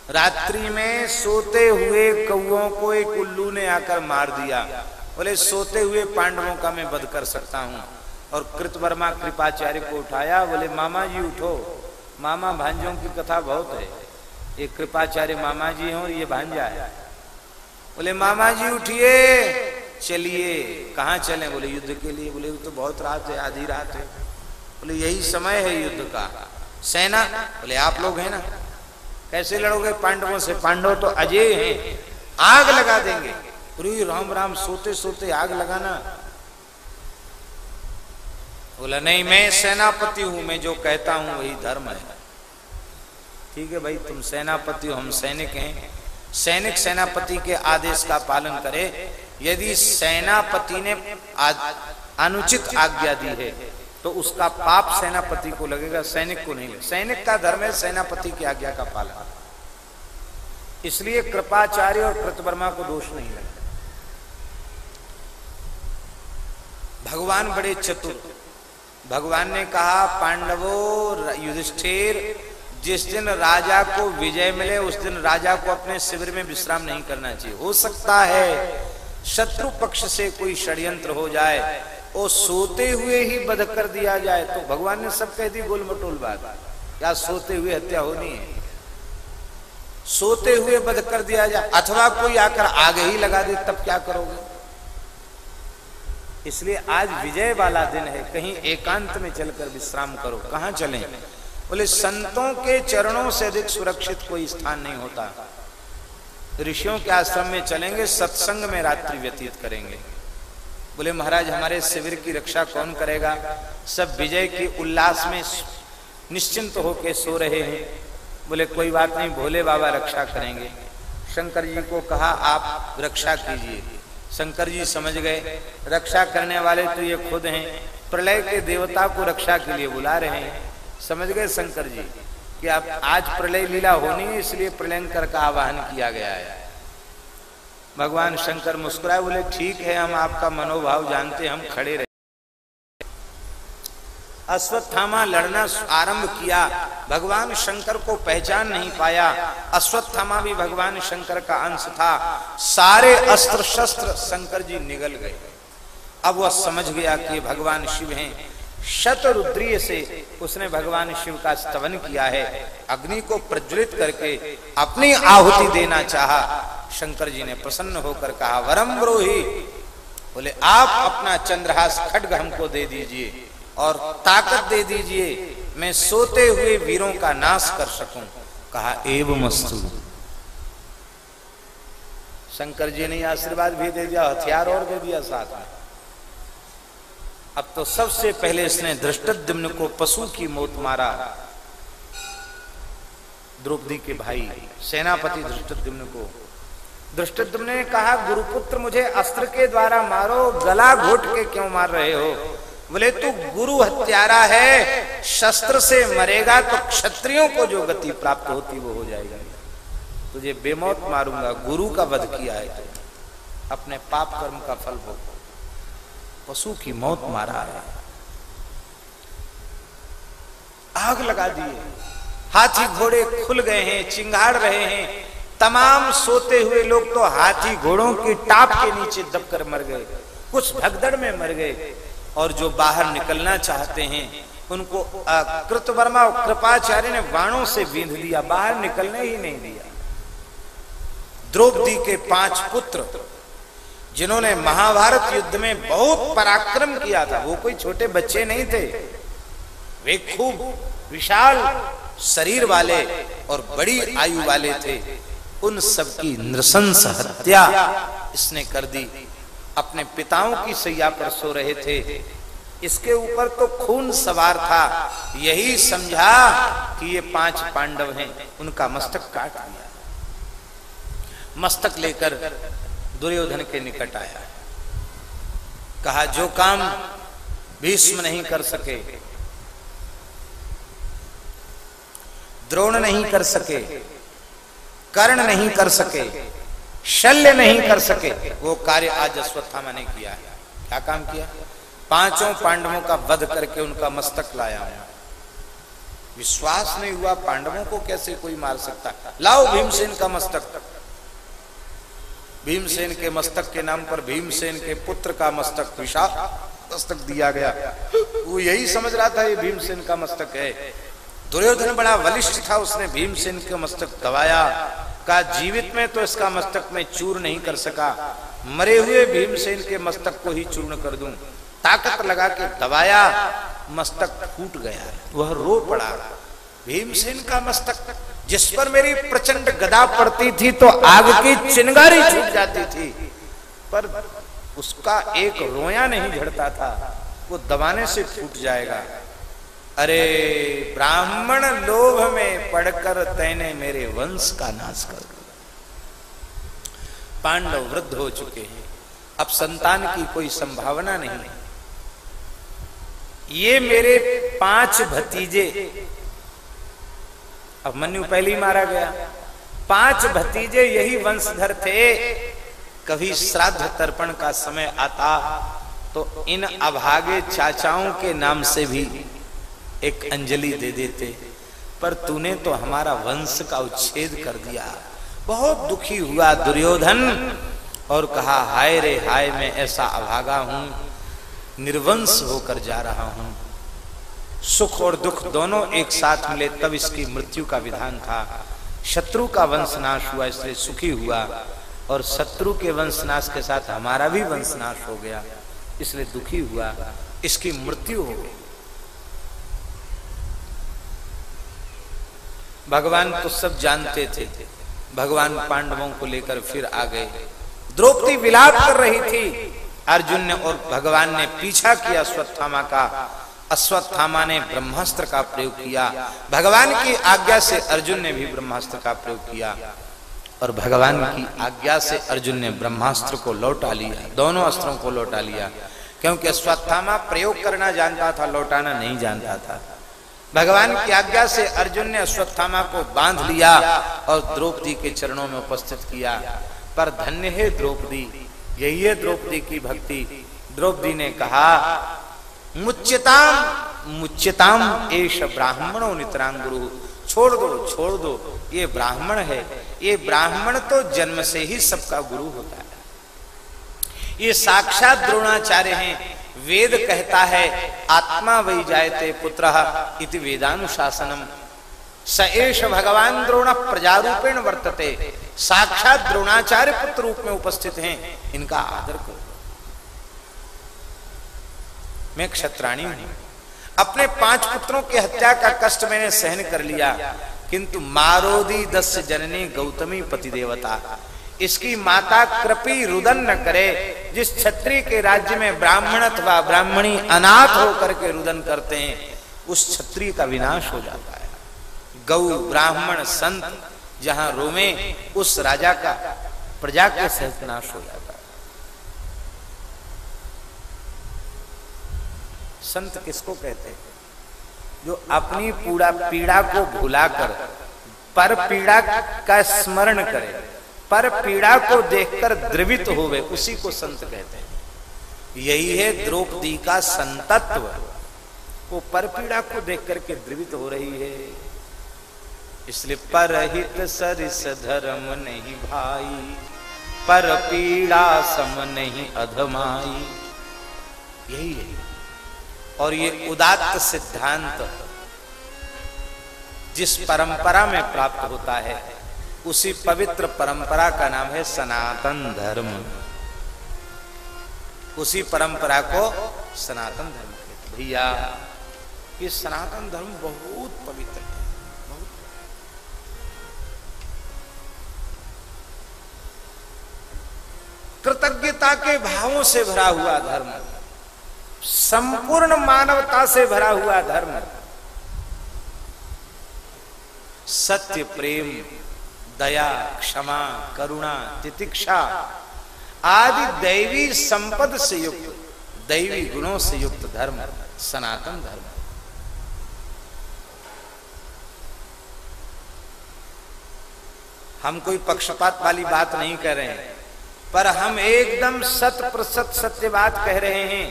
रात्रि में सोते हुए कौओं को एक उल्लू ने आकर मार दिया। बोले, सोते हुए पांडवों का मैं वध कर सकता हूँ। और कृतवर्मा कृपाचार्य को उठाया, बोले, मामा जी, उठो। मामा भांजों की कथा बहुत है। ये कृपाचार्य मामा जी हैं और ये भांजा है। बोले, मामा जी, उठिए। चलिए। कहाँ चले? बोले, युद्ध के लिए। बोले तो बहुत रात है, आधी रात है। बोले, यही समय है युद्ध का। सेना? बोले, आप लोग हैं ना। कैसे लड़ोगे पांडवों से? पांडव तो अजय हैं। आग लगा देंगे। अरे राम राम सोते सोते आग लगाना। बोला, नहीं, मैं सेनापति हूँ, मैं जो कहता हूँ वही धर्म है। ठीक है भाई, तुम सेनापति हो, हम सैनिक हैं। सैनिक सेनापति के आदेश का पालन करे। यदि सेनापति ने अनुचित आज्ञा दी है तो उसका पाप सेनापति को लगेगा, सैनिक को नहीं सैनिक का धर्म है सेनापति की आज्ञा का पालन। इसलिए कृपाचार्य और कृतवर्मा को दोष नहीं लगता। भगवान बड़े चतुर। भगवान ने कहा, पांडवों युधिष्ठिर, जिस दिन राजा को विजय मिले, उस दिन राजा को अपने शिविर में विश्राम नहीं करना चाहिए। हो सकता है शत्रु पक्ष से कोई षड्यंत्र हो जाए और सोते हुए ही बध कर दिया जाए। तो भगवान ने सब कह दी गोल मटोल बात। या सोते हुए हत्या होनी है। सोते हुए बध कर दिया जाए। अथवा कोई आकर आगे ही लगा दे, तब क्या करोगे? इसलिए आज विजय वाला दिन है, कहीं एकांत में चलकर विश्राम करो। कहाँ चले? बोले, संतों के चरणों से अधिक सुरक्षित कोई स्थान नहीं होता। ऋषियों के आश्रम में चलेंगे, सत्संग में रात्रि व्यतीत करेंगे। बोले, महाराज, हमारे शिविर की रक्षा कौन करेगा? सब विजय के उल्लास में निश्चिंत होके सो रहे हैं। बोले, कोई बात नहीं, भोले बाबा रक्षा करेंगे। शंकर जी को कहा, आप रक्षा कीजिए। शंकर जी समझ गए, रक्षा करने वाले तो ये खुद हैं, प्रलय के देवता को रक्षा के लिए बुला रहे हैं। समझ गए शंकर जी कि आप आज प्रलय लीला होनी है, इसलिए प्रलयंकर का आवाहन किया गया है। भगवान शंकर मुस्कुराए, बोले, ठीक है, हम आपका मनोभाव जानते, हम खड़े रहे। अश्वत्थामा लड़ना आरंभ किया। भगवान शंकर को पहचान नहीं पाया। अश्वत्थामा भी भगवान शंकर का अंश था। सारे अस्त्र शस्त्र शंकर जी निगल गए। अब वह समझ गया कि भगवान शिव हैं। शत रुद्रीय से उसने भगवान शिव का स्तवन किया है। अग्नि को प्रज्वलित करके अपनी आहुति देना चाहा। शंकर जी ने प्रसन्न होकर कहा, वरम ब्रोही, बोले, आप अपना चंद्रहास खड्ग हमको दे दीजिए। और ताकत दे दीजिए, मैं सोते हुए वीरों का नाश कर सकूँ, कहा एव मस्तु। शंकर जी ने आशीर्वाद भी दे दिया, हथियार और दे दिया साथ में। अब तो सबसे पहले इसने दृष्टद्युम्न को पशु की मौत मारा। द्रौपदी के भाई, सेनापति दृष्टद्युम्न को। दृष्टद्युम्न ने कहा, गुरुपुत्र मुझे अस्त्र के द्वारा मारो, गला घोट के क्यों मार रहे हो? बोले, तू गुरु हत्यारा है, शस्त्र से मरेगा तो क्षत्रियों को जो गति प्राप्त होती वो हो जाएगी। तुझे बेमौत मारूँगा, गुरु का वध किया है तो अपने पाप कर्म का फल भोग पशु की मौत मारा है। आग लगा दिए हाथी घोड़े खुल गए हैं, चिंगाड़ रहे हैं। तमाम सोते हुए लोग तो हाथी घोड़ों की टाप के नीचे दबकर मर गए। कुछ भगदड़ में मर गए। और जो बाहर निकलना चाहते हैं, उनको कृतवर्मा और कृपाचार्य ने बाणों से बींध दिया, बाहर निकलने ही नहीं दिया। द्रौपदी के पाँच पुत्र, जिन्होंने महाभारत युद्ध में बहुत पराक्रम किया था, वो कोई छोटे बच्चे नहीं थे। वे खूब विशाल शरीर वाले और बड़ी आयु वाले थे। उन सबकी नृशंस हत्या इसने कर दी। अपने पिताओं की सैया पर सो रहे थे। इसके ऊपर तो खून सवार था। यही समझा कि ये पाँच पांडव हैं। उनका मस्तक काट दिया। मस्तक लेकर दुर्योधन के निकट आया। कहा, जो काम भीष्म नहीं कर सके, द्रोण नहीं कर सके, कर्ण नहीं कर सके शल्य नहीं कर सके। वो कार्य आज अश्वत्थामा ने किया है। क्या काम किया? पाँचों पांडवों का वध करके उनका मस्तक लाया हूँ। विश्वास नहीं हुआ पांडवों को कैसे कोई मार सकता? लाओ भीमसेन का मस्तक। भीमसेन के मस्तक के नाम पर भीमसेन के पुत्र का मस्तक विशाख मस्तक दिया गया। वो यही समझ रहा था ये भीमसेन का मस्तक है। दुर्योधन बड़ा वलिष्ठ था, उसने भीमसेन के मस्तक दबाया का जीवित में तो इसका मस्तक में चूर नहीं कर सका। मरे हुए भीमसेन के मस्तक को ही चूर्ण कर दूँ। ताकत लगा के दबाया, मस्तक फूट गया। वह रो पड़ा। भीमसेन का मस्तक, जिस पर मेरी प्रचंड गदा पड़ती थी तो आग की चिंगारी छूट जाती थी। पर उसका एक रोया नहीं झड़ता था, वो दबाने से फूट जाएगा। अरे, ब्राह्मण लोभ में पढ़कर तैने मेरे वंश का नाश कर पांडव वृद्ध हो चुके हैं। अब संतान की कोई संभावना नहीं। है ये मेरे पाँच भतीजे। अब मनु पहले ही मारा गया। पाँच भतीजे यही वंशधर थे। कभी श्राद्ध तर्पण का समय आता तो इन अभागे चाचाओं के नाम से भी एक अंजलि दे देते, पर तूने तो हमारा वंश का उच्छेद कर दिया। बहुत दुखी हुआ दुर्योधन और कहा, हाय रे, हाय, मैं ऐसा अभागा हूँ, निर्वंश होकर जा रहा हूँ। सुख और दुख दोनों एक साथ मिले, तब इसकी मृत्यु का विधान था। शत्रु का वंशनाश हुआ, इसलिए सुखी हुआ, और शत्रु के वंशनाश के साथ हमारा भी वंशनाश हो गया, इसलिए दुखी हुआ, इसकी मृत्यु हो गई। भगवान तो सब जानते थे। भगवान पांडवों को लेकर फिर आ गए। द्रौपदी विलाप कर रही थी। अर्जुन ने और भगवान ने पीछा किया अश्वत्थामा का। अश्वत्थामा ने ब्रह्मास्त्र का प्रयोग किया। भगवान की आज्ञा से अर्जुन ने भी ब्रह्मास्त्र का प्रयोग किया। और भगवान की आज्ञा से अर्जुन ने ब्रह्मास्त्र को लौटा लिया। दोनों अस्त्रों को लौटा लिया। क्योंकि अश्वत्थामा प्रयोग करना जानता था, लौटाना नहीं जानता था। भगवान की आज्ञा से अर्जुन ने अश्वत्थामा को बाँध लिया और द्रौपदी के चरणों में उपस्थित किया। पर धन्य है द्रौपदी। यही है द्रौपदी की भक्ति। द्रौपदी ने कहा, मुच्यताम मुच्यताम एश ब्राह्मणों नितरांगुरु। छोड़ दो छोड़ दो। ये ब्राह्मण है। ये ब्राह्मण तो जन्म से ही सबका गुरु होता है। ये साक्षात द्रोणाचार्य हैं। वेद कहता है, आत्मा वही जायते पुत्र इति वेदानुशासनम। स एष भगवान द्रोण प्रजारूपेण वर्तते। साक्षात द्रोणाचार्य पुत्र रूप में उपस्थित हैं। इनका आदर करो। मैं क्षत्राणी हूँ। अपने पाँच पुत्रों की हत्या का कष्ट मैंने सहन कर लिया, किंतु मारोदी दस जननी गौतमी पति देवता इसकी माता कृपी रुदन न करे, जिस छत्री के राज्य में ब्राह्मण अथवा ब्राह्मणी अनाथ होकर के रुदन करते हैं, उस छत्री का विनाश हो जाता है। गौ ब्राह्मण, संत जहाँ रोमे, उस राजा का प्रजा के सहित नाश हो जाता है। संत किसको कहते हैं? जो अपनी पूरा पीड़ा को भुलाकर, पर पीड़ा का स्मरण करे। पर पीड़ा को देखकर द्रवित होवे, उसी को संत कहते हैं। यही है द्रौपदी का संतत्व। वो पर पीड़ा को देख करके द्रवित हो रही है। इसलिए परहित सरिस धर्म नहीं भाई, पर पीड़ा सम नहीं अधमाई। यही है। और ये उदात्त सिद्धांत जिस परंपरा में प्राप्त होता है उसी पवित्र परंपरा का नाम है सनातन धर्म। उसी परंपरा को सनातन धर्म कहते भैया, ये सनातन धर्म बहुत पवित्र है। कृतज्ञता के भावों से भरा हुआ धर्म, संपूर्ण मानवता से भरा हुआ धर्म, सत्य प्रेम दया, क्षमा, करुणा, तितिक्षा आदि दैवी संपद से युक्त, दैवी गुणों से युक्त धर्म, सनातन धर्म। हम कोई पक्षपात वाली बात नहीं कर रहे हैं, पर हम एकदम सत प्रतिशत सत्य बात कह रहे हैं,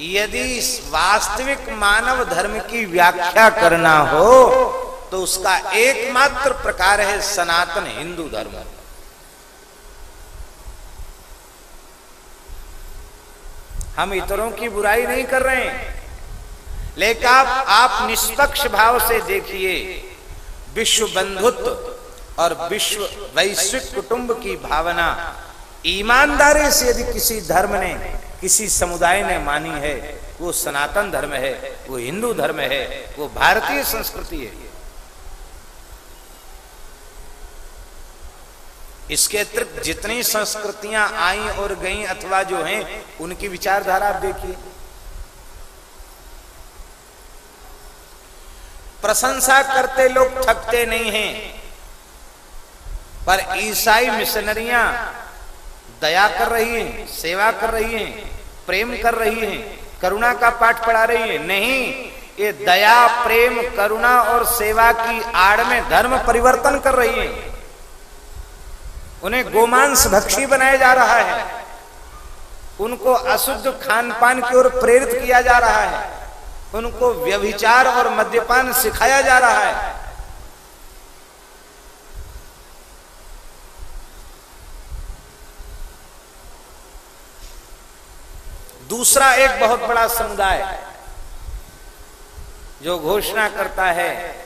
यदि वास्तविक मानव धर्म की व्याख्या करना हो तो उसका एकमात्र प्रकार है सनातन हिंदू धर्म। हम इतरों की बुराई नहीं कर रहे हैं। लेकिन आप आप निष्पक्ष भाव से देखिए, विश्व बंधुत्व और विश्व वैश्विक कुटुंब की भावना ईमानदारी से यदि किसी धर्म ने, किसी समुदाय ने मानी है, वो सनातन धर्म है, वो हिंदू धर्म है, वो भारतीय संस्कृति है। इसके अतिरिक्त जितनी संस्कृतियाँ आई और गई अथवा जो हैं, उनकी विचारधारा आप देखिए। प्रशंसा करते लोग थकते नहीं हैं, पर ईसाई मिशनरियाँ दया कर रही हैं, सेवा कर रही हैं, प्रेम कर रही हैं, करुणा का पाठ पढ़ा रही है। नहीं, ये दया, प्रेम, करुणा और सेवा की आड़ में धर्म परिवर्तन कर रही है। उन्हें गोमांस भक्षी बनाया जा रहा है। उनको अशुद्ध खान पान की ओर प्रेरित किया जा रहा है। उनको व्यभिचार और मद्यपान सिखाया जा रहा है। दूसरा एक बहुत बड़ा समुदाय जो घोषणा करता है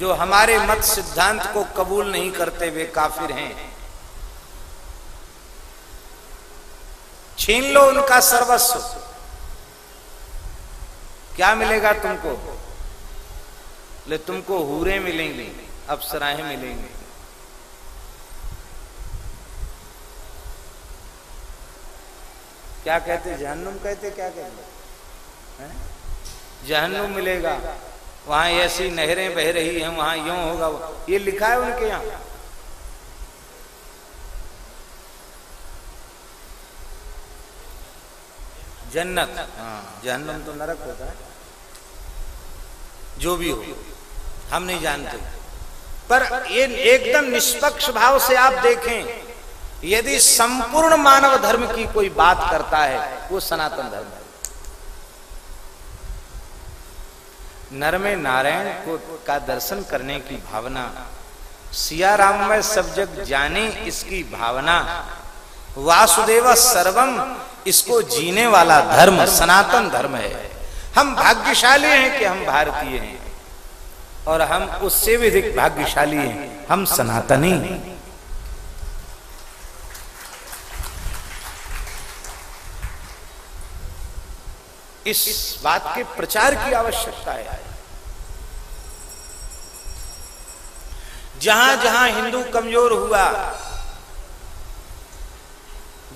जो हमारे मत सिद्धांत को कबूल नहीं करते, वे काफिर हैं। छीन लो उनका सर्वस्व। क्या मिलेगा तुमको? ले, तुमको हूरे मिलेंगे, अप्सराएँ मिलेंगे। क्या कहते? जहन्नुम कहते, क्या कहते? जहन्नुम मिलेगा। वहाँ ऐसी नहरें बह रही हैं, वहाँ यूँ होगा ये लिखा है उनके यहाँ। जन्नत। हाँ जहन्नुम तो नरक होता है। जो भी हो, हम नहीं जानते। पर ये एकदम निष्पक्ष भाव से आप देखें, यदि संपूर्ण मानव धर्म की कोई बात करता है, वो सनातन धर्म है। नर में नारायण को, का दर्शन करने की भावना। सिया राम में सब जग जाने इसकी भावना। वासुदेव सर्वम, इसको जीने वाला धर्म, सनातन धर्म है। हम भाग्यशाली हैं कि हम भारतीय हैं। और हम उससे भी अधिक भाग्यशाली हैं। हम सनातनी हैं। इस बात के प्रचार की आवश्यकता है। जहाँ जहाँ हिंदू कमज़ोर हुआ,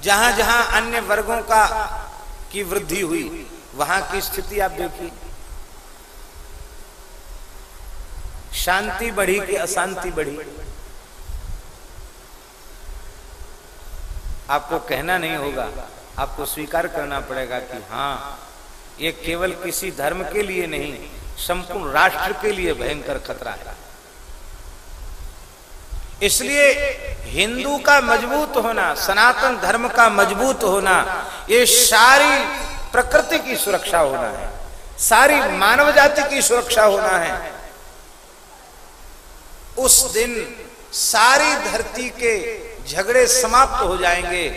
जहाँ जहाँ अन्य वर्गों का की वृद्धि हुई, वहाँ की स्थिति आप देखिए। शांति बढ़ी कि अशांति बढ़ी? आपको कहना नहीं होगा, आपको स्वीकार करना पड़ेगा कि हाँ ये केवल किसी धर्म के लिए नहीं, संपूर्ण राष्ट्र के लिए भयंकर खतरा है। इसलिए हिंदू का मज़बूत होना, सनातन धर्म का मज़बूत होना, ये सारी प्रकृति की सुरक्षा होना है, सारी मानव जाति की सुरक्षा होना है। उस दिन सारी धरती के झगड़े समाप्त हो जाएँगे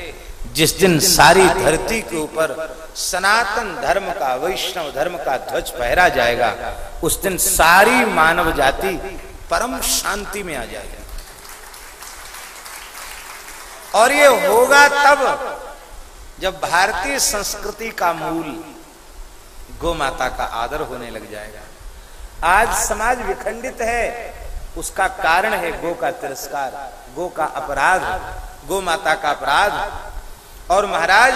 जिस दिन सारी धरती के ऊपर सनातन धर्म का, वैष्णव धर्म का ध्वज फहरा जाएगा, उस दिन सारी मानव जाति परम शांति में आ जाएगी। और ये होगा तब जब भारतीय संस्कृति का मूल गो माता का आदर होने लग जाएगा। आज समाज विखंडित है, उसका कारण है गो का तिरस्कार, गो का अपराध, गो माता का अपराध और महाराज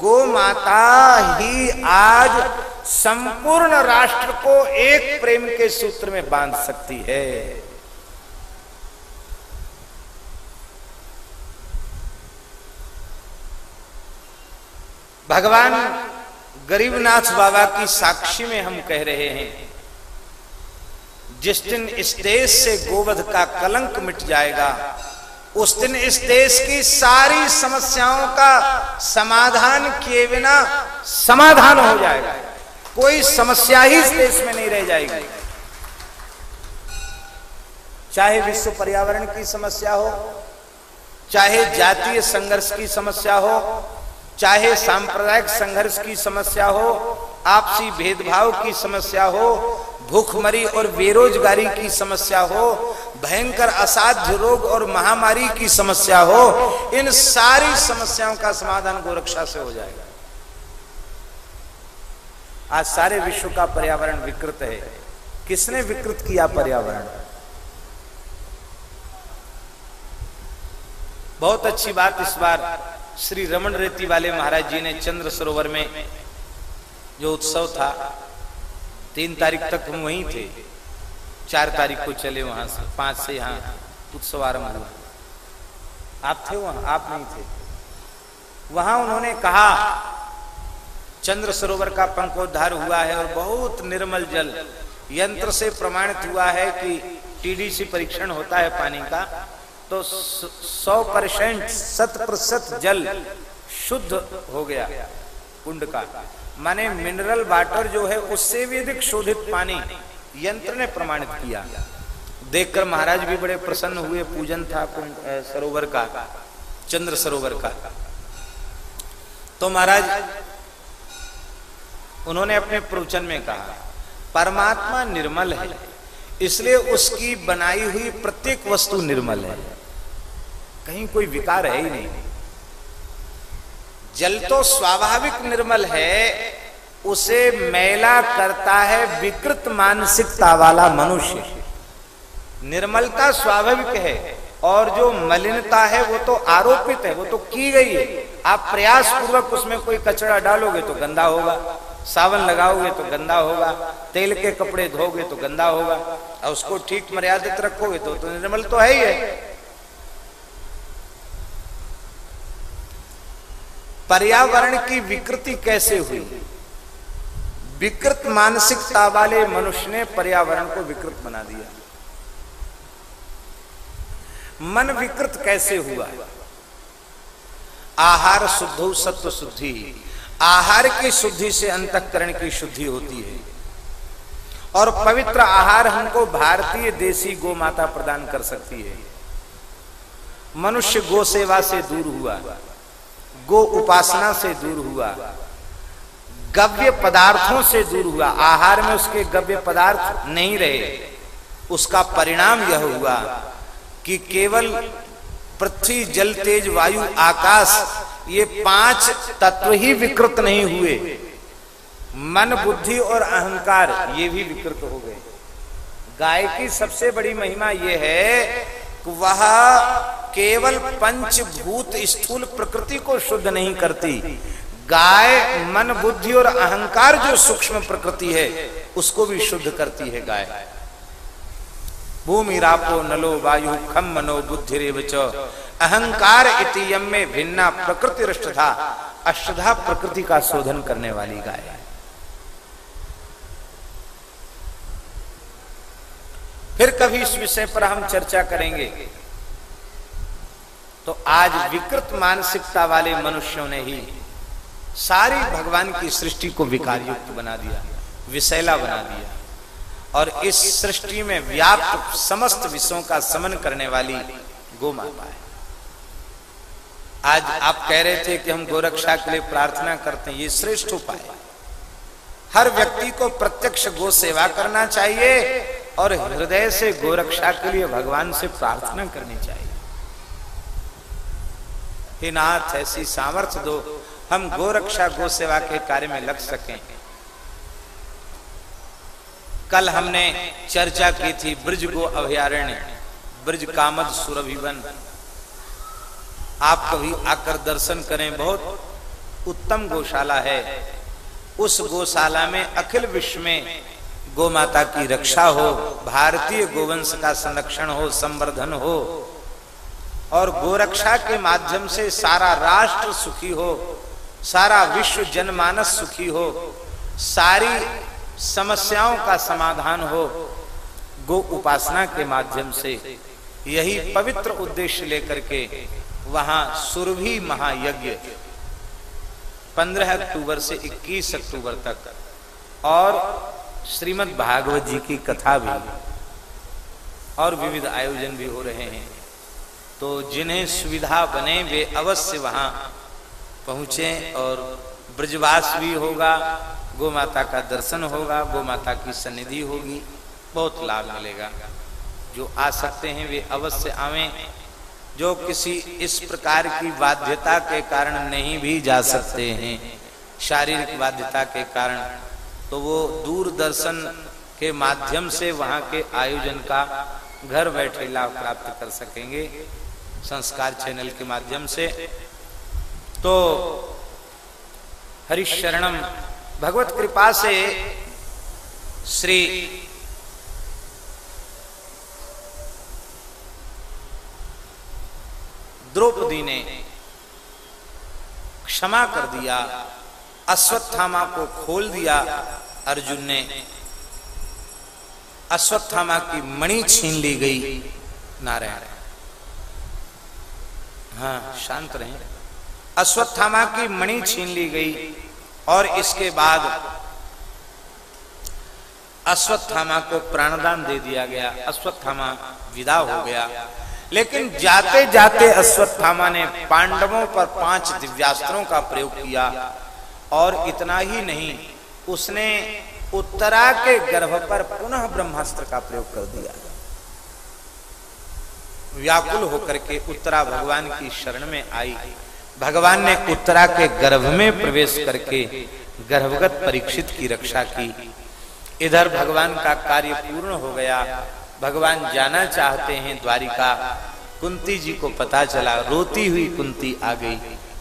गो माता ही आज संपूर्ण राष्ट्र को एक प्रेम के सूत्र में बाँध सकती है। भगवान गरीबनाथ बाबा की साक्षी में हम कह रहे हैं, जिस दिन इस देश से गोवध का कलंक मिट जाएगा उस दिन इस देश की सारी समस्याओं का समाधान किए बिना समाधान हो जाएगा। कोई समस्या ही इस देश में नहीं रह जाएगी। चाहे विश्व पर्यावरण की समस्या हो, चाहे जातीय संघर्ष की समस्या हो, चाहे सांप्रदायिक संघर्ष की समस्या हो, आपसी भेदभाव की समस्या हो भूखमरी और बेरोजगारी की समस्या हो, भयंकर असाध्य रोग और महामारी की समस्या हो, इन सारी समस्याओं का समाधान गोरक्षा से हो जाएगा। आज सारे विश्व का पर्यावरण विकृत है। किसने विकृत किया पर्यावरण? बहुत अच्छी बात इस बार श्री रमन रेती वाले महाराज जी ने चंद्र सरोवर में जो उत्सव था तीन तारीख तक हम वहीं थे। चार तारीख को चले वहाँ से, पाँच से यहाँ उत्सव आरंभ हुआ। आप थे वहाँ, आप नहीं थे। वहाँ उन्होंने कहा, चंद्र सरोवर का पंखोद्धार हुआ है और बहुत निर्मल जल, यंत्र से प्रमाणित हुआ है कि टीडीसी परीक्षण होता है पानी का तो सौ परसेंट शत प्रतिशत जल शुद्ध हो गया कुंड का। माने मिनरल वाटर जो है, उससे भी अधिक शोधित पानी यंत्र ने प्रमाणित किया। देखकर महाराज भी बड़े प्रसन्न हुए, पूजन था सरोवर का, चंद्र सरोवर का। तो महाराज, उन्होंने अपने प्रवचन में कहा, परमात्मा निर्मल है, इसलिए उसकी बनाई हुई प्रत्येक वस्तु निर्मल है। कहीं कोई विकार है ही नहीं। जल तो स्वाभाविक निर्मल है उसे मैला करता है विकृत मानसिकता वाला मनुष्य। निर्मलता स्वाभाविक है और जो मलिनता है वो तो आरोपित है वो तो की गई है। आप प्रयास पूर्वक उसमें कोई कचरा डालोगे तो गंदा होगा सावन लगाओगे तो गंदा होगा तेल के कपड़े धोगे तो गंदा होगा और उसको ठीक मर्यादित रखोगे तो, तो निर्मल तो है ही है। पर्यावरण की विकृति कैसे हुई? विकृत मानसिकता वाले मनुष्य ने पर्यावरण को विकृत बना दिया। मन विकृत कैसे हुआ? आहार शुद्ध सत्व शुद्धि। आहार की शुद्धि से अंतकरण की शुद्धि होती है। और पवित्र आहार हमको भारतीय देसी गो माता प्रदान कर सकती है। मनुष्य गो सेवा से दूर हुआ। गो उपासना से दूर हुआ, गव्य पदार्थों से दूर हुआ। आहार में उसके गव्य पदार्थ नहीं रहे। उसका परिणाम यह हुआ कि केवल पृथ्वी, जल, तेज, वायु, आकाश, ये पाँच तत्व ही विकृत नहीं हुए। मन, बुद्धि और अहंकार ये भी विकृत हो गए। गाय की सबसे बड़ी महिमा यह है वह केवल पंचभूत स्थूल प्रकृति को शुद्ध नहीं करती। गाय, मन, बुद्धि और अहंकार जो सूक्ष्म प्रकृति है, उसको भी शुद्ध करती है गाय। भूमि, रापो, नलो, वायु, खम, मनो, बुद्धि अहंकार इतियम में भिन्ना प्रकृति था अष्टधा प्रकृति का शोधन करने वाली गाय। फिर कभी इस विषय पर हम चर्चा करेंगे। तो आज विकृत मानसिकता वाले मनुष्यों ने ही सारी भगवान की सृष्टि को विकार युक्त बना दिया, विषैला बना दिया। और इस सृष्टि में व्याप्त समस्त विषयों का समन करने वाली गो माता है। आज आप कह रहे थे कि हम गोरक्षा के लिए प्रार्थना करते हैं, ये श्रेष्ठ उपाय हर व्यक्ति को प्रत्यक्ष गो सेवा करना चाहिए। और हृदय से गोरक्षा के लिए भगवान से प्रार्थना करनी चाहिए। हे नाथ, ऐसी सामर्थ्य दो, हम गोरक्षा गो सेवा के कार्य में लग सकें। कल हमने चर्चा की थी ब्रज गो अभयारण्य, ब्रज कामद सुरभिवन। आप कभी आकर दर्शन करें, बहुत उत्तम गौशाला है। उस गौशाला में अखिल विश्व में गो माता की रक्षा हो, भारतीय गोवंश का संरक्षण हो, संवर्धन हो, और गोरक्षा के माध्यम से सारा राष्ट्र सुखी हो, सारा विश्व जनमानस सुखी हो, सारी समस्याओं का समाधान हो, गो उपासना के माध्यम से यही पवित्र उद्देश्य लेकर के वहाँ सुरभि महायज्ञ 15 अक्टूबर से 21 अक्टूबर तक और श्रीमद् भागवत जी की कथा भी और विविध आयोजन भी हो रहे हैं। तो जिन्हें सुविधा बने, वे अवश्य वहाँ पहुँचे और ब्रजवास भी होगा गो माता का दर्शन होगा गो माता की सन्निधि होगी, बहुत लाभ मिलेगा। जो आ सकते हैं, वे अवश्य आवे। जो किसी इस प्रकार की बाध्यता के कारण नहीं भी जा सकते हैं, शारीरिक बाध्यता के कारण तो वो दूरदर्शन के माध्यम से वहाँ के आयोजन का घर बैठे लाभ प्राप्त कर सकेंगे संस्कार चैनल के माध्यम से। तो हरिशरणम भगवत कृपा से श्री द्रौपदी ने क्षमा कर दिया। अश्वत्थामा को खोल दिया अर्जुन ने। अश्वत्थामा की मणि छीन ली गई, नारायण। हाँ शांत रहे। अश्वत्थामा की मणि छीन ली गई और इसके बाद अश्वत्थामा को प्राणदान दे दिया गया। अश्वत्थामा विदा हो गया। लेकिन जाते जाते अश्वत्थामा ने पांडवों पर पाँच दिव्यास्त्रों का प्रयोग किया। और इतना ही नहीं, उसने उत्तरा के गर्भ पर पुनः ब्रह्मास्त्र का प्रयोग कर दिया। व्याकुल होकर के उत्तरा भगवान की शरण में आई। भगवान ने उत्तरा के गर्भ में प्रवेश करके गर्भगत परीक्षित की रक्षा की। इधर भगवान का कार्य पूर्ण हो गया। भगवान जाना चाहते हैं द्वारिका। कुंती जी को पता चला, रोती हुई कुंती आ गई।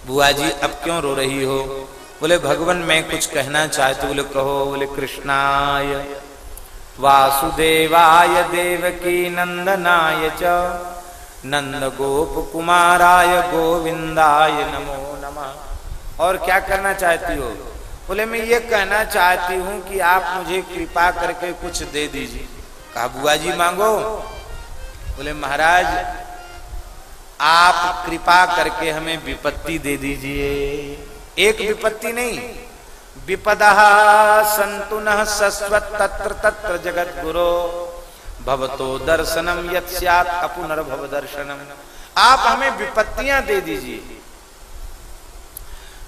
बुआ जी, अब क्यों रो रही हो? बोले, भगवान, मैं कुछ कहना चाहती बोले, कहो, बोले, कृष्णाय, वासुदेवाय, देवकी नंदनाय च नंद गोप कुमाराय, गोविंदाय नमो नमः। और क्या करना चाहती हो? बोले, मैं ये कहना चाहती हूँ कि आप मुझे कृपा करके कुछ दे दीजिए। कहा, बुआ जी, मांगो? बोले, महाराज, आप कृपा करके हमें विपत्ति दे दीजिए। एक विपत्ति नहीं। विपद संतु न सस्वत तत्र तत्र जगत गुरो भवतो दर्शनम यत अपुनर्भव दर्शनम आप हमें विपत्तियाँ दे दीजिए।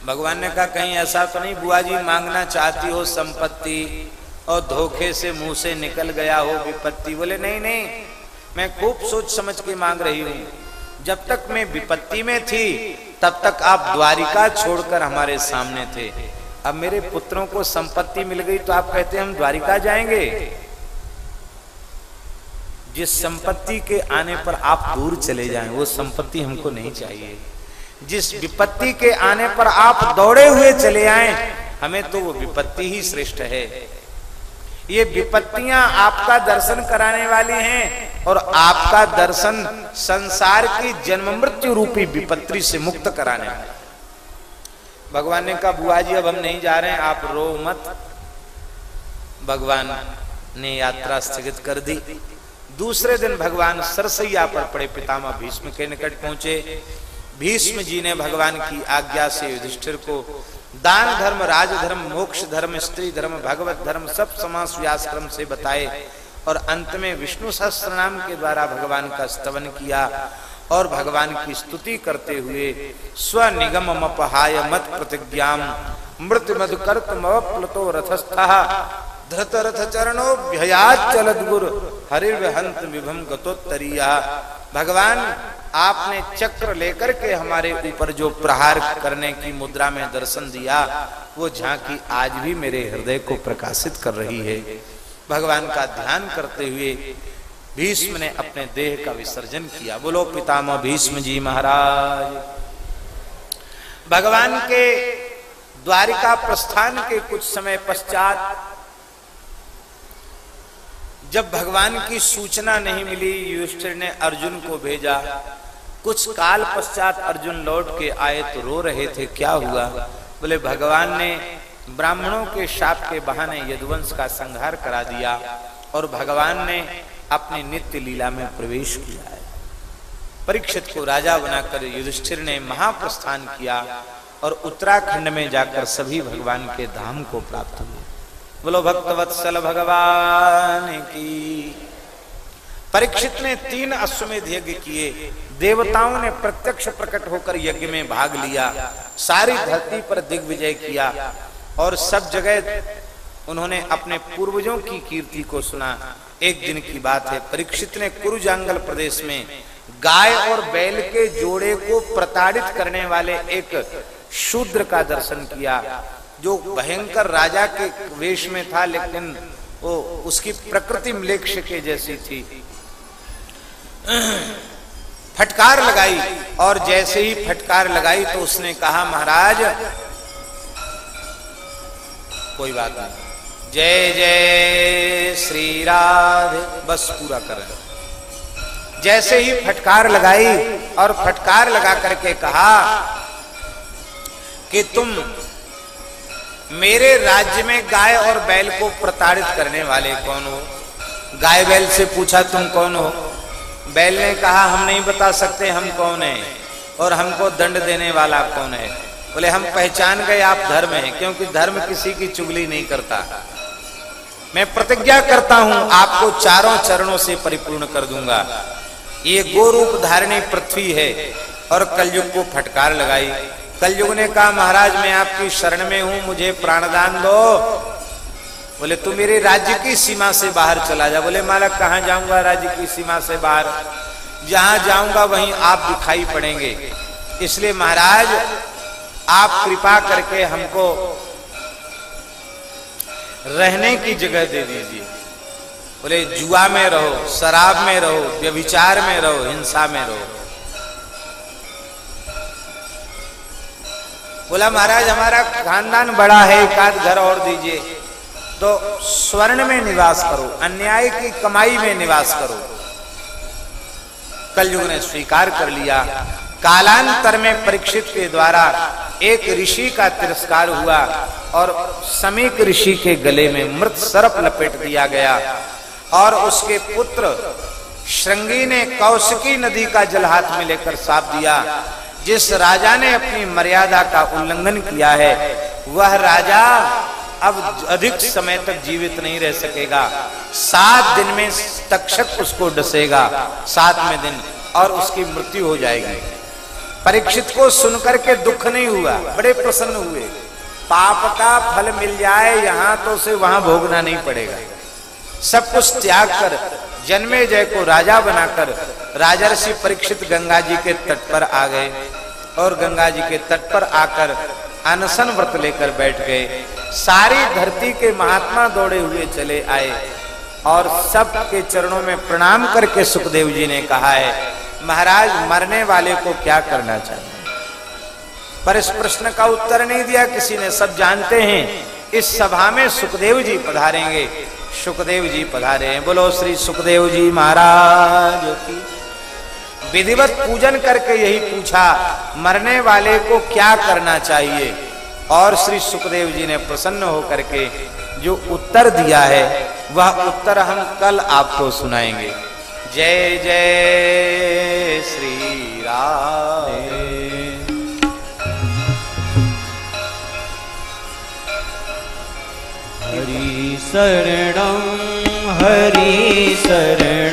भगवान ने कहा, कहीं ऐसा तो नहीं, बुआ जी, मांगना चाहती हो संपत्ति और धोखे से मुँह से निकल गया हो विपत्ति। बोले, नहीं नहीं, मैं खूब सोच समझ के मांग रही हूँ। जब तक मैं विपत्ति में थी, तब तक आप द्वारिका छोड़कर हमारे सामने थे। अब मेरे पुत्रों को संपत्ति मिल गई तो आप कहते हम द्वारिका जाएँगे? जिस संपत्ति के आने पर आप दूर चले जाएँ, वो संपत्ति हमको नहीं चाहिए। जिस विपत्ति के आने पर आप दौड़े हुए चले आए, हमें तो वो विपत्ति ही श्रेष्ठ है। ये विपत्तियाँ आपका दर्शन कराने वाली हैं और आपका दर्शन संसार की जन्म मृत्यु रूपी विपत्ति से मुक्त कराने वाला। भगवान ने कहा, बुआ जी, अब हम नहीं जा रहे हैं, आप रो मत। भगवान ने यात्रा स्थगित कर दी। दूसरे दिन भगवान सरसैया पर पड़े पितामह भीष्म के निकट पहुँचे। भीष्म जी ने भगवान की आज्ञा से युधिष्ठिर को दान धर्म, राज धर्म, मोक्ष धर्म, स्त्री धर्म, भगवत धर्म, सब समास व्यास क्रम से बताए और अंत में विष्णु सहस्त्र नाम के द्वारा भगवान का स्तवन किया और भगवान की स्तुति करते हुए स्व निगम मपहाय मत प्रतिज्ञा मृत मधु कर्तमप्लुतो रथस्थ, धृत रथ चरणो चलद गुरु हरिर्हंत विभम गतोत्तरिया। भगवान आपने चक्र लेकर के हमारे ऊपर जो प्रहार करने की मुद्रा में दर्शन दिया, वो झांकी आज भी मेरे हृदय को प्रकाशित कर रही है। भगवान का ध्यान करते हुए भीष्म ने अपने देह का विसर्जन किया। बोलो, पितामह भीष्म जी महाराज। भगवान के द्वारिका प्रस्थान के कुछ समय पश्चात जब भगवान की सूचना नहीं मिली, युधिष्ठिर ने अर्जुन को भेजा। कुछ काल पश्चात अर्जुन लौट के आए तो रो रहे थे, क्या हुआ? बोले, भगवान ने ब्राह्मणों के शाप के बहाने यदुवंश का संहार करा दिया और भगवान ने अपनी नित्य लीला में प्रवेश किया परीक्षित को राजा बनाकर युधिष्ठिर ने महाप्रस्थान किया और उत्तराखंड में जाकर सभी भगवान के धाम को प्राप्त हुए बोलो, भक्तवत्सल भगवान की परीक्षित ने तीन अश्वमेध यज्ञ किए। देवताओं ने प्रत्यक्ष प्रकट होकर यज्ञ में भाग लिया। सारी धरती पर दिग्विजय किया और सब जगह उन्होंने अपने पूर्वजों की कीर्ति को सुना। एक दिन की बात है, परीक्षित ने कुरुजांगल प्रदेश में गाय और बैल के जोड़े को प्रताड़ित करने वाले एक शूद्र का दर्शन किया, जो भयंकर राजा के वेश में था, लेकिन वो उसकी प्रकृति मलेक्ष के जैसी थी। फटकार लगाई, और जैसे ही फटकार लगाई तो उसने कहा, महाराज, कोई बात नहीं। जय जय श्री राधे, बस पूरा कर जैसे ही फटकार लगाई, और फटकार लगा करके कहा कि तुम मेरे राज्य में गाय और बैल को प्रताड़ित करने वाले कौन हो? गाय बैल से पूछा, तुम कौन हो? बैल ने कहा, हम नहीं बता सकते हम कौन है और हमको दंड देने वाला कौन है? बोले, हम पहचान गए आप धर्म हैं, क्योंकि धर्म किसी की चुगली नहीं करता। मैं प्रतिज्ञा करता हूँ, आपको चारों चरणों से परिपूर्ण कर दूँगा। ये गोरूप धारणी पृथ्वी है और कलयुग को फटकार लगाई। कलयुग ने कहा, महाराज, मैं आपकी शरण में हूँ, मुझे प्राणदान दो। बोले, तू मेरे राज्य की सीमा से बाहर चला जा। बोले, मालक, कहा जाऊँगा राज्य की सीमा से बाहर? जहाँ जाऊँगा, वहीं आप दिखाई पड़ेंगे। इसलिए महाराज, आप कृपा करके हमको रहने की जगह दे दीजिए। बोले, जुआ में रहो, शराब में रहो, व्यभिचार में रहो, हिंसा में रहो। बोला, महाराज, हमारा खानदान बड़ा है, एक घर और दीजिए। तो स्वर्ण में निवास करो, अन्याय की कमाई में निवास करो। कलयुग ने स्वीकार कर लिया। कालांतर में परीक्षित के द्वारा एक ऋषि का तिरस्कार हुआ और समीक ऋषि के गले में मृत सरप लपेट दिया गया और उसके पुत्र श्रृंगी ने कौशिकी नदी का जल हाथ में लेकर साफ़ दिया। जिस राजा ने अपनी मर्यादा का उल्लंघन किया है, वह राजा अब अधिक समय तक जीवित नहीं रह सकेगा। सात दिन में तक्षक उसको डसेगा, सातवें दिन, और उसकी मृत्यु हो जाएगी। परीक्षित को सुनकर के दुख नहीं हुआ, बड़े प्रसन्न हुए। पाप का फल मिल जाए, यहाँ तो उसे वहाँ भोगना नहीं पड़ेगा। सब कुछ त्याग कर जन्मे जय को राजा बनाकर राजर्षि परीक्षित गंगा जी के तट पर आ गए। और गंगा जी के तट पर आकर अनशन व्रत लेकर बैठ गए। सारी धरती के महात्मा दौड़े हुए चले आए और सब के चरणों में प्रणाम करके सुखदेव जी ने कहा है, महाराज, मरने वाले को क्या करना चाहिए? पर इस प्रश्न का उत्तर नहीं दिया किसी ने। सब जानते हैं, इस सभा में सुखदेव जी पधारेंगे। सुखदेव जी पधारे हैं। बोलो, श्री सुखदेव जी महाराज की विधिवत पूजन करके यही पूछा, मरने वाले को क्या करना चाहिए? और श्री सुखदेव जी ने प्रसन्न होकर के जो उत्तर दिया है, वह उत्तर हम कल आपको सुनाएँगे। जय जय श्री राम। हरि शरणं हरि शरणं।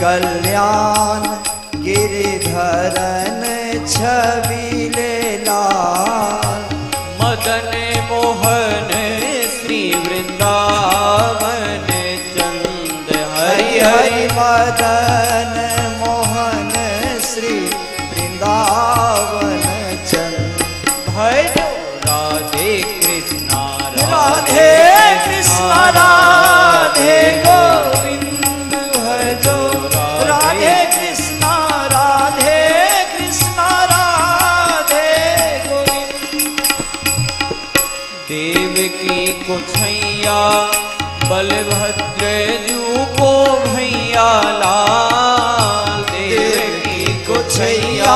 कल्याण गिरिधरन छवि मदन मोहन श्री वृंदावन चंद हरि हरि मदन। बलभद्र जू को भैया लाल देव को छैया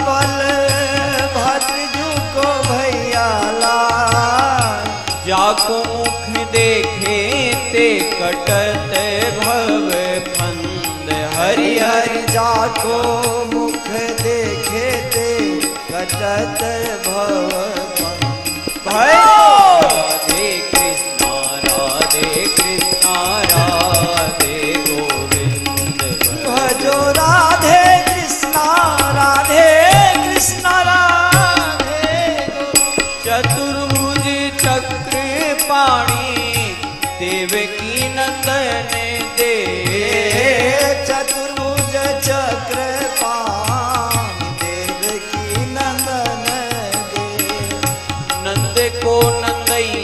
बलभद्र जू को भैया लाल। जाको मुख देखे ते कटत भव फंद। हरि हरि जाको मुख देखे ते कटत भव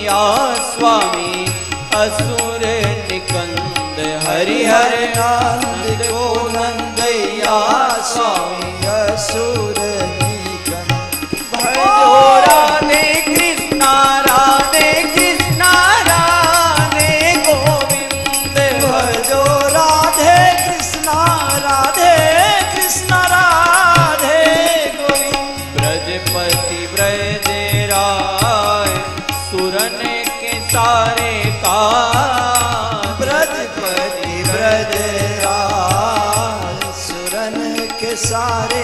कन्हैया स्वामी असुर निकंद हरिहर नंद को नंदैया स्वामी असुर सारे का ब्रज परि ब्रज सुरन के सारे